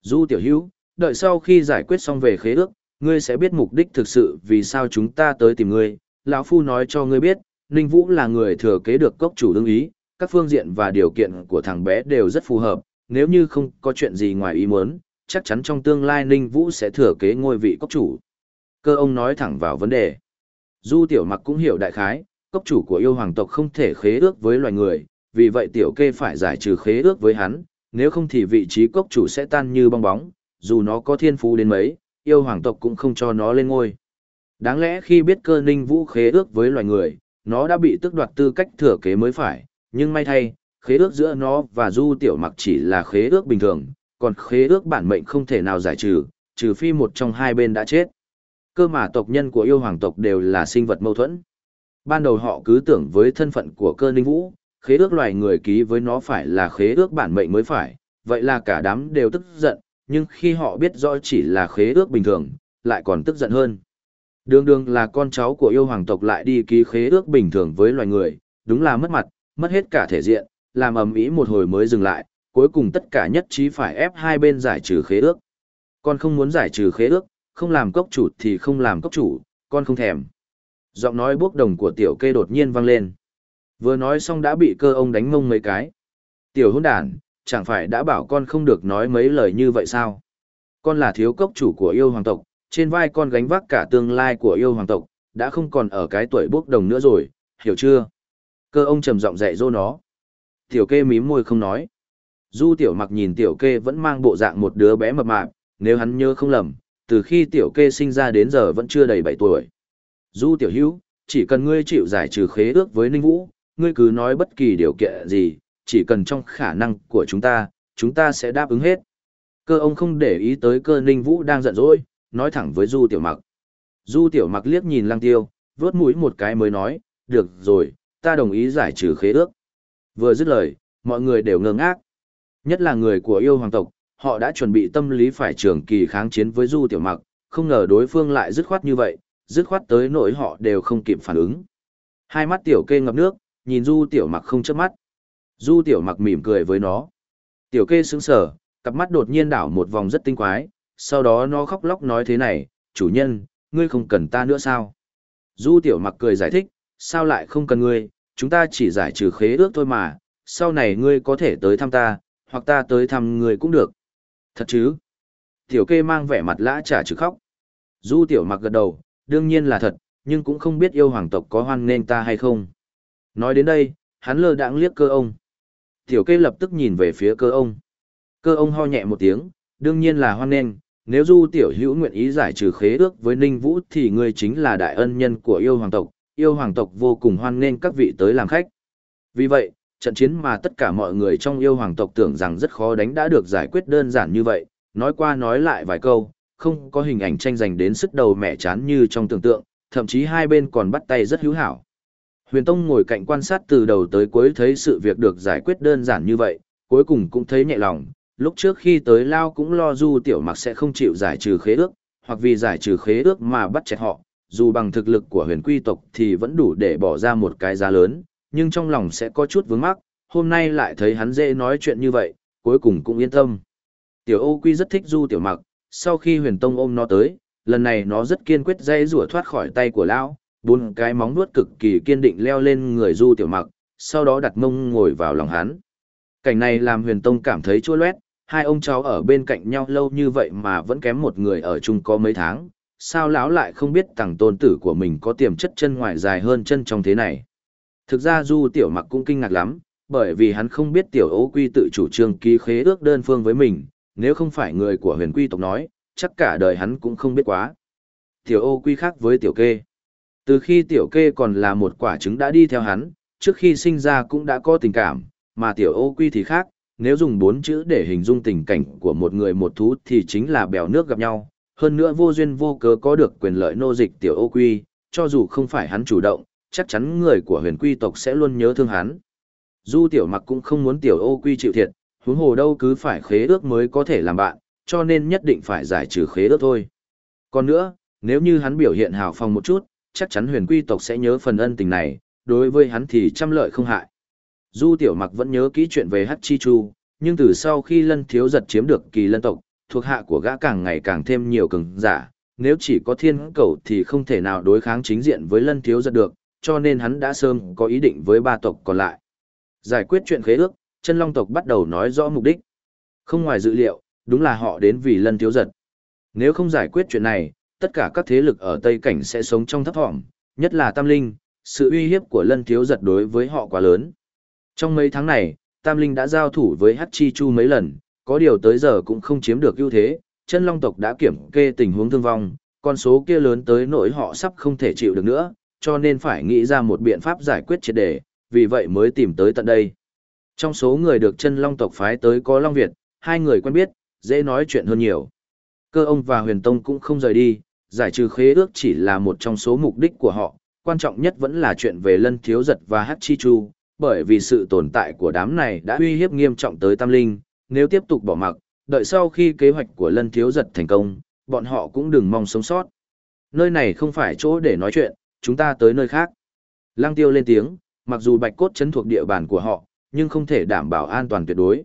Du tiểu hữu, đợi sau khi giải quyết xong về khế ước, ngươi sẽ biết mục đích thực sự vì sao chúng ta tới tìm ngươi. Lão Phu nói cho ngươi biết, Ninh Vũ là người thừa kế được cốc chủ đương ý, các phương diện và điều kiện của thằng bé đều rất phù hợp, nếu như không có chuyện gì ngoài ý muốn, chắc chắn trong tương lai Ninh Vũ sẽ thừa kế ngôi vị cốc chủ. Cơ ông nói thẳng vào vấn đề. Du tiểu mặc cũng hiểu đại khái, cốc chủ của yêu hoàng tộc không thể khế ước với loài người, vì vậy tiểu kê phải giải trừ khế ước với hắn, nếu không thì vị trí cốc chủ sẽ tan như bong bóng, dù nó có thiên phú đến mấy, yêu hoàng tộc cũng không cho nó lên ngôi. Đáng lẽ khi biết cơ ninh vũ khế ước với loài người, nó đã bị tước đoạt tư cách thừa kế mới phải, nhưng may thay, khế ước giữa nó và du tiểu mặc chỉ là khế ước bình thường, còn khế ước bản mệnh không thể nào giải trừ, trừ phi một trong hai bên đã chết. Cơ mà tộc nhân của yêu hoàng tộc đều là sinh vật mâu thuẫn. Ban đầu họ cứ tưởng với thân phận của cơ ninh vũ, khế ước loài người ký với nó phải là khế ước bản mệnh mới phải, vậy là cả đám đều tức giận, nhưng khi họ biết rõ chỉ là khế ước bình thường, lại còn tức giận hơn. Đường đường là con cháu của yêu hoàng tộc lại đi ký khế ước bình thường với loài người, đúng là mất mặt, mất hết cả thể diện, làm ầm ĩ một hồi mới dừng lại, cuối cùng tất cả nhất trí phải ép hai bên giải trừ khế ước. Con không muốn giải trừ khế ước, không làm cốc chủ thì không làm cốc chủ, con không thèm. Giọng nói bốc đồng của tiểu kê đột nhiên vang lên. Vừa nói xong đã bị cơ ông đánh mông mấy cái. Tiểu hôn đàn, chẳng phải đã bảo con không được nói mấy lời như vậy sao? Con là thiếu cốc chủ của yêu hoàng tộc, trên vai con gánh vác cả tương lai của yêu hoàng tộc, đã không còn ở cái tuổi bốc đồng nữa rồi, hiểu chưa? Cơ ông trầm giọng dạy dỗ nó. Tiểu kê mím môi không nói. Du tiểu mặc nhìn tiểu kê vẫn mang bộ dạng một đứa bé mập mạp, nếu hắn nhớ không lầm, từ khi tiểu kê sinh ra đến giờ vẫn chưa đầy 7 tuổi. Du tiểu hữu, chỉ cần ngươi chịu giải trừ khế ước với Ninh Vũ, ngươi cứ nói bất kỳ điều kiện gì, chỉ cần trong khả năng của chúng ta, chúng ta sẽ đáp ứng hết. Cơ ông không để ý tới cơ Ninh Vũ đang giận dỗi, nói thẳng với Du tiểu mặc. Du tiểu mặc liếc nhìn lăng tiêu, vớt mũi một cái mới nói, được rồi, ta đồng ý giải trừ khế ước. Vừa dứt lời, mọi người đều ngơ ngác. Nhất là người của yêu hoàng tộc, họ đã chuẩn bị tâm lý phải trường kỳ kháng chiến với Du Tiểu Mặc, không ngờ đối phương lại dứt khoát như vậy, dứt khoát tới nỗi họ đều không kịp phản ứng. Hai mắt Tiểu Kê ngập nước, nhìn Du Tiểu Mặc không chớp mắt. Du Tiểu Mặc mỉm cười với nó. Tiểu Kê sững sờ, cặp mắt đột nhiên đảo một vòng rất tinh quái, sau đó nó khóc lóc nói thế này, chủ nhân, ngươi không cần ta nữa sao? Du Tiểu Mặc cười giải thích, sao lại không cần ngươi, chúng ta chỉ giải trừ khế ước thôi mà, sau này ngươi có thể tới thăm ta, hoặc ta tới thăm ngươi cũng được. Thật chứ? Tiểu kê mang vẻ mặt lã trả chữ khóc. Du tiểu mặc gật đầu, đương nhiên là thật, nhưng cũng không biết yêu hoàng tộc có hoan nghênh ta hay không. Nói đến đây, hắn lơ đãng liếc cơ ông. Tiểu kê lập tức nhìn về phía cơ ông. Cơ ông ho nhẹ một tiếng, đương nhiên là hoan nghênh, nếu du tiểu hữu nguyện ý giải trừ khế ước với Ninh Vũ thì ngươi chính là đại ân nhân của yêu hoàng tộc, yêu hoàng tộc vô cùng hoan nghênh các vị tới làm khách. Vì vậy, trận chiến mà tất cả mọi người trong yêu hoàng tộc tưởng rằng rất khó đánh đã được giải quyết đơn giản như vậy, nói qua nói lại vài câu, không có hình ảnh tranh giành đến sức đầu mẻ chán như trong tưởng tượng, thậm chí hai bên còn bắt tay rất hữu hảo. Huyền Tông ngồi cạnh quan sát từ đầu tới cuối thấy sự việc được giải quyết đơn giản như vậy, cuối cùng cũng thấy nhẹ lòng, lúc trước khi tới Lao cũng lo du tiểu mặc sẽ không chịu giải trừ khế ước, hoặc vì giải trừ khế ước mà bắt chẹt họ, dù bằng thực lực của huyền quy tộc thì vẫn đủ để bỏ ra một cái giá lớn, nhưng trong lòng sẽ có chút vướng mắc, hôm nay lại thấy hắn dễ nói chuyện như vậy, cuối cùng cũng yên tâm. Tiểu Âu Quy rất thích Du Tiểu Mặc, sau khi huyền tông ôm nó tới, lần này nó rất kiên quyết dây rủa thoát khỏi tay của lão, bốn cái móng vuốt cực kỳ kiên định leo lên người Du Tiểu Mặc, sau đó đặt mông ngồi vào lòng hắn. Cảnh này làm huyền tông cảm thấy chua loét, hai ông cháu ở bên cạnh nhau lâu như vậy mà vẫn kém một người ở chung có mấy tháng, sao lão lại không biết tàng tôn tử của mình có tiềm chất chân ngoài dài hơn chân trong thế này. Thực ra Du Tiểu Mặc cũng kinh ngạc lắm, bởi vì hắn không biết Tiểu Ô Quy tự chủ trương ký khế ước đơn phương với mình, nếu không phải người của huyền quy tộc nói, chắc cả đời hắn cũng không biết quá. Tiểu Ô Quy khác với Tiểu Kê. Từ khi Tiểu Kê còn là một quả trứng đã đi theo hắn, trước khi sinh ra cũng đã có tình cảm, mà Tiểu Ô Quy thì khác, nếu dùng bốn chữ để hình dung tình cảnh của một người một thú thì chính là bèo nước gặp nhau, hơn nữa vô duyên vô cớ có được quyền lợi nô dịch Tiểu Ô Quy, cho dù không phải hắn chủ động, chắc chắn người của huyền quy tộc sẽ luôn nhớ thương hắn. Du tiểu mặc cũng không muốn tiểu ô quy chịu thiệt, huống hồ đâu cứ phải khế ước mới có thể làm bạn, cho nên nhất định phải giải trừ khế ước thôi. Còn nữa, nếu như hắn biểu hiện hào phong một chút, chắc chắn huyền quy tộc sẽ nhớ phần ân tình này, đối với hắn thì trăm lợi không hại. Du tiểu mặc vẫn nhớ kỹ chuyện về Hắc Chi Chu, nhưng từ sau khi lân thiếu giật chiếm được kỳ lân tộc, thuộc hạ của gã càng ngày càng thêm nhiều cường giả, nếu chỉ có thiên cầu thì không thể nào đối kháng chính diện với lân thiếu giật được, cho nên hắn đã sớm có ý định với ba tộc còn lại. Giải quyết chuyện khế ước, chân long tộc bắt đầu nói rõ mục đích. Không ngoài dự liệu, đúng là họ đến vì lân thiếu giật. Nếu không giải quyết chuyện này, tất cả các thế lực ở Tây Cảnh sẽ sống trong thấp thỏm, nhất là Tam Linh, sự uy hiếp của lân thiếu giật đối với họ quá lớn. Trong mấy tháng này, Tam Linh đã giao thủ với Hắc Chi Chu mấy lần, có điều tới giờ cũng không chiếm được ưu thế, chân long tộc đã kiểm kê tình huống thương vong, con số kia lớn tới nỗi họ sắp không thể chịu được nữa, cho nên phải nghĩ ra một biện pháp giải quyết triệt đề, vì vậy mới tìm tới tận đây. Trong số người được chân long tộc phái tới có Long Việt, hai người quen biết, dễ nói chuyện hơn nhiều. Cơ ông và huyền tông cũng không rời đi, giải trừ khế ước chỉ là một trong số mục đích của họ, quan trọng nhất vẫn là chuyện về lân thiếu giật và hát chi chu, bởi vì sự tồn tại của đám này đã uy hiếp nghiêm trọng tới tam linh, nếu tiếp tục bỏ mặc, đợi sau khi kế hoạch của lân thiếu giật thành công, bọn họ cũng đừng mong sống sót. Nơi này không phải chỗ để nói chuyện, chúng ta tới nơi khác. Lăng tiêu lên tiếng, mặc dù bạch cốt chấn thuộc địa bàn của họ, nhưng không thể đảm bảo an toàn tuyệt đối.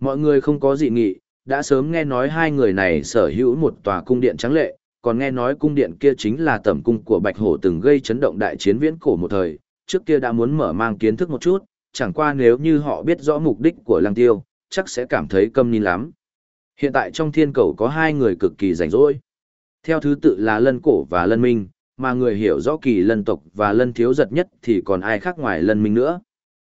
Mọi người không có dị nghị, đã sớm nghe nói hai người này sở hữu một tòa cung điện trắng lệ, còn nghe nói cung điện kia chính là tẩm cung của bạch hổ từng gây chấn động đại chiến viễn cổ một thời, trước kia đã muốn mở mang kiến thức một chút, chẳng qua nếu như họ biết rõ mục đích của lăng tiêu, chắc sẽ cảm thấy câm nín lắm. Hiện tại trong thiên cầu có hai người cực kỳ rảnh rỗi. Theo thứ tự là lân cổ và lân minh, mà người hiểu rõ kỳ lân tộc và lân thiếu giật nhất thì còn ai khác ngoài lân minh nữa.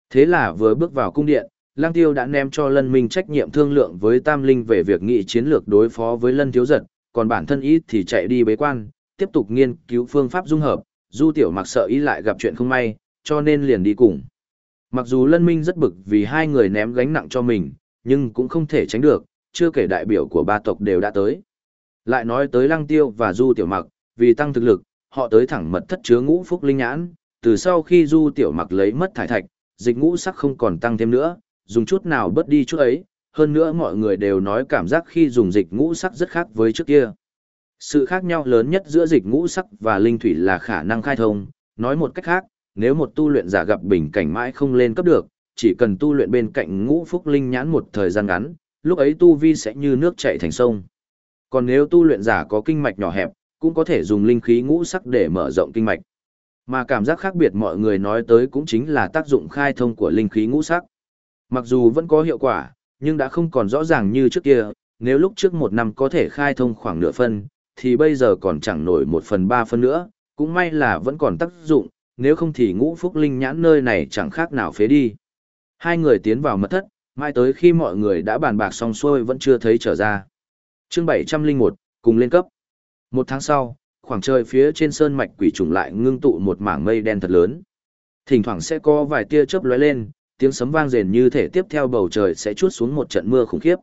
Thế là vừa bước vào cung điện, Lang Tiêu đã ném cho Lân Minh trách nhiệm thương lượng với Tam Linh về việc nghị chiến lược đối phó với Lân Thiếu Giật, còn bản thân ít thì chạy đi bế quan, tiếp tục nghiên cứu phương pháp dung hợp, Du Tiểu Mặc sợ ý lại gặp chuyện không may, cho nên liền đi cùng. Mặc dù Lân Minh rất bực vì hai người ném gánh nặng cho mình, nhưng cũng không thể tránh được, chưa kể đại biểu của ba tộc đều đã tới. Lại nói tới Lăng Tiêu và Du Tiểu Mặc, vì tăng thực lực, họ tới thẳng mật thất chứa ngũ phúc linh nhãn, từ sau khi Du Tiểu Mặc lấy mất thải thạch, dịch ngũ sắc không còn tăng thêm nữa, dùng chút nào bớt đi chút ấy, hơn nữa mọi người đều nói cảm giác khi dùng dịch ngũ sắc rất khác với trước kia. Sự khác nhau lớn nhất giữa dịch ngũ sắc và linh thủy là khả năng khai thông, nói một cách khác, nếu một tu luyện giả gặp bình cảnh mãi không lên cấp được, chỉ cần tu luyện bên cạnh ngũ phúc linh nhãn một thời gian ngắn, lúc ấy tu vi sẽ như nước chảy thành sông. Còn nếu tu luyện giả có kinh mạch nhỏ hẹp, cũng có thể dùng linh khí ngũ sắc để mở rộng kinh mạch. Mà cảm giác khác biệt mọi người nói tới cũng chính là tác dụng khai thông của linh khí ngũ sắc. Mặc dù vẫn có hiệu quả, nhưng đã không còn rõ ràng như trước kia, nếu lúc trước một năm có thể khai thông khoảng nửa phân, thì bây giờ còn chẳng nổi một phần ba phân nữa, cũng may là vẫn còn tác dụng, nếu không thì ngũ phúc linh nhãn nơi này chẳng khác nào phế đi. Hai người tiến vào mật thất, mai tới khi mọi người đã bàn bạc xong xuôi vẫn chưa thấy trở ra. chương 701, cùng lên cấp. Một tháng sau, khoảng trời phía trên sơn mạch quỷ trùng lại ngưng tụ một mảng mây đen thật lớn. Thỉnh thoảng sẽ có vài tia chớp lóe lên, tiếng sấm vang rền như thể tiếp theo bầu trời sẽ chuốt xuống một trận mưa khủng khiếp.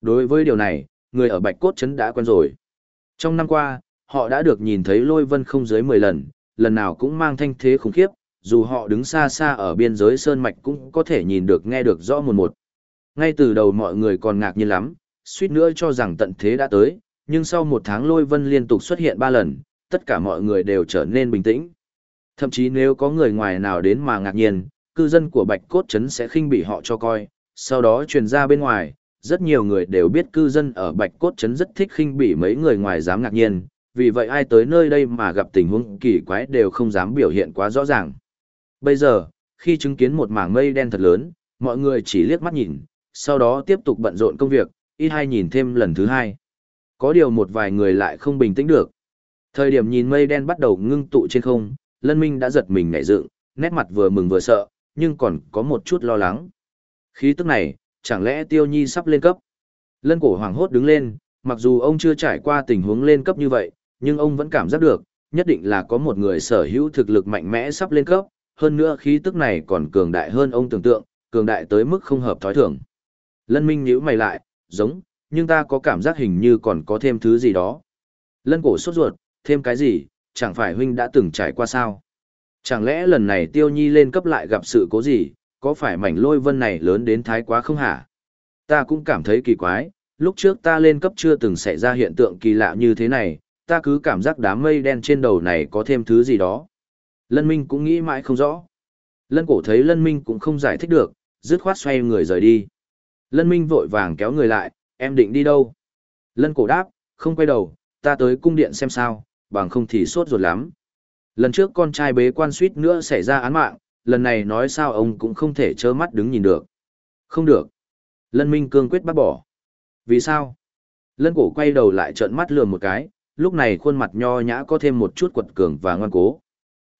Đối với điều này, người ở Bạch Cốt Trấn đã quen rồi. Trong năm qua, họ đã được nhìn thấy lôi vân không dưới 10 lần, lần nào cũng mang thanh thế khủng khiếp, dù họ đứng xa xa ở biên giới Sơn Mạch cũng có thể nhìn được nghe được rõ một một. Ngay từ đầu mọi người còn ngạc nhiên lắm, suýt nữa cho rằng tận thế đã tới, nhưng sau một tháng lôi vân liên tục xuất hiện ba lần, tất cả mọi người đều trở nên bình tĩnh. Thậm chí nếu có người ngoài nào đến mà ngạc nhiên, cư dân của Bạch Cốt Trấn sẽ khinh bị họ cho coi, sau đó truyền ra bên ngoài, rất nhiều người đều biết cư dân ở Bạch Cốt Trấn rất thích khinh bỉ mấy người ngoài dám ngạc nhiên, vì vậy ai tới nơi đây mà gặp tình huống kỳ quái đều không dám biểu hiện quá rõ ràng. Bây giờ, khi chứng kiến một mảng mây đen thật lớn, mọi người chỉ liếc mắt nhìn, sau đó tiếp tục bận rộn công việc, ít hay nhìn thêm lần thứ hai. Có điều một vài người lại không bình tĩnh được. Thời điểm nhìn mây đen bắt đầu ngưng tụ trên không, Lân Minh đã giật mình nhảy dựng, nét mặt vừa mừng vừa sợ, nhưng còn có một chút lo lắng. Khí tức này, chẳng lẽ Tiêu Nhi sắp lên cấp? Lân cổ hoàng hốt đứng lên, mặc dù ông chưa trải qua tình huống lên cấp như vậy, nhưng ông vẫn cảm giác được, nhất định là có một người sở hữu thực lực mạnh mẽ sắp lên cấp, hơn nữa khí tức này còn cường đại hơn ông tưởng tượng, cường đại tới mức không hợp thói thường. Lân Minh nhíu mày lại, giống, nhưng ta có cảm giác hình như còn có thêm thứ gì đó. Lân cổ sốt ruột, thêm cái gì, chẳng phải huynh đã từng trải qua sao? Chẳng lẽ lần này tiêu nhi lên cấp lại gặp sự cố gì, có phải mảnh lôi vân này lớn đến thái quá không hả? Ta cũng cảm thấy kỳ quái, lúc trước ta lên cấp chưa từng xảy ra hiện tượng kỳ lạ như thế này, ta cứ cảm giác đám mây đen trên đầu này có thêm thứ gì đó. Lân Minh cũng nghĩ mãi không rõ. Lân cổ thấy Lân Minh cũng không giải thích được, dứt khoát xoay người rời đi. Lân Minh vội vàng kéo người lại, em định đi đâu? Lân cổ đáp, không quay đầu, ta tới cung điện xem sao, bằng không thì sốt ruột lắm. Lần trước con trai bế quan suýt nữa xảy ra án mạng, lần này nói sao ông cũng không thể trơ mắt đứng nhìn được. Không được. Lân Minh cương quyết bắt bỏ. Vì sao? Lân cổ quay đầu lại trợn mắt lườm một cái, lúc này khuôn mặt nho nhã có thêm một chút quật cường và ngoan cố.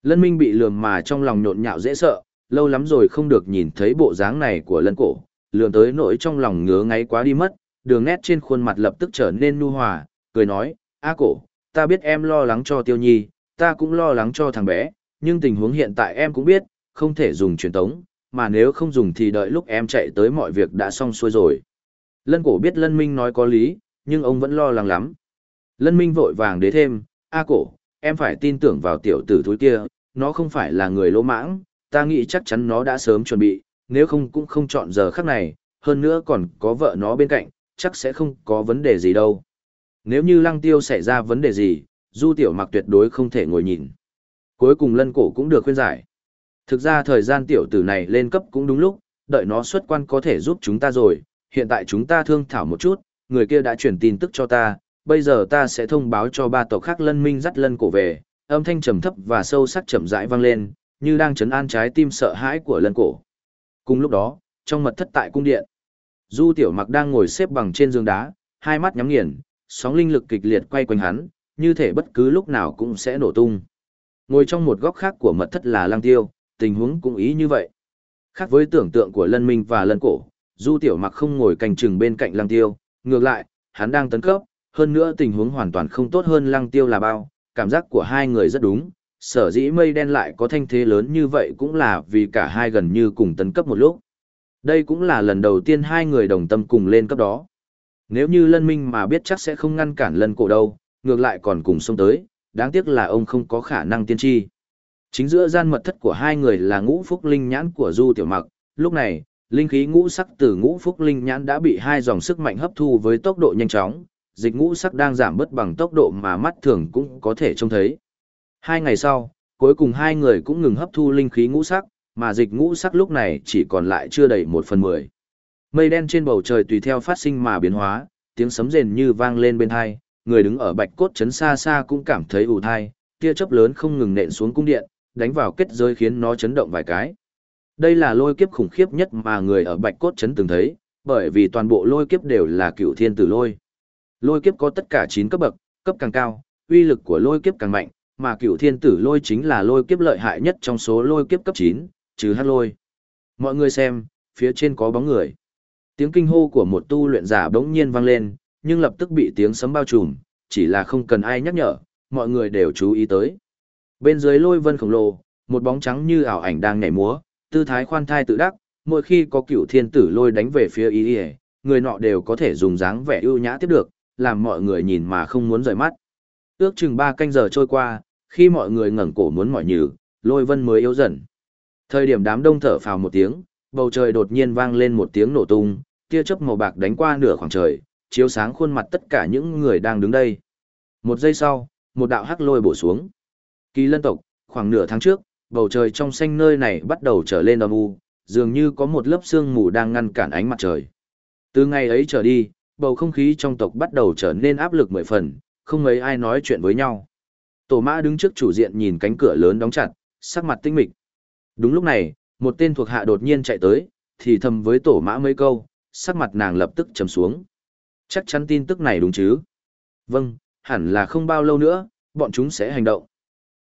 Lân Minh bị lườm mà trong lòng nhộn nhạo dễ sợ, lâu lắm rồi không được nhìn thấy bộ dáng này của lân cổ, lườm tới nỗi trong lòng ngứa ngáy quá đi mất, đường nét trên khuôn mặt lập tức trở nên nu hòa, cười nói, A cổ, ta biết em lo lắng cho tiêu nhi, ta cũng lo lắng cho thằng bé, nhưng tình huống hiện tại em cũng biết, không thể dùng truyền tống, mà nếu không dùng thì đợi lúc em chạy tới mọi việc đã xong xuôi rồi. Lân cổ biết Lân Minh nói có lý, nhưng ông vẫn lo lắng lắm. Lân Minh vội vàng đế thêm, A cổ, em phải tin tưởng vào tiểu tử thúi kia, nó không phải là người lỗ mãng, ta nghĩ chắc chắn nó đã sớm chuẩn bị, nếu không cũng không chọn giờ khắc này, hơn nữa còn có vợ nó bên cạnh, chắc sẽ không có vấn đề gì đâu. Nếu như lăng tiêu xảy ra vấn đề gì, du tiểu mặc tuyệt đối không thể ngồi nhìn. Cuối cùng lân cổ cũng được khuyên giải. Thực ra thời gian tiểu tử này lên cấp cũng đúng lúc, đợi nó xuất quan có thể giúp chúng ta rồi, hiện tại chúng ta thương thảo một chút, người kia đã chuyển tin tức cho ta, bây giờ ta sẽ thông báo cho ba tộc khác lân minh dắt lân cổ về, âm thanh trầm thấp và sâu sắc chậm rãi vang lên, như đang chấn an trái tim sợ hãi của lân cổ. Cùng lúc đó, trong mật thất tại cung điện, Du Tiểu Mặc đang ngồi xếp bằng trên giường đá, hai mắt nhắm nghiền, sóng linh lực kịch liệt quay quanh hắn, như thể bất cứ lúc nào cũng sẽ nổ tung. Ngồi trong một góc khác của mật thất là Lăng Tiêu, tình huống cũng ý như vậy. Khác với tưởng tượng của Lân Minh và Lân Cổ, Du Tiểu Mặc không ngồi canh chừng bên cạnh Lăng Tiêu, ngược lại, hắn đang tấn cấp, hơn nữa tình huống hoàn toàn không tốt hơn Lăng Tiêu là bao, cảm giác của hai người rất đúng, sở dĩ mây đen lại có thanh thế lớn như vậy cũng là vì cả hai gần như cùng tấn cấp một lúc. Đây cũng là lần đầu tiên hai người đồng tâm cùng lên cấp đó. Nếu như lân minh mà biết chắc sẽ không ngăn cản lân cổ đâu, ngược lại còn cùng xông tới, đáng tiếc là ông không có khả năng tiên tri. Chính giữa gian mật thất của hai người là ngũ phúc linh nhãn của Du Tiểu Mặc, lúc này, linh khí ngũ sắc từ ngũ phúc linh nhãn đã bị hai dòng sức mạnh hấp thu với tốc độ nhanh chóng, dịch ngũ sắc đang giảm bớt bằng tốc độ mà mắt thường cũng có thể trông thấy. Hai ngày sau, cuối cùng hai người cũng ngừng hấp thu linh khí ngũ sắc, mà dịch ngũ sắc lúc này chỉ còn lại chưa đầy một phần mười. Mây đen trên bầu trời tùy theo phát sinh mà biến hóa, tiếng sấm rền như vang lên bên hai, người đứng ở bạch cốt trấn xa xa cũng cảm thấy ủ thai, tia chớp lớn không ngừng nện xuống cung điện, đánh vào kết giới khiến nó chấn động vài cái. Đây là lôi kiếp khủng khiếp nhất mà người ở bạch cốt trấn từng thấy, bởi vì toàn bộ lôi kiếp đều là cựu thiên tử lôi. Lôi kiếp có tất cả 9 cấp bậc, cấp càng cao, uy lực của lôi kiếp càng mạnh, mà cựu thiên tử lôi chính là lôi kiếp lợi hại nhất trong số lôi kiếp cấp 9, trừ hát lôi. Mọi người xem, phía trên có bóng người. Tiếng kinh hô của một tu luyện giả bỗng nhiên vang lên, nhưng lập tức bị tiếng sấm bao trùm, chỉ là không cần ai nhắc nhở, mọi người đều chú ý tới. Bên dưới lôi vân khổng lồ, một bóng trắng như ảo ảnh đang nhảy múa, tư thái khoan thai tự đắc, mỗi khi có cựu thiên tử lôi đánh về phía ý ỉa người nọ đều có thể dùng dáng vẻ ưu nhã tiếp được làm mọi người nhìn mà không muốn rời mắt. Ước chừng ba canh giờ trôi qua khi mọi người ngẩng cổ muốn mỏi nhừ lôi vân mới yếu dần. Thời điểm đám đông thở phào một tiếng bầu trời đột nhiên vang lên một tiếng nổ tung tia chớp màu bạc đánh qua nửa khoảng trời chiếu sáng khuôn mặt tất cả những người đang đứng đây. Một giây sau một đạo hắc lôi bổ xuống kỳ lân tộc khoảng nửa tháng trước bầu trời trong xanh nơi này bắt đầu trở lên âm u, dường như có một lớp sương mù đang ngăn cản ánh mặt trời. Từ ngày ấy trở đi, bầu không khí trong tộc bắt đầu trở nên áp lực mười phần, không mấy ai nói chuyện với nhau. Tổ mã đứng trước chủ diện nhìn cánh cửa lớn đóng chặt, sắc mặt tinh mịch. Đúng lúc này, một tên thuộc hạ đột nhiên chạy tới, thì thầm với tổ mã mấy câu, sắc mặt nàng lập tức trầm xuống. Chắc chắn tin tức này đúng chứ? Vâng, hẳn là không bao lâu nữa, bọn chúng sẽ hành động.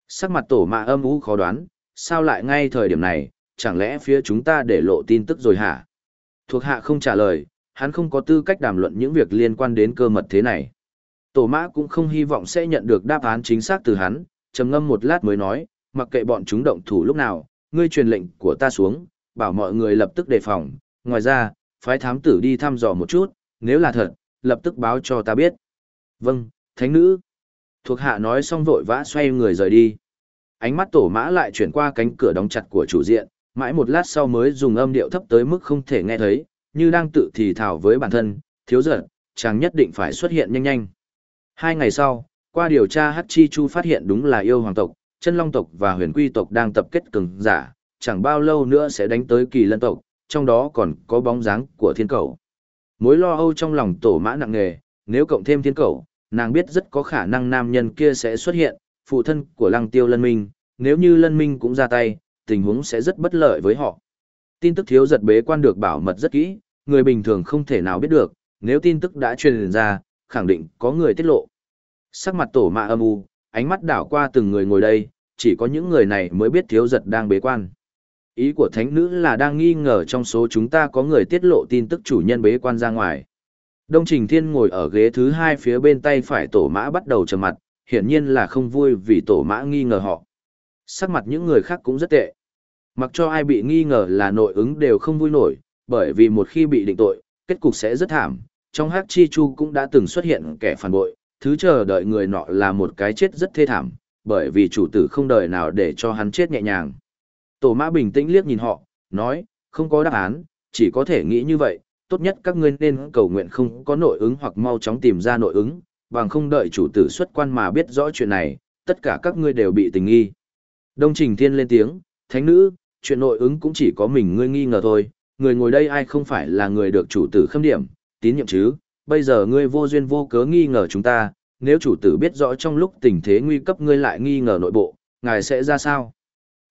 Sắc mặt tổ mã âm u khó đoán, sao lại ngay thời điểm này, chẳng lẽ phía chúng ta để lộ tin tức rồi hả? Thuộc hạ không trả lời, hắn không có tư cách đàm luận những việc liên quan đến cơ mật thế này. Tổ mã cũng không hy vọng sẽ nhận được đáp án chính xác từ hắn, trầm ngâm một lát mới nói, mặc kệ bọn chúng động thủ lúc nào, ngươi truyền lệnh của ta xuống, bảo mọi người lập tức đề phòng, ngoài ra, phái thám tử đi thăm dò một chút, nếu là thật, lập tức báo cho ta biết. Vâng, thánh nữ. Thuộc hạ nói xong vội vã xoay người rời đi. Ánh mắt tổ mã lại chuyển qua cánh cửa đóng chặt của chủ diện, mãi một lát sau mới dùng âm điệu thấp tới mức không thể nghe thấy, như đang tự thì thảo với bản thân, thiếu giận, chàng nhất định phải xuất hiện nhanh nhanh. Hai ngày sau, qua điều tra Hắc Chi Chu phát hiện đúng là yêu hoàng tộc, chân long tộc và huyền quy tộc đang tập kết cường giả, chẳng bao lâu nữa sẽ đánh tới kỳ lân tộc, trong đó còn có bóng dáng của thiên cầu. Mối lo âu trong lòng tổ mã nặng nề, nếu cộng thêm thiên cầu, nàng biết rất có khả năng nam nhân kia sẽ xuất hiện, phụ thân của lăng tiêu lân minh, nếu như lân minh cũng ra tay, tình huống sẽ rất bất lợi với họ. Tin tức thiếu giật bế quan được bảo mật rất kỹ, người bình thường không thể nào biết được, nếu tin tức đã truyền ra, khẳng định có người tiết lộ. Sắc mặt tổ mạ âm u, ánh mắt đảo qua từng người ngồi đây, chỉ có những người này mới biết thiếu giật đang bế quan. Ý của thánh nữ là đang nghi ngờ trong số chúng ta có người tiết lộ tin tức chủ nhân bế quan ra ngoài. Đông Trình Thiên ngồi ở ghế thứ hai phía bên tay phải tổ mã bắt đầu trầm mặt, hiển nhiên là không vui vì tổ mã nghi ngờ họ. Sắc mặt những người khác cũng rất tệ. Mặc cho ai bị nghi ngờ là nội ứng đều không vui nổi, bởi vì một khi bị định tội, kết cục sẽ rất thảm. Trong Hắc Chi Chu cũng đã từng xuất hiện kẻ phản bội, thứ chờ đợi người nọ là một cái chết rất thê thảm, bởi vì chủ tử không đợi nào để cho hắn chết nhẹ nhàng. Tổ mã bình tĩnh liếc nhìn họ, nói, không có đáp án, chỉ có thể nghĩ như vậy, tốt nhất các ngươi nên cầu nguyện không có nội ứng hoặc mau chóng tìm ra nội ứng, bằng không đợi chủ tử xuất quan mà biết rõ chuyện này, tất cả các ngươi đều bị tình nghi. Đông Trình Thiên lên tiếng, thánh nữ, chuyện nội ứng cũng chỉ có mình ngươi nghi ngờ thôi, người ngồi đây ai không phải là người được chủ tử khâm điểm, tín nhiệm chứ, bây giờ ngươi vô duyên vô cớ nghi ngờ chúng ta, nếu chủ tử biết rõ trong lúc tình thế nguy cấp ngươi lại nghi ngờ nội bộ, ngài sẽ ra sao?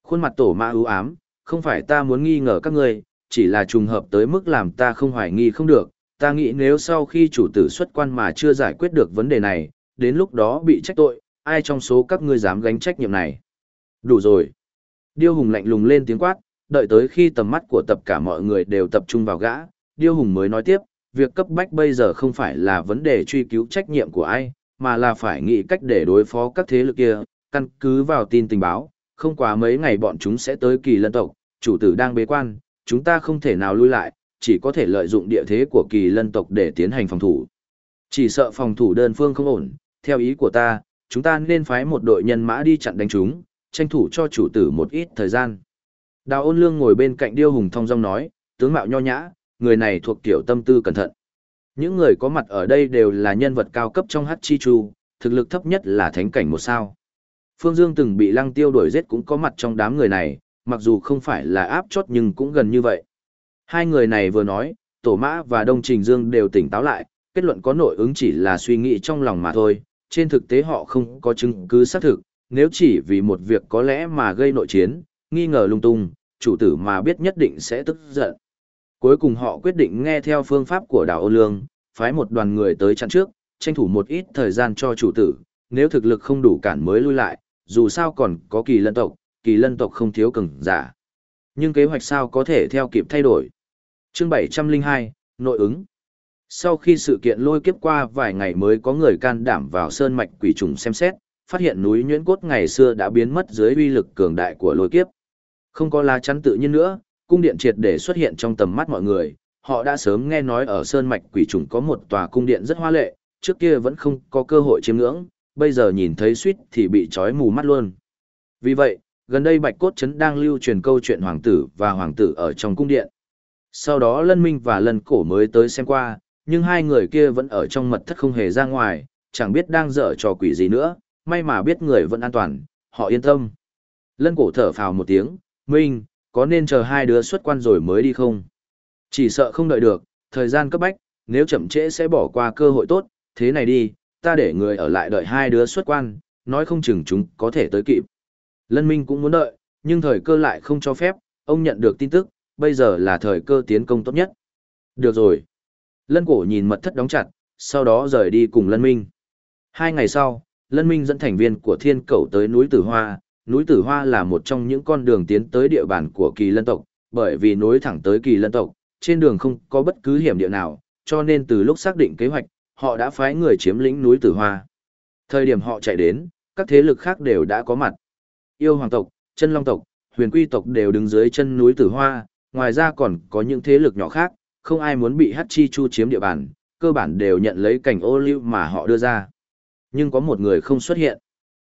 Khuôn mặt tổ mã ưu ám, không phải ta muốn nghi ngờ các ngươi, chỉ là trùng hợp tới mức làm ta không hoài nghi không được. Ta nghĩ nếu sau khi chủ tử xuất quan mà chưa giải quyết được vấn đề này, đến lúc đó bị trách tội, ai trong số các ngươi dám gánh trách nhiệm này? Đủ rồi. Điêu Hùng lạnh lùng lên tiếng quát, đợi tới khi tầm mắt của tập cả mọi người đều tập trung vào gã, Điêu Hùng mới nói tiếp, việc cấp bách bây giờ không phải là vấn đề truy cứu trách nhiệm của ai, mà là phải nghĩ cách để đối phó các thế lực kia, căn cứ vào tin tình báo, không quá mấy ngày bọn chúng sẽ tới kỳ lân tộc, chủ tử đang bế quan, chúng ta không thể nào lui lại, chỉ có thể lợi dụng địa thế của kỳ lân tộc để tiến hành phòng thủ. Chỉ sợ phòng thủ đơn phương không ổn, theo ý của ta, chúng ta nên phái một đội nhân mã đi chặn đánh chúng, tranh thủ cho chủ tử một ít thời gian. Đào ôn lương ngồi bên cạnh điêu hùng thong dong nói, tướng mạo nho nhã, người này thuộc kiểu tâm tư cẩn thận. Những người có mặt ở đây đều là nhân vật cao cấp trong hát chi chu, thực lực thấp nhất là thánh cảnh một sao. Phương Dương từng bị lăng tiêu đuổi giết cũng có mặt trong đám người này, mặc dù không phải là áp chót nhưng cũng gần như vậy. Hai người này vừa nói, Tổ Mã và Đông Trình Dương đều tỉnh táo lại, kết luận có nội ứng chỉ là suy nghĩ trong lòng mà thôi, trên thực tế họ không có chứng cứ xác thực, nếu chỉ vì một việc có lẽ mà gây nội chiến, nghi ngờ lung tung, chủ tử mà biết nhất định sẽ tức giận. Cuối cùng họ quyết định nghe theo phương pháp của đào ô lương, phái một đoàn người tới chặn trước, tranh thủ một ít thời gian cho chủ tử, nếu thực lực không đủ cản mới lui lại, dù sao còn có kỳ lân tộc, kỳ lân tộc không thiếu cường giả. Nhưng kế hoạch sao có thể theo kịp thay đổi. Chương 702, Nội ứng Sau khi sự kiện lôi kiếp qua vài ngày mới có người can đảm vào sơn mạch quỷ trùng xem xét, phát hiện núi nhuyễn cốt ngày xưa đã biến mất dưới uy lực cường đại của lôi kiếp. Không có lá chắn tự nhiên nữa, cung điện triệt để xuất hiện trong tầm mắt mọi người, họ đã sớm nghe nói ở Sơn Mạch Quỷ Trùng có một tòa cung điện rất hoa lệ, trước kia vẫn không có cơ hội chiêm ngưỡng, bây giờ nhìn thấy suýt thì bị trói mù mắt luôn. Vì vậy, gần đây Bạch Cốt Trấn đang lưu truyền câu chuyện hoàng tử và hoàng tử ở trong cung điện. Sau đó Lân Minh và Lân Cổ mới tới xem qua, nhưng hai người kia vẫn ở trong mật thất không hề ra ngoài, chẳng biết đang dở trò quỷ gì nữa, may mà biết người vẫn an toàn, họ yên tâm. Lân Cổ thở phào một tiếng, Minh, có nên chờ hai đứa xuất quan rồi mới đi không? Chỉ sợ không đợi được, thời gian cấp bách, nếu chậm trễ sẽ bỏ qua cơ hội tốt, thế này đi, ta để người ở lại đợi hai đứa xuất quan, nói không chừng chúng có thể tới kịp. Lân Minh cũng muốn đợi, nhưng thời cơ lại không cho phép, ông nhận được tin tức, bây giờ là thời cơ tiến công tốt nhất. Được rồi. Lân cổ nhìn mật thất đóng chặt, sau đó rời đi cùng Lân Minh. Hai ngày sau, Lân Minh dẫn thành viên của thiên cầu tới núi Tử Hoa. Núi Tử Hoa là một trong những con đường tiến tới địa bàn của kỳ lân tộc, bởi vì nối thẳng tới kỳ lân tộc, trên đường không có bất cứ hiểm địa nào, cho nên từ lúc xác định kế hoạch, họ đã phái người chiếm lĩnh núi Tử Hoa. Thời điểm họ chạy đến, các thế lực khác đều đã có mặt. Yêu hoàng tộc, chân long tộc, huyền quy tộc đều đứng dưới chân núi Tử Hoa, ngoài ra còn có những thế lực nhỏ khác, không ai muốn bị Hachi Chu chiếm địa bàn, cơ bản đều nhận lấy cảnh ô lưu mà họ đưa ra. Nhưng có một người không xuất hiện.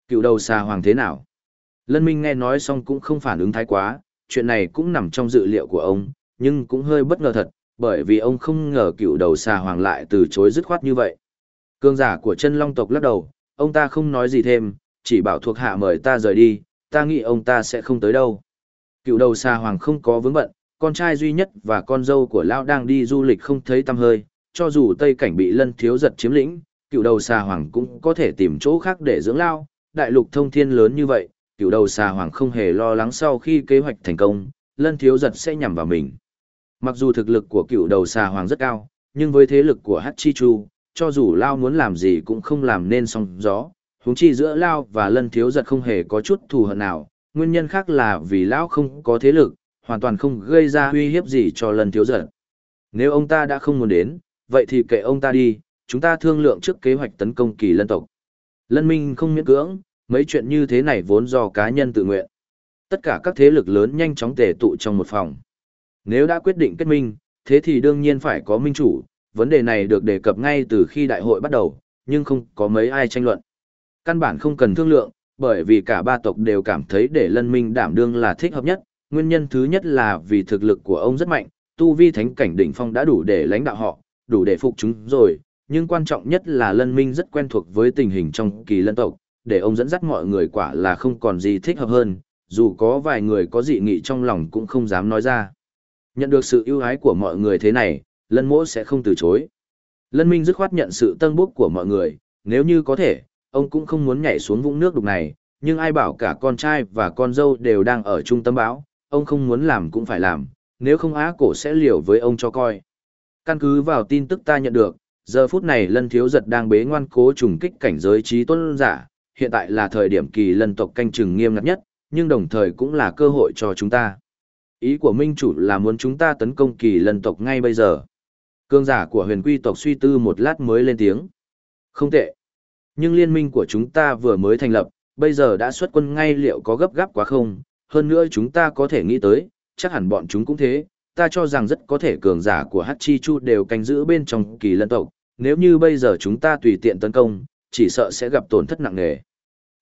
Cựu đầu xà hoàng thế nào? Lân Minh nghe nói xong cũng không phản ứng thái quá, chuyện này cũng nằm trong dự liệu của ông, nhưng cũng hơi bất ngờ thật, bởi vì ông không ngờ cựu đầu xà hoàng lại từ chối dứt khoát như vậy. Cương giả của chân long tộc lắc đầu, ông ta không nói gì thêm, chỉ bảo thuộc hạ mời ta rời đi, ta nghĩ ông ta sẽ không tới đâu. Cựu đầu xà hoàng không có vướng bận, con trai duy nhất và con dâu của Lão đang đi du lịch không thấy tăm hơi, cho dù Tây Cảnh bị lân thiếu giật chiếm lĩnh, cựu đầu xà hoàng cũng có thể tìm chỗ khác để dưỡng Lao, đại lục thông thiên lớn như vậy, cựu đầu xà hoàng không hề lo lắng sau khi kế hoạch thành công, lân thiếu giật sẽ nhằm vào mình. Mặc dù thực lực của cựu đầu xà hoàng rất cao, nhưng với thế lực của Hachichu, cho dù Lao muốn làm gì cũng không làm nên song gió. Huống chi giữa Lao và Lân Thiếu Giật không hề có chút thù hận nào, nguyên nhân khác là vì Lão không có thế lực, hoàn toàn không gây ra uy hiếp gì cho Lân Thiếu Giật. Nếu ông ta đã không muốn đến, vậy thì kệ ông ta đi, chúng ta thương lượng trước kế hoạch tấn công kỳ lân tộc. Lân Minh không miễn cưỡng, mấy chuyện như thế này vốn do cá nhân tự nguyện. Tất cả các thế lực lớn nhanh chóng tề tụ trong một phòng. Nếu đã quyết định kết minh, thế thì đương nhiên phải có minh chủ, vấn đề này được đề cập ngay từ khi đại hội bắt đầu, nhưng không có mấy ai tranh luận. Căn bản không cần thương lượng, bởi vì cả ba tộc đều cảm thấy để lân minh đảm đương là thích hợp nhất, nguyên nhân thứ nhất là vì thực lực của ông rất mạnh, tu vi thánh cảnh đỉnh phong đã đủ để lãnh đạo họ, đủ để phục chúng rồi, nhưng quan trọng nhất là lân minh rất quen thuộc với tình hình trong kỳ lân tộc, để ông dẫn dắt mọi người quả là không còn gì thích hợp hơn, dù có vài người có dị nghị trong lòng cũng không dám nói ra. Nhận được sự ưu ái của mọi người thế này, lân mỗ sẽ không từ chối. Lân minh dứt khoát nhận sự tân bốc của mọi người, nếu như có thể, ông cũng không muốn nhảy xuống vũng nước đục này, nhưng ai bảo cả con trai và con dâu đều đang ở trung tâm báo, ông không muốn làm cũng phải làm, nếu không á cổ sẽ liều với ông cho coi. Căn cứ vào tin tức ta nhận được, giờ phút này lân thiếu giật đang bế ngoan cố trùng kích cảnh giới trí tôn giả, hiện tại là thời điểm kỳ lân tộc canh chừng nghiêm ngặt nhất, nhưng đồng thời cũng là cơ hội cho chúng ta. Ý của minh chủ là muốn chúng ta tấn công kỳ lân tộc ngay bây giờ. Cương giả của huyền quy tộc suy tư một lát mới lên tiếng. Không tệ. Nhưng liên minh của chúng ta vừa mới thành lập, bây giờ đã xuất quân ngay liệu có gấp gáp quá không? Hơn nữa chúng ta có thể nghĩ tới, chắc hẳn bọn chúng cũng thế. Ta cho rằng rất có thể cường giả của Hachi Chu đều canh giữ bên trong kỳ lân tộc. Nếu như bây giờ chúng ta tùy tiện tấn công, chỉ sợ sẽ gặp tổn thất nặng nề.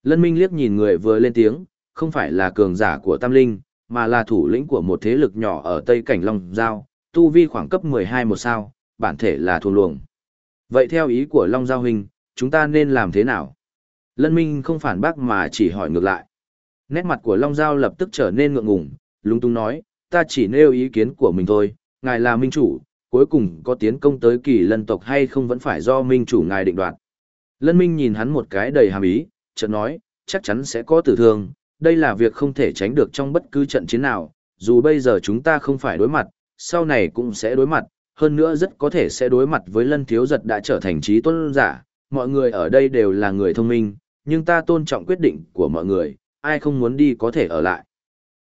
Lân Minh liếc nhìn người vừa lên tiếng, không phải là cường giả của Tam Linh, mà là thủ lĩnh của một thế lực nhỏ ở Tây Cảnh Long Giao, tu vi khoảng cấp 12 một sao, bản thể là thuần luồng. Vậy theo ý của Long Giao Huynh, chúng ta nên làm thế nào? Lân Minh không phản bác mà chỉ hỏi ngược lại. Nét mặt của Long Giao lập tức trở nên ngượng ngùng, lúng túng nói, ta chỉ nêu ý kiến của mình thôi, ngài là minh chủ, cuối cùng có tiến công tới kỳ lân tộc hay không vẫn phải do minh chủ ngài định đoạt. Lân Minh nhìn hắn một cái đầy hàm ý, chợt nói, chắc chắn sẽ có tử thương, đây là việc không thể tránh được trong bất cứ trận chiến nào, dù bây giờ chúng ta không phải đối mặt, sau này cũng sẽ đối mặt, hơn nữa rất có thể sẽ đối mặt với lân thiếu giật đã trở thành trí tôn giả, mọi người ở đây đều là người thông minh, nhưng ta tôn trọng quyết định của mọi người, ai không muốn đi có thể ở lại.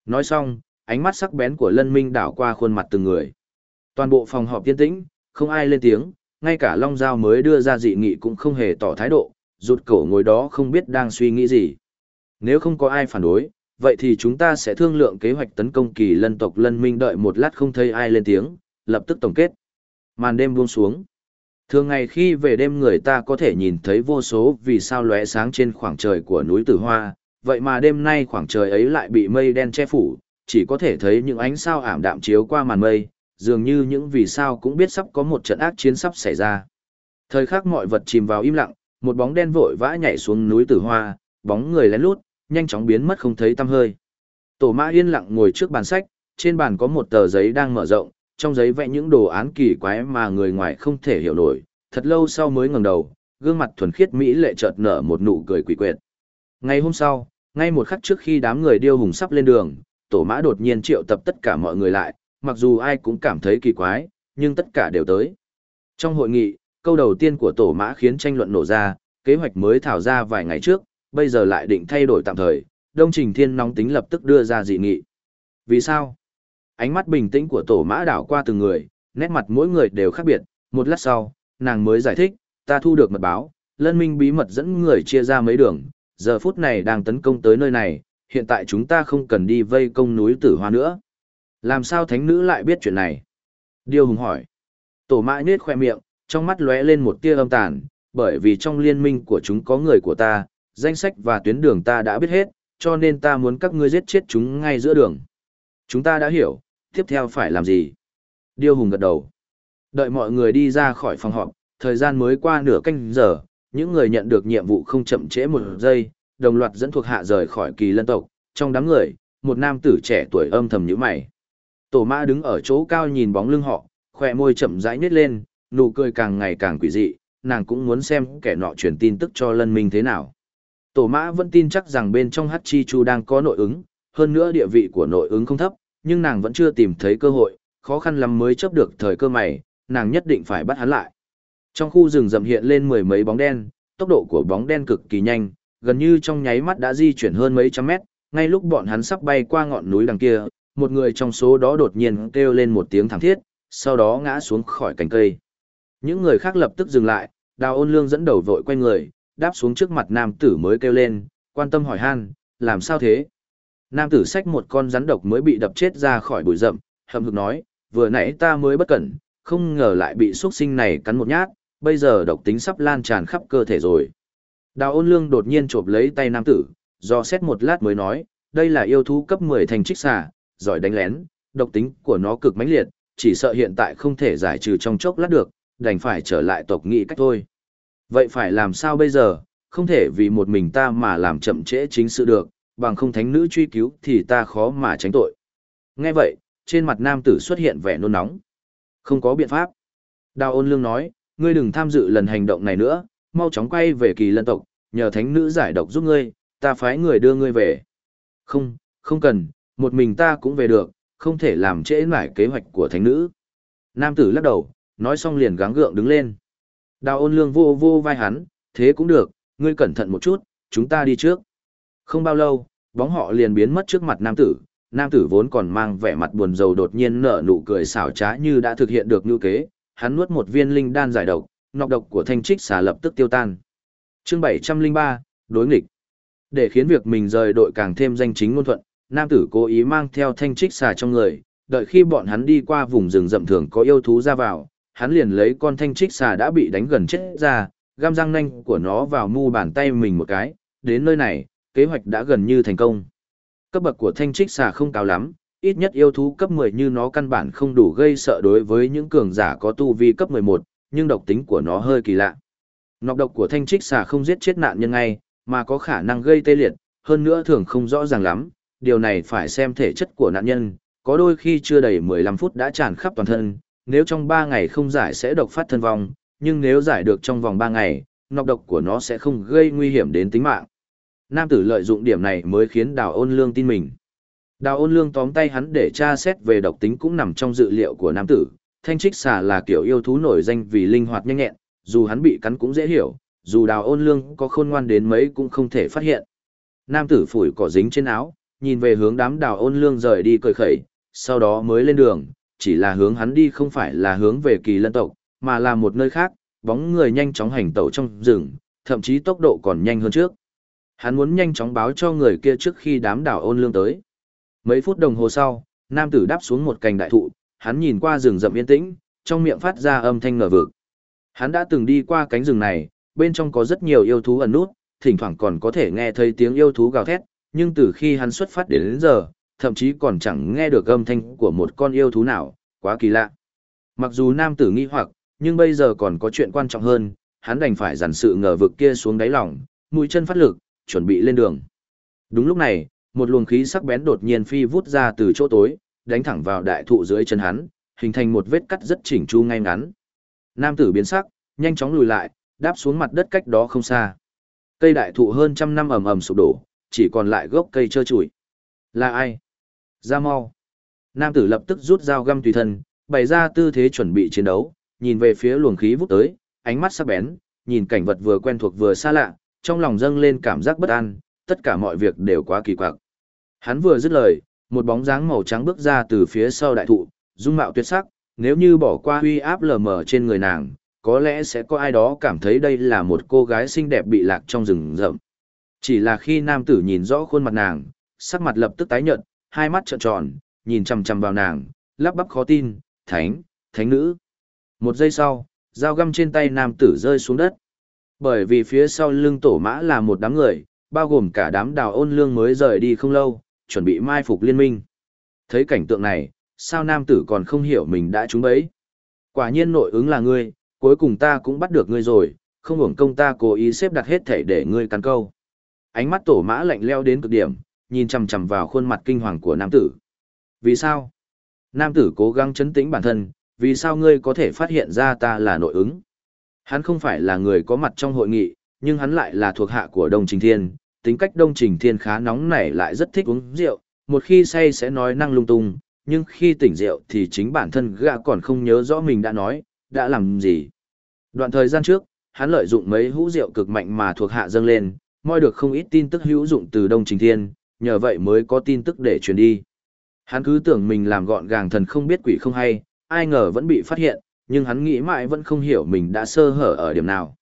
Nói xong, ánh mắt sắc bén của lân minh đảo qua khuôn mặt từng người. Toàn bộ phòng họp yên tĩnh, không ai lên tiếng, ngay cả Long Giao mới đưa ra dị nghị cũng không hề tỏ thái độ, rụt cổ ngồi đó không biết đang suy nghĩ gì. Nếu không có ai phản đối, vậy thì chúng ta sẽ thương lượng kế hoạch tấn công kỳ lân tộc lân minh đợi một lát không thấy ai lên tiếng, lập tức tổng kết. Màn đêm buông xuống. Thường ngày khi về đêm người ta có thể nhìn thấy vô số vì sao lóe sáng trên khoảng trời của núi Tử Hoa, vậy mà đêm nay khoảng trời ấy lại bị mây đen che phủ, chỉ có thể thấy những ánh sao ảm đạm chiếu qua màn mây, dường như những vì sao cũng biết sắp có một trận ác chiến sắp xảy ra. Thời khắc mọi vật chìm vào im lặng, một bóng đen vội vã nhảy xuống núi Tử Hoa, bóng người lén lút, nhanh chóng biến mất không thấy tăm hơi. Tổ Mã yên lặng ngồi trước bàn sách, trên bàn có một tờ giấy đang mở rộng, trong giấy vẽ những đồ án kỳ quái mà người ngoài không thể hiểu nổi, thật lâu sau mới ngẩng đầu, gương mặt thuần khiết mỹ lệ chợt nở một nụ cười quỷ quyệt. Ngày hôm sau, ngay một khắc trước khi đám người điêu hùng sắp lên đường, tổ mã đột nhiên triệu tập tất cả mọi người lại, mặc dù ai cũng cảm thấy kỳ quái, nhưng tất cả đều tới. Trong hội nghị, câu đầu tiên của tổ mã khiến tranh luận nổ ra, kế hoạch mới thảo ra vài ngày trước, bây giờ lại định thay đổi tạm thời, Đông Trình Thiên nóng tính lập tức đưa ra dị nghị. Vì sao? Ánh mắt bình tĩnh của tổ mã đảo qua từng người, nét mặt mỗi người đều khác biệt, một lát sau, nàng mới giải thích, ta thu được mật báo, lân minh bí mật dẫn người chia ra mấy đường, giờ phút này đang tấn công tới nơi này, hiện tại chúng ta không cần đi vây công núi tử hoa nữa. Làm sao thánh nữ lại biết chuyện này? Điêu hùng hỏi. Tổ mã nết khoe miệng, trong mắt lóe lên một tia âm tàn, bởi vì trong liên minh của chúng có người của ta, danh sách và tuyến đường ta đã biết hết, cho nên ta muốn các ngươi giết chết chúng ngay giữa đường. Chúng ta đã hiểu, tiếp theo phải làm gì? Điêu hùng gật đầu. Đợi mọi người đi ra khỏi phòng họp, thời gian mới qua nửa canh giờ, những người nhận được nhiệm vụ không chậm trễ một giây, đồng loạt dẫn thuộc hạ rời khỏi kỳ lân tộc. Trong đám người, một nam tử trẻ tuổi âm thầm nhíu mày. Tổ mã đứng ở chỗ cao nhìn bóng lưng họ, khỏe môi chậm rãi nhếch lên, nụ cười càng ngày càng quỷ dị, nàng cũng muốn xem kẻ nọ truyền tin tức cho lân minh thế nào. Tổ mã vẫn tin chắc rằng bên trong Hắc Chi Chu đang có nội ứng, hơn nữa địa vị của nội ứng không thấp, nhưng nàng vẫn chưa tìm thấy cơ hội, khó khăn lắm mới chấp được thời cơ mày, nàng nhất định phải bắt hắn lại. Trong khu rừng rậm hiện lên mười mấy bóng đen, tốc độ của bóng đen cực kỳ nhanh, gần như trong nháy mắt đã di chuyển hơn mấy trăm mét, ngay lúc bọn hắn sắp bay qua ngọn núi đằng kia, một người trong số đó đột nhiên kêu lên một tiếng thảm thiết, sau đó ngã xuống khỏi cành cây. Những người khác lập tức dừng lại, đào ôn lương dẫn đầu vội quay người, đáp xuống trước mặt nam tử mới kêu lên, quan tâm hỏi han, làm sao thế? Nam tử sách một con rắn độc mới bị đập chết ra khỏi bụi rậm, hậm hực nói, vừa nãy ta mới bất cẩn, không ngờ lại bị xuất sinh này cắn một nhát, bây giờ độc tính sắp lan tràn khắp cơ thể rồi. Đào ôn lương đột nhiên chộp lấy tay nam tử, do xét một lát mới nói, đây là yêu thú cấp 10 thành trích xà, giỏi đánh lén, độc tính của nó cực mãnh liệt, chỉ sợ hiện tại không thể giải trừ trong chốc lát được, đành phải trở lại tộc nghị cách thôi. Vậy phải làm sao bây giờ, không thể vì một mình ta mà làm chậm trễ chính sự được, bằng không thánh nữ truy cứu thì ta khó mà tránh tội. Nghe vậy, trên mặt nam tử xuất hiện vẻ nôn nóng. Không có biện pháp. Đào ôn lương nói, ngươi đừng tham dự lần hành động này nữa, mau chóng quay về kỳ lân tộc, nhờ thánh nữ giải độc giúp ngươi, ta phái người đưa ngươi về. Không, không cần, một mình ta cũng về được, không thể làm trễ nải kế hoạch của thánh nữ. Nam tử lắc đầu, nói xong liền gắng gượng đứng lên. Đào ôn lương vô vô vai hắn, thế cũng được, ngươi cẩn thận một chút, chúng ta đi trước. Không bao lâu, bóng họ liền biến mất trước mặt nam tử, nam tử vốn còn mang vẻ mặt buồn rầu đột nhiên nở nụ cười xảo trá như đã thực hiện được như kế, hắn nuốt một viên linh đan giải độc, nọc độc của thanh trích xà lập tức tiêu tan. Chương 703, đối nghịch. Để khiến việc mình rời đội càng thêm danh chính ngôn thuận, nam tử cố ý mang theo thanh trích xà trong người, đợi khi bọn hắn đi qua vùng rừng rậm thường có yêu thú ra vào, hắn liền lấy con thanh trích xà đã bị đánh gần chết ra, găm răng nanh của nó vào mu bàn tay mình một cái, đến nơi này, kế hoạch đã gần như thành công. Cấp bậc của thanh trích xà không cao lắm, ít nhất yêu thú cấp 10 như nó căn bản không đủ gây sợ đối với những cường giả có tu vi cấp 11, nhưng độc tính của nó hơi kỳ lạ. Nọc độc của thanh trích xà không giết chết nạn nhân ngay, mà có khả năng gây tê liệt, hơn nữa thường không rõ ràng lắm, điều này phải xem thể chất của nạn nhân, có đôi khi chưa đầy 15 phút đã tràn khắp toàn thân, nếu trong 3 ngày không giải sẽ độc phát thân vong, nhưng nếu giải được trong vòng 3 ngày, nọc độc của nó sẽ không gây nguy hiểm đến tính mạng. Nam tử lợi dụng điểm này mới khiến Đào Ôn Lương tin mình. Đào Ôn Lương tóm tay hắn để tra xét về độc tính cũng nằm trong dự liệu của nam tử. Thanh trích xà là kiểu yêu thú nổi danh vì linh hoạt nhanh nhẹn, dù hắn bị cắn cũng dễ hiểu, dù Đào Ôn Lương có khôn ngoan đến mấy cũng không thể phát hiện. Nam tử phủi cỏ dính trên áo, nhìn về hướng đám Đào Ôn Lương rời đi cười khẩy, sau đó mới lên đường, chỉ là hướng hắn đi không phải là hướng về kỳ lân tộc, mà là một nơi khác, bóng người nhanh chóng hành tẩu trong rừng, thậm chí tốc độ còn nhanh hơn trước. Hắn muốn nhanh chóng báo cho người kia trước khi đám đảo ôn lương tới. Mấy phút đồng hồ sau, nam tử đáp xuống một cành đại thụ, hắn nhìn qua rừng rậm yên tĩnh, trong miệng phát ra âm thanh ngờ vực. Hắn đã từng đi qua cánh rừng này, bên trong có rất nhiều yêu thú ẩn nút, thỉnh thoảng còn có thể nghe thấy tiếng yêu thú gào thét, nhưng từ khi hắn xuất phát đến, đến giờ, thậm chí còn chẳng nghe được âm thanh của một con yêu thú nào, quá kỳ lạ. Mặc dù nam tử nghi hoặc, nhưng bây giờ còn có chuyện quan trọng hơn, hắn đành phải dằn sự ngờ vực kia xuống đáy lòng, mũi chân phát lực, chuẩn bị lên đường. Đúng lúc này, một luồng khí sắc bén đột nhiên phi vút ra từ chỗ tối, đánh thẳng vào đại thụ dưới chân hắn, hình thành một vết cắt rất chỉnh chu ngay ngắn. Nam tử biến sắc, nhanh chóng lùi lại, đáp xuống mặt đất cách đó không xa. Cây đại thụ hơn trăm năm ầm ầm sụp đổ, chỉ còn lại gốc cây trơ trụi. Là ai? Ra mau. Nam tử lập tức rút dao găm tùy thân, bày ra tư thế chuẩn bị chiến đấu, nhìn về phía luồng khí vút tới, ánh mắt sắc bén, nhìn cảnh vật vừa quen thuộc vừa xa lạ, trong lòng dâng lên cảm giác bất an, tất cả mọi việc đều quá kỳ quặc. Hắn vừa dứt lời, một bóng dáng màu trắng bước ra từ phía sau đại thụ, dung mạo tuyệt sắc, nếu như bỏ qua huy áp lờ mờ trên người nàng, có lẽ sẽ có ai đó cảm thấy đây là một cô gái xinh đẹp bị lạc trong rừng rậm. Chỉ là khi nam tử nhìn rõ khuôn mặt nàng, sắc mặt lập tức tái nhợt, hai mắt trợn tròn, nhìn chằm chằm vào nàng, lắp bắp khó tin, thánh, thánh nữ. Một giây sau, dao găm trên tay nam tử rơi xuống đất. Bởi vì phía sau lưng tổ mã là một đám người, bao gồm cả đám đào ôn lương mới rời đi không lâu, chuẩn bị mai phục liên minh. Thấy cảnh tượng này, sao nam tử còn không hiểu mình đã trúng bẫy? Quả nhiên nội ứng là ngươi, cuối cùng ta cũng bắt được ngươi rồi, không hưởng công ta cố ý xếp đặt hết thể để ngươi cắn câu. Ánh mắt tổ mã lạnh leo đến cực điểm, nhìn chằm chằm vào khuôn mặt kinh hoàng của nam tử. Vì sao? Nam tử cố gắng chấn tĩnh bản thân, vì sao ngươi có thể phát hiện ra ta là nội ứng? Hắn không phải là người có mặt trong hội nghị, nhưng hắn lại là thuộc hạ của Đông Trình Thiên, tính cách Đông Trình Thiên khá nóng nảy lại rất thích uống rượu, một khi say sẽ nói năng lung tung, nhưng khi tỉnh rượu thì chính bản thân gã còn không nhớ rõ mình đã nói, đã làm gì. Đoạn thời gian trước, hắn lợi dụng mấy hũ rượu cực mạnh mà thuộc hạ dâng lên, moi được không ít tin tức hữu dụng từ Đông Trình Thiên, nhờ vậy mới có tin tức để truyền đi. Hắn cứ tưởng mình làm gọn gàng thần không biết quỷ không hay, ai ngờ vẫn bị phát hiện, nhưng hắn nghĩ mãi vẫn không hiểu mình đã sơ hở ở điểm nào.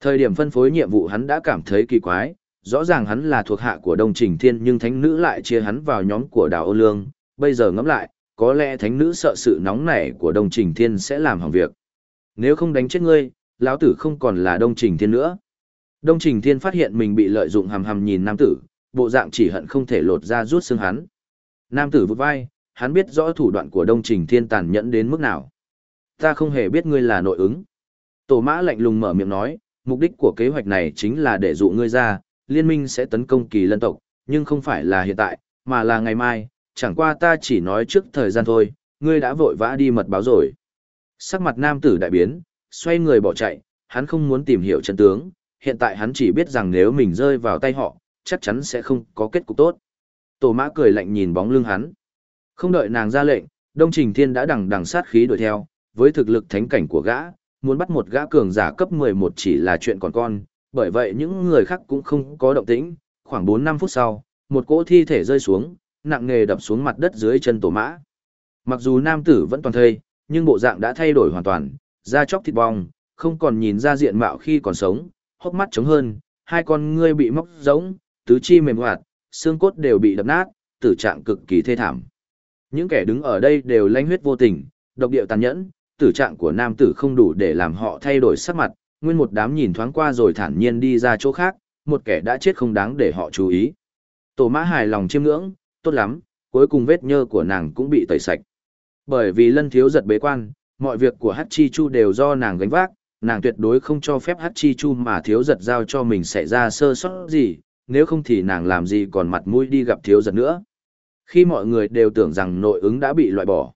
Thời điểm phân phối nhiệm vụ hắn đã cảm thấy kỳ quái, rõ ràng hắn là thuộc hạ của Đông Trình Thiên nhưng thánh nữ lại chia hắn vào nhóm của Đào Âu Lương, bây giờ ngẫm lại, có lẽ thánh nữ sợ sự nóng nảy của Đông Trình Thiên sẽ làm hỏng việc. Nếu không đánh chết ngươi, lão tử không còn là Đông Trình Thiên nữa. Đông Trình Thiên phát hiện mình bị lợi dụng hầm hầm nhìn nam tử, bộ dạng chỉ hận không thể lột ra rút xương hắn. Nam tử vụt vai, hắn biết rõ thủ đoạn của Đông Trình Thiên tàn nhẫn đến mức nào ta không hề biết ngươi là nội ứng. Tổ mã lạnh lùng mở miệng nói, mục đích của kế hoạch này chính là để dụ ngươi ra, liên minh sẽ tấn công kỳ lân tộc, nhưng không phải là hiện tại, mà là ngày mai, chẳng qua ta chỉ nói trước thời gian thôi, ngươi đã vội vã đi mật báo rồi. Sắc mặt nam tử đại biến, xoay người bỏ chạy, hắn không muốn tìm hiểu chân tướng, hiện tại hắn chỉ biết rằng nếu mình rơi vào tay họ, chắc chắn sẽ không có kết cục tốt. Tổ mã cười lạnh nhìn bóng lưng hắn. Không đợi nàng ra lệnh, Đông Trình Thiên đã đằng đằng sát khí đuổi theo, với thực lực thánh cảnh của gã, muốn bắt một gã cường giả cấp 11 chỉ là chuyện còn con, bởi vậy những người khác cũng không có động tĩnh, khoảng 4-5 phút sau, một cỗ thi thể rơi xuống, nặng nề đập xuống mặt đất dưới chân tổ mã. Mặc dù nam tử vẫn toàn thây, nhưng bộ dạng đã thay đổi hoàn toàn, da chóc thịt bong, không còn nhìn ra diện mạo khi còn sống, hốc mắt trống hơn, hai con ngươi bị móc giống, tứ chi mềm hoạt, xương cốt đều bị đập nát, tử trạng cực kỳ thê thảm. Những kẻ đứng ở đây đều lanh huyết vô tình, độc điệu tàn nhẫn, tử trạng của nam tử không đủ để làm họ thay đổi sắc mặt, nguyên một đám nhìn thoáng qua rồi thản nhiên đi ra chỗ khác, một kẻ đã chết không đáng để họ chú ý. Tổ mã hài lòng chiêm ngưỡng, tốt lắm, cuối cùng vết nhơ của nàng cũng bị tẩy sạch. Bởi vì lân thiếu giật bế quan, mọi việc của Hát Chi Chu đều do nàng gánh vác, nàng tuyệt đối không cho phép Hát Chi Chu mà thiếu giật giao cho mình xảy ra sơ sót gì, nếu không thì nàng làm gì còn mặt mũi đi gặp thiếu giật nữa. Khi mọi người đều tưởng rằng nội ứng đã bị loại bỏ.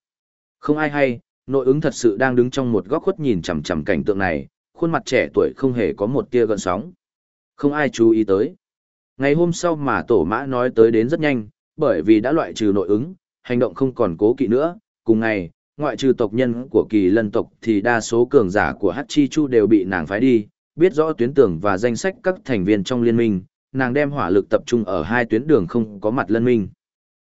Không ai hay, nội ứng thật sự đang đứng trong một góc khuất nhìn chằm chằm cảnh tượng này, khuôn mặt trẻ tuổi không hề có một tia gợn sóng. Không ai chú ý tới. Ngày hôm sau mà tổ mã nói tới đến rất nhanh, bởi vì đã loại trừ nội ứng, hành động không còn cố kỵ nữa. Cùng ngày, ngoại trừ tộc nhân của kỳ lân tộc thì đa số cường giả của Hachi Chu đều bị nàng phái đi, biết rõ tuyến tưởng và danh sách các thành viên trong liên minh, nàng đem hỏa lực tập trung ở hai tuyến đường không có mặt lân minh.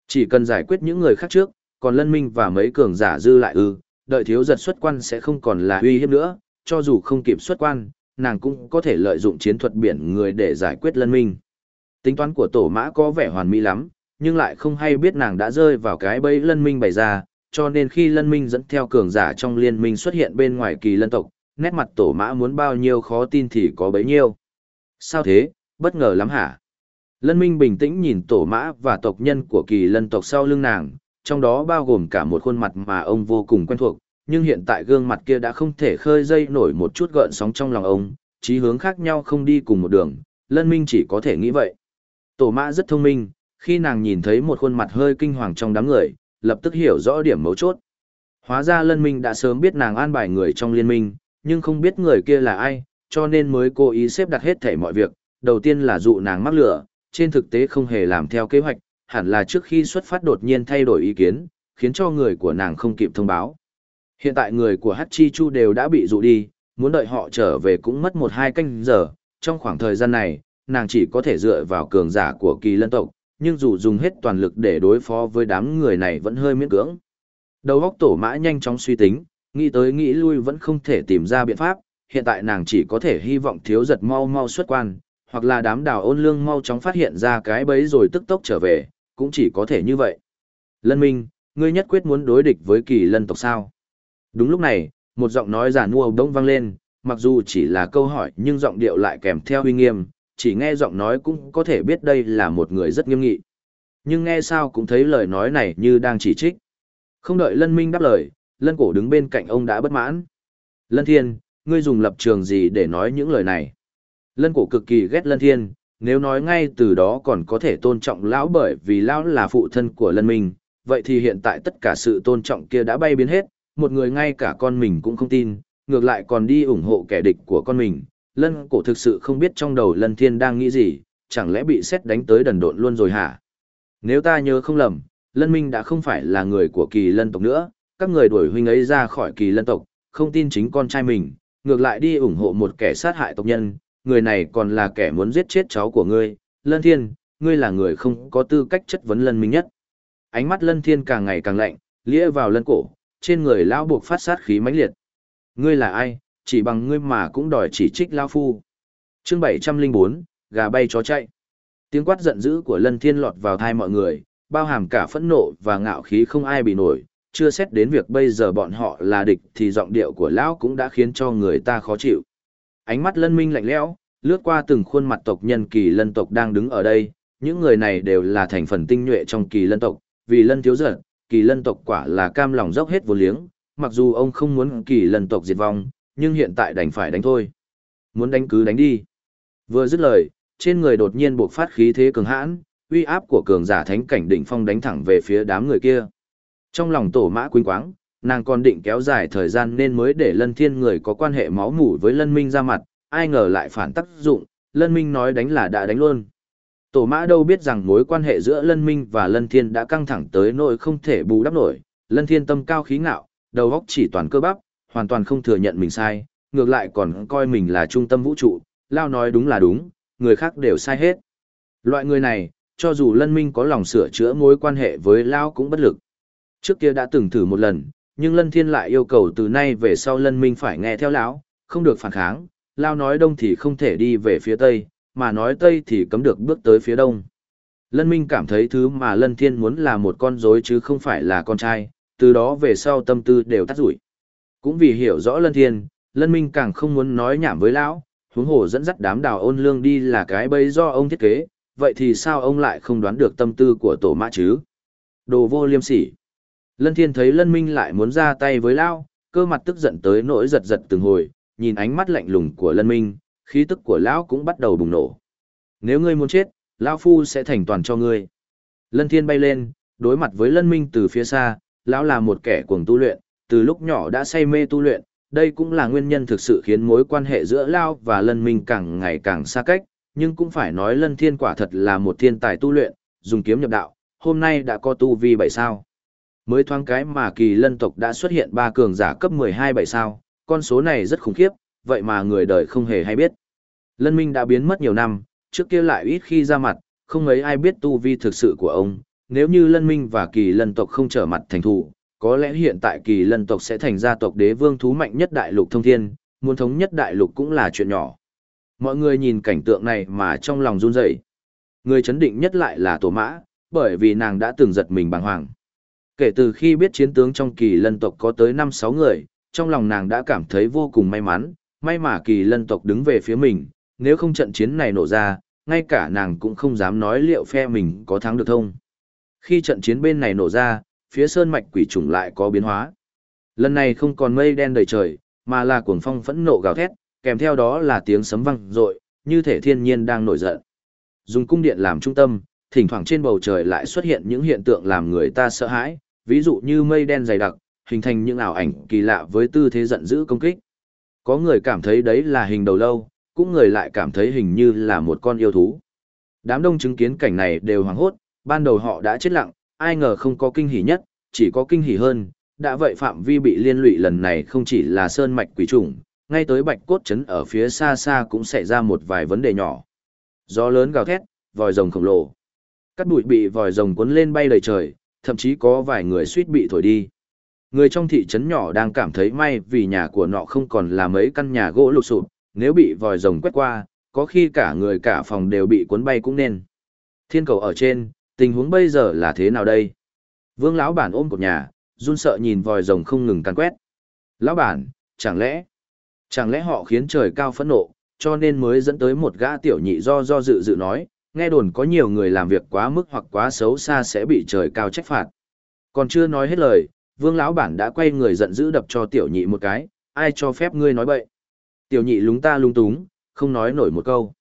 Chỉ cần giải quyết những người khác trước, còn lân minh và mấy cường giả dư lại ư, đợi thiếu giật xuất quan sẽ không còn là uy hiếp nữa, cho dù không kịp xuất quan, nàng cũng có thể lợi dụng chiến thuật biển người để giải quyết lân minh. Tính toán của tổ mã có vẻ hoàn mỹ lắm, nhưng lại không hay biết nàng đã rơi vào cái bẫy lân minh bày ra, cho nên khi lân minh dẫn theo cường giả trong liên minh xuất hiện bên ngoài kỳ lân tộc, nét mặt tổ mã muốn bao nhiêu khó tin thì có bấy nhiêu. Sao thế, bất ngờ lắm hả? Lân minh bình tĩnh nhìn tổ mã và tộc nhân của kỳ lân tộc sau lưng nàng, trong đó bao gồm cả một khuôn mặt mà ông vô cùng quen thuộc, nhưng hiện tại gương mặt kia đã không thể khơi dây nổi một chút gợn sóng trong lòng ông, chí hướng khác nhau không đi cùng một đường, lân minh chỉ có thể nghĩ vậy. Tổ mã rất thông minh, khi nàng nhìn thấy một khuôn mặt hơi kinh hoàng trong đám người, lập tức hiểu rõ điểm mấu chốt. Hóa ra lân minh đã sớm biết nàng an bài người trong liên minh, nhưng không biết người kia là ai, cho nên mới cố ý xếp đặt hết thảy mọi việc, đầu tiên là dụ nàng mắc lửa, trên thực tế không hề làm theo kế hoạch, hẳn là trước khi xuất phát đột nhiên thay đổi ý kiến, khiến cho người của nàng không kịp thông báo. Hiện tại người của Hachi Chu đều đã bị dụ đi, muốn đợi họ trở về cũng mất một hai canh giờ, trong khoảng thời gian này, nàng chỉ có thể dựa vào cường giả của kỳ lân tộc, nhưng dù dùng hết toàn lực để đối phó với đám người này vẫn hơi miễn cưỡng. Đầu óc tổ mã nhanh chóng suy tính, nghĩ tới nghĩ lui vẫn không thể tìm ra biện pháp, hiện tại nàng chỉ có thể hy vọng thiếu giật mau mau xuất quan, hoặc là đám đào ôn lương mau chóng phát hiện ra cái bấy rồi tức tốc trở về, cũng chỉ có thể như vậy. Lân Minh, ngươi nhất quyết muốn đối địch với kỳ lân tộc sao? Đúng lúc này, một giọng nói giả nua đông vang lên, mặc dù chỉ là câu hỏi nhưng giọng điệu lại kèm theo uy nghiêm, chỉ nghe giọng nói cũng có thể biết đây là một người rất nghiêm nghị. Nhưng nghe sao cũng thấy lời nói này như đang chỉ trích. Không đợi Lân Minh đáp lời, Lân Cổ đứng bên cạnh ông đã bất mãn. Lân Thiên, ngươi dùng lập trường gì để nói những lời này? Lân Cổ cực kỳ ghét Lân Thiên, nếu nói ngay từ đó còn có thể tôn trọng lão bởi vì lão là phụ thân của Lân Minh, vậy thì hiện tại tất cả sự tôn trọng kia đã bay biến hết, một người ngay cả con mình cũng không tin, ngược lại còn đi ủng hộ kẻ địch của con mình. Lân cổ thực sự không biết trong đầu lân thiên đang nghĩ gì, chẳng lẽ bị xét đánh tới đần độn luôn rồi hả? Nếu ta nhớ không lầm, lân minh đã không phải là người của kỳ lân tộc nữa, các người đuổi huynh ấy ra khỏi kỳ lân tộc, không tin chính con trai mình, ngược lại đi ủng hộ một kẻ sát hại tộc nhân, người này còn là kẻ muốn giết chết cháu của ngươi, lân thiên, ngươi là người không có tư cách chất vấn lân minh nhất. Ánh mắt lân thiên càng ngày càng lạnh, lĩa vào lân cổ, trên người lão buộc phát sát khí mãnh liệt. Ngươi là ai, chỉ bằng ngươi mà cũng đòi chỉ trích lão phu. Chương 704, gà bay chó chạy. Tiếng quát giận dữ của Lân Thiên lọt vào tai mọi người, bao hàm cả phẫn nộ và ngạo khí không ai bị nổi, chưa xét đến việc bây giờ bọn họ là địch thì giọng điệu của lão cũng đã khiến cho người ta khó chịu. Ánh mắt Lân Minh lạnh lẽo, lướt qua từng khuôn mặt tộc nhân kỳ lân tộc đang đứng ở đây, những người này đều là thành phần tinh nhuệ trong kỳ lân tộc, vì lân thiếu giận, kỳ lân tộc quả là cam lòng dốc hết vô liếng, mặc dù ông không muốn kỳ lân tộc diệt vong, nhưng hiện tại đành phải đánh thôi. Muốn đánh cứ đánh đi. Vừa dứt lời, trên người đột nhiên buộc phát khí thế cường hãn, uy áp của cường giả thánh cảnh đỉnh phong đánh thẳng về phía đám người kia. Trong lòng tổ mã quỳnh quáng, nàng còn định kéo dài thời gian nên mới để lân thiên người có quan hệ máu mủ với lân minh ra mặt, ai ngờ lại phản tác dụng, lân minh nói đánh là đã đánh luôn. Tổ mã đâu biết rằng mối quan hệ giữa Lân Minh và Lân Thiên đã căng thẳng tới nỗi không thể bù đắp nổi. Lân Thiên tâm cao khí ngạo, đầu óc chỉ toàn cơ bắp, hoàn toàn không thừa nhận mình sai, ngược lại còn coi mình là trung tâm vũ trụ, lao nói đúng là đúng, người khác đều sai hết. Loại người này, cho dù Lân Minh có lòng sửa chữa mối quan hệ với Lao cũng bất lực. Trước kia đã từng thử một lần, nhưng Lân Thiên lại yêu cầu từ nay về sau Lân Minh phải nghe theo lão, không được phản kháng, Lao nói đông thì không thể đi về phía tây, mà nói tây thì cấm được bước tới phía đông. Lân Minh cảm thấy thứ mà Lân Thiên muốn là một con rối chứ không phải là con trai, từ đó về sau tâm tư đều tắt rủi. Cũng vì hiểu rõ Lân Thiên, Lân Minh càng không muốn nói nhảm với lão, huống hồ dẫn dắt đám đào ôn lương đi là cái bẫy do ông thiết kế, vậy thì sao ông lại không đoán được tâm tư của tổ mã chứ? Đồ vô liêm sỉ. Lân Thiên thấy Lân Minh lại muốn ra tay với lão, cơ mặt tức giận tới nỗi giật giật từng hồi, nhìn ánh mắt lạnh lùng của Lân Minh, khí tức của lão cũng bắt đầu bùng nổ. Nếu ngươi muốn chết, lão phu sẽ thành toàn cho ngươi. Lân Thiên bay lên, đối mặt với Lân Minh từ phía xa, lão là một kẻ cuồng tu luyện, từ lúc nhỏ đã say mê tu luyện, đây cũng là nguyên nhân thực sự khiến mối quan hệ giữa lão và Lân Minh càng ngày càng xa cách, nhưng cũng phải nói Lân Thiên quả thật là một thiên tài tu luyện, dùng kiếm nhập đạo, hôm nay đã có tu vi bảy sao. Mới thoáng cái mà kỳ lân tộc đã xuất hiện ba cường giả cấp 12 bảy sao, con số này rất khủng khiếp, vậy mà người đời không hề hay biết. Lân Minh đã biến mất nhiều năm, trước kia lại ít khi ra mặt, không mấy ai biết tu vi thực sự của ông. Nếu như Lân Minh và kỳ lân tộc không trở mặt thành thủ, có lẽ hiện tại kỳ lân tộc sẽ thành gia tộc đế vương thú mạnh nhất đại lục thông thiên, muốn thống nhất đại lục cũng là chuyện nhỏ. Mọi người nhìn cảnh tượng này mà trong lòng run rẩy. Người chấn định nhất lại là Tổ Mã, bởi vì nàng đã từng giật mình bàng hoàng. Kể từ khi biết chiến tướng trong kỳ lân tộc có tới 5-6 người, trong lòng nàng đã cảm thấy vô cùng may mắn, may mà kỳ lân tộc đứng về phía mình, nếu không trận chiến này nổ ra, ngay cả nàng cũng không dám nói liệu phe mình có thắng được không. Khi trận chiến bên này nổ ra, phía sơn mạch quỷ trùng lại có biến hóa. Lần này không còn mây đen đầy trời, mà là cuồng phong phẫn nộ gào thét, kèm theo đó là tiếng sấm vang rội, như thể thiên nhiên đang nổi giận. Dùng cung điện làm trung tâm, thỉnh thoảng trên bầu trời lại xuất hiện những hiện tượng làm người ta sợ hãi, ví dụ như mây đen dày đặc, hình thành những ảo ảnh kỳ lạ với tư thế giận dữ công kích. Có người cảm thấy đấy là hình đầu lâu, cũng người lại cảm thấy hình như là một con yêu thú. Đám đông chứng kiến cảnh này đều hoảng hốt, ban đầu họ đã chết lặng, ai ngờ không có kinh hỉ nhất, chỉ có kinh hỉ hơn, đã vậy phạm vi bị liên lụy lần này không chỉ là sơn mạch quỷ trùng, ngay tới bạch cốt chấn ở phía xa xa cũng xảy ra một vài vấn đề nhỏ. Gió lớn gào thét, vòi rồng khổng lồ. Cắt bụi bị vòi rồng cuốn lên bay đầy trời, thậm chí có vài người suýt bị thổi đi. Người trong thị trấn nhỏ đang cảm thấy may vì nhà của nọ không còn là mấy căn nhà gỗ lụp sụp, nếu bị vòi rồng quét qua, có khi cả người cả phòng đều bị cuốn bay cũng nên. Thiên cầu ở trên, tình huống bây giờ là thế nào đây? Vương lão bản ôm cột nhà, run sợ nhìn vòi rồng không ngừng càn quét. Lão bản, chẳng lẽ, chẳng lẽ họ khiến trời cao phẫn nộ, cho nên mới dẫn tới một gã tiểu nhị do do dự dự nói, nghe đồn có nhiều người làm việc quá mức hoặc quá xấu xa sẽ bị trời cao trách phạt. Còn chưa nói hết lời, vương lão bản đã quay người giận dữ đập cho tiểu nhị một cái, ai cho phép ngươi nói bậy. Tiểu nhị lúng ta lung túng, không nói nổi một câu.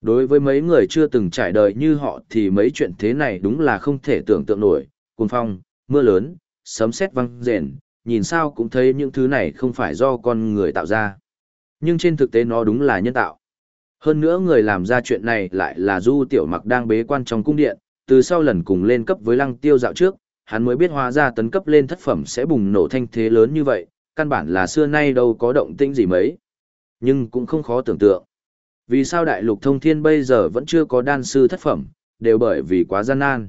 Đối với mấy người chưa từng trải đời như họ thì mấy chuyện thế này đúng là không thể tưởng tượng nổi, cuồng phong, mưa lớn, sấm sét vang rền, nhìn sao cũng thấy những thứ này không phải do con người tạo ra. Nhưng trên thực tế nó đúng là nhân tạo. Hơn nữa người làm ra chuyện này lại là Du Tiểu Mặc đang bế quan trong cung điện, từ sau lần cùng lên cấp với Lăng Tiêu dạo trước, hắn mới biết hóa ra tấn cấp lên thất phẩm sẽ bùng nổ thanh thế lớn như vậy, căn bản là xưa nay đâu có động tĩnh gì mấy. Nhưng cũng không khó tưởng tượng. Vì sao đại lục thông thiên bây giờ vẫn chưa có đan sư thất phẩm, đều bởi vì quá gian nan.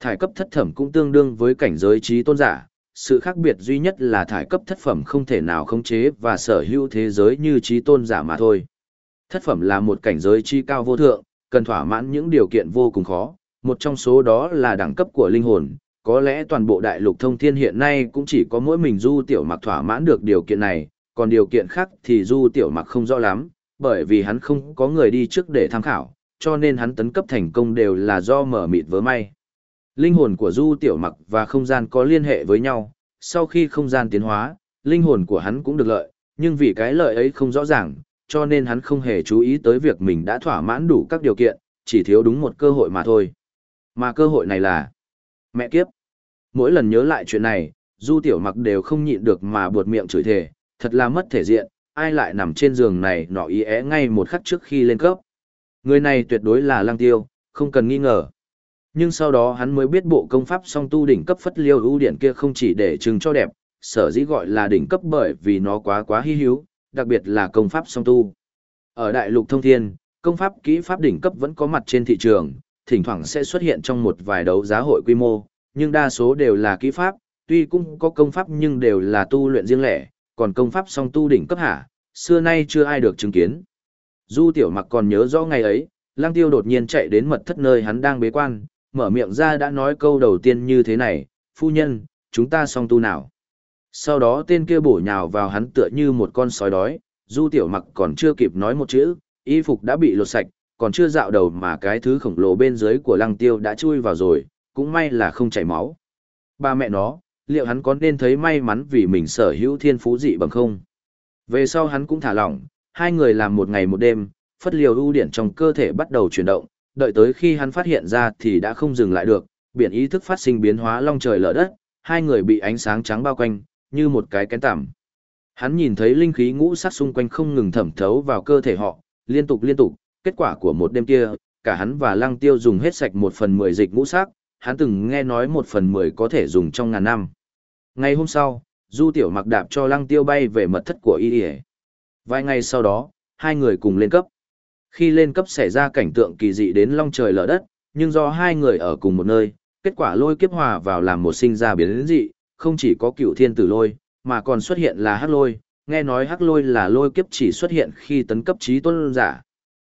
Thải cấp thất phẩm cũng tương đương với cảnh giới trí tôn giả, sự khác biệt duy nhất là thải cấp thất phẩm không thể nào khống chế và sở hữu thế giới như trí tôn giả mà thôi. Thất phẩm là một cảnh giới chi cao vô thượng, cần thỏa mãn những điều kiện vô cùng khó, một trong số đó là đẳng cấp của linh hồn, có lẽ toàn bộ đại lục thông thiên hiện nay cũng chỉ có mỗi mình du tiểu mặc thỏa mãn được điều kiện này, còn điều kiện khác thì du tiểu mặc không rõ lắm, bởi vì hắn không có người đi trước để tham khảo, cho nên hắn tấn cấp thành công đều là do mở mịt vớ may. Linh hồn của du tiểu mặc và không gian có liên hệ với nhau, sau khi không gian tiến hóa, linh hồn của hắn cũng được lợi, nhưng vì cái lợi ấy không rõ ràng, cho nên hắn không hề chú ý tới việc mình đã thỏa mãn đủ các điều kiện, chỉ thiếu đúng một cơ hội mà thôi. Mà cơ hội này là mẹ kiếp. Mỗi lần nhớ lại chuyện này, Du Tiểu Mặc đều không nhịn được mà buột miệng chửi thề, thật là mất thể diện, ai lại nằm trên giường này nọ ý é ngay một khắc trước khi lên cấp. Người này tuyệt đối là Lang Tiêu, Không cần nghi ngờ. Nhưng sau đó hắn mới biết bộ công pháp song tu đỉnh cấp phất liêu ưu điện kia không chỉ để trưng cho đẹp, sở dĩ gọi là đỉnh cấp bởi vì nó quá quá hy hữu, đặc biệt là công pháp song tu. Ở đại lục thông thiên, công pháp kỹ pháp đỉnh cấp vẫn có mặt trên thị trường, thỉnh thoảng sẽ xuất hiện trong một vài đấu giá hội quy mô, nhưng đa số đều là kỹ pháp, tuy cũng có công pháp nhưng đều là tu luyện riêng lẻ, còn công pháp song tu đỉnh cấp hạ, xưa nay chưa ai được chứng kiến. Du tiểu mặc còn nhớ rõ ngày ấy, lang tiêu đột nhiên chạy đến mật thất nơi hắn đang bế quan, mở miệng ra đã nói câu đầu tiên như thế này, phu nhân, chúng ta song tu nào. Sau đó tên kia bổ nhào vào hắn tựa như một con sói đói, du tiểu mặc còn chưa kịp nói một chữ, y phục đã bị lột sạch, còn chưa dạo đầu mà cái thứ khổng lồ bên dưới của lăng tiêu đã chui vào rồi, cũng may là không chảy máu. Ba mẹ nó, liệu hắn có nên thấy may mắn vì mình sở hữu thiên phú dị bằng không? Về sau hắn cũng thả lỏng, hai người làm một ngày một đêm, phất liều ưu điển trong cơ thể bắt đầu chuyển động, đợi tới khi hắn phát hiện ra thì đã không dừng lại được, biển ý thức phát sinh biến hóa long trời lở đất, hai người bị ánh sáng trắng bao quanh, như một cái kén tằm. Hắn nhìn thấy linh khí ngũ sắc xung quanh không ngừng thẩm thấu vào cơ thể họ, liên tục liên tục, kết quả của một đêm kia, cả hắn và lăng tiêu dùng hết sạch một phần mười dịch ngũ sắc, hắn từng nghe nói một phần mười có thể dùng trong ngàn năm. Ngày hôm sau, Du Tiểu mặc đạp cho lăng tiêu bay về mật thất của y Vài ngày sau đó, hai người cùng lên cấp. Khi lên cấp xảy ra cảnh tượng kỳ dị đến long trời lở đất, nhưng do hai người ở cùng một nơi, kết quả lôi kiếp hòa vào làm một sinh ra biến dị, không chỉ có cựu thiên tử lôi, mà còn xuất hiện là hắc lôi, nghe nói hắc lôi là lôi kiếp chỉ xuất hiện khi tấn cấp trí tôn giả.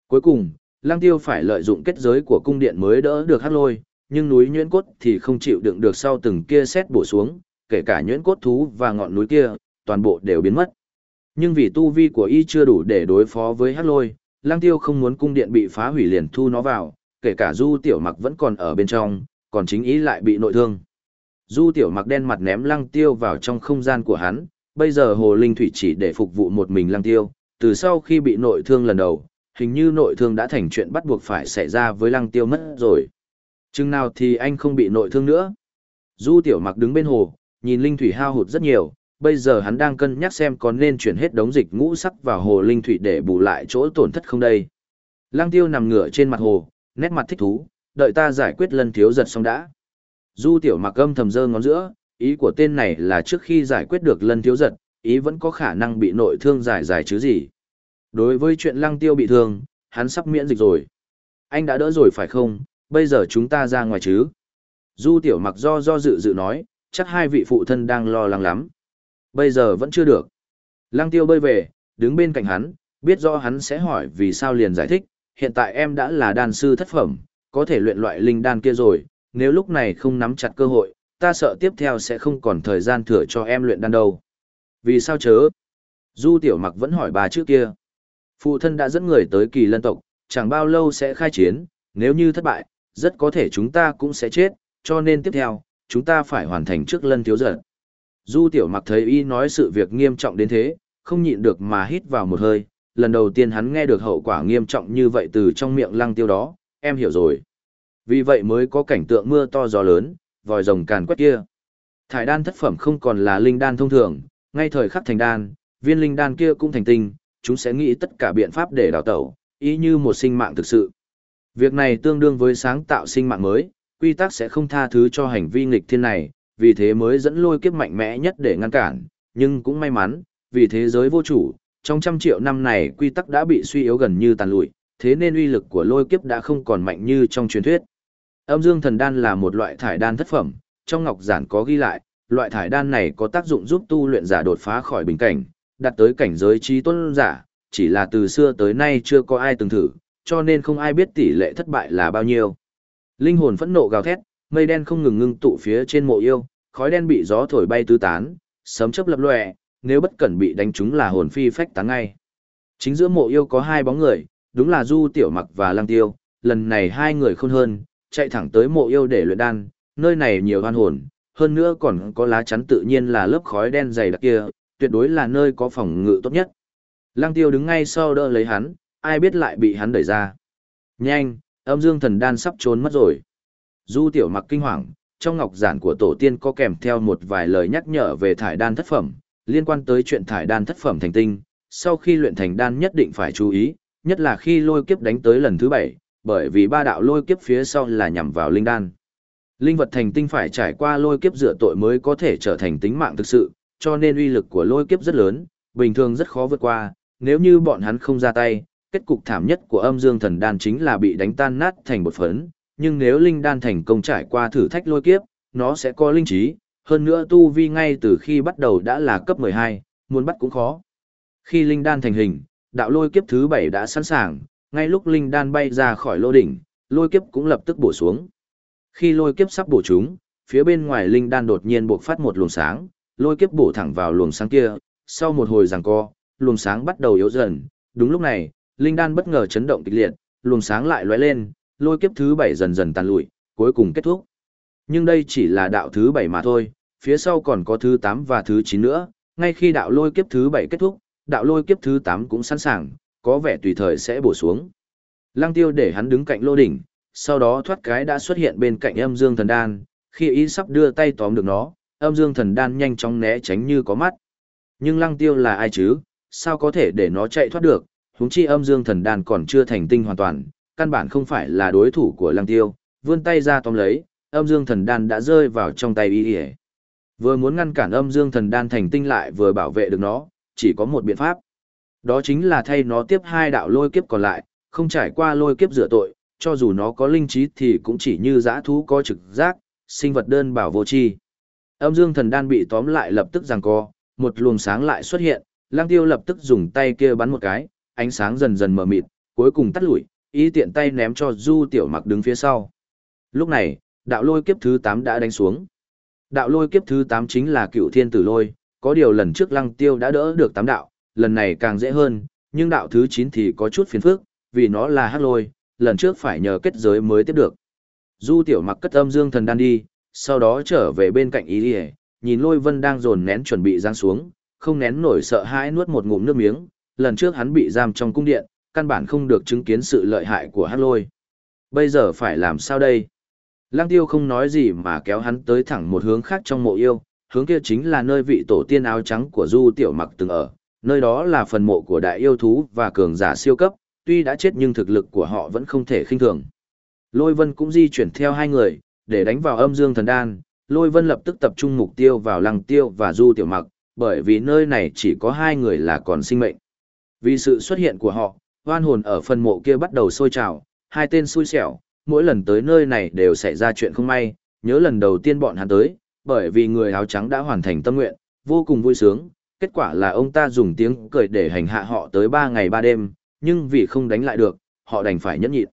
Cuối cùng, lang tiêu phải lợi dụng kết giới của cung điện mới đỡ được hắc lôi, nhưng núi nhuyễn cốt thì không chịu đựng được sau từng kia xét bổ xuống, kể cả nhuyễn cốt thú và ngọn núi kia, toàn bộ đều biến mất. Nhưng vì tu vi của y chưa đủ để đối phó với hắc lôi, lang tiêu không muốn cung điện bị phá hủy liền thu nó vào, kể cả du tiểu mặc vẫn còn ở bên trong, còn chính ý lại bị nội thương. Du tiểu mặc đen mặt ném lăng tiêu vào trong không gian của hắn, bây giờ hồ linh thủy chỉ để phục vụ một mình lăng tiêu, từ sau khi bị nội thương lần đầu, hình như nội thương đã thành chuyện bắt buộc phải xảy ra với lăng tiêu mất rồi. Chừng nào thì anh không bị nội thương nữa. Du tiểu mặc đứng bên hồ, nhìn linh thủy hao hụt rất nhiều, bây giờ hắn đang cân nhắc xem có nên chuyển hết đống dịch ngũ sắc vào hồ linh thủy để bù lại chỗ tổn thất không đây. Lăng tiêu nằm ngửa trên mặt hồ, nét mặt thích thú, đợi ta giải quyết lần thiếu giật xong đã. Du tiểu mặc âm thầm dơ ngón giữa, ý của tên này là trước khi giải quyết được lân thiếu giật, ý vẫn có khả năng bị nội thương giải giải chứ gì. Đối với chuyện lăng tiêu bị thương, hắn sắp miễn dịch rồi. Anh đã đỡ rồi phải không, bây giờ chúng ta ra ngoài chứ. Du tiểu mặc do do dự dự nói, chắc hai vị phụ thân đang lo lắng lắm. Bây giờ vẫn chưa được. Lăng tiêu bơi về, đứng bên cạnh hắn, biết do hắn sẽ hỏi vì sao liền giải thích, hiện tại em đã là đan sư thất phẩm, có thể luyện loại linh đan kia rồi, nếu lúc này không nắm chặt cơ hội, ta sợ tiếp theo sẽ không còn thời gian thừa cho em luyện đan đâu. Vì sao chớ? Du tiểu mặc vẫn hỏi bà trước kia. Phụ thân đã dẫn người tới kỳ lân tộc, chẳng bao lâu sẽ khai chiến, nếu như thất bại, rất có thể chúng ta cũng sẽ chết, cho nên tiếp theo, chúng ta phải hoàn thành trước lân thiếu giận. Du tiểu mặc thấy y nói sự việc nghiêm trọng đến thế, không nhịn được mà hít vào một hơi, lần đầu tiên hắn nghe được hậu quả nghiêm trọng như vậy từ trong miệng lăng tiêu đó, em hiểu rồi. Vì vậy mới có cảnh tượng mưa to gió lớn, vòi rồng càn quét kia. Thải đan thất phẩm không còn là linh đan thông thường, ngay thời khắc thành đan, viên linh đan kia cũng thành tinh, chúng sẽ nghĩ tất cả biện pháp để đào tẩu, ý như một sinh mạng thực sự. Việc này tương đương với sáng tạo sinh mạng mới, quy tắc sẽ không tha thứ cho hành vi nghịch thiên này, vì thế mới dẫn lôi kiếp mạnh mẽ nhất để ngăn cản, nhưng cũng may mắn, vì thế giới vô chủ, trong trăm triệu năm này quy tắc đã bị suy yếu gần như tàn lụi, thế nên uy lực của lôi kiếp đã không còn mạnh như trong truyền thuyết. Âm dương thần đan là một loại thải đan thất phẩm, trong ngọc giản có ghi lại, loại thải đan này có tác dụng giúp tu luyện giả đột phá khỏi bình cảnh, đạt tới cảnh giới trí tôn giả, chỉ là từ xưa tới nay chưa có ai từng thử, cho nên không ai biết tỷ lệ thất bại là bao nhiêu. Linh hồn phẫn nộ gào thét, mây đen không ngừng ngưng tụ phía trên mộ yêu, khói đen bị gió thổi bay tứ tán, sấm chớp lập lòe, nếu bất cẩn bị đánh trúng là hồn phi phách tán ngay. Chính giữa mộ yêu có hai bóng người, đúng là Du Tiểu Mặc và Lăng Tiêu, lần này hai người khôn hơn, chạy thẳng tới mộ yêu để luyện đan, nơi này nhiều hoan hồn, hơn nữa còn có lá chắn tự nhiên là lớp khói đen dày đặc kia, tuyệt đối là nơi có phòng ngự tốt nhất. Lăng tiêu đứng ngay sau đỡ lấy hắn, ai biết lại bị hắn đẩy ra. Nhanh, âm dương thần đan sắp trốn mất rồi. Du tiểu mặc kinh hoàng, trong ngọc giản của tổ tiên có kèm theo một vài lời nhắc nhở về thải đan thất phẩm, liên quan tới chuyện thải đan thất phẩm thành tinh, sau khi luyện thành đan nhất định phải chú ý, nhất là khi lôi kiếp đánh tới lần thứ bảy, bởi vì ba đạo lôi kiếp phía sau là nhằm vào linh đan. Linh vật thành tinh phải trải qua lôi kiếp rửa tội mới có thể trở thành tính mạng thực sự, cho nên uy lực của lôi kiếp rất lớn, bình thường rất khó vượt qua, nếu như bọn hắn không ra tay, kết cục thảm nhất của âm dương thần đan chính là bị đánh tan nát thành bột phấn, nhưng nếu linh đan thành công trải qua thử thách lôi kiếp, nó sẽ có linh trí, hơn nữa tu vi ngay từ khi bắt đầu đã là cấp 12, muốn bắt cũng khó. Khi linh đan thành hình, đạo lôi kiếp thứ bảy đã sẵn sàng, ngay lúc linh đan bay ra khỏi lô đỉnh, lôi kiếp cũng lập tức bổ xuống. Khi lôi kiếp sắp bổ chúng, phía bên ngoài linh đan đột nhiên bộc phát một luồng sáng, lôi kiếp bổ thẳng vào luồng sáng kia, sau một hồi giằng co, luồng sáng bắt đầu yếu dần, đúng lúc này, linh đan bất ngờ chấn động kịch liệt, luồng sáng lại lóe lên, lôi kiếp thứ bảy dần dần tàn lụi, cuối cùng kết thúc. Nhưng đây chỉ là đạo thứ bảy mà thôi, phía sau còn có thứ tám và thứ chín nữa, ngay khi đạo lôi kiếp thứ bảy kết thúc, đạo lôi kiếp thứ 8 cũng sẵn sàng, có vẻ tùy thời sẽ bổ xuống. Lăng tiêu để hắn đứng cạnh lô đỉnh, sau đó thoát cái đã xuất hiện bên cạnh âm dương thần đan, khi ý sắp đưa tay tóm được nó, âm dương thần đan nhanh chóng né tránh như có mắt. Nhưng lăng tiêu là ai chứ, sao có thể để nó chạy thoát được, húng chi âm dương thần đan còn chưa thành tinh hoàn toàn, căn bản không phải là đối thủ của lăng tiêu, vươn tay ra tóm lấy, âm dương thần đan đã rơi vào trong tay y vừa muốn ngăn cản âm dương thần đan thành tinh lại vừa bảo vệ được nó chỉ có một biện pháp. Đó chính là thay nó tiếp hai đạo lôi kiếp còn lại không trải qua lôi kiếp rửa tội cho dù nó có linh trí thì cũng chỉ như dã thú có trực giác sinh vật đơn bảo vô tri. Âm dương thần đan bị tóm lại lập tức giằng co một luồng sáng lại xuất hiện lang tiêu lập tức dùng tay kia bắn một cái ánh sáng dần dần mờ mịt cuối cùng tắt lụi ý tiện tay ném cho du tiểu mặc đứng phía sau. Lúc này đạo lôi kiếp thứ 8 đã đánh xuống. Đạo lôi kiếp thứ 8 chính là cựu thiên tử lôi, có điều lần trước lăng tiêu đã đỡ được tám đạo, lần này càng dễ hơn, nhưng đạo thứ 9 thì có chút phiền phức, vì nó là hắc lôi, lần trước phải nhờ kết giới mới tiếp được. Du tiểu mặc cất âm dương thần đan đi, sau đó trở về bên cạnh ý đi nhìn lôi vân đang dồn nén chuẩn bị giáng xuống, không nén nổi sợ hãi nuốt một ngụm nước miếng, lần trước hắn bị giam trong cung điện, căn bản không được chứng kiến sự lợi hại của hắc lôi. Bây giờ phải làm sao đây? Lăng tiêu không nói gì mà kéo hắn tới thẳng một hướng khác trong mộ yêu, hướng kia chính là nơi vị tổ tiên áo trắng của Du Tiểu Mặc từng ở, nơi đó là phần mộ của đại yêu thú và cường giả siêu cấp, tuy đã chết nhưng thực lực của họ vẫn không thể khinh thường. Lôi Vân cũng di chuyển theo hai người, để đánh vào âm dương thần đan, Lôi Vân lập tức tập trung mục tiêu vào Lăng Tiêu và Du Tiểu Mặc, bởi vì nơi này chỉ có hai người là còn sinh mệnh. Vì sự xuất hiện của họ, hoan hồn ở phần mộ kia bắt đầu sôi trào, hai tên xui xẻo, mỗi lần tới nơi này đều xảy ra chuyện không may, nhớ lần đầu tiên bọn hắn tới, bởi vì người áo trắng đã hoàn thành tâm nguyện, vô cùng vui sướng, kết quả là ông ta dùng tiếng cười để hành hạ họ tới 3 ngày 3 đêm, nhưng vì không đánh lại được, họ đành phải nhẫn nhịn.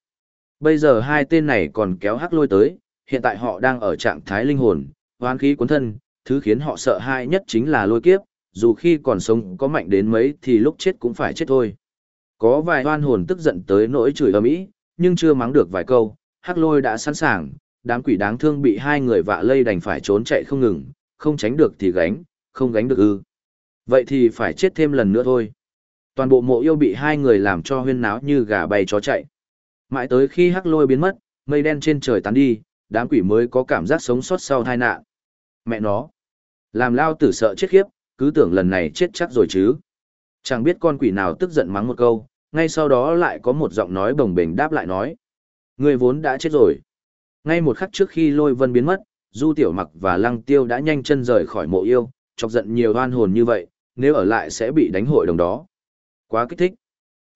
Bây giờ hai tên này còn kéo hắc lôi tới, hiện tại họ đang ở trạng thái linh hồn, hoán khí cuốn thân, thứ khiến họ sợ hãi nhất chính là lôi kiếp, dù khi còn sống có mạnh đến mấy thì lúc chết cũng phải chết thôi. Có vài hoan hồn tức giận tới nỗi chửi ầm ĩ, nhưng chưa mắng được vài câu, hắc lôi đã sẵn sàng, đám quỷ đáng thương bị hai người vạ lây đành phải trốn chạy không ngừng, không tránh được thì gánh, không gánh được ư. Vậy thì phải chết thêm lần nữa thôi. Toàn bộ mộ yêu bị hai người làm cho huyên náo như gà bay chó chạy. Mãi tới khi hắc lôi biến mất, mây đen trên trời tán đi, đám quỷ mới có cảm giác sống sót sau tai nạn. Mẹ nó. Làm lao tử sợ chết khiếp, cứ tưởng lần này chết chắc rồi chứ. Chẳng biết con quỷ nào tức giận mắng một câu, ngay sau đó lại có một giọng nói bồng bềnh đáp lại nói. Người vốn đã chết rồi. Ngay một khắc trước khi lôi vân biến mất, Du Tiểu Mặc và Lăng Tiêu đã nhanh chân rời khỏi mộ yêu, chọc giận nhiều oan hồn như vậy, nếu ở lại sẽ bị đánh hội đồng đó. Quá kích thích.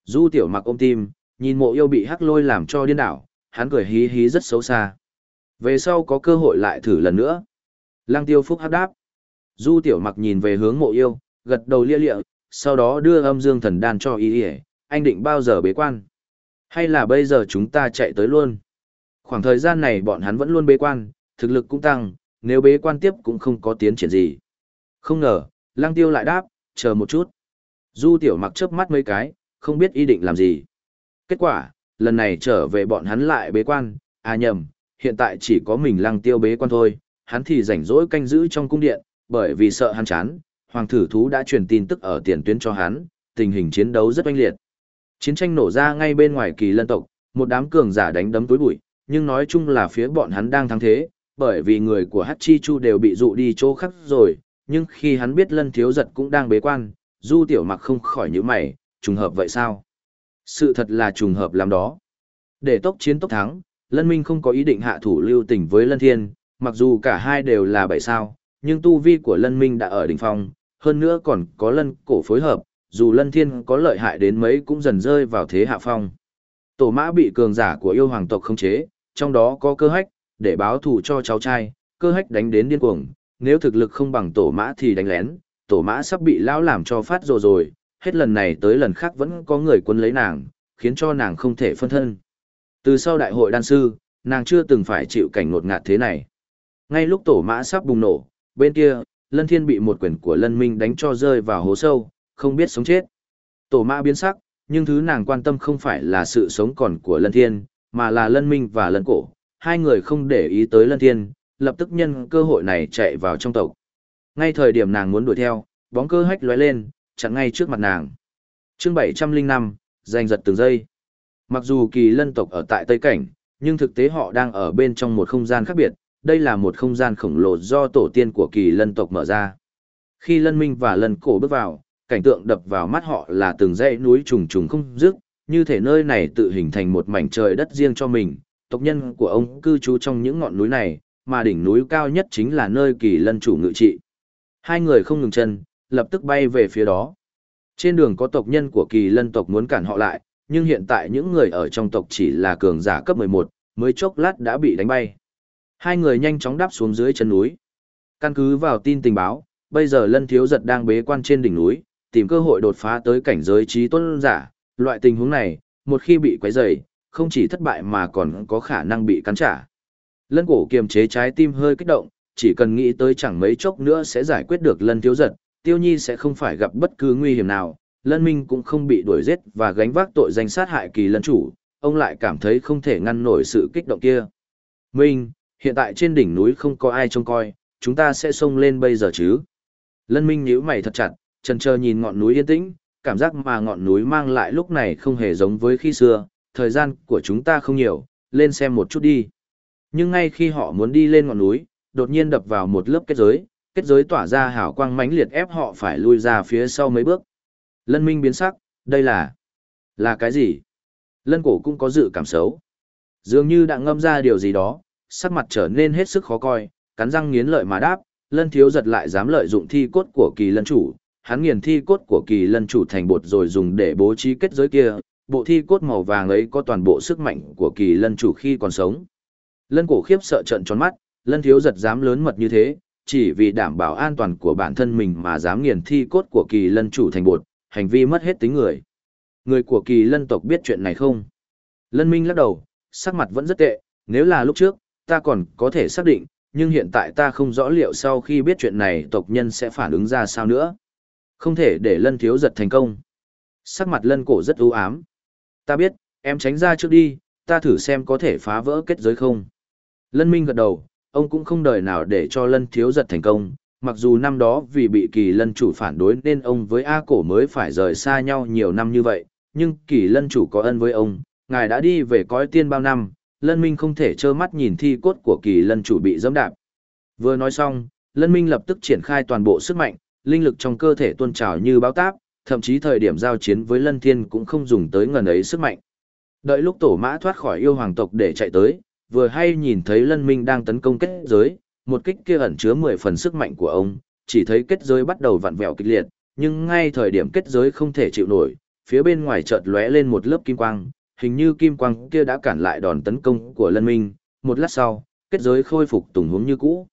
Du Tiểu Mặc ôm tim, nhìn mộ yêu bị hắc lôi làm cho điên đảo, hắn cười hí hí rất xấu xa. Về sau có cơ hội lại thử lần nữa. Lăng Tiêu phúc hắc đáp. Du Tiểu Mặc nhìn về hướng mộ yêu, gật đầu lia lịa, sau đó đưa âm dương thần đan cho y anh định bao giờ bế quan? Hay là bây giờ chúng ta chạy tới luôn? Khoảng thời gian này bọn hắn vẫn luôn bế quan, thực lực cũng tăng, nếu bế quan tiếp cũng không có tiến triển gì. Không ngờ, lăng tiêu lại đáp, chờ một chút. Du tiểu mặc chớp mắt mấy cái, không biết ý định làm gì. Kết quả, lần này trở về bọn hắn lại bế quan, à nhầm, hiện tại chỉ có mình lăng tiêu bế quan thôi, hắn thì rảnh rỗi canh giữ trong cung điện, bởi vì sợ hắn chán, hoàng thử thú đã truyền tin tức ở tiền tuyến cho hắn, tình hình chiến đấu rất oanh liệt. Chiến tranh nổ ra ngay bên ngoài kỳ lân tộc, một đám cường giả đánh đấm túi bụi, nhưng nói chung là phía bọn hắn đang thắng thế, bởi vì người của Hachi Chu đều bị dụ đi chỗ khác rồi, nhưng khi hắn biết lân thiếu giật cũng đang bế quan, du tiểu mặc không khỏi nhíu mày, trùng hợp vậy sao? Sự thật là trùng hợp làm đó. Để tốc chiến tốc thắng, Lân Minh không có ý định hạ thủ lưu tình với Lân Thiên, mặc dù cả hai đều là bảy sao, nhưng tu vi của Lân Minh đã ở đỉnh phong, hơn nữa còn có Lân cổ phối hợp, dù Lân Thiên có lợi hại đến mấy cũng dần rơi vào thế hạ phong. Tổ mã bị cường giả của yêu hoàng tộc khống chế, trong đó có cơ hách, để báo thù cho cháu trai, cơ hách đánh đến điên cuồng, nếu thực lực không bằng tổ mã thì đánh lén, tổ mã sắp bị lão làm cho phát rồi rồi, hết lần này tới lần khác vẫn có người quân lấy nàng, khiến cho nàng không thể phân thân. Từ sau đại hội đan sư, nàng chưa từng phải chịu cảnh ngột ngạt thế này. Ngay lúc tổ mã sắp bùng nổ, bên kia, Lân Thiên bị một quyền của Lân Minh đánh cho rơi vào hố sâu, không biết sống chết. Tổ mã biến sắc, nhưng thứ nàng quan tâm không phải là sự sống còn của Lân Thiên, mà là Lân Minh và Lân Cổ. Hai người không để ý tới Lân Thiên, lập tức nhân cơ hội này chạy vào trong tộc. Ngay thời điểm nàng muốn đuổi theo, bóng cơ hách lóe lên, chặn ngay trước mặt nàng. Chương 705, giành giật từng giây. Mặc dù kỳ lân tộc ở tại Tây Cảnh, nhưng thực tế họ đang ở bên trong một không gian khác biệt, đây là một không gian khổng lồ do tổ tiên của kỳ lân tộc mở ra. Khi lân minh và lân cổ bước vào, cảnh tượng đập vào mắt họ là từng dãy núi trùng trùng không dứt, như thể nơi này tự hình thành một mảnh trời đất riêng cho mình. Tộc nhân của ông cư trú trong những ngọn núi này, mà đỉnh núi cao nhất chính là nơi kỳ lân chủ ngự trị. Hai người không ngừng chân, lập tức bay về phía đó. Trên đường có tộc nhân của kỳ lân tộc muốn cản họ lại, nhưng hiện tại những người ở trong tộc chỉ là cường giả cấp 11, mới chốc lát đã bị đánh bay. Hai người nhanh chóng đáp xuống dưới chân núi. Căn cứ vào tin tình báo, bây giờ lân thiếu giật đang bế quan trên đỉnh núi, tìm cơ hội đột phá tới cảnh giới trí tôn giả. Loại tình huống này, một khi bị quấy rầy, không chỉ thất bại mà còn có khả năng bị cắn trả. Lân cổ kiềm chế trái tim hơi kích động, chỉ cần nghĩ tới chẳng mấy chốc nữa sẽ giải quyết được lân thiếu giật, tiêu nhi sẽ không phải gặp bất cứ nguy hiểm nào, lân minh cũng không bị đuổi giết và gánh vác tội danh sát hại kỳ lân chủ, ông lại cảm thấy không thể ngăn nổi sự kích động kia. Minh, hiện tại trên đỉnh núi không có ai trông coi, chúng ta sẽ xông lên bây giờ chứ. Lân minh nhíu mày thật chặt, trần chờ nhìn ngọn núi yên tĩnh, cảm giác mà ngọn núi mang lại lúc này không hề giống với khi xưa, thời gian của chúng ta không nhiều, lên xem một chút đi. Nhưng ngay khi họ muốn đi lên ngọn núi, đột nhiên đập vào một lớp kết giới, kết giới tỏa ra hào quang mãnh liệt ép họ phải lui ra phía sau mấy bước. Lân Minh biến sắc, đây là... là cái gì? Lân cổ cũng có dự cảm xấu. Dường như đã ngâm ra điều gì đó, sắc mặt trở nên hết sức khó coi, cắn răng nghiến lợi mà đáp, lân thiếu giật lại dám lợi dụng thi cốt của kỳ lân chủ. Hắn nghiền thi cốt của kỳ lân chủ thành bột rồi dùng để bố trí kết giới kia, bộ thi cốt màu vàng ấy có toàn bộ sức mạnh của kỳ lân chủ khi còn sống. Lân cổ khiếp sợ trận tròn mắt, lân thiếu giật dám lớn mật như thế, chỉ vì đảm bảo an toàn của bản thân mình mà dám nghiền thi cốt của kỳ lân chủ thành bột, hành vi mất hết tính người. Người của kỳ lân tộc biết chuyện này không? Lân Minh lắc đầu, sắc mặt vẫn rất tệ, nếu là lúc trước, ta còn có thể xác định, nhưng hiện tại ta không rõ liệu sau khi biết chuyện này tộc nhân sẽ phản ứng ra sao nữa. Không thể để lân thiếu giật thành công. Sắc mặt lân cổ rất ưu ám. Ta biết, em tránh ra trước đi, ta thử xem có thể phá vỡ kết giới không. Lân Minh gật đầu, ông cũng không đợi nào để cho lân thiếu giật thành công, mặc dù năm đó vì bị kỳ lân chủ phản đối nên ông với A cổ mới phải rời xa nhau nhiều năm như vậy, nhưng kỳ lân chủ có ân với ông, ngài đã đi về cõi tiên bao năm, lân minh không thể trơ mắt nhìn thi cốt của kỳ lân chủ bị dẫm đạp. Vừa nói xong, lân minh lập tức triển khai toàn bộ sức mạnh, linh lực trong cơ thể tuôn trào như báo táp, thậm chí thời điểm giao chiến với lân thiên cũng không dùng tới ngần ấy sức mạnh. Đợi lúc tổ mã thoát khỏi yêu hoàng tộc để chạy tới, vừa hay nhìn thấy lân minh đang tấn công kết giới, một kích kia ẩn chứa 10 phần sức mạnh của ông, chỉ thấy kết giới bắt đầu vặn vẹo kịch liệt, nhưng ngay thời điểm kết giới không thể chịu nổi, phía bên ngoài chợt lóe lên một lớp kim quang, hình như kim quang kia đã cản lại đòn tấn công của Lân Minh, một lát sau, kết giới khôi phục tùng hướng như cũ.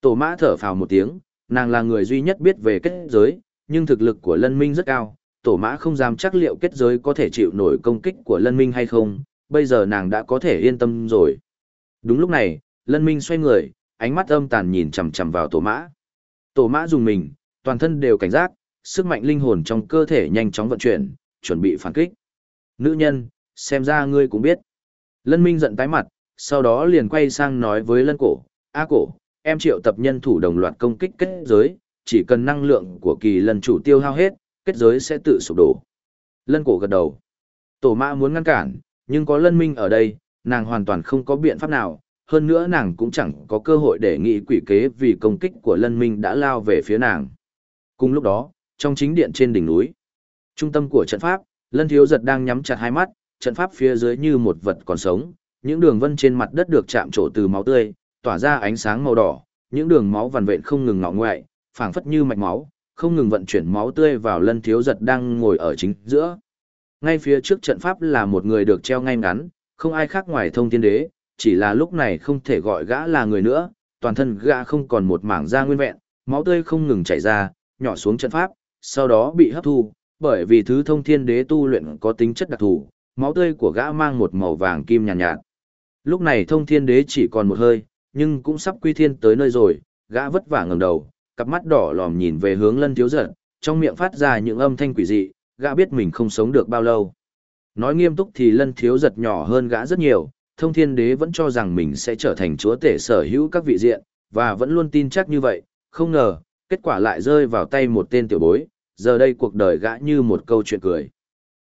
Tổ mã thở phào một tiếng, nàng là người duy nhất biết về kết giới, nhưng thực lực của Lân Minh rất cao, tổ mã không dám chắc liệu kết giới có thể chịu nổi công kích của Lân Minh hay không, bây giờ nàng đã có thể yên tâm rồi. Đúng lúc này, Lân Minh xoay người, ánh mắt âm tàn nhìn chằm chằm vào tổ mã. Tổ mã dùng mình, toàn thân đều cảnh giác, sức mạnh linh hồn trong cơ thể nhanh chóng vận chuyển, chuẩn bị phản kích. Nữ nhân, xem ra ngươi cũng biết. Lân Minh giận tái mặt, sau đó liền quay sang nói với lân cổ, A cổ, em triệu tập nhân thủ đồng loạt công kích kết giới, chỉ cần năng lượng của kỳ lần chủ tiêu hao hết, kết giới sẽ tự sụp đổ. Lân cổ gật đầu. Tổ mã muốn ngăn cản, nhưng có lân minh ở đây, nàng hoàn toàn không có biện pháp nào, hơn nữa nàng cũng chẳng có cơ hội để nghĩ quỷ kế vì công kích của lân minh đã lao về phía nàng. Cùng lúc đó, trong chính điện trên đỉnh núi, trung tâm của trận pháp, lân thiếu giật đang nhắm chặt hai mắt, trận pháp phía dưới như một vật còn sống, những đường vân trên mặt đất được chạm trổ từ máu tươi, tỏa ra ánh sáng màu đỏ, những đường máu vằn vện không ngừng ngọ ngoại, phảng phất như mạch máu, không ngừng vận chuyển máu tươi vào lân thiếu giật đang ngồi ở chính giữa. Ngay phía trước trận pháp là một người được treo ngay ngắn, không ai khác ngoài thông thiên đế, chỉ là lúc này không thể gọi gã là người nữa, toàn thân gã không còn một mảng da nguyên vẹn, máu tươi không ngừng chảy ra, nhỏ xuống trận pháp, sau đó bị hấp thu, bởi vì thứ thông thiên đế tu luyện có tính chất đặc thù, máu tươi của gã mang một màu vàng kim nhàn nhạt, nhạt. Lúc này thông thiên đế chỉ còn một hơi, nhưng cũng sắp quy thiên tới nơi rồi, gã vất vả ngẩng đầu, cặp mắt đỏ lòm nhìn về hướng lân thiếu giật, trong miệng phát ra những âm thanh quỷ dị, gã biết mình không sống được bao lâu. Nói nghiêm túc thì lân thiếu giật nhỏ hơn gã rất nhiều, thông thiên đế vẫn cho rằng mình sẽ trở thành chúa tể sở hữu các vị diện, và vẫn luôn tin chắc như vậy, không ngờ, kết quả lại rơi vào tay một tên tiểu bối, giờ đây cuộc đời gã như một câu chuyện cười.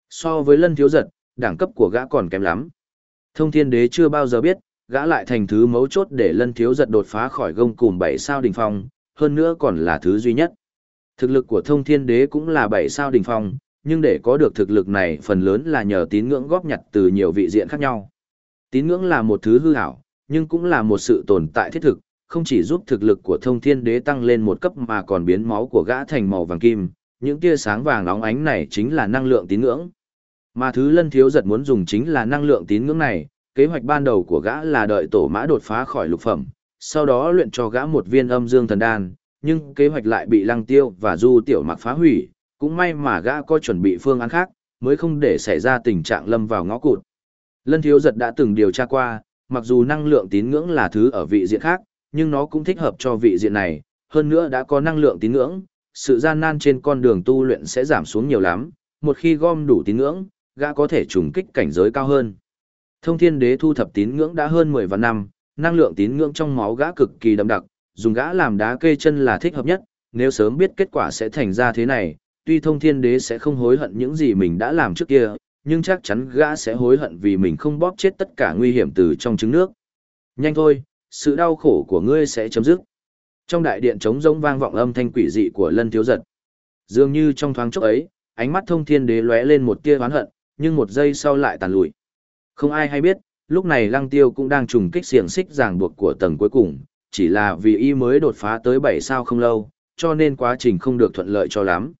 So với lân thiếu giật, đẳng cấp của gã còn kém lắm. Thông thiên đế chưa bao giờ biết, gã lại thành thứ mấu chốt để lân thiếu giật đột phá khỏi gông cùm bảy sao đỉnh phong, hơn nữa còn là thứ duy nhất. Thực lực của thông thiên đế cũng là bảy sao đỉnh phong, nhưng để có được thực lực này phần lớn là nhờ tín ngưỡng góp nhặt từ nhiều vị diện khác nhau. Tín ngưỡng là một thứ hư ảo, nhưng cũng là một sự tồn tại thiết thực, không chỉ giúp thực lực của thông thiên đế tăng lên một cấp mà còn biến máu của gã thành màu vàng kim, những tia sáng vàng óng ánh này chính là năng lượng tín ngưỡng. Mà thứ lân thiếu giật muốn dùng chính là năng lượng tín ngưỡng này, kế hoạch ban đầu của gã là đợi tổ mã đột phá khỏi lục phẩm, sau đó luyện cho gã một viên âm dương thần đan, nhưng kế hoạch lại bị lăng tiêu và du tiểu mặc phá hủy, cũng may mà gã có chuẩn bị phương án khác, mới không để xảy ra tình trạng lâm vào ngõ cụt. Lân thiếu giật đã từng điều tra qua, mặc dù năng lượng tín ngưỡng là thứ ở vị diện khác, nhưng nó cũng thích hợp cho vị diện này, hơn nữa đã có năng lượng tín ngưỡng, sự gian nan trên con đường tu luyện sẽ giảm xuống nhiều lắm, một khi gom đủ tín ngưỡng, gã có thể trùng kích cảnh giới cao hơn. Thông thiên đế thu thập tín ngưỡng đã hơn 10 vạn năm, năng lượng tín ngưỡng trong máu gã cực kỳ đậm đặc, dùng gã làm đá kê chân là thích hợp nhất, nếu sớm biết kết quả sẽ thành ra thế này, tuy thông thiên đế sẽ không hối hận những gì mình đã làm trước kia, nhưng chắc chắn gã sẽ hối hận vì mình không bóp chết tất cả nguy hiểm từ trong trứng nước. Nhanh thôi, sự đau khổ của ngươi sẽ chấm dứt. Trong đại điện trống rỗng vang vọng âm thanh quỷ dị của Lân Thiếu Giật. Dường như trong thoáng chốc ấy, ánh mắt thông thiên đế lóe lên một tia oán hận, nhưng một giây sau lại tàn lụi. Không ai hay biết, lúc này Lăng Tiêu cũng đang trùng kích xiềng xích ràng buộc của tầng cuối cùng, chỉ là vì y mới đột phá tới 7 sao không lâu, cho nên quá trình không được thuận lợi cho lắm.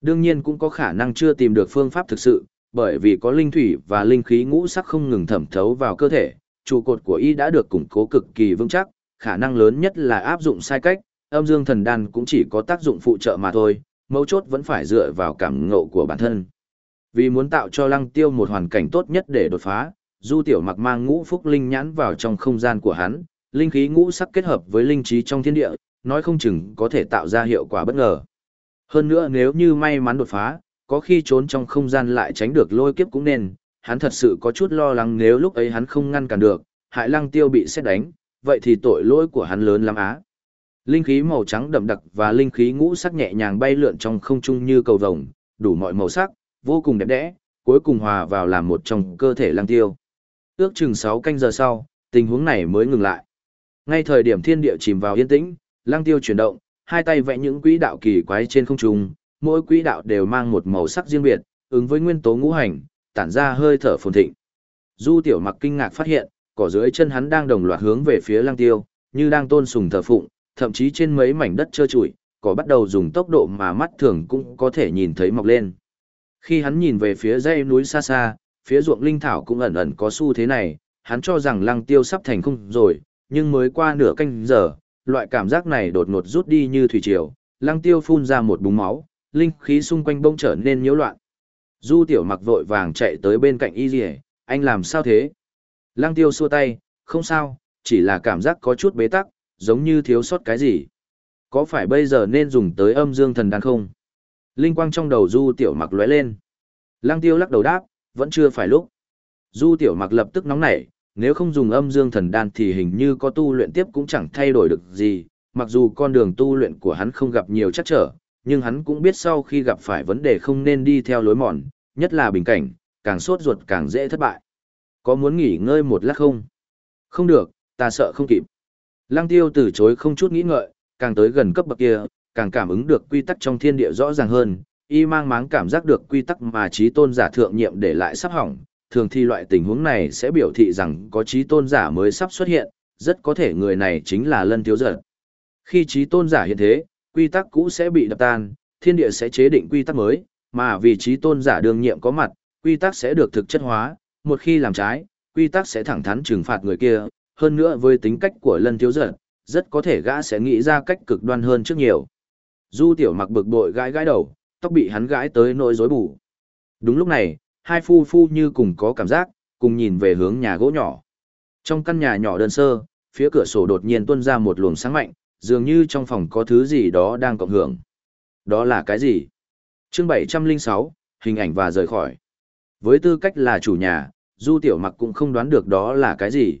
Đương nhiên cũng có khả năng chưa tìm được phương pháp thực sự, bởi vì có linh thủy và linh khí ngũ sắc không ngừng thẩm thấu vào cơ thể, trụ cột của y đã được củng cố cực kỳ vững chắc, khả năng lớn nhất là áp dụng sai cách, âm dương thần đan cũng chỉ có tác dụng phụ trợ mà thôi, mấu chốt vẫn phải dựa vào cảm ngộ của bản thân. Vì muốn tạo cho lăng tiêu một hoàn cảnh tốt nhất để đột phá, du tiểu mặc mang ngũ phúc linh nhãn vào trong không gian của hắn, linh khí ngũ sắc kết hợp với linh trí trong thiên địa, nói không chừng có thể tạo ra hiệu quả bất ngờ. Hơn nữa nếu như may mắn đột phá, có khi trốn trong không gian lại tránh được lôi kiếp cũng nên, hắn thật sự có chút lo lắng nếu lúc ấy hắn không ngăn cản được, hại lăng tiêu bị xét đánh, vậy thì tội lỗi của hắn lớn lắm á. Linh khí màu trắng đậm đặc và linh khí ngũ sắc nhẹ nhàng bay lượn trong không trung như cầu vồng, đủ mọi màu sắc, vô cùng đẹp đẽ, cuối cùng hòa vào làm một trong cơ thể lăng tiêu. Ước chừng 6 canh giờ sau, tình huống này mới ngừng lại. Ngay thời điểm thiên địa chìm vào yên tĩnh, lăng tiêu chuyển động, hai tay vẽ những quỹ đạo kỳ quái trên không trung, mỗi quỹ đạo đều mang một màu sắc riêng biệt, ứng với nguyên tố ngũ hành, tản ra hơi thở phồn thịnh. Du tiểu mặc kinh ngạc phát hiện, cỏ dưới chân hắn đang đồng loạt hướng về phía lăng tiêu, như đang tôn sùng thờ phụng, thậm chí trên mấy mảnh đất trơ trụi, cỏ bắt đầu dùng tốc độ mà mắt thường cũng có thể nhìn thấy mọc lên. Khi hắn nhìn về phía dãy núi xa xa, phía ruộng linh thảo cũng ẩn ẩn có xu thế này, hắn cho rằng lăng tiêu sắp thành không rồi, nhưng mới qua nửa canh giờ, loại cảm giác này đột ngột rút đi như thủy triều, lăng tiêu phun ra một búng máu, linh khí xung quanh bông trở nên nhiễu loạn. Du tiểu mặc vội vàng chạy tới bên cạnh y rìa, anh làm sao thế? Lăng tiêu xua tay, không sao, chỉ là cảm giác có chút bế tắc, giống như thiếu sót cái gì. Có phải bây giờ nên dùng tới âm dương thần đan không? Linh quang trong đầu du tiểu mặc lóe lên. Lăng tiêu lắc đầu đáp, vẫn chưa phải lúc. Du tiểu mặc lập tức nóng nảy, nếu không dùng âm dương thần đan thì hình như có tu luyện tiếp cũng chẳng thay đổi được gì, mặc dù con đường tu luyện của hắn không gặp nhiều trắc trở, nhưng hắn cũng biết sau khi gặp phải vấn đề không nên đi theo lối mòn, nhất là bình cảnh, càng sốt ruột càng dễ thất bại. Có muốn nghỉ ngơi một lát không? Không được, ta sợ không kịp. Lăng tiêu từ chối không chút nghĩ ngợi, càng tới gần cấp bậc kia, càng cảm ứng được quy tắc trong thiên địa rõ ràng hơn, y mang máng cảm giác được quy tắc mà trí tôn giả thượng nhiệm để lại sắp hỏng, thường thì loại tình huống này sẽ biểu thị rằng có trí tôn giả mới sắp xuất hiện, rất có thể người này chính là lân thiếu giật. Khi trí tôn giả hiện thế, quy tắc cũ sẽ bị đập tan, thiên địa sẽ chế định quy tắc mới, mà vì trí tôn giả đương nhiệm có mặt, quy tắc sẽ được thực chất hóa, một khi làm trái, quy tắc sẽ thẳng thắn trừng phạt người kia, hơn nữa với tính cách của lân thiếu giật, rất có thể gã sẽ nghĩ ra cách cực đoan hơn trước nhiều. Du tiểu mặc bực bội gãi gãi đầu, tóc bị hắn gãi tới nỗi rối bù. Đúng lúc này, hai phu phu như cùng có cảm giác, cùng nhìn về hướng nhà gỗ nhỏ. Trong căn nhà nhỏ đơn sơ, phía cửa sổ đột nhiên tuôn ra một luồng sáng mạnh, dường như trong phòng có thứ gì đó đang cộng hưởng. Đó là cái gì? Chương 706, hình ảnh và rời khỏi. Với tư cách là chủ nhà, Du Tiểu Mặc cũng không đoán được đó là cái gì.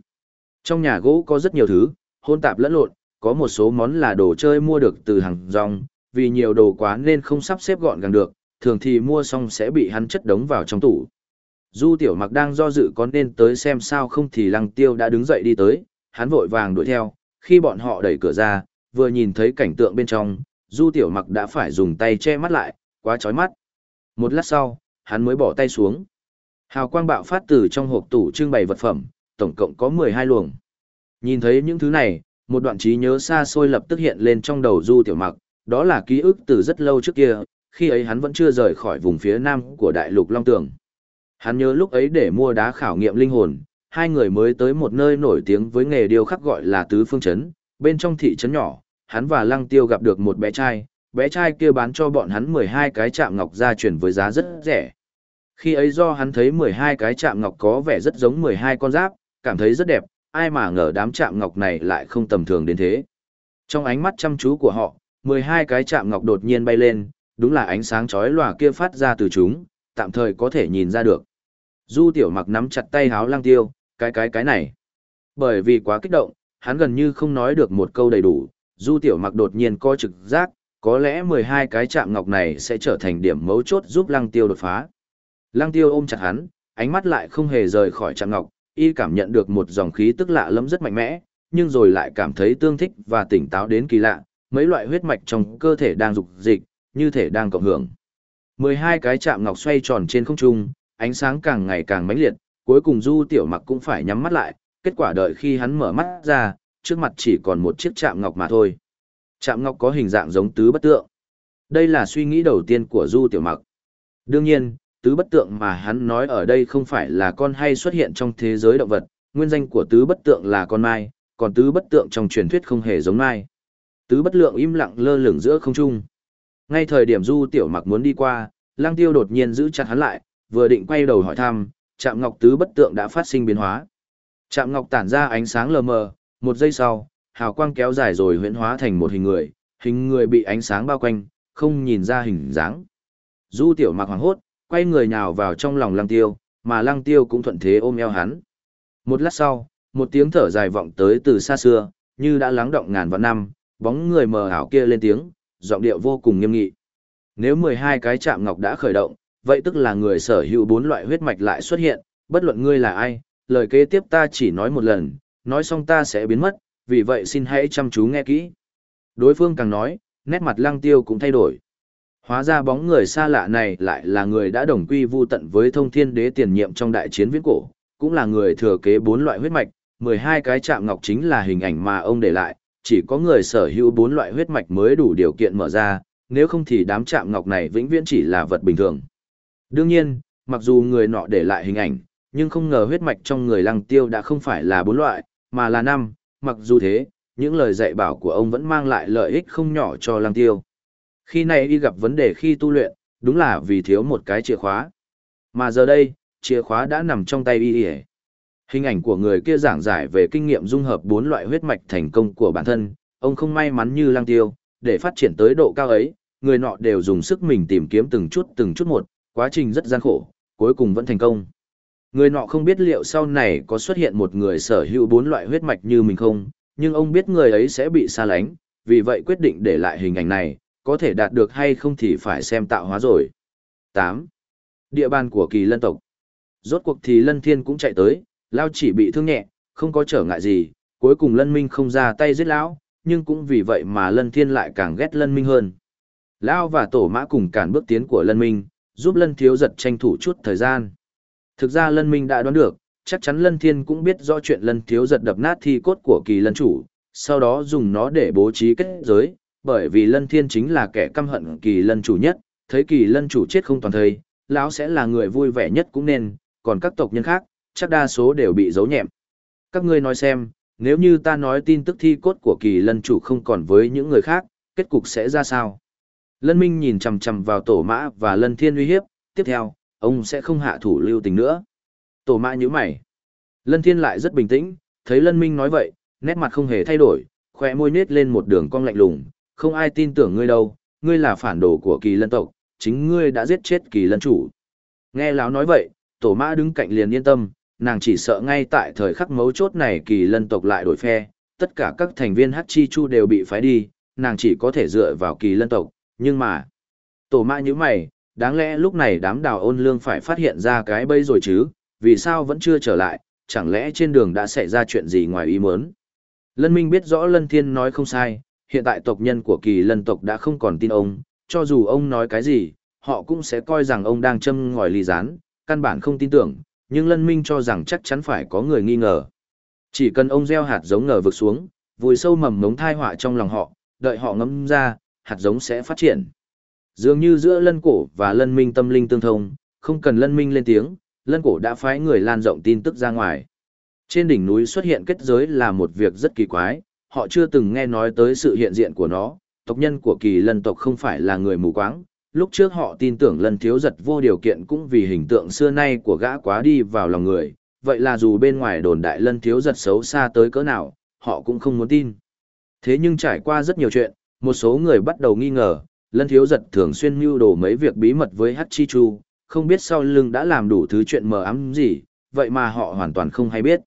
Trong nhà gỗ có rất nhiều thứ, hôn tạp lẫn lộn, có một số món là đồ chơi mua được từ hàng rong, vì nhiều đồ quá nên không sắp xếp gọn gàng được, thường thì mua xong sẽ bị hắn chất đống vào trong tủ. Du Tiểu Mặc đang do dự có nên tới xem sao không thì Lăng Tiêu đã đứng dậy đi tới, hắn vội vàng đuổi theo, khi bọn họ đẩy cửa ra, vừa nhìn thấy cảnh tượng bên trong, Du Tiểu Mặc đã phải dùng tay che mắt lại, quá chói mắt. Một lát sau, hắn mới bỏ tay xuống. Hào quang bạo phát từ trong hộp tủ trưng bày vật phẩm, tổng cộng có 12 luồng. Nhìn thấy những thứ này, một đoạn trí nhớ xa xôi lập tức hiện lên trong đầu Du Tiểu Mặc, đó là ký ức từ rất lâu trước kia, khi ấy hắn vẫn chưa rời khỏi vùng phía nam của đại lục Long Tường. Hắn nhớ lúc ấy để mua đá khảo nghiệm linh hồn, hai người mới tới một nơi nổi tiếng với nghề điêu khắc gọi là Tứ Phương Trấn, bên trong thị trấn nhỏ, hắn và Lăng Tiêu gặp được một bé trai, bé trai kia bán cho bọn hắn 12 cái chạm ngọc gia truyền với giá rất rẻ. Khi ấy do hắn thấy 12 cái chạm ngọc có vẻ rất giống 12 con giáp, cảm thấy rất đẹp, ai mà ngờ đám chạm ngọc này lại không tầm thường đến thế. Trong ánh mắt chăm chú của họ, 12 cái chạm ngọc đột nhiên bay lên, đúng là ánh sáng chói lòa kia phát ra từ chúng, tạm thời có thể nhìn ra được. Du tiểu mặc nắm chặt tay háo lang tiêu, cái cái cái này. Bởi vì quá kích động, hắn gần như không nói được một câu đầy đủ, du tiểu mặc đột nhiên co trực giác, có lẽ 12 cái chạm ngọc này sẽ trở thành điểm mấu chốt giúp lăng tiêu đột phá. Lăng tiêu ôm chặt hắn, ánh mắt lại không hề rời khỏi chạm ngọc, y cảm nhận được một dòng khí tức lạ lẫm rất mạnh mẽ, nhưng rồi lại cảm thấy tương thích và tỉnh táo đến kỳ lạ, mấy loại huyết mạch trong cơ thể đang dục dịch, như thể đang cộng hưởng. 12 cái chạm ngọc xoay tròn trên không trung, ánh sáng càng ngày càng mãnh liệt, cuối cùng Du Tiểu Mặc cũng phải nhắm mắt lại, kết quả đợi khi hắn mở mắt ra, trước mặt chỉ còn một chiếc chạm ngọc mà thôi. Chạm ngọc có hình dạng giống tứ bất tượng. Đây là suy nghĩ đầu tiên của Du Tiểu Mặc. Đương nhiên, tứ bất tượng mà hắn nói ở đây không phải là con hay xuất hiện trong thế giới động vật, nguyên danh của tứ bất tượng là con mai, còn tứ bất tượng trong truyền thuyết không hề giống mai. Tứ bất lượng im lặng lơ lửng giữa không trung. Ngay thời điểm Du Tiểu Mặc muốn đi qua, Lang Tiêu đột nhiên giữ chặt hắn lại, vừa định quay đầu hỏi thăm, Trạm Ngọc tứ bất tượng đã phát sinh biến hóa. Trạm Ngọc tản ra ánh sáng lờ mờ, một giây sau, hào quang kéo dài rồi huyễn hóa thành một hình người, hình người bị ánh sáng bao quanh, không nhìn ra hình dáng. Du Tiểu Mặc hoảng hốt, quay người nhào vào trong lòng Lăng Tiêu, mà Lăng Tiêu cũng thuận thế ôm eo hắn. Một lát sau, một tiếng thở dài vọng tới từ xa xưa, như đã lắng động ngàn vạn năm, bóng người mờ ảo kia lên tiếng, giọng điệu vô cùng nghiêm nghị. Nếu 12 cái chạm ngọc đã khởi động, vậy tức là người sở hữu bốn loại huyết mạch lại xuất hiện, bất luận ngươi là ai, lời kế tiếp ta chỉ nói một lần, nói xong ta sẽ biến mất, vì vậy xin hãy chăm chú nghe kỹ. Đối phương càng nói, nét mặt lăng tiêu cũng thay đổi. Hóa ra bóng người xa lạ này lại là người đã đồng quy vu tận với thông thiên đế tiền nhiệm trong đại chiến viễn cổ, cũng là người thừa kế bốn loại huyết mạch, 12 cái chạm ngọc chính là hình ảnh mà ông để lại, chỉ có người sở hữu bốn loại huyết mạch mới đủ điều kiện mở ra, nếu không thì đám chạm ngọc này vĩnh viễn chỉ là vật bình thường. Đương nhiên, mặc dù người nọ để lại hình ảnh, nhưng không ngờ huyết mạch trong người lăng tiêu đã không phải là bốn loại, mà là năm, mặc dù thế, những lời dạy bảo của ông vẫn mang lại lợi ích không nhỏ cho lăng tiêu. Khi này y gặp vấn đề khi tu luyện, đúng là vì thiếu một cái chìa khóa. Mà giờ đây, chìa khóa đã nằm trong tay y Hình ảnh của người kia giảng giải về kinh nghiệm dung hợp bốn loại huyết mạch thành công của bản thân, ông không may mắn như Lang Tiêu, để phát triển tới độ cao ấy, người nọ đều dùng sức mình tìm kiếm từng chút từng chút một, quá trình rất gian khổ, cuối cùng vẫn thành công. Người nọ không biết liệu sau này có xuất hiện một người sở hữu bốn loại huyết mạch như mình không, nhưng ông biết người ấy sẽ bị xa lánh, vì vậy quyết định để lại hình ảnh này, có thể đạt được hay không thì phải xem tạo hóa rồi. 8. Địa bàn của kỳ lân tộc Rốt cuộc thì lân thiên cũng chạy tới, Lao chỉ bị thương nhẹ, không có trở ngại gì, cuối cùng Lân Minh không ra tay giết lão, nhưng cũng vì vậy mà Lân Thiên lại càng ghét Lân Minh hơn. Lao và Tổ Mã cùng cản bước tiến của Lân Minh, giúp Lân Thiếu giật tranh thủ chút thời gian. Thực ra Lân Minh đã đoán được, chắc chắn Lân Thiên cũng biết rõ chuyện Lân Thiếu giật đập nát thi cốt của kỳ lân chủ, sau đó dùng nó để bố trí kết giới, bởi vì Lân Thiên chính là kẻ căm hận kỳ lân chủ nhất, thấy kỳ lân chủ chết không toàn thây, lão sẽ là người vui vẻ nhất cũng nên, còn các tộc nhân khác, chắc đa số đều bị giấu nhẹm. Các ngươi nói xem, nếu như ta nói tin tức thi cốt của kỳ lân chủ không còn với những người khác, kết cục sẽ ra sao? Lân Minh nhìn chằm chằm vào tổ mã và lân thiên uy hiếp, tiếp theo, ông sẽ không hạ thủ lưu tình nữa. Tổ mã nhíu mày. Lân thiên lại rất bình tĩnh, thấy lân minh nói vậy, nét mặt không hề thay đổi, khỏe môi nết lên một đường cong lạnh lùng, không ai tin tưởng ngươi đâu, ngươi là phản đồ của kỳ lân tộc, chính ngươi đã giết chết kỳ lân chủ. Nghe lão nói vậy, tổ mã đứng cạnh liền yên tâm, nàng chỉ sợ ngay tại thời khắc mấu chốt này kỳ lân tộc lại đổi phe, tất cả các thành viên Hắc Chi Chu đều bị phái đi, nàng chỉ có thể dựa vào kỳ lân tộc, nhưng mà... Tổ mã như mày, đáng lẽ lúc này đám đào ôn lương phải phát hiện ra cái bẫy rồi chứ, vì sao vẫn chưa trở lại, chẳng lẽ trên đường đã xảy ra chuyện gì ngoài ý muốn. Lân Minh biết rõ Lân Thiên nói không sai, hiện tại tộc nhân của kỳ lân tộc đã không còn tin ông, cho dù ông nói cái gì, họ cũng sẽ coi rằng ông đang châm ngòi ly rán, căn bản không tin tưởng, nhưng Lân Minh cho rằng chắc chắn phải có người nghi ngờ. Chỉ cần ông gieo hạt giống ngờ vực xuống, vùi sâu mầm ngống thai họa trong lòng họ, đợi họ ngấm ra, hạt giống sẽ phát triển. Dường như giữa lân cổ và lân minh tâm linh tương thông, không cần lân minh lên tiếng, lân cổ đã phái người lan rộng tin tức ra ngoài. Trên đỉnh núi xuất hiện kết giới là một việc rất kỳ quái, họ chưa từng nghe nói tới sự hiện diện của nó, tộc nhân của kỳ lân tộc không phải là người mù quáng. Lúc trước họ tin tưởng lân thiếu giật vô điều kiện cũng vì hình tượng xưa nay của gã quá đi vào lòng người, vậy là dù bên ngoài đồn đại lân thiếu giật xấu xa tới cỡ nào, họ cũng không muốn tin. Thế nhưng trải qua rất nhiều chuyện, một số người bắt đầu nghi ngờ, lân thiếu giật thường xuyên mưu đồ mấy việc bí mật với hát chi chu, không biết sau lưng đã làm đủ thứ chuyện mờ ám gì, vậy mà họ hoàn toàn không hay biết.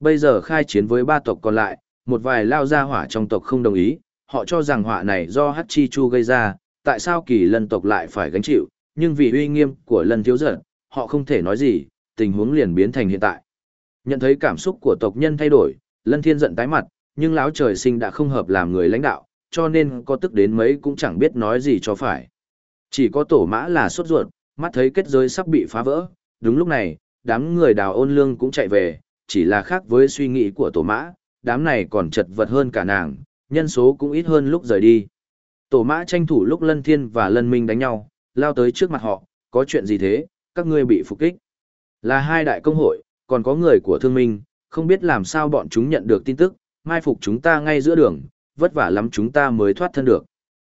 Bây giờ khai chiến với ba tộc còn lại, một vài lao gia hỏa trong tộc không đồng ý, họ cho rằng họa này do hát chi chu gây ra, tại sao kỳ lân tộc lại phải gánh chịu, nhưng vì uy nghiêm của lân thiếu giật, họ không thể nói gì, tình huống liền biến thành hiện tại. Nhận thấy cảm xúc của tộc nhân thay đổi, lân thiên giận tái mặt, nhưng lão trời sinh đã không hợp làm người lãnh đạo, cho nên có tức đến mấy cũng chẳng biết nói gì cho phải. Chỉ có tổ mã là sốt ruột, mắt thấy kết giới sắp bị phá vỡ, đúng lúc này, đám người đào ôn lương cũng chạy về, chỉ là khác với suy nghĩ của tổ mã, đám này còn chật vật hơn cả nàng, nhân số cũng ít hơn lúc rời đi. Tổ mã tranh thủ lúc lân thiên và lân minh đánh nhau, lao tới trước mặt họ, có chuyện gì thế, các ngươi bị phục kích. Là hai đại công hội, còn có người của thương minh, không biết làm sao bọn chúng nhận được tin tức, mai phục chúng ta ngay giữa đường, vất vả lắm chúng ta mới thoát thân được.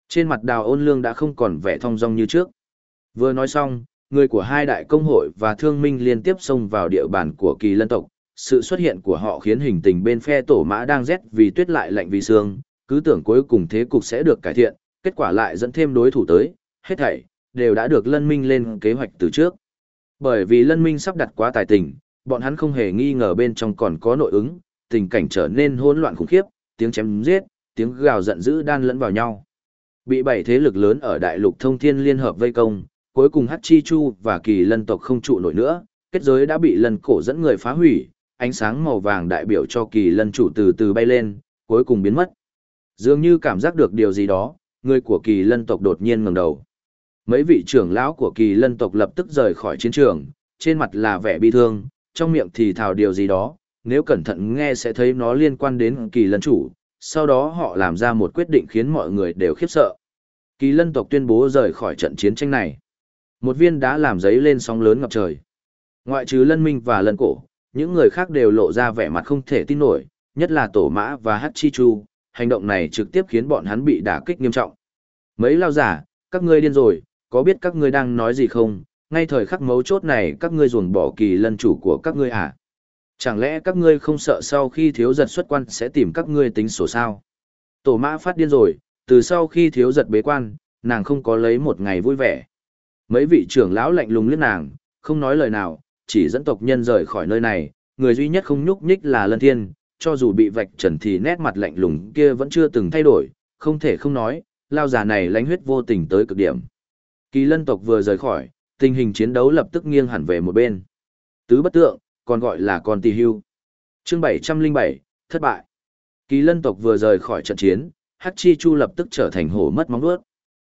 Trên mặt đào ôn lương đã không còn vẻ thong dong như trước. Vừa nói xong, người của hai đại công hội và thương minh liên tiếp xông vào địa bàn của kỳ lân tộc. Sự xuất hiện của họ khiến hình tình bên phe tổ mã đang rét vì tuyết lại lạnh vì sương, cứ tưởng cuối cùng thế cục sẽ được cải thiện, kết quả lại dẫn thêm đối thủ tới, hết thảy, đều đã được lân minh lên kế hoạch từ trước. Bởi vì lân minh sắp đặt quá tài tình, bọn hắn không hề nghi ngờ bên trong còn có nội ứng, tình cảnh trở nên hỗn loạn khủng khiếp, tiếng chém giết, tiếng gào giận dữ đan lẫn vào nhau. Bị bảy thế lực lớn ở đại lục thông thiên liên hợp vây công, cuối cùng Hắc Chi Chu và Kỳ Lân tộc không trụ nổi nữa, kết giới đã bị Lân cổ dẫn người phá hủy, ánh sáng màu vàng đại biểu cho Kỳ Lân chủ từ từ bay lên, cuối cùng biến mất. Dường như cảm giác được điều gì đó, người của Kỳ Lân tộc đột nhiên ngẩng đầu. Mấy vị trưởng lão của Kỳ Lân tộc lập tức rời khỏi chiến trường, trên mặt là vẻ bi thương, trong miệng thì thào điều gì đó, nếu cẩn thận nghe sẽ thấy nó liên quan đến Kỳ Lân chủ, sau đó họ làm ra một quyết định khiến mọi người đều khiếp sợ. Kỳ lân tộc tuyên bố rời khỏi trận chiến tranh này. Một viên đá làm giấy lên sóng lớn ngập trời. Ngoại trừ lân minh và lân cổ, những người khác đều lộ ra vẻ mặt không thể tin nổi, nhất là tổ mã và hát chi chu. Hành động này trực tiếp khiến bọn hắn bị đả kích nghiêm trọng. Mấy lao giả, các ngươi điên rồi, có biết các ngươi đang nói gì không? Ngay thời khắc mấu chốt này các ngươi ruồng bỏ kỳ lân chủ của các ngươi à? Chẳng lẽ các ngươi không sợ sau khi thiếu giật xuất quan sẽ tìm các ngươi tính sổ sao? Tổ mã phát điên rồi, từ sau khi thiếu giật bế quan, nàng không có lấy một ngày vui vẻ. Mấy vị trưởng lão lạnh lùng liếc nàng, không nói lời nào, chỉ dẫn tộc nhân rời khỏi nơi này, người duy nhất không nhúc nhích là Lân Thiên, cho dù bị vạch trần thì nét mặt lạnh lùng kia vẫn chưa từng thay đổi, không thể không nói, lao già này lánh huyết vô tình tới cực điểm. Kỳ lân tộc vừa rời khỏi, tình hình chiến đấu lập tức nghiêng hẳn về một bên. Tứ bất tượng, còn gọi là con tì hưu. Chương 707, thất bại. Kỳ lân tộc vừa rời khỏi trận chiến, Hắc Chi Chu lập tức trở thành hổ mất móng vuốt.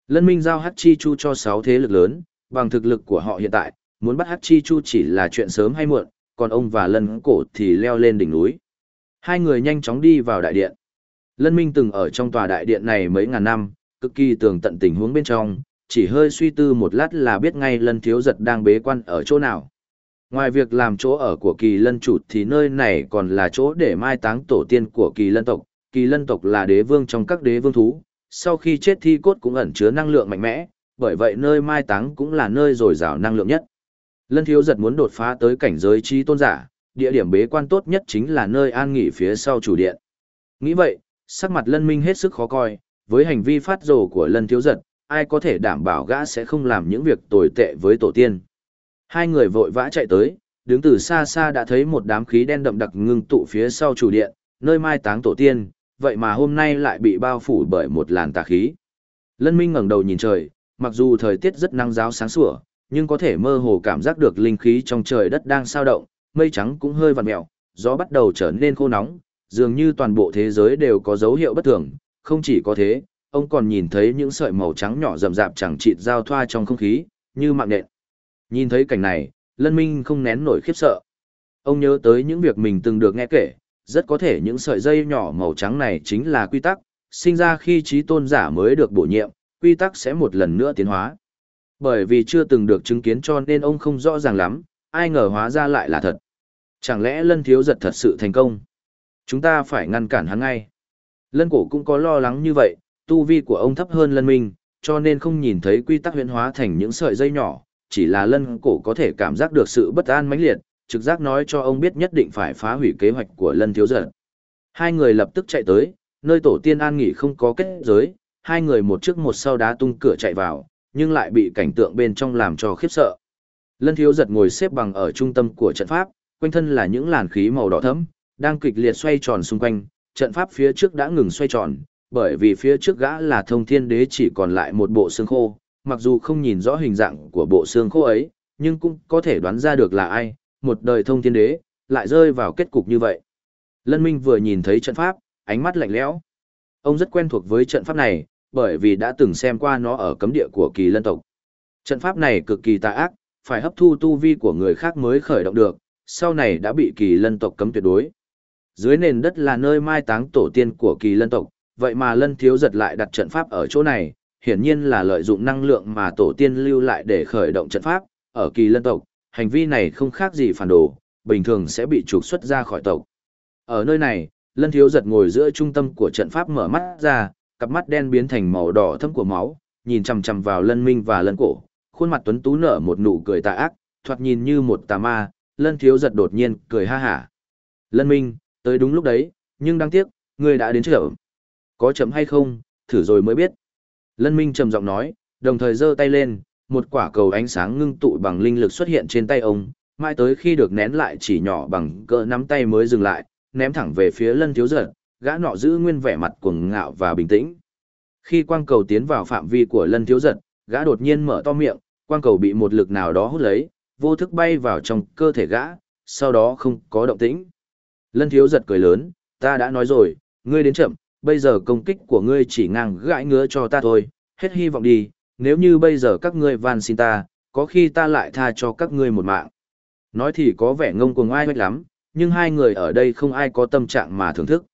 Lân Minh giao Hắc Chi Chu cho 6 thế lực lớn, bằng thực lực của họ hiện tại, muốn bắt Hắc Chi Chu chỉ là chuyện sớm hay muộn, còn ông và lân cổ thì leo lên đỉnh núi. Hai người nhanh chóng đi vào đại điện. Lân Minh từng ở trong tòa đại điện này mấy ngàn năm, cực kỳ tường tận tình huống bên trong, chỉ hơi suy tư một lát là biết ngay lân thiếu giật đang bế quan ở chỗ nào. Ngoài việc làm chỗ ở của kỳ lân chủ thì nơi này còn là chỗ để mai táng tổ tiên của kỳ lân tộc. Kỳ lân tộc là đế vương trong các đế vương thú, sau khi chết thi cốt cũng ẩn chứa năng lượng mạnh mẽ, bởi vậy nơi mai táng cũng là nơi dồi dào năng lượng nhất. Lân thiếu giật muốn đột phá tới cảnh giới trí tôn giả, địa điểm bế quan tốt nhất chính là nơi an nghỉ phía sau chủ điện. Nghĩ vậy, sắc mặt lân minh hết sức khó coi, với hành vi phát rồ của lân thiếu giật, ai có thể đảm bảo gã sẽ không làm những việc tồi tệ với tổ tiên. Hai người vội vã chạy tới, đứng từ xa xa đã thấy một đám khí đen đậm đặc ngưng tụ phía sau chủ điện, nơi mai táng tổ tiên, vậy mà hôm nay lại bị bao phủ bởi một làn tà khí. Lân Minh ngẩng đầu nhìn trời, mặc dù thời tiết rất nắng giáo sáng sủa, nhưng có thể mơ hồ cảm giác được linh khí trong trời đất đang sao động, mây trắng cũng hơi vặn mèo, gió bắt đầu trở nên khô nóng, dường như toàn bộ thế giới đều có dấu hiệu bất thường, không chỉ có thế, ông còn nhìn thấy những sợi màu trắng nhỏ rậm rạp chẳng chịt giao thoa trong không khí, như mạng nện. Nhìn thấy cảnh này, Lân Minh không nén nổi khiếp sợ. Ông nhớ tới những việc mình từng được nghe kể, rất có thể những sợi dây nhỏ màu trắng này chính là quy tắc, sinh ra khi trí tôn giả mới được bổ nhiệm, quy tắc sẽ một lần nữa tiến hóa. Bởi vì chưa từng được chứng kiến cho nên ông không rõ ràng lắm, ai ngờ hóa ra lại là thật. Chẳng lẽ lân thiếu giật thật sự thành công? Chúng ta phải ngăn cản hắn ngay. Lân cổ cũng có lo lắng như vậy, tu vi của ông thấp hơn lân minh, cho nên không nhìn thấy quy tắc huyễn hóa thành những sợi dây nhỏ, chỉ là lân cổ có thể cảm giác được sự bất an mãnh liệt, trực giác nói cho ông biết nhất định phải phá hủy kế hoạch của lân thiếu giật. Hai người lập tức chạy tới, nơi tổ tiên an nghỉ không có kết giới, hai người một trước một sau đá tung cửa chạy vào, nhưng lại bị cảnh tượng bên trong làm cho khiếp sợ. Lân thiếu giật ngồi xếp bằng ở trung tâm của trận pháp, quanh thân là những làn khí màu đỏ thẫm, đang kịch liệt xoay tròn xung quanh, trận pháp phía trước đã ngừng xoay tròn, bởi vì phía trước gã là thông thiên đế chỉ còn lại một bộ xương khô, mặc dù không nhìn rõ hình dạng của bộ xương khô ấy, nhưng cũng có thể đoán ra được là ai, một đời thông thiên đế, lại rơi vào kết cục như vậy. Lân Minh vừa nhìn thấy trận pháp, ánh mắt lạnh lẽo. Ông rất quen thuộc với trận pháp này, bởi vì đã từng xem qua nó ở cấm địa của kỳ lân tộc. Trận pháp này cực kỳ tà ác, phải hấp thu tu vi của người khác mới khởi động được, sau này đã bị kỳ lân tộc cấm tuyệt đối. Dưới nền đất là nơi mai táng tổ tiên của kỳ lân tộc, vậy mà lân thiếu giật lại đặt trận pháp ở chỗ này, hiển nhiên là lợi dụng năng lượng mà tổ tiên lưu lại để khởi động trận pháp, ở kỳ lân tộc, hành vi này không khác gì phản đồ, bình thường sẽ bị trục xuất ra khỏi tộc. Ở nơi này, lân thiếu giật ngồi giữa trung tâm của trận pháp mở mắt ra, cặp mắt đen biến thành màu đỏ thâm của máu, nhìn chằm chằm vào lân minh và lân cổ, khuôn mặt tuấn tú nở một nụ cười tà ác, thoạt nhìn như một tà ma, lân thiếu giật đột nhiên cười ha hả. Lân minh, tới đúng lúc đấy, nhưng đáng tiếc, ngươi đã đến chậm. Có chậm hay không, thử rồi mới biết. Lân minh trầm giọng nói, đồng thời giơ tay lên, một quả cầu ánh sáng ngưng tụ bằng linh lực xuất hiện trên tay ông, mãi tới khi được nén lại chỉ nhỏ bằng cỡ nắm tay mới dừng lại, ném thẳng về phía lân thiếu giật, gã nọ giữ nguyên vẻ mặt cuồng ngạo và bình tĩnh. Khi quang cầu tiến vào phạm vi của lân thiếu giật, gã đột nhiên mở to miệng, quang cầu bị một lực nào đó hút lấy, vô thức bay vào trong cơ thể gã, sau đó không có động tĩnh. Lân thiếu giật cười lớn, ta đã nói rồi, ngươi đến chậm, bây giờ công kích của ngươi chỉ ngang gãi ngứa cho ta thôi, hết hy vọng đi, nếu như bây giờ các ngươi van xin ta, có khi ta lại tha cho các ngươi một mạng. Nói thì có vẻ ngông cuồng ai hoách lắm, nhưng hai người ở đây không ai có tâm trạng mà thưởng thức.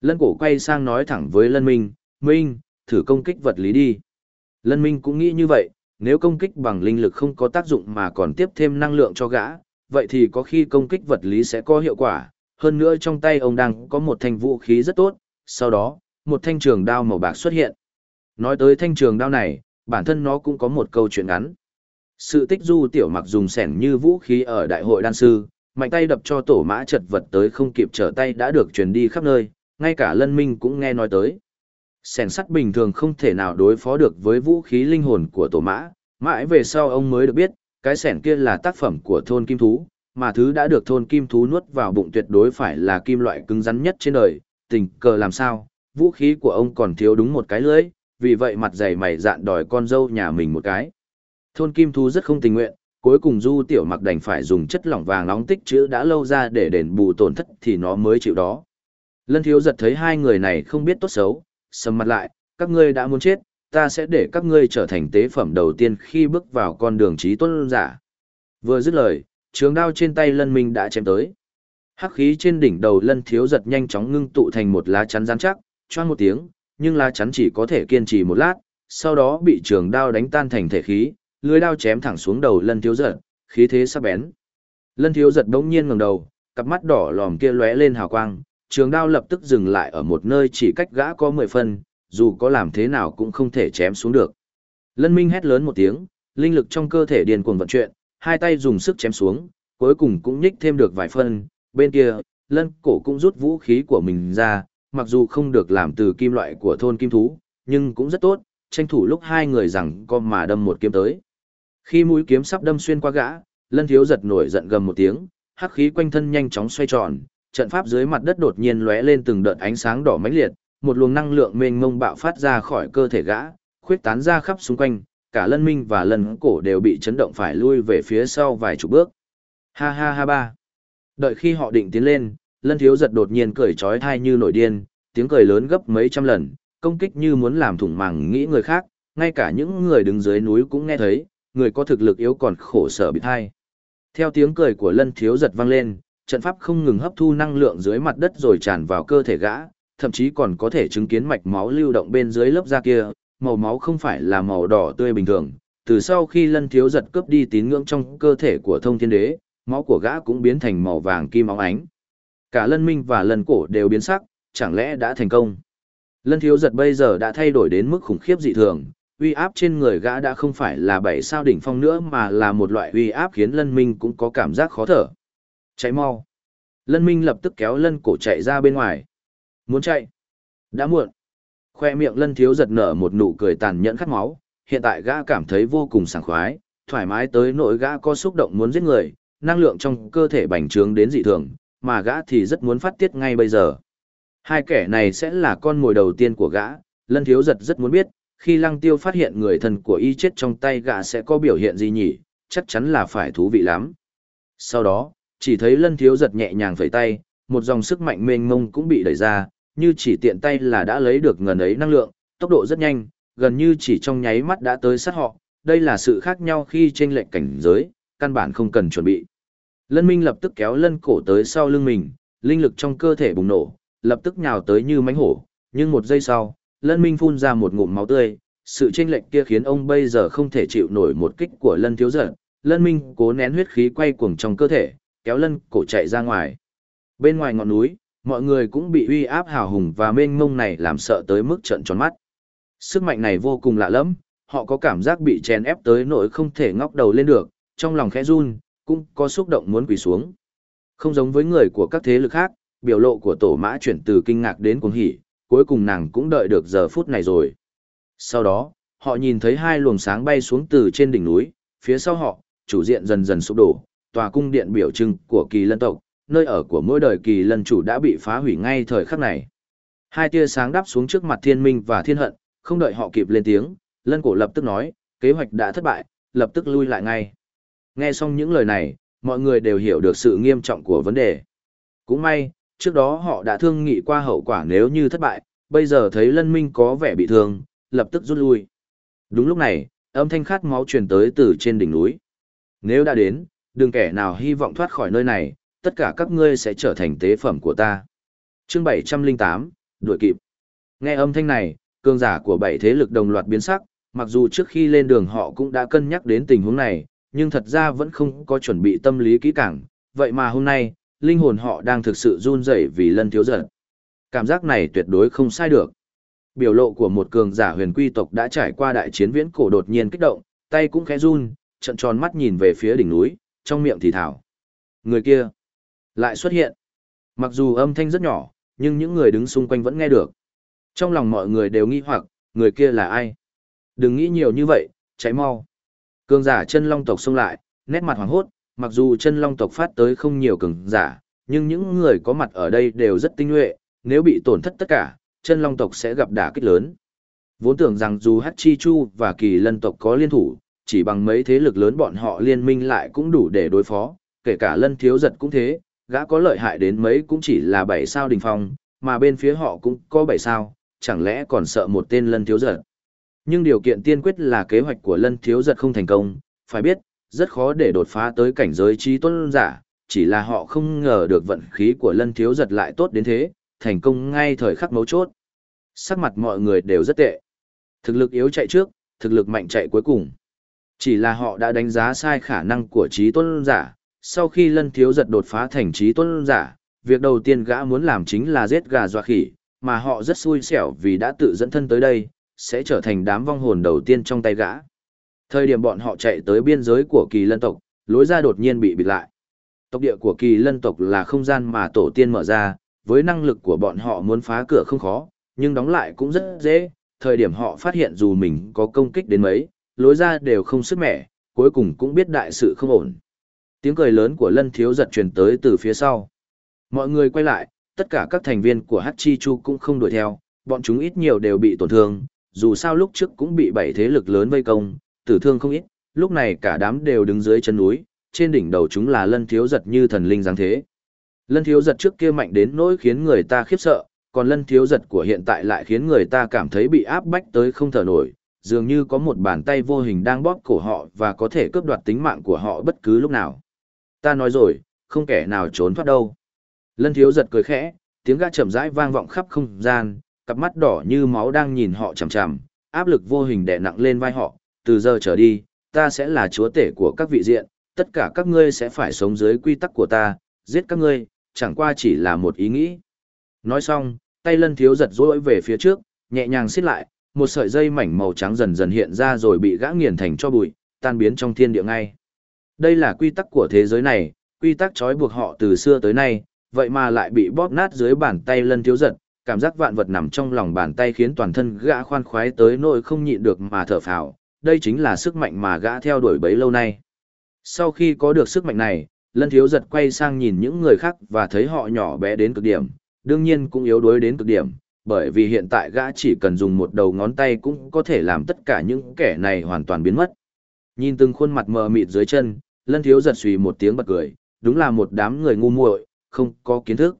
Lân cổ quay sang nói thẳng với Lân Minh, Minh, thử công kích vật lý đi. Lân Minh cũng nghĩ như vậy, nếu công kích bằng linh lực không có tác dụng mà còn tiếp thêm năng lượng cho gã, vậy thì có khi công kích vật lý sẽ có hiệu quả. Hơn nữa trong tay ông đang có một thanh vũ khí rất tốt, sau đó, một thanh trường đao màu bạc xuất hiện. Nói tới thanh trường đao này, bản thân nó cũng có một câu chuyện ngắn. Sự tích du tiểu mặc dùng sẻn như vũ khí ở đại hội đan sư, mạnh tay đập cho tổ mã chật vật tới không kịp trở tay đã được truyền đi khắp nơi, ngay cả lân minh cũng nghe nói tới. Sẻn sắt bình thường không thể nào đối phó được với vũ khí linh hồn của tổ mã, mãi về sau ông mới được biết, cái sẻn kia là tác phẩm của thôn kim thú, mà thứ đã được thôn kim thú nuốt vào bụng tuyệt đối phải là kim loại cứng rắn nhất trên đời, tình cờ làm sao, vũ khí của ông còn thiếu đúng một cái lưỡi, vì vậy mặt dày mày dạn đòi con dâu nhà mình một cái. Thôn kim thú rất không tình nguyện, cuối cùng du tiểu mặc đành phải dùng chất lỏng vàng nóng tích chữ đã lâu ra để đền bù tổn thất thì nó mới chịu đó. Lân thiếu giật thấy hai người này không biết tốt xấu, sầm mặt lại, các ngươi đã muốn chết, ta sẽ để các ngươi trở thành tế phẩm đầu tiên khi bước vào con đường trí tuân giả. Vừa dứt lời, trường đao trên tay lân minh đã chém tới. Hắc khí trên đỉnh đầu lân thiếu giật nhanh chóng ngưng tụ thành một lá chắn rắn chắc, choang một tiếng, nhưng lá chắn chỉ có thể kiên trì một lát, sau đó bị trường đao đánh tan thành thể khí, lưới đao chém thẳng xuống đầu lân thiếu giật, khí thế sắc bén. Lân thiếu giật đống nhiên ngẩng đầu, cặp mắt đỏ lòm kia lóe lên hào quang, trường đao lập tức dừng lại ở một nơi chỉ cách gã có 10 phân, dù có làm thế nào cũng không thể chém xuống được. Lân Minh hét lớn một tiếng, linh lực trong cơ thể điền cuồng vận chuyển, hai tay dùng sức chém xuống, cuối cùng cũng nhích thêm được vài phân, bên kia, Lân cổ cũng rút vũ khí của mình ra, mặc dù không được làm từ kim loại của thôn kim thú, nhưng cũng rất tốt, tranh thủ lúc hai người rằng co mà đâm một kiếm tới. Khi mũi kiếm sắp đâm xuyên qua gã, Lân Thiếu giật nổi giận gầm một tiếng, hắc khí quanh thân nhanh chóng xoay tròn, trận pháp dưới mặt đất đột nhiên lóe lên từng đợt ánh sáng đỏ mãnh liệt, một luồng năng lượng mênh mông bạo phát ra khỏi cơ thể gã, khuyết tán ra khắp xung quanh, cả Lân Minh và Lân Cổ đều bị chấn động phải lui về phía sau vài chục bước. Ha ha ha ba. Đợi khi họ định tiến lên, Lân Thiếu giật đột nhiên cười chói tai như nổi điên, tiếng cười lớn gấp mấy trăm lần, công kích như muốn làm thủng màng nghĩ người khác, ngay cả những người đứng dưới núi cũng nghe thấy, người có thực lực yếu còn khổ sở bị thai. Theo tiếng cười của lân thiếu giật vang lên, trận pháp không ngừng hấp thu năng lượng dưới mặt đất rồi tràn vào cơ thể gã, thậm chí còn có thể chứng kiến mạch máu lưu động bên dưới lớp da kia, màu máu không phải là màu đỏ tươi bình thường. Từ sau khi lân thiếu giật cướp đi tín ngưỡng trong cơ thể của thông thiên đế, máu của gã cũng biến thành màu vàng kim óng ánh. Cả lân minh và lân cổ đều biến sắc, chẳng lẽ đã thành công. Lân thiếu giật bây giờ đã thay đổi đến mức khủng khiếp dị thường, uy áp trên người gã đã không phải là bảy sao đỉnh phong nữa mà là một loại uy áp khiến lân minh cũng có cảm giác khó thở. Chạy mau. Lân minh lập tức kéo lân cổ chạy ra bên ngoài. Muốn chạy. Đã muộn. Khoe miệng lân thiếu giật nở một nụ cười tàn nhẫn khát máu, hiện tại gã cảm thấy vô cùng sảng khoái, thoải mái tới nỗi gã có xúc động muốn giết người, năng lượng trong cơ thể bành trướng đến dị thường, mà gã thì rất muốn phát tiết ngay bây giờ. Hai kẻ này sẽ là con mồi đầu tiên của gã, lân thiếu giật rất muốn biết, khi lăng tiêu phát hiện người thân của y chết trong tay gã sẽ có biểu hiện gì nhỉ, chắc chắn là phải thú vị lắm. Sau đó, chỉ thấy lân thiếu giật nhẹ nhàng phẩy tay, một dòng sức mạnh mênh mông cũng bị đẩy ra, như chỉ tiện tay là đã lấy được ngần ấy năng lượng, tốc độ rất nhanh, gần như chỉ trong nháy mắt đã tới sát họ, đây là sự khác nhau khi trên lệnh cảnh giới, căn bản không cần chuẩn bị. Lân Minh lập tức kéo lân cổ tới sau lưng mình, linh lực trong cơ thể bùng nổ, lập tức nhào tới như mánh hổ, nhưng một giây sau, lân minh phun ra một ngụm máu tươi, sự chênh lệch kia khiến ông bây giờ không thể chịu nổi một kích của lân thiếu giật, lân minh cố nén huyết khí quay cuồng trong cơ thể, kéo lân cổ chạy ra ngoài. Bên ngoài ngọn núi, mọi người cũng bị uy áp hào hùng và mênh mông này làm sợ tới mức trợn tròn mắt. Sức mạnh này vô cùng lạ lẫm, họ có cảm giác bị chèn ép tới nỗi không thể ngóc đầu lên được, trong lòng khẽ run, cũng có xúc động muốn quỳ xuống. Không giống với người của các thế lực khác, biểu lộ của tổ mã chuyển từ kinh ngạc đến cuồng hỉ, cuối cùng nàng cũng đợi được giờ phút này rồi. Sau đó, họ nhìn thấy hai luồng sáng bay xuống từ trên đỉnh núi, phía sau họ, chủ diện dần dần sụp đổ, tòa cung điện biểu trưng của kỳ lân tộc, nơi ở của mỗi đời kỳ lân chủ đã bị phá hủy ngay thời khắc này. Hai tia sáng đáp xuống trước mặt thiên minh và thiên hận, không đợi họ kịp lên tiếng, lân cổ lập tức nói, kế hoạch đã thất bại, lập tức lui lại ngay. Nghe xong những lời này, mọi người đều hiểu được sự nghiêm trọng của vấn đề. Cũng may, trước đó họ đã thương nghị qua hậu quả nếu như thất bại, bây giờ thấy lân minh có vẻ bị thương, lập tức rút lui. Đúng lúc này, âm thanh khát máu truyền tới từ trên đỉnh núi. Nếu đã đến, đừng kẻ nào hy vọng thoát khỏi nơi này, tất cả các ngươi sẽ trở thành tế phẩm của ta. Chương 708, đuổi kịp. Nghe âm thanh này, cường giả của bảy thế lực đồng loạt biến sắc, mặc dù trước khi lên đường họ cũng đã cân nhắc đến tình huống này, nhưng thật ra vẫn không có chuẩn bị tâm lý kỹ càng, vậy mà hôm nay, linh hồn họ đang thực sự run rẩy vì lân thiếu giận. Cảm giác này tuyệt đối không sai được. Biểu lộ của một cường giả huyền quy tộc đã trải qua đại chiến viễn cổ đột nhiên kích động, tay cũng khẽ run, trận tròn mắt nhìn về phía đỉnh núi, trong miệng thì thảo. Người kia lại xuất hiện. Mặc dù âm thanh rất nhỏ, nhưng những người đứng xung quanh vẫn nghe được. Trong lòng mọi người đều nghi hoặc, người kia là ai? Đừng nghĩ nhiều như vậy, cháy mau. Cường giả chân long tộc xông lại, nét mặt hoàng hốt, mặc dù chân long tộc phát tới không nhiều cường giả, nhưng những người có mặt ở đây đều rất tinh nhuệ, nếu bị tổn thất tất cả, chân long tộc sẽ gặp đả kích lớn. Vốn tưởng rằng dù Hachi Chu và Kỳ Lân tộc có liên thủ, chỉ bằng mấy thế lực lớn bọn họ liên minh lại cũng đủ để đối phó, kể cả Lân Thiếu Giật cũng thế, gã có lợi hại đến mấy cũng chỉ là 7 sao đỉnh phong, mà bên phía họ cũng có 7 sao, chẳng lẽ còn sợ một tên Lân Thiếu Giật. Nhưng điều kiện tiên quyết là kế hoạch của Lân Thiếu Giật không thành công, phải biết, rất khó để đột phá tới cảnh giới trí tuân giả, chỉ là họ không ngờ được vận khí của lân thiếu giật lại tốt đến thế, thành công ngay thời khắc mấu chốt. Sắc mặt mọi người đều rất tệ. Thực lực yếu chạy trước, thực lực mạnh chạy cuối cùng. Chỉ là họ đã đánh giá sai khả năng của trí tôn giả, sau khi lân thiếu giật đột phá thành trí tôn giả, việc đầu tiên gã muốn làm chính là giết gà dọa khỉ, mà họ rất xui xẻo vì đã tự dẫn thân tới đây, sẽ trở thành đám vong hồn đầu tiên trong tay gã. Thời điểm bọn họ chạy tới biên giới của kỳ lân tộc, lối ra đột nhiên bị bịt lại. Tộc địa của kỳ lân tộc là không gian mà tổ tiên mở ra, với năng lực của bọn họ muốn phá cửa không khó, nhưng đóng lại cũng rất dễ. Thời điểm họ phát hiện dù mình có công kích đến mấy, lối ra đều không sức mẻ, cuối cùng cũng biết đại sự không ổn. Tiếng cười lớn của lân thiếu giật truyền tới từ phía sau. Mọi người quay lại, tất cả các thành viên của Hachi Chu cũng không đuổi theo, bọn chúng ít nhiều đều bị tổn thương, dù sao lúc trước cũng bị bảy thế lực lớn vây công, tử thương không ít, lúc này cả đám đều đứng dưới chân núi, trên đỉnh đầu chúng là lân thiếu giật như thần linh giáng thế. Lân thiếu giật trước kia mạnh đến nỗi khiến người ta khiếp sợ, còn lân thiếu giật của hiện tại lại khiến người ta cảm thấy bị áp bách tới không thở nổi, dường như có một bàn tay vô hình đang bóp cổ họ và có thể cướp đoạt tính mạng của họ bất cứ lúc nào. Ta nói rồi, không kẻ nào trốn thoát đâu. Lân thiếu giật cười khẽ, tiếng gã chậm rãi vang vọng khắp không gian, cặp mắt đỏ như máu đang nhìn họ chằm chằm, áp lực vô hình đè nặng lên vai họ, từ giờ trở đi, ta sẽ là chúa tể của các vị diện, tất cả các ngươi sẽ phải sống dưới quy tắc của ta, giết các ngươi, chẳng qua chỉ là một ý nghĩ. Nói xong, tay lân thiếu giật rối về phía trước, nhẹ nhàng xiết lại, một sợi dây mảnh màu trắng dần dần hiện ra rồi bị gã nghiền thành cho bụi, tan biến trong thiên địa ngay. Đây là quy tắc của thế giới này, quy tắc trói buộc họ từ xưa tới nay, vậy mà lại bị bóp nát dưới bàn tay lân thiếu giật, cảm giác vạn vật nằm trong lòng bàn tay khiến toàn thân gã khoan khoái tới nỗi không nhịn được mà thở phào, đây chính là sức mạnh mà gã theo đuổi bấy lâu nay. Sau khi có được sức mạnh này, lân thiếu giật quay sang nhìn những người khác và thấy họ nhỏ bé đến cực điểm, đương nhiên cũng yếu đuối đến cực điểm, bởi vì hiện tại gã chỉ cần dùng một đầu ngón tay cũng có thể làm tất cả những kẻ này hoàn toàn biến mất. Nhìn từng khuôn mặt mờ mịt dưới chân, lân thiếu giật suy một tiếng bật cười, đúng là một đám người ngu muội, không có kiến thức.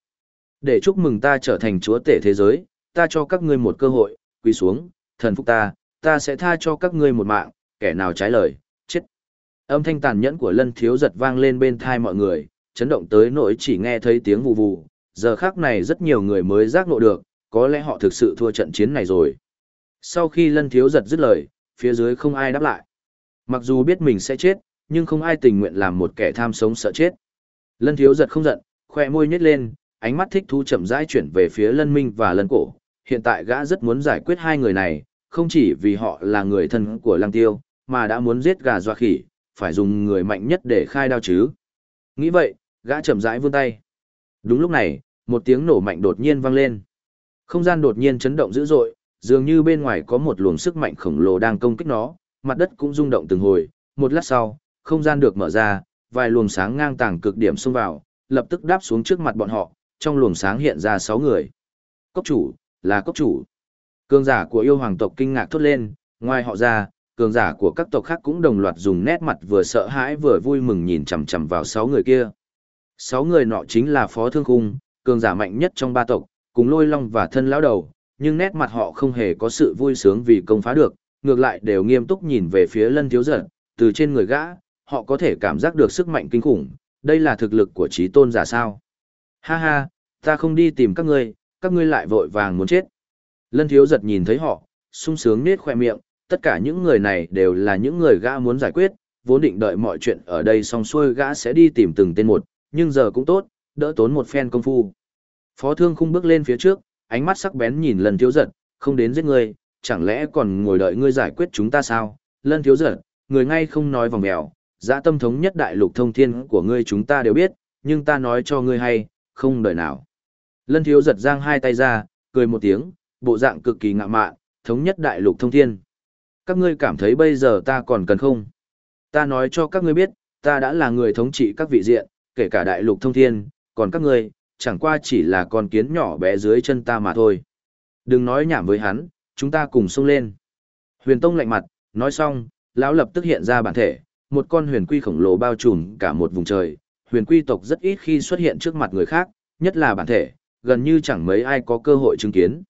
Để chúc mừng ta trở thành chúa tể thế giới, ta cho các ngươi một cơ hội, quỳ xuống, thần phục ta, ta sẽ tha cho các ngươi một mạng, kẻ nào trái lời, chết. Âm thanh tàn nhẫn của lân thiếu giật vang lên bên thai mọi người, chấn động tới nỗi chỉ nghe thấy tiếng vù vù, giờ khác này rất nhiều người mới giác ngộ được, có lẽ họ thực sự thua trận chiến này rồi. Sau khi lân thiếu giật dứt lời, phía dưới không ai đáp lại. Mặc dù biết mình sẽ chết, nhưng không ai tình nguyện làm một kẻ tham sống sợ chết. Lân thiếu giật không giận, khoe môi nhếch lên, ánh mắt thích thú chậm rãi chuyển về phía lân minh và lân cổ. Hiện tại gã rất muốn giải quyết hai người này, không chỉ vì họ là người thân của lăng tiêu, mà đã muốn giết gà doa khỉ, phải dùng người mạnh nhất để khai đao chứ. Nghĩ vậy, gã chậm rãi vươn tay. Đúng lúc này, một tiếng nổ mạnh đột nhiên vang lên. Không gian đột nhiên chấn động dữ dội, dường như bên ngoài có một luồng sức mạnh khổng lồ đang công kích nó, mặt đất cũng rung động từng hồi, một lát sau, không gian được mở ra, vài luồng sáng ngang tàng cực điểm xông vào, lập tức đáp xuống trước mặt bọn họ, trong luồng sáng hiện ra sáu người. Cốc chủ, là cốc chủ. Cường giả của yêu hoàng tộc kinh ngạc thốt lên, ngoài họ ra, cường giả của các tộc khác cũng đồng loạt dùng nét mặt vừa sợ hãi vừa vui mừng nhìn chằm chằm vào sáu người kia. Sáu người nọ chính là Phó Thương Khung, cường giả mạnh nhất trong ba tộc, cùng lôi long và thân lão đầu, nhưng nét mặt họ không hề có sự vui sướng vì công phá được, ngược lại đều nghiêm túc nhìn về phía lân thiếu giật, từ trên người gã, họ có thể cảm giác được sức mạnh kinh khủng, đây là thực lực của trí tôn giả sao. Ha ha, ta không đi tìm các ngươi, các ngươi lại vội vàng muốn chết. Lân thiếu giật nhìn thấy họ, sung sướng nết khoe miệng, tất cả những người này đều là những người gã muốn giải quyết, vốn định đợi mọi chuyện ở đây xong xuôi gã sẽ đi tìm từng tên một, nhưng giờ cũng tốt, đỡ tốn một phen công phu. Phó thương khung bước lên phía trước, ánh mắt sắc bén nhìn lân thiếu giật, không đến giết ngươi, chẳng lẽ còn ngồi đợi ngươi giải quyết chúng ta sao? Lân thiếu giật, người ngay không nói vòng mèo, dã tâm thống nhất đại lục thông thiên của ngươi chúng ta đều biết, nhưng ta nói cho ngươi hay, không đợi nào. Lân thiếu giật giang hai tay ra, cười một tiếng, bộ dạng cực kỳ ngạo mạn, thống nhất đại lục thông thiên. Các ngươi cảm thấy bây giờ ta còn cần không? Ta nói cho các ngươi biết, ta đã là người thống trị các vị diện, kể cả đại lục thông thiên, còn các ngươi, chẳng qua chỉ là con kiến nhỏ bé dưới chân ta mà thôi. Đừng nói nhảm với hắn, chúng ta cùng xông lên. Huyền Tông lạnh mặt, nói xong, lão lập tức hiện ra bản thể, một con huyền quy khổng lồ bao trùm cả một vùng trời. Huyền quy tộc rất ít khi xuất hiện trước mặt người khác, nhất là bản thể, gần như chẳng mấy ai có cơ hội chứng kiến.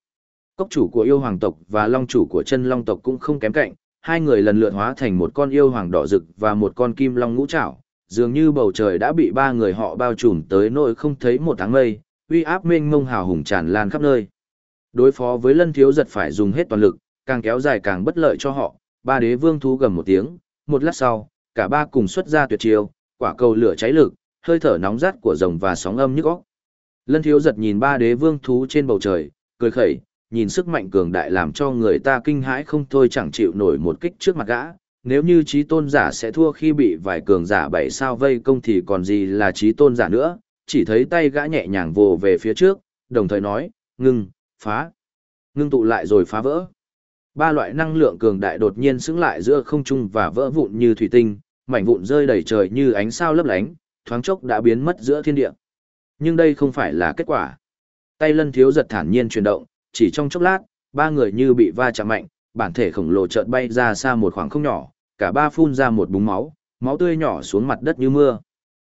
Cốc chủ của yêu hoàng tộc và long chủ của chân long tộc cũng không kém cạnh, hai người lần lượt hóa thành một con yêu hoàng đỏ rực và một con kim long ngũ trảo, dường như bầu trời đã bị ba người họ bao trùm tới nỗi không thấy một tháng mây, uy áp mênh mông hào hùng tràn lan khắp nơi. Đối phó với lân thiếu giật phải dùng hết toàn lực, càng kéo dài càng bất lợi cho họ, ba đế vương thú gầm một tiếng, một lát sau, cả ba cùng xuất ra tuyệt chiêu, quả cầu lửa cháy lực, hơi thở nóng rát của rồng và sóng âm nhức óc. Lân thiếu giật nhìn ba đế vương thú trên bầu trời, cười khẩy, nhìn sức mạnh cường đại làm cho người ta kinh hãi không thôi chẳng chịu nổi một kích trước mặt gã. Nếu như trí tôn giả sẽ thua khi bị vài cường giả bảy sao vây công thì còn gì là trí tôn giả nữa, chỉ thấy tay gã nhẹ nhàng vồ về phía trước, đồng thời nói, ngưng, phá, ngưng tụ lại rồi phá vỡ. Ba loại năng lượng cường đại đột nhiên xứng lại giữa không trung và vỡ vụn như thủy tinh, mảnh vụn rơi đầy trời như ánh sao lấp lánh, thoáng chốc đã biến mất giữa thiên địa. Nhưng đây không phải là kết quả. Tay lân thiếu giật thản nhiên chuyển động, chỉ trong chốc lát, ba người như bị va chạm mạnh, bản thể khổng lồ chợt bay ra xa một khoảng không nhỏ, cả ba phun ra một búng máu, máu tươi nhỏ xuống mặt đất như mưa.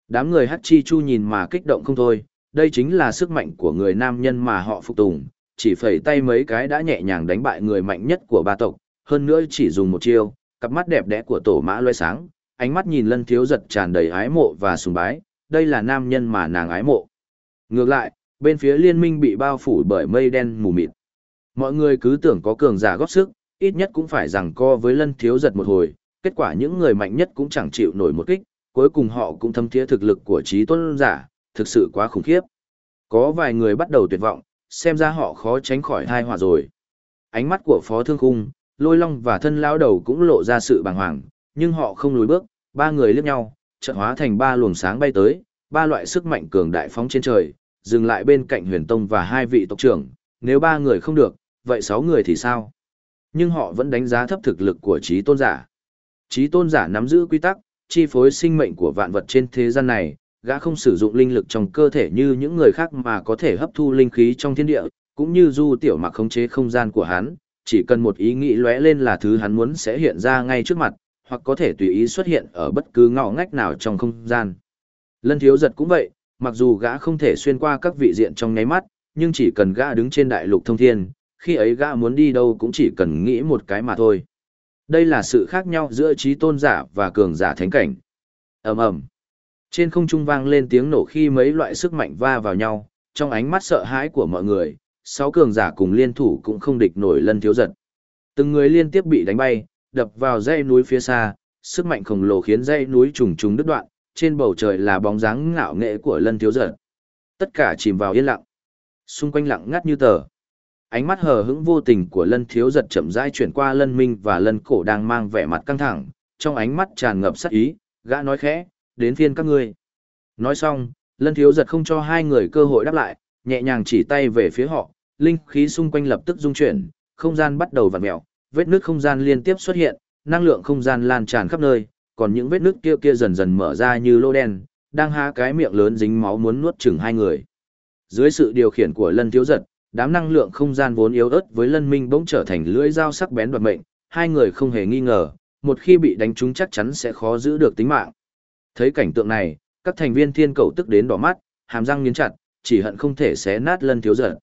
Đám người Hắc Chi Chu nhìn mà kích động không thôi, đây chính là sức mạnh của người nam nhân mà họ phục tùng, chỉ phẩy tay mấy cái đã nhẹ nhàng đánh bại người mạnh nhất của ba tộc, hơn nữa chỉ dùng một chiêu, cặp mắt đẹp đẽ của tổ mã loe sáng, ánh mắt nhìn lân thiếu giật tràn đầy ái mộ và sùng bái, đây là nam nhân mà nàng ái mộ. Ngược lại, bên phía liên minh bị bao phủ bởi mây đen mù mịt. Mọi người cứ tưởng có cường giả góp sức, ít nhất cũng phải rằng co với lân thiếu giật một hồi, kết quả những người mạnh nhất cũng chẳng chịu nổi một kích, cuối cùng họ cũng thâm thiế thực lực của trí tôn giả, thực sự quá khủng khiếp. Có vài người bắt đầu tuyệt vọng, xem ra họ khó tránh khỏi thai họa rồi. Ánh mắt của Phó Thương Khung, Lôi Long và thân lão đầu cũng lộ ra sự bàng hoàng, nhưng họ không lùi bước, ba người liếc nhau, chợt hóa thành ba luồng sáng bay tới, ba loại sức mạnh cường đại phóng trên trời, dừng lại bên cạnh Huyền Tông và hai vị tộc trưởng, nếu ba người không được, vậy sáu người thì sao? Nhưng họ vẫn đánh giá thấp thực lực của trí tôn giả. Trí tôn giả nắm giữ quy tắc, chi phối sinh mệnh của vạn vật trên thế gian này, gã không sử dụng linh lực trong cơ thể như những người khác mà có thể hấp thu linh khí trong thiên địa, cũng như du tiểu mặc khống chế không gian của hắn, chỉ cần một ý nghĩ lóe lên là thứ hắn muốn sẽ hiện ra ngay trước mặt, hoặc có thể tùy ý xuất hiện ở bất cứ ngõ ngách nào trong không gian. Lân thiếu giật cũng vậy, mặc dù gã không thể xuyên qua các vị diện trong nháy mắt, nhưng chỉ cần gã đứng trên đại lục thông thiên, khi ấy gã muốn đi đâu cũng chỉ cần nghĩ một cái mà thôi. Đây là sự khác nhau giữa trí tôn giả và cường giả thánh cảnh. ầm ầm Trên không trung vang lên tiếng nổ khi mấy loại sức mạnh va vào nhau, trong ánh mắt sợ hãi của mọi người, sáu cường giả cùng liên thủ cũng không địch nổi lân thiếu giật. Từng người liên tiếp bị đánh bay, đập vào dãy núi phía xa, sức mạnh khổng lồ khiến dãy núi trùng trùng đứt đoạn, trên bầu trời là bóng dáng ngạo nghệ của lân thiếu giật. Tất cả chìm vào yên lặng. Xung quanh lặng ngắt như tờ. Ánh mắt hờ hững vô tình của lân thiếu giật chậm rãi chuyển qua lân minh và lân cổ đang mang vẻ mặt căng thẳng, trong ánh mắt tràn ngập sát ý, gã nói khẽ, đến phiên các ngươi. Nói xong, lân thiếu giật không cho hai người cơ hội đáp lại, nhẹ nhàng chỉ tay về phía họ, linh khí xung quanh lập tức dung chuyển, không gian bắt đầu vặn mẹo vết nước không gian liên tiếp xuất hiện, năng lượng không gian lan tràn khắp nơi, còn những vết nước kia kia dần dần mở ra như lô đen, đang há cái miệng lớn dính máu muốn nuốt chửng hai người. Dưới sự điều khiển của Lân Thiếu Giật, đám năng lượng không gian vốn yếu ớt với Lân Minh bỗng trở thành lưỡi dao sắc bén đoạt mệnh, hai người không hề nghi ngờ, một khi bị đánh trúng chắc chắn sẽ khó giữ được tính mạng. Thấy cảnh tượng này, các thành viên thiên cầu tức đến đỏ mắt, hàm răng nghiến chặt, chỉ hận không thể xé nát Lân Thiếu Giật.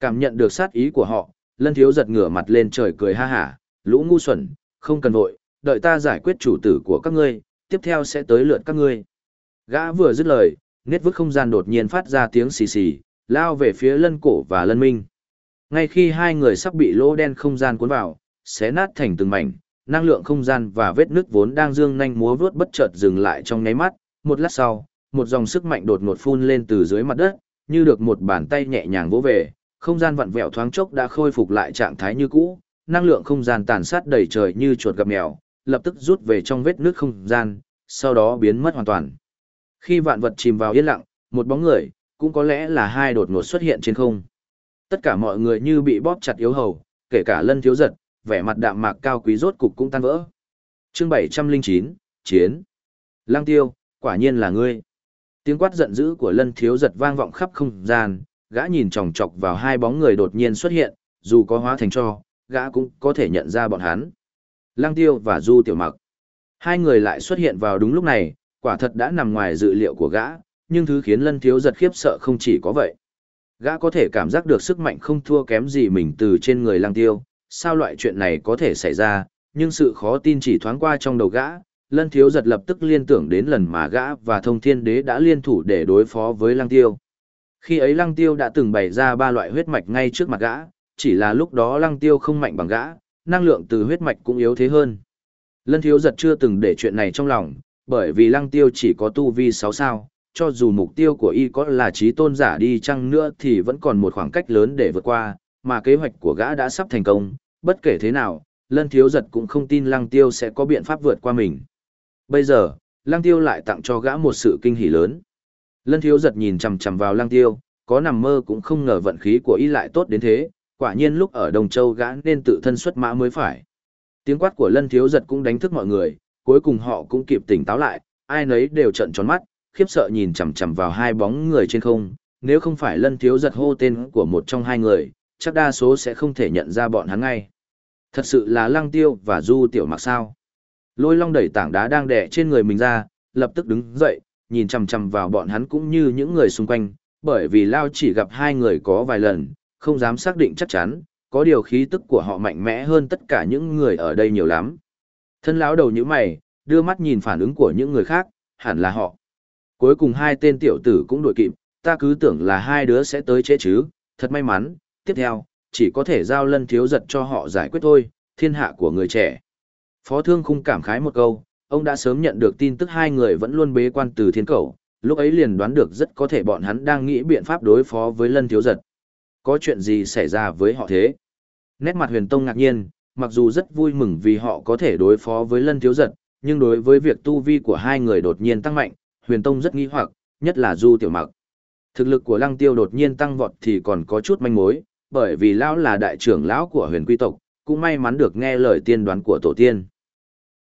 Cảm nhận được sát ý của họ, Lân Thiếu Giật ngửa mặt lên trời cười ha hả, lũ ngu xuẩn, không cần vội, đợi ta giải quyết chủ tử của các ngươi, tiếp theo sẽ tới lượt các ngươi. Gã vừa dứt lời, nét vứt không gian đột nhiên phát ra tiếng xì xì, lao về phía lân cổ và lân minh. Ngay khi hai người sắp bị lỗ đen không gian cuốn vào, xé nát thành từng mảnh, năng lượng không gian và vết nứt vốn đang dương nhanh múa vướt bất chợt dừng lại trong nháy mắt, một lát sau, một dòng sức mạnh đột ngột phun lên từ dưới mặt đất, như được một bàn tay nhẹ nhàng vỗ về, không gian vặn vẹo thoáng chốc đã khôi phục lại trạng thái như cũ, năng lượng không gian tàn sát đầy trời như chuột gặp mèo, lập tức rút về trong vết nước không gian, sau đó biến mất hoàn toàn. Khi vạn vật chìm vào yên lặng, một bóng người, cũng có lẽ là hai đột ngột xuất hiện trên không. Tất cả mọi người như bị bóp chặt yếu hầu, kể cả lân thiếu giật, vẻ mặt đạm mạc cao quý rốt cục cũng tan vỡ. chương 709, Chiến. Lang tiêu, quả nhiên là ngươi. Tiếng quát giận dữ của lân thiếu giật vang vọng khắp không gian, gã nhìn chòng chọc vào hai bóng người đột nhiên xuất hiện, dù có hóa thành cho, gã cũng có thể nhận ra bọn hắn. Lăng tiêu và Du Tiểu Mặc. Hai người lại xuất hiện vào đúng lúc này, quả thật đã nằm ngoài dự liệu của gã, nhưng thứ khiến lân thiếu giật khiếp sợ không chỉ có vậy. Gã có thể cảm giác được sức mạnh không thua kém gì mình từ trên người lăng tiêu, sao loại chuyện này có thể xảy ra, nhưng sự khó tin chỉ thoáng qua trong đầu gã, lân thiếu giật lập tức liên tưởng đến lần mà gã và thông thiên đế đã liên thủ để đối phó với lăng tiêu. Khi ấy lăng tiêu đã từng bày ra ba loại huyết mạch ngay trước mặt gã, chỉ là lúc đó lăng tiêu không mạnh bằng gã, năng lượng từ huyết mạch cũng yếu thế hơn. Lân thiếu giật chưa từng để chuyện này trong lòng, bởi vì lăng tiêu chỉ có tu vi 6 sao, cho dù mục tiêu của y có là trí tôn giả đi chăng nữa thì vẫn còn một khoảng cách lớn để vượt qua, mà kế hoạch của gã đã sắp thành công, bất kể thế nào, lân thiếu giật cũng không tin lăng tiêu sẽ có biện pháp vượt qua mình. Bây giờ, lăng tiêu lại tặng cho gã một sự kinh hỉ lớn. Lân thiếu giật nhìn chằm chằm vào lăng tiêu, có nằm mơ cũng không ngờ vận khí của y lại tốt đến thế, quả nhiên lúc ở Đồng Châu gã nên tự thân xuất mã mới phải. Tiếng quát của lân thiếu giật cũng đánh thức mọi người, cuối cùng họ cũng kịp tỉnh táo lại, ai nấy đều trận tròn mắt, khiếp sợ nhìn chằm chằm vào hai bóng người trên không, nếu không phải lân thiếu giật hô tên của một trong hai người, chắc đa số sẽ không thể nhận ra bọn hắn ngay. Thật sự là lăng tiêu và du tiểu mặc sao. Lôi long đẩy tảng đá đang đè trên người mình ra, lập tức đứng dậy, nhìn chằm chằm vào bọn hắn cũng như những người xung quanh, bởi vì Lao chỉ gặp hai người có vài lần, không dám xác định chắc chắn, có điều khí tức của họ mạnh mẽ hơn tất cả những người ở đây nhiều lắm. Thân lão đầu như mày, đưa mắt nhìn phản ứng của những người khác, hẳn là họ. Cuối cùng hai tên tiểu tử cũng đuổi kịp, ta cứ tưởng là hai đứa sẽ tới chế chứ, thật may mắn, tiếp theo, chỉ có thể giao lân thiếu giật cho họ giải quyết thôi, thiên hạ của người trẻ. Phó thương khung cảm khái một câu, ông đã sớm nhận được tin tức hai người vẫn luôn bế quan từ thiên cầu, lúc ấy liền đoán được rất có thể bọn hắn đang nghĩ biện pháp đối phó với lân thiếu giật. Có chuyện gì xảy ra với họ thế? Nét mặt huyền tông ngạc nhiên, mặc dù rất vui mừng vì họ có thể đối phó với lân thiếu giật, nhưng đối với việc tu vi của hai người đột nhiên tăng mạnh, huyền tông rất nghi hoặc, nhất là du tiểu mặc. Thực lực của lăng tiêu đột nhiên tăng vọt thì còn có chút manh mối, bởi vì lão là đại trưởng lão của huyền quy tộc, cũng may mắn được nghe lời tiên đoán của tổ tiên.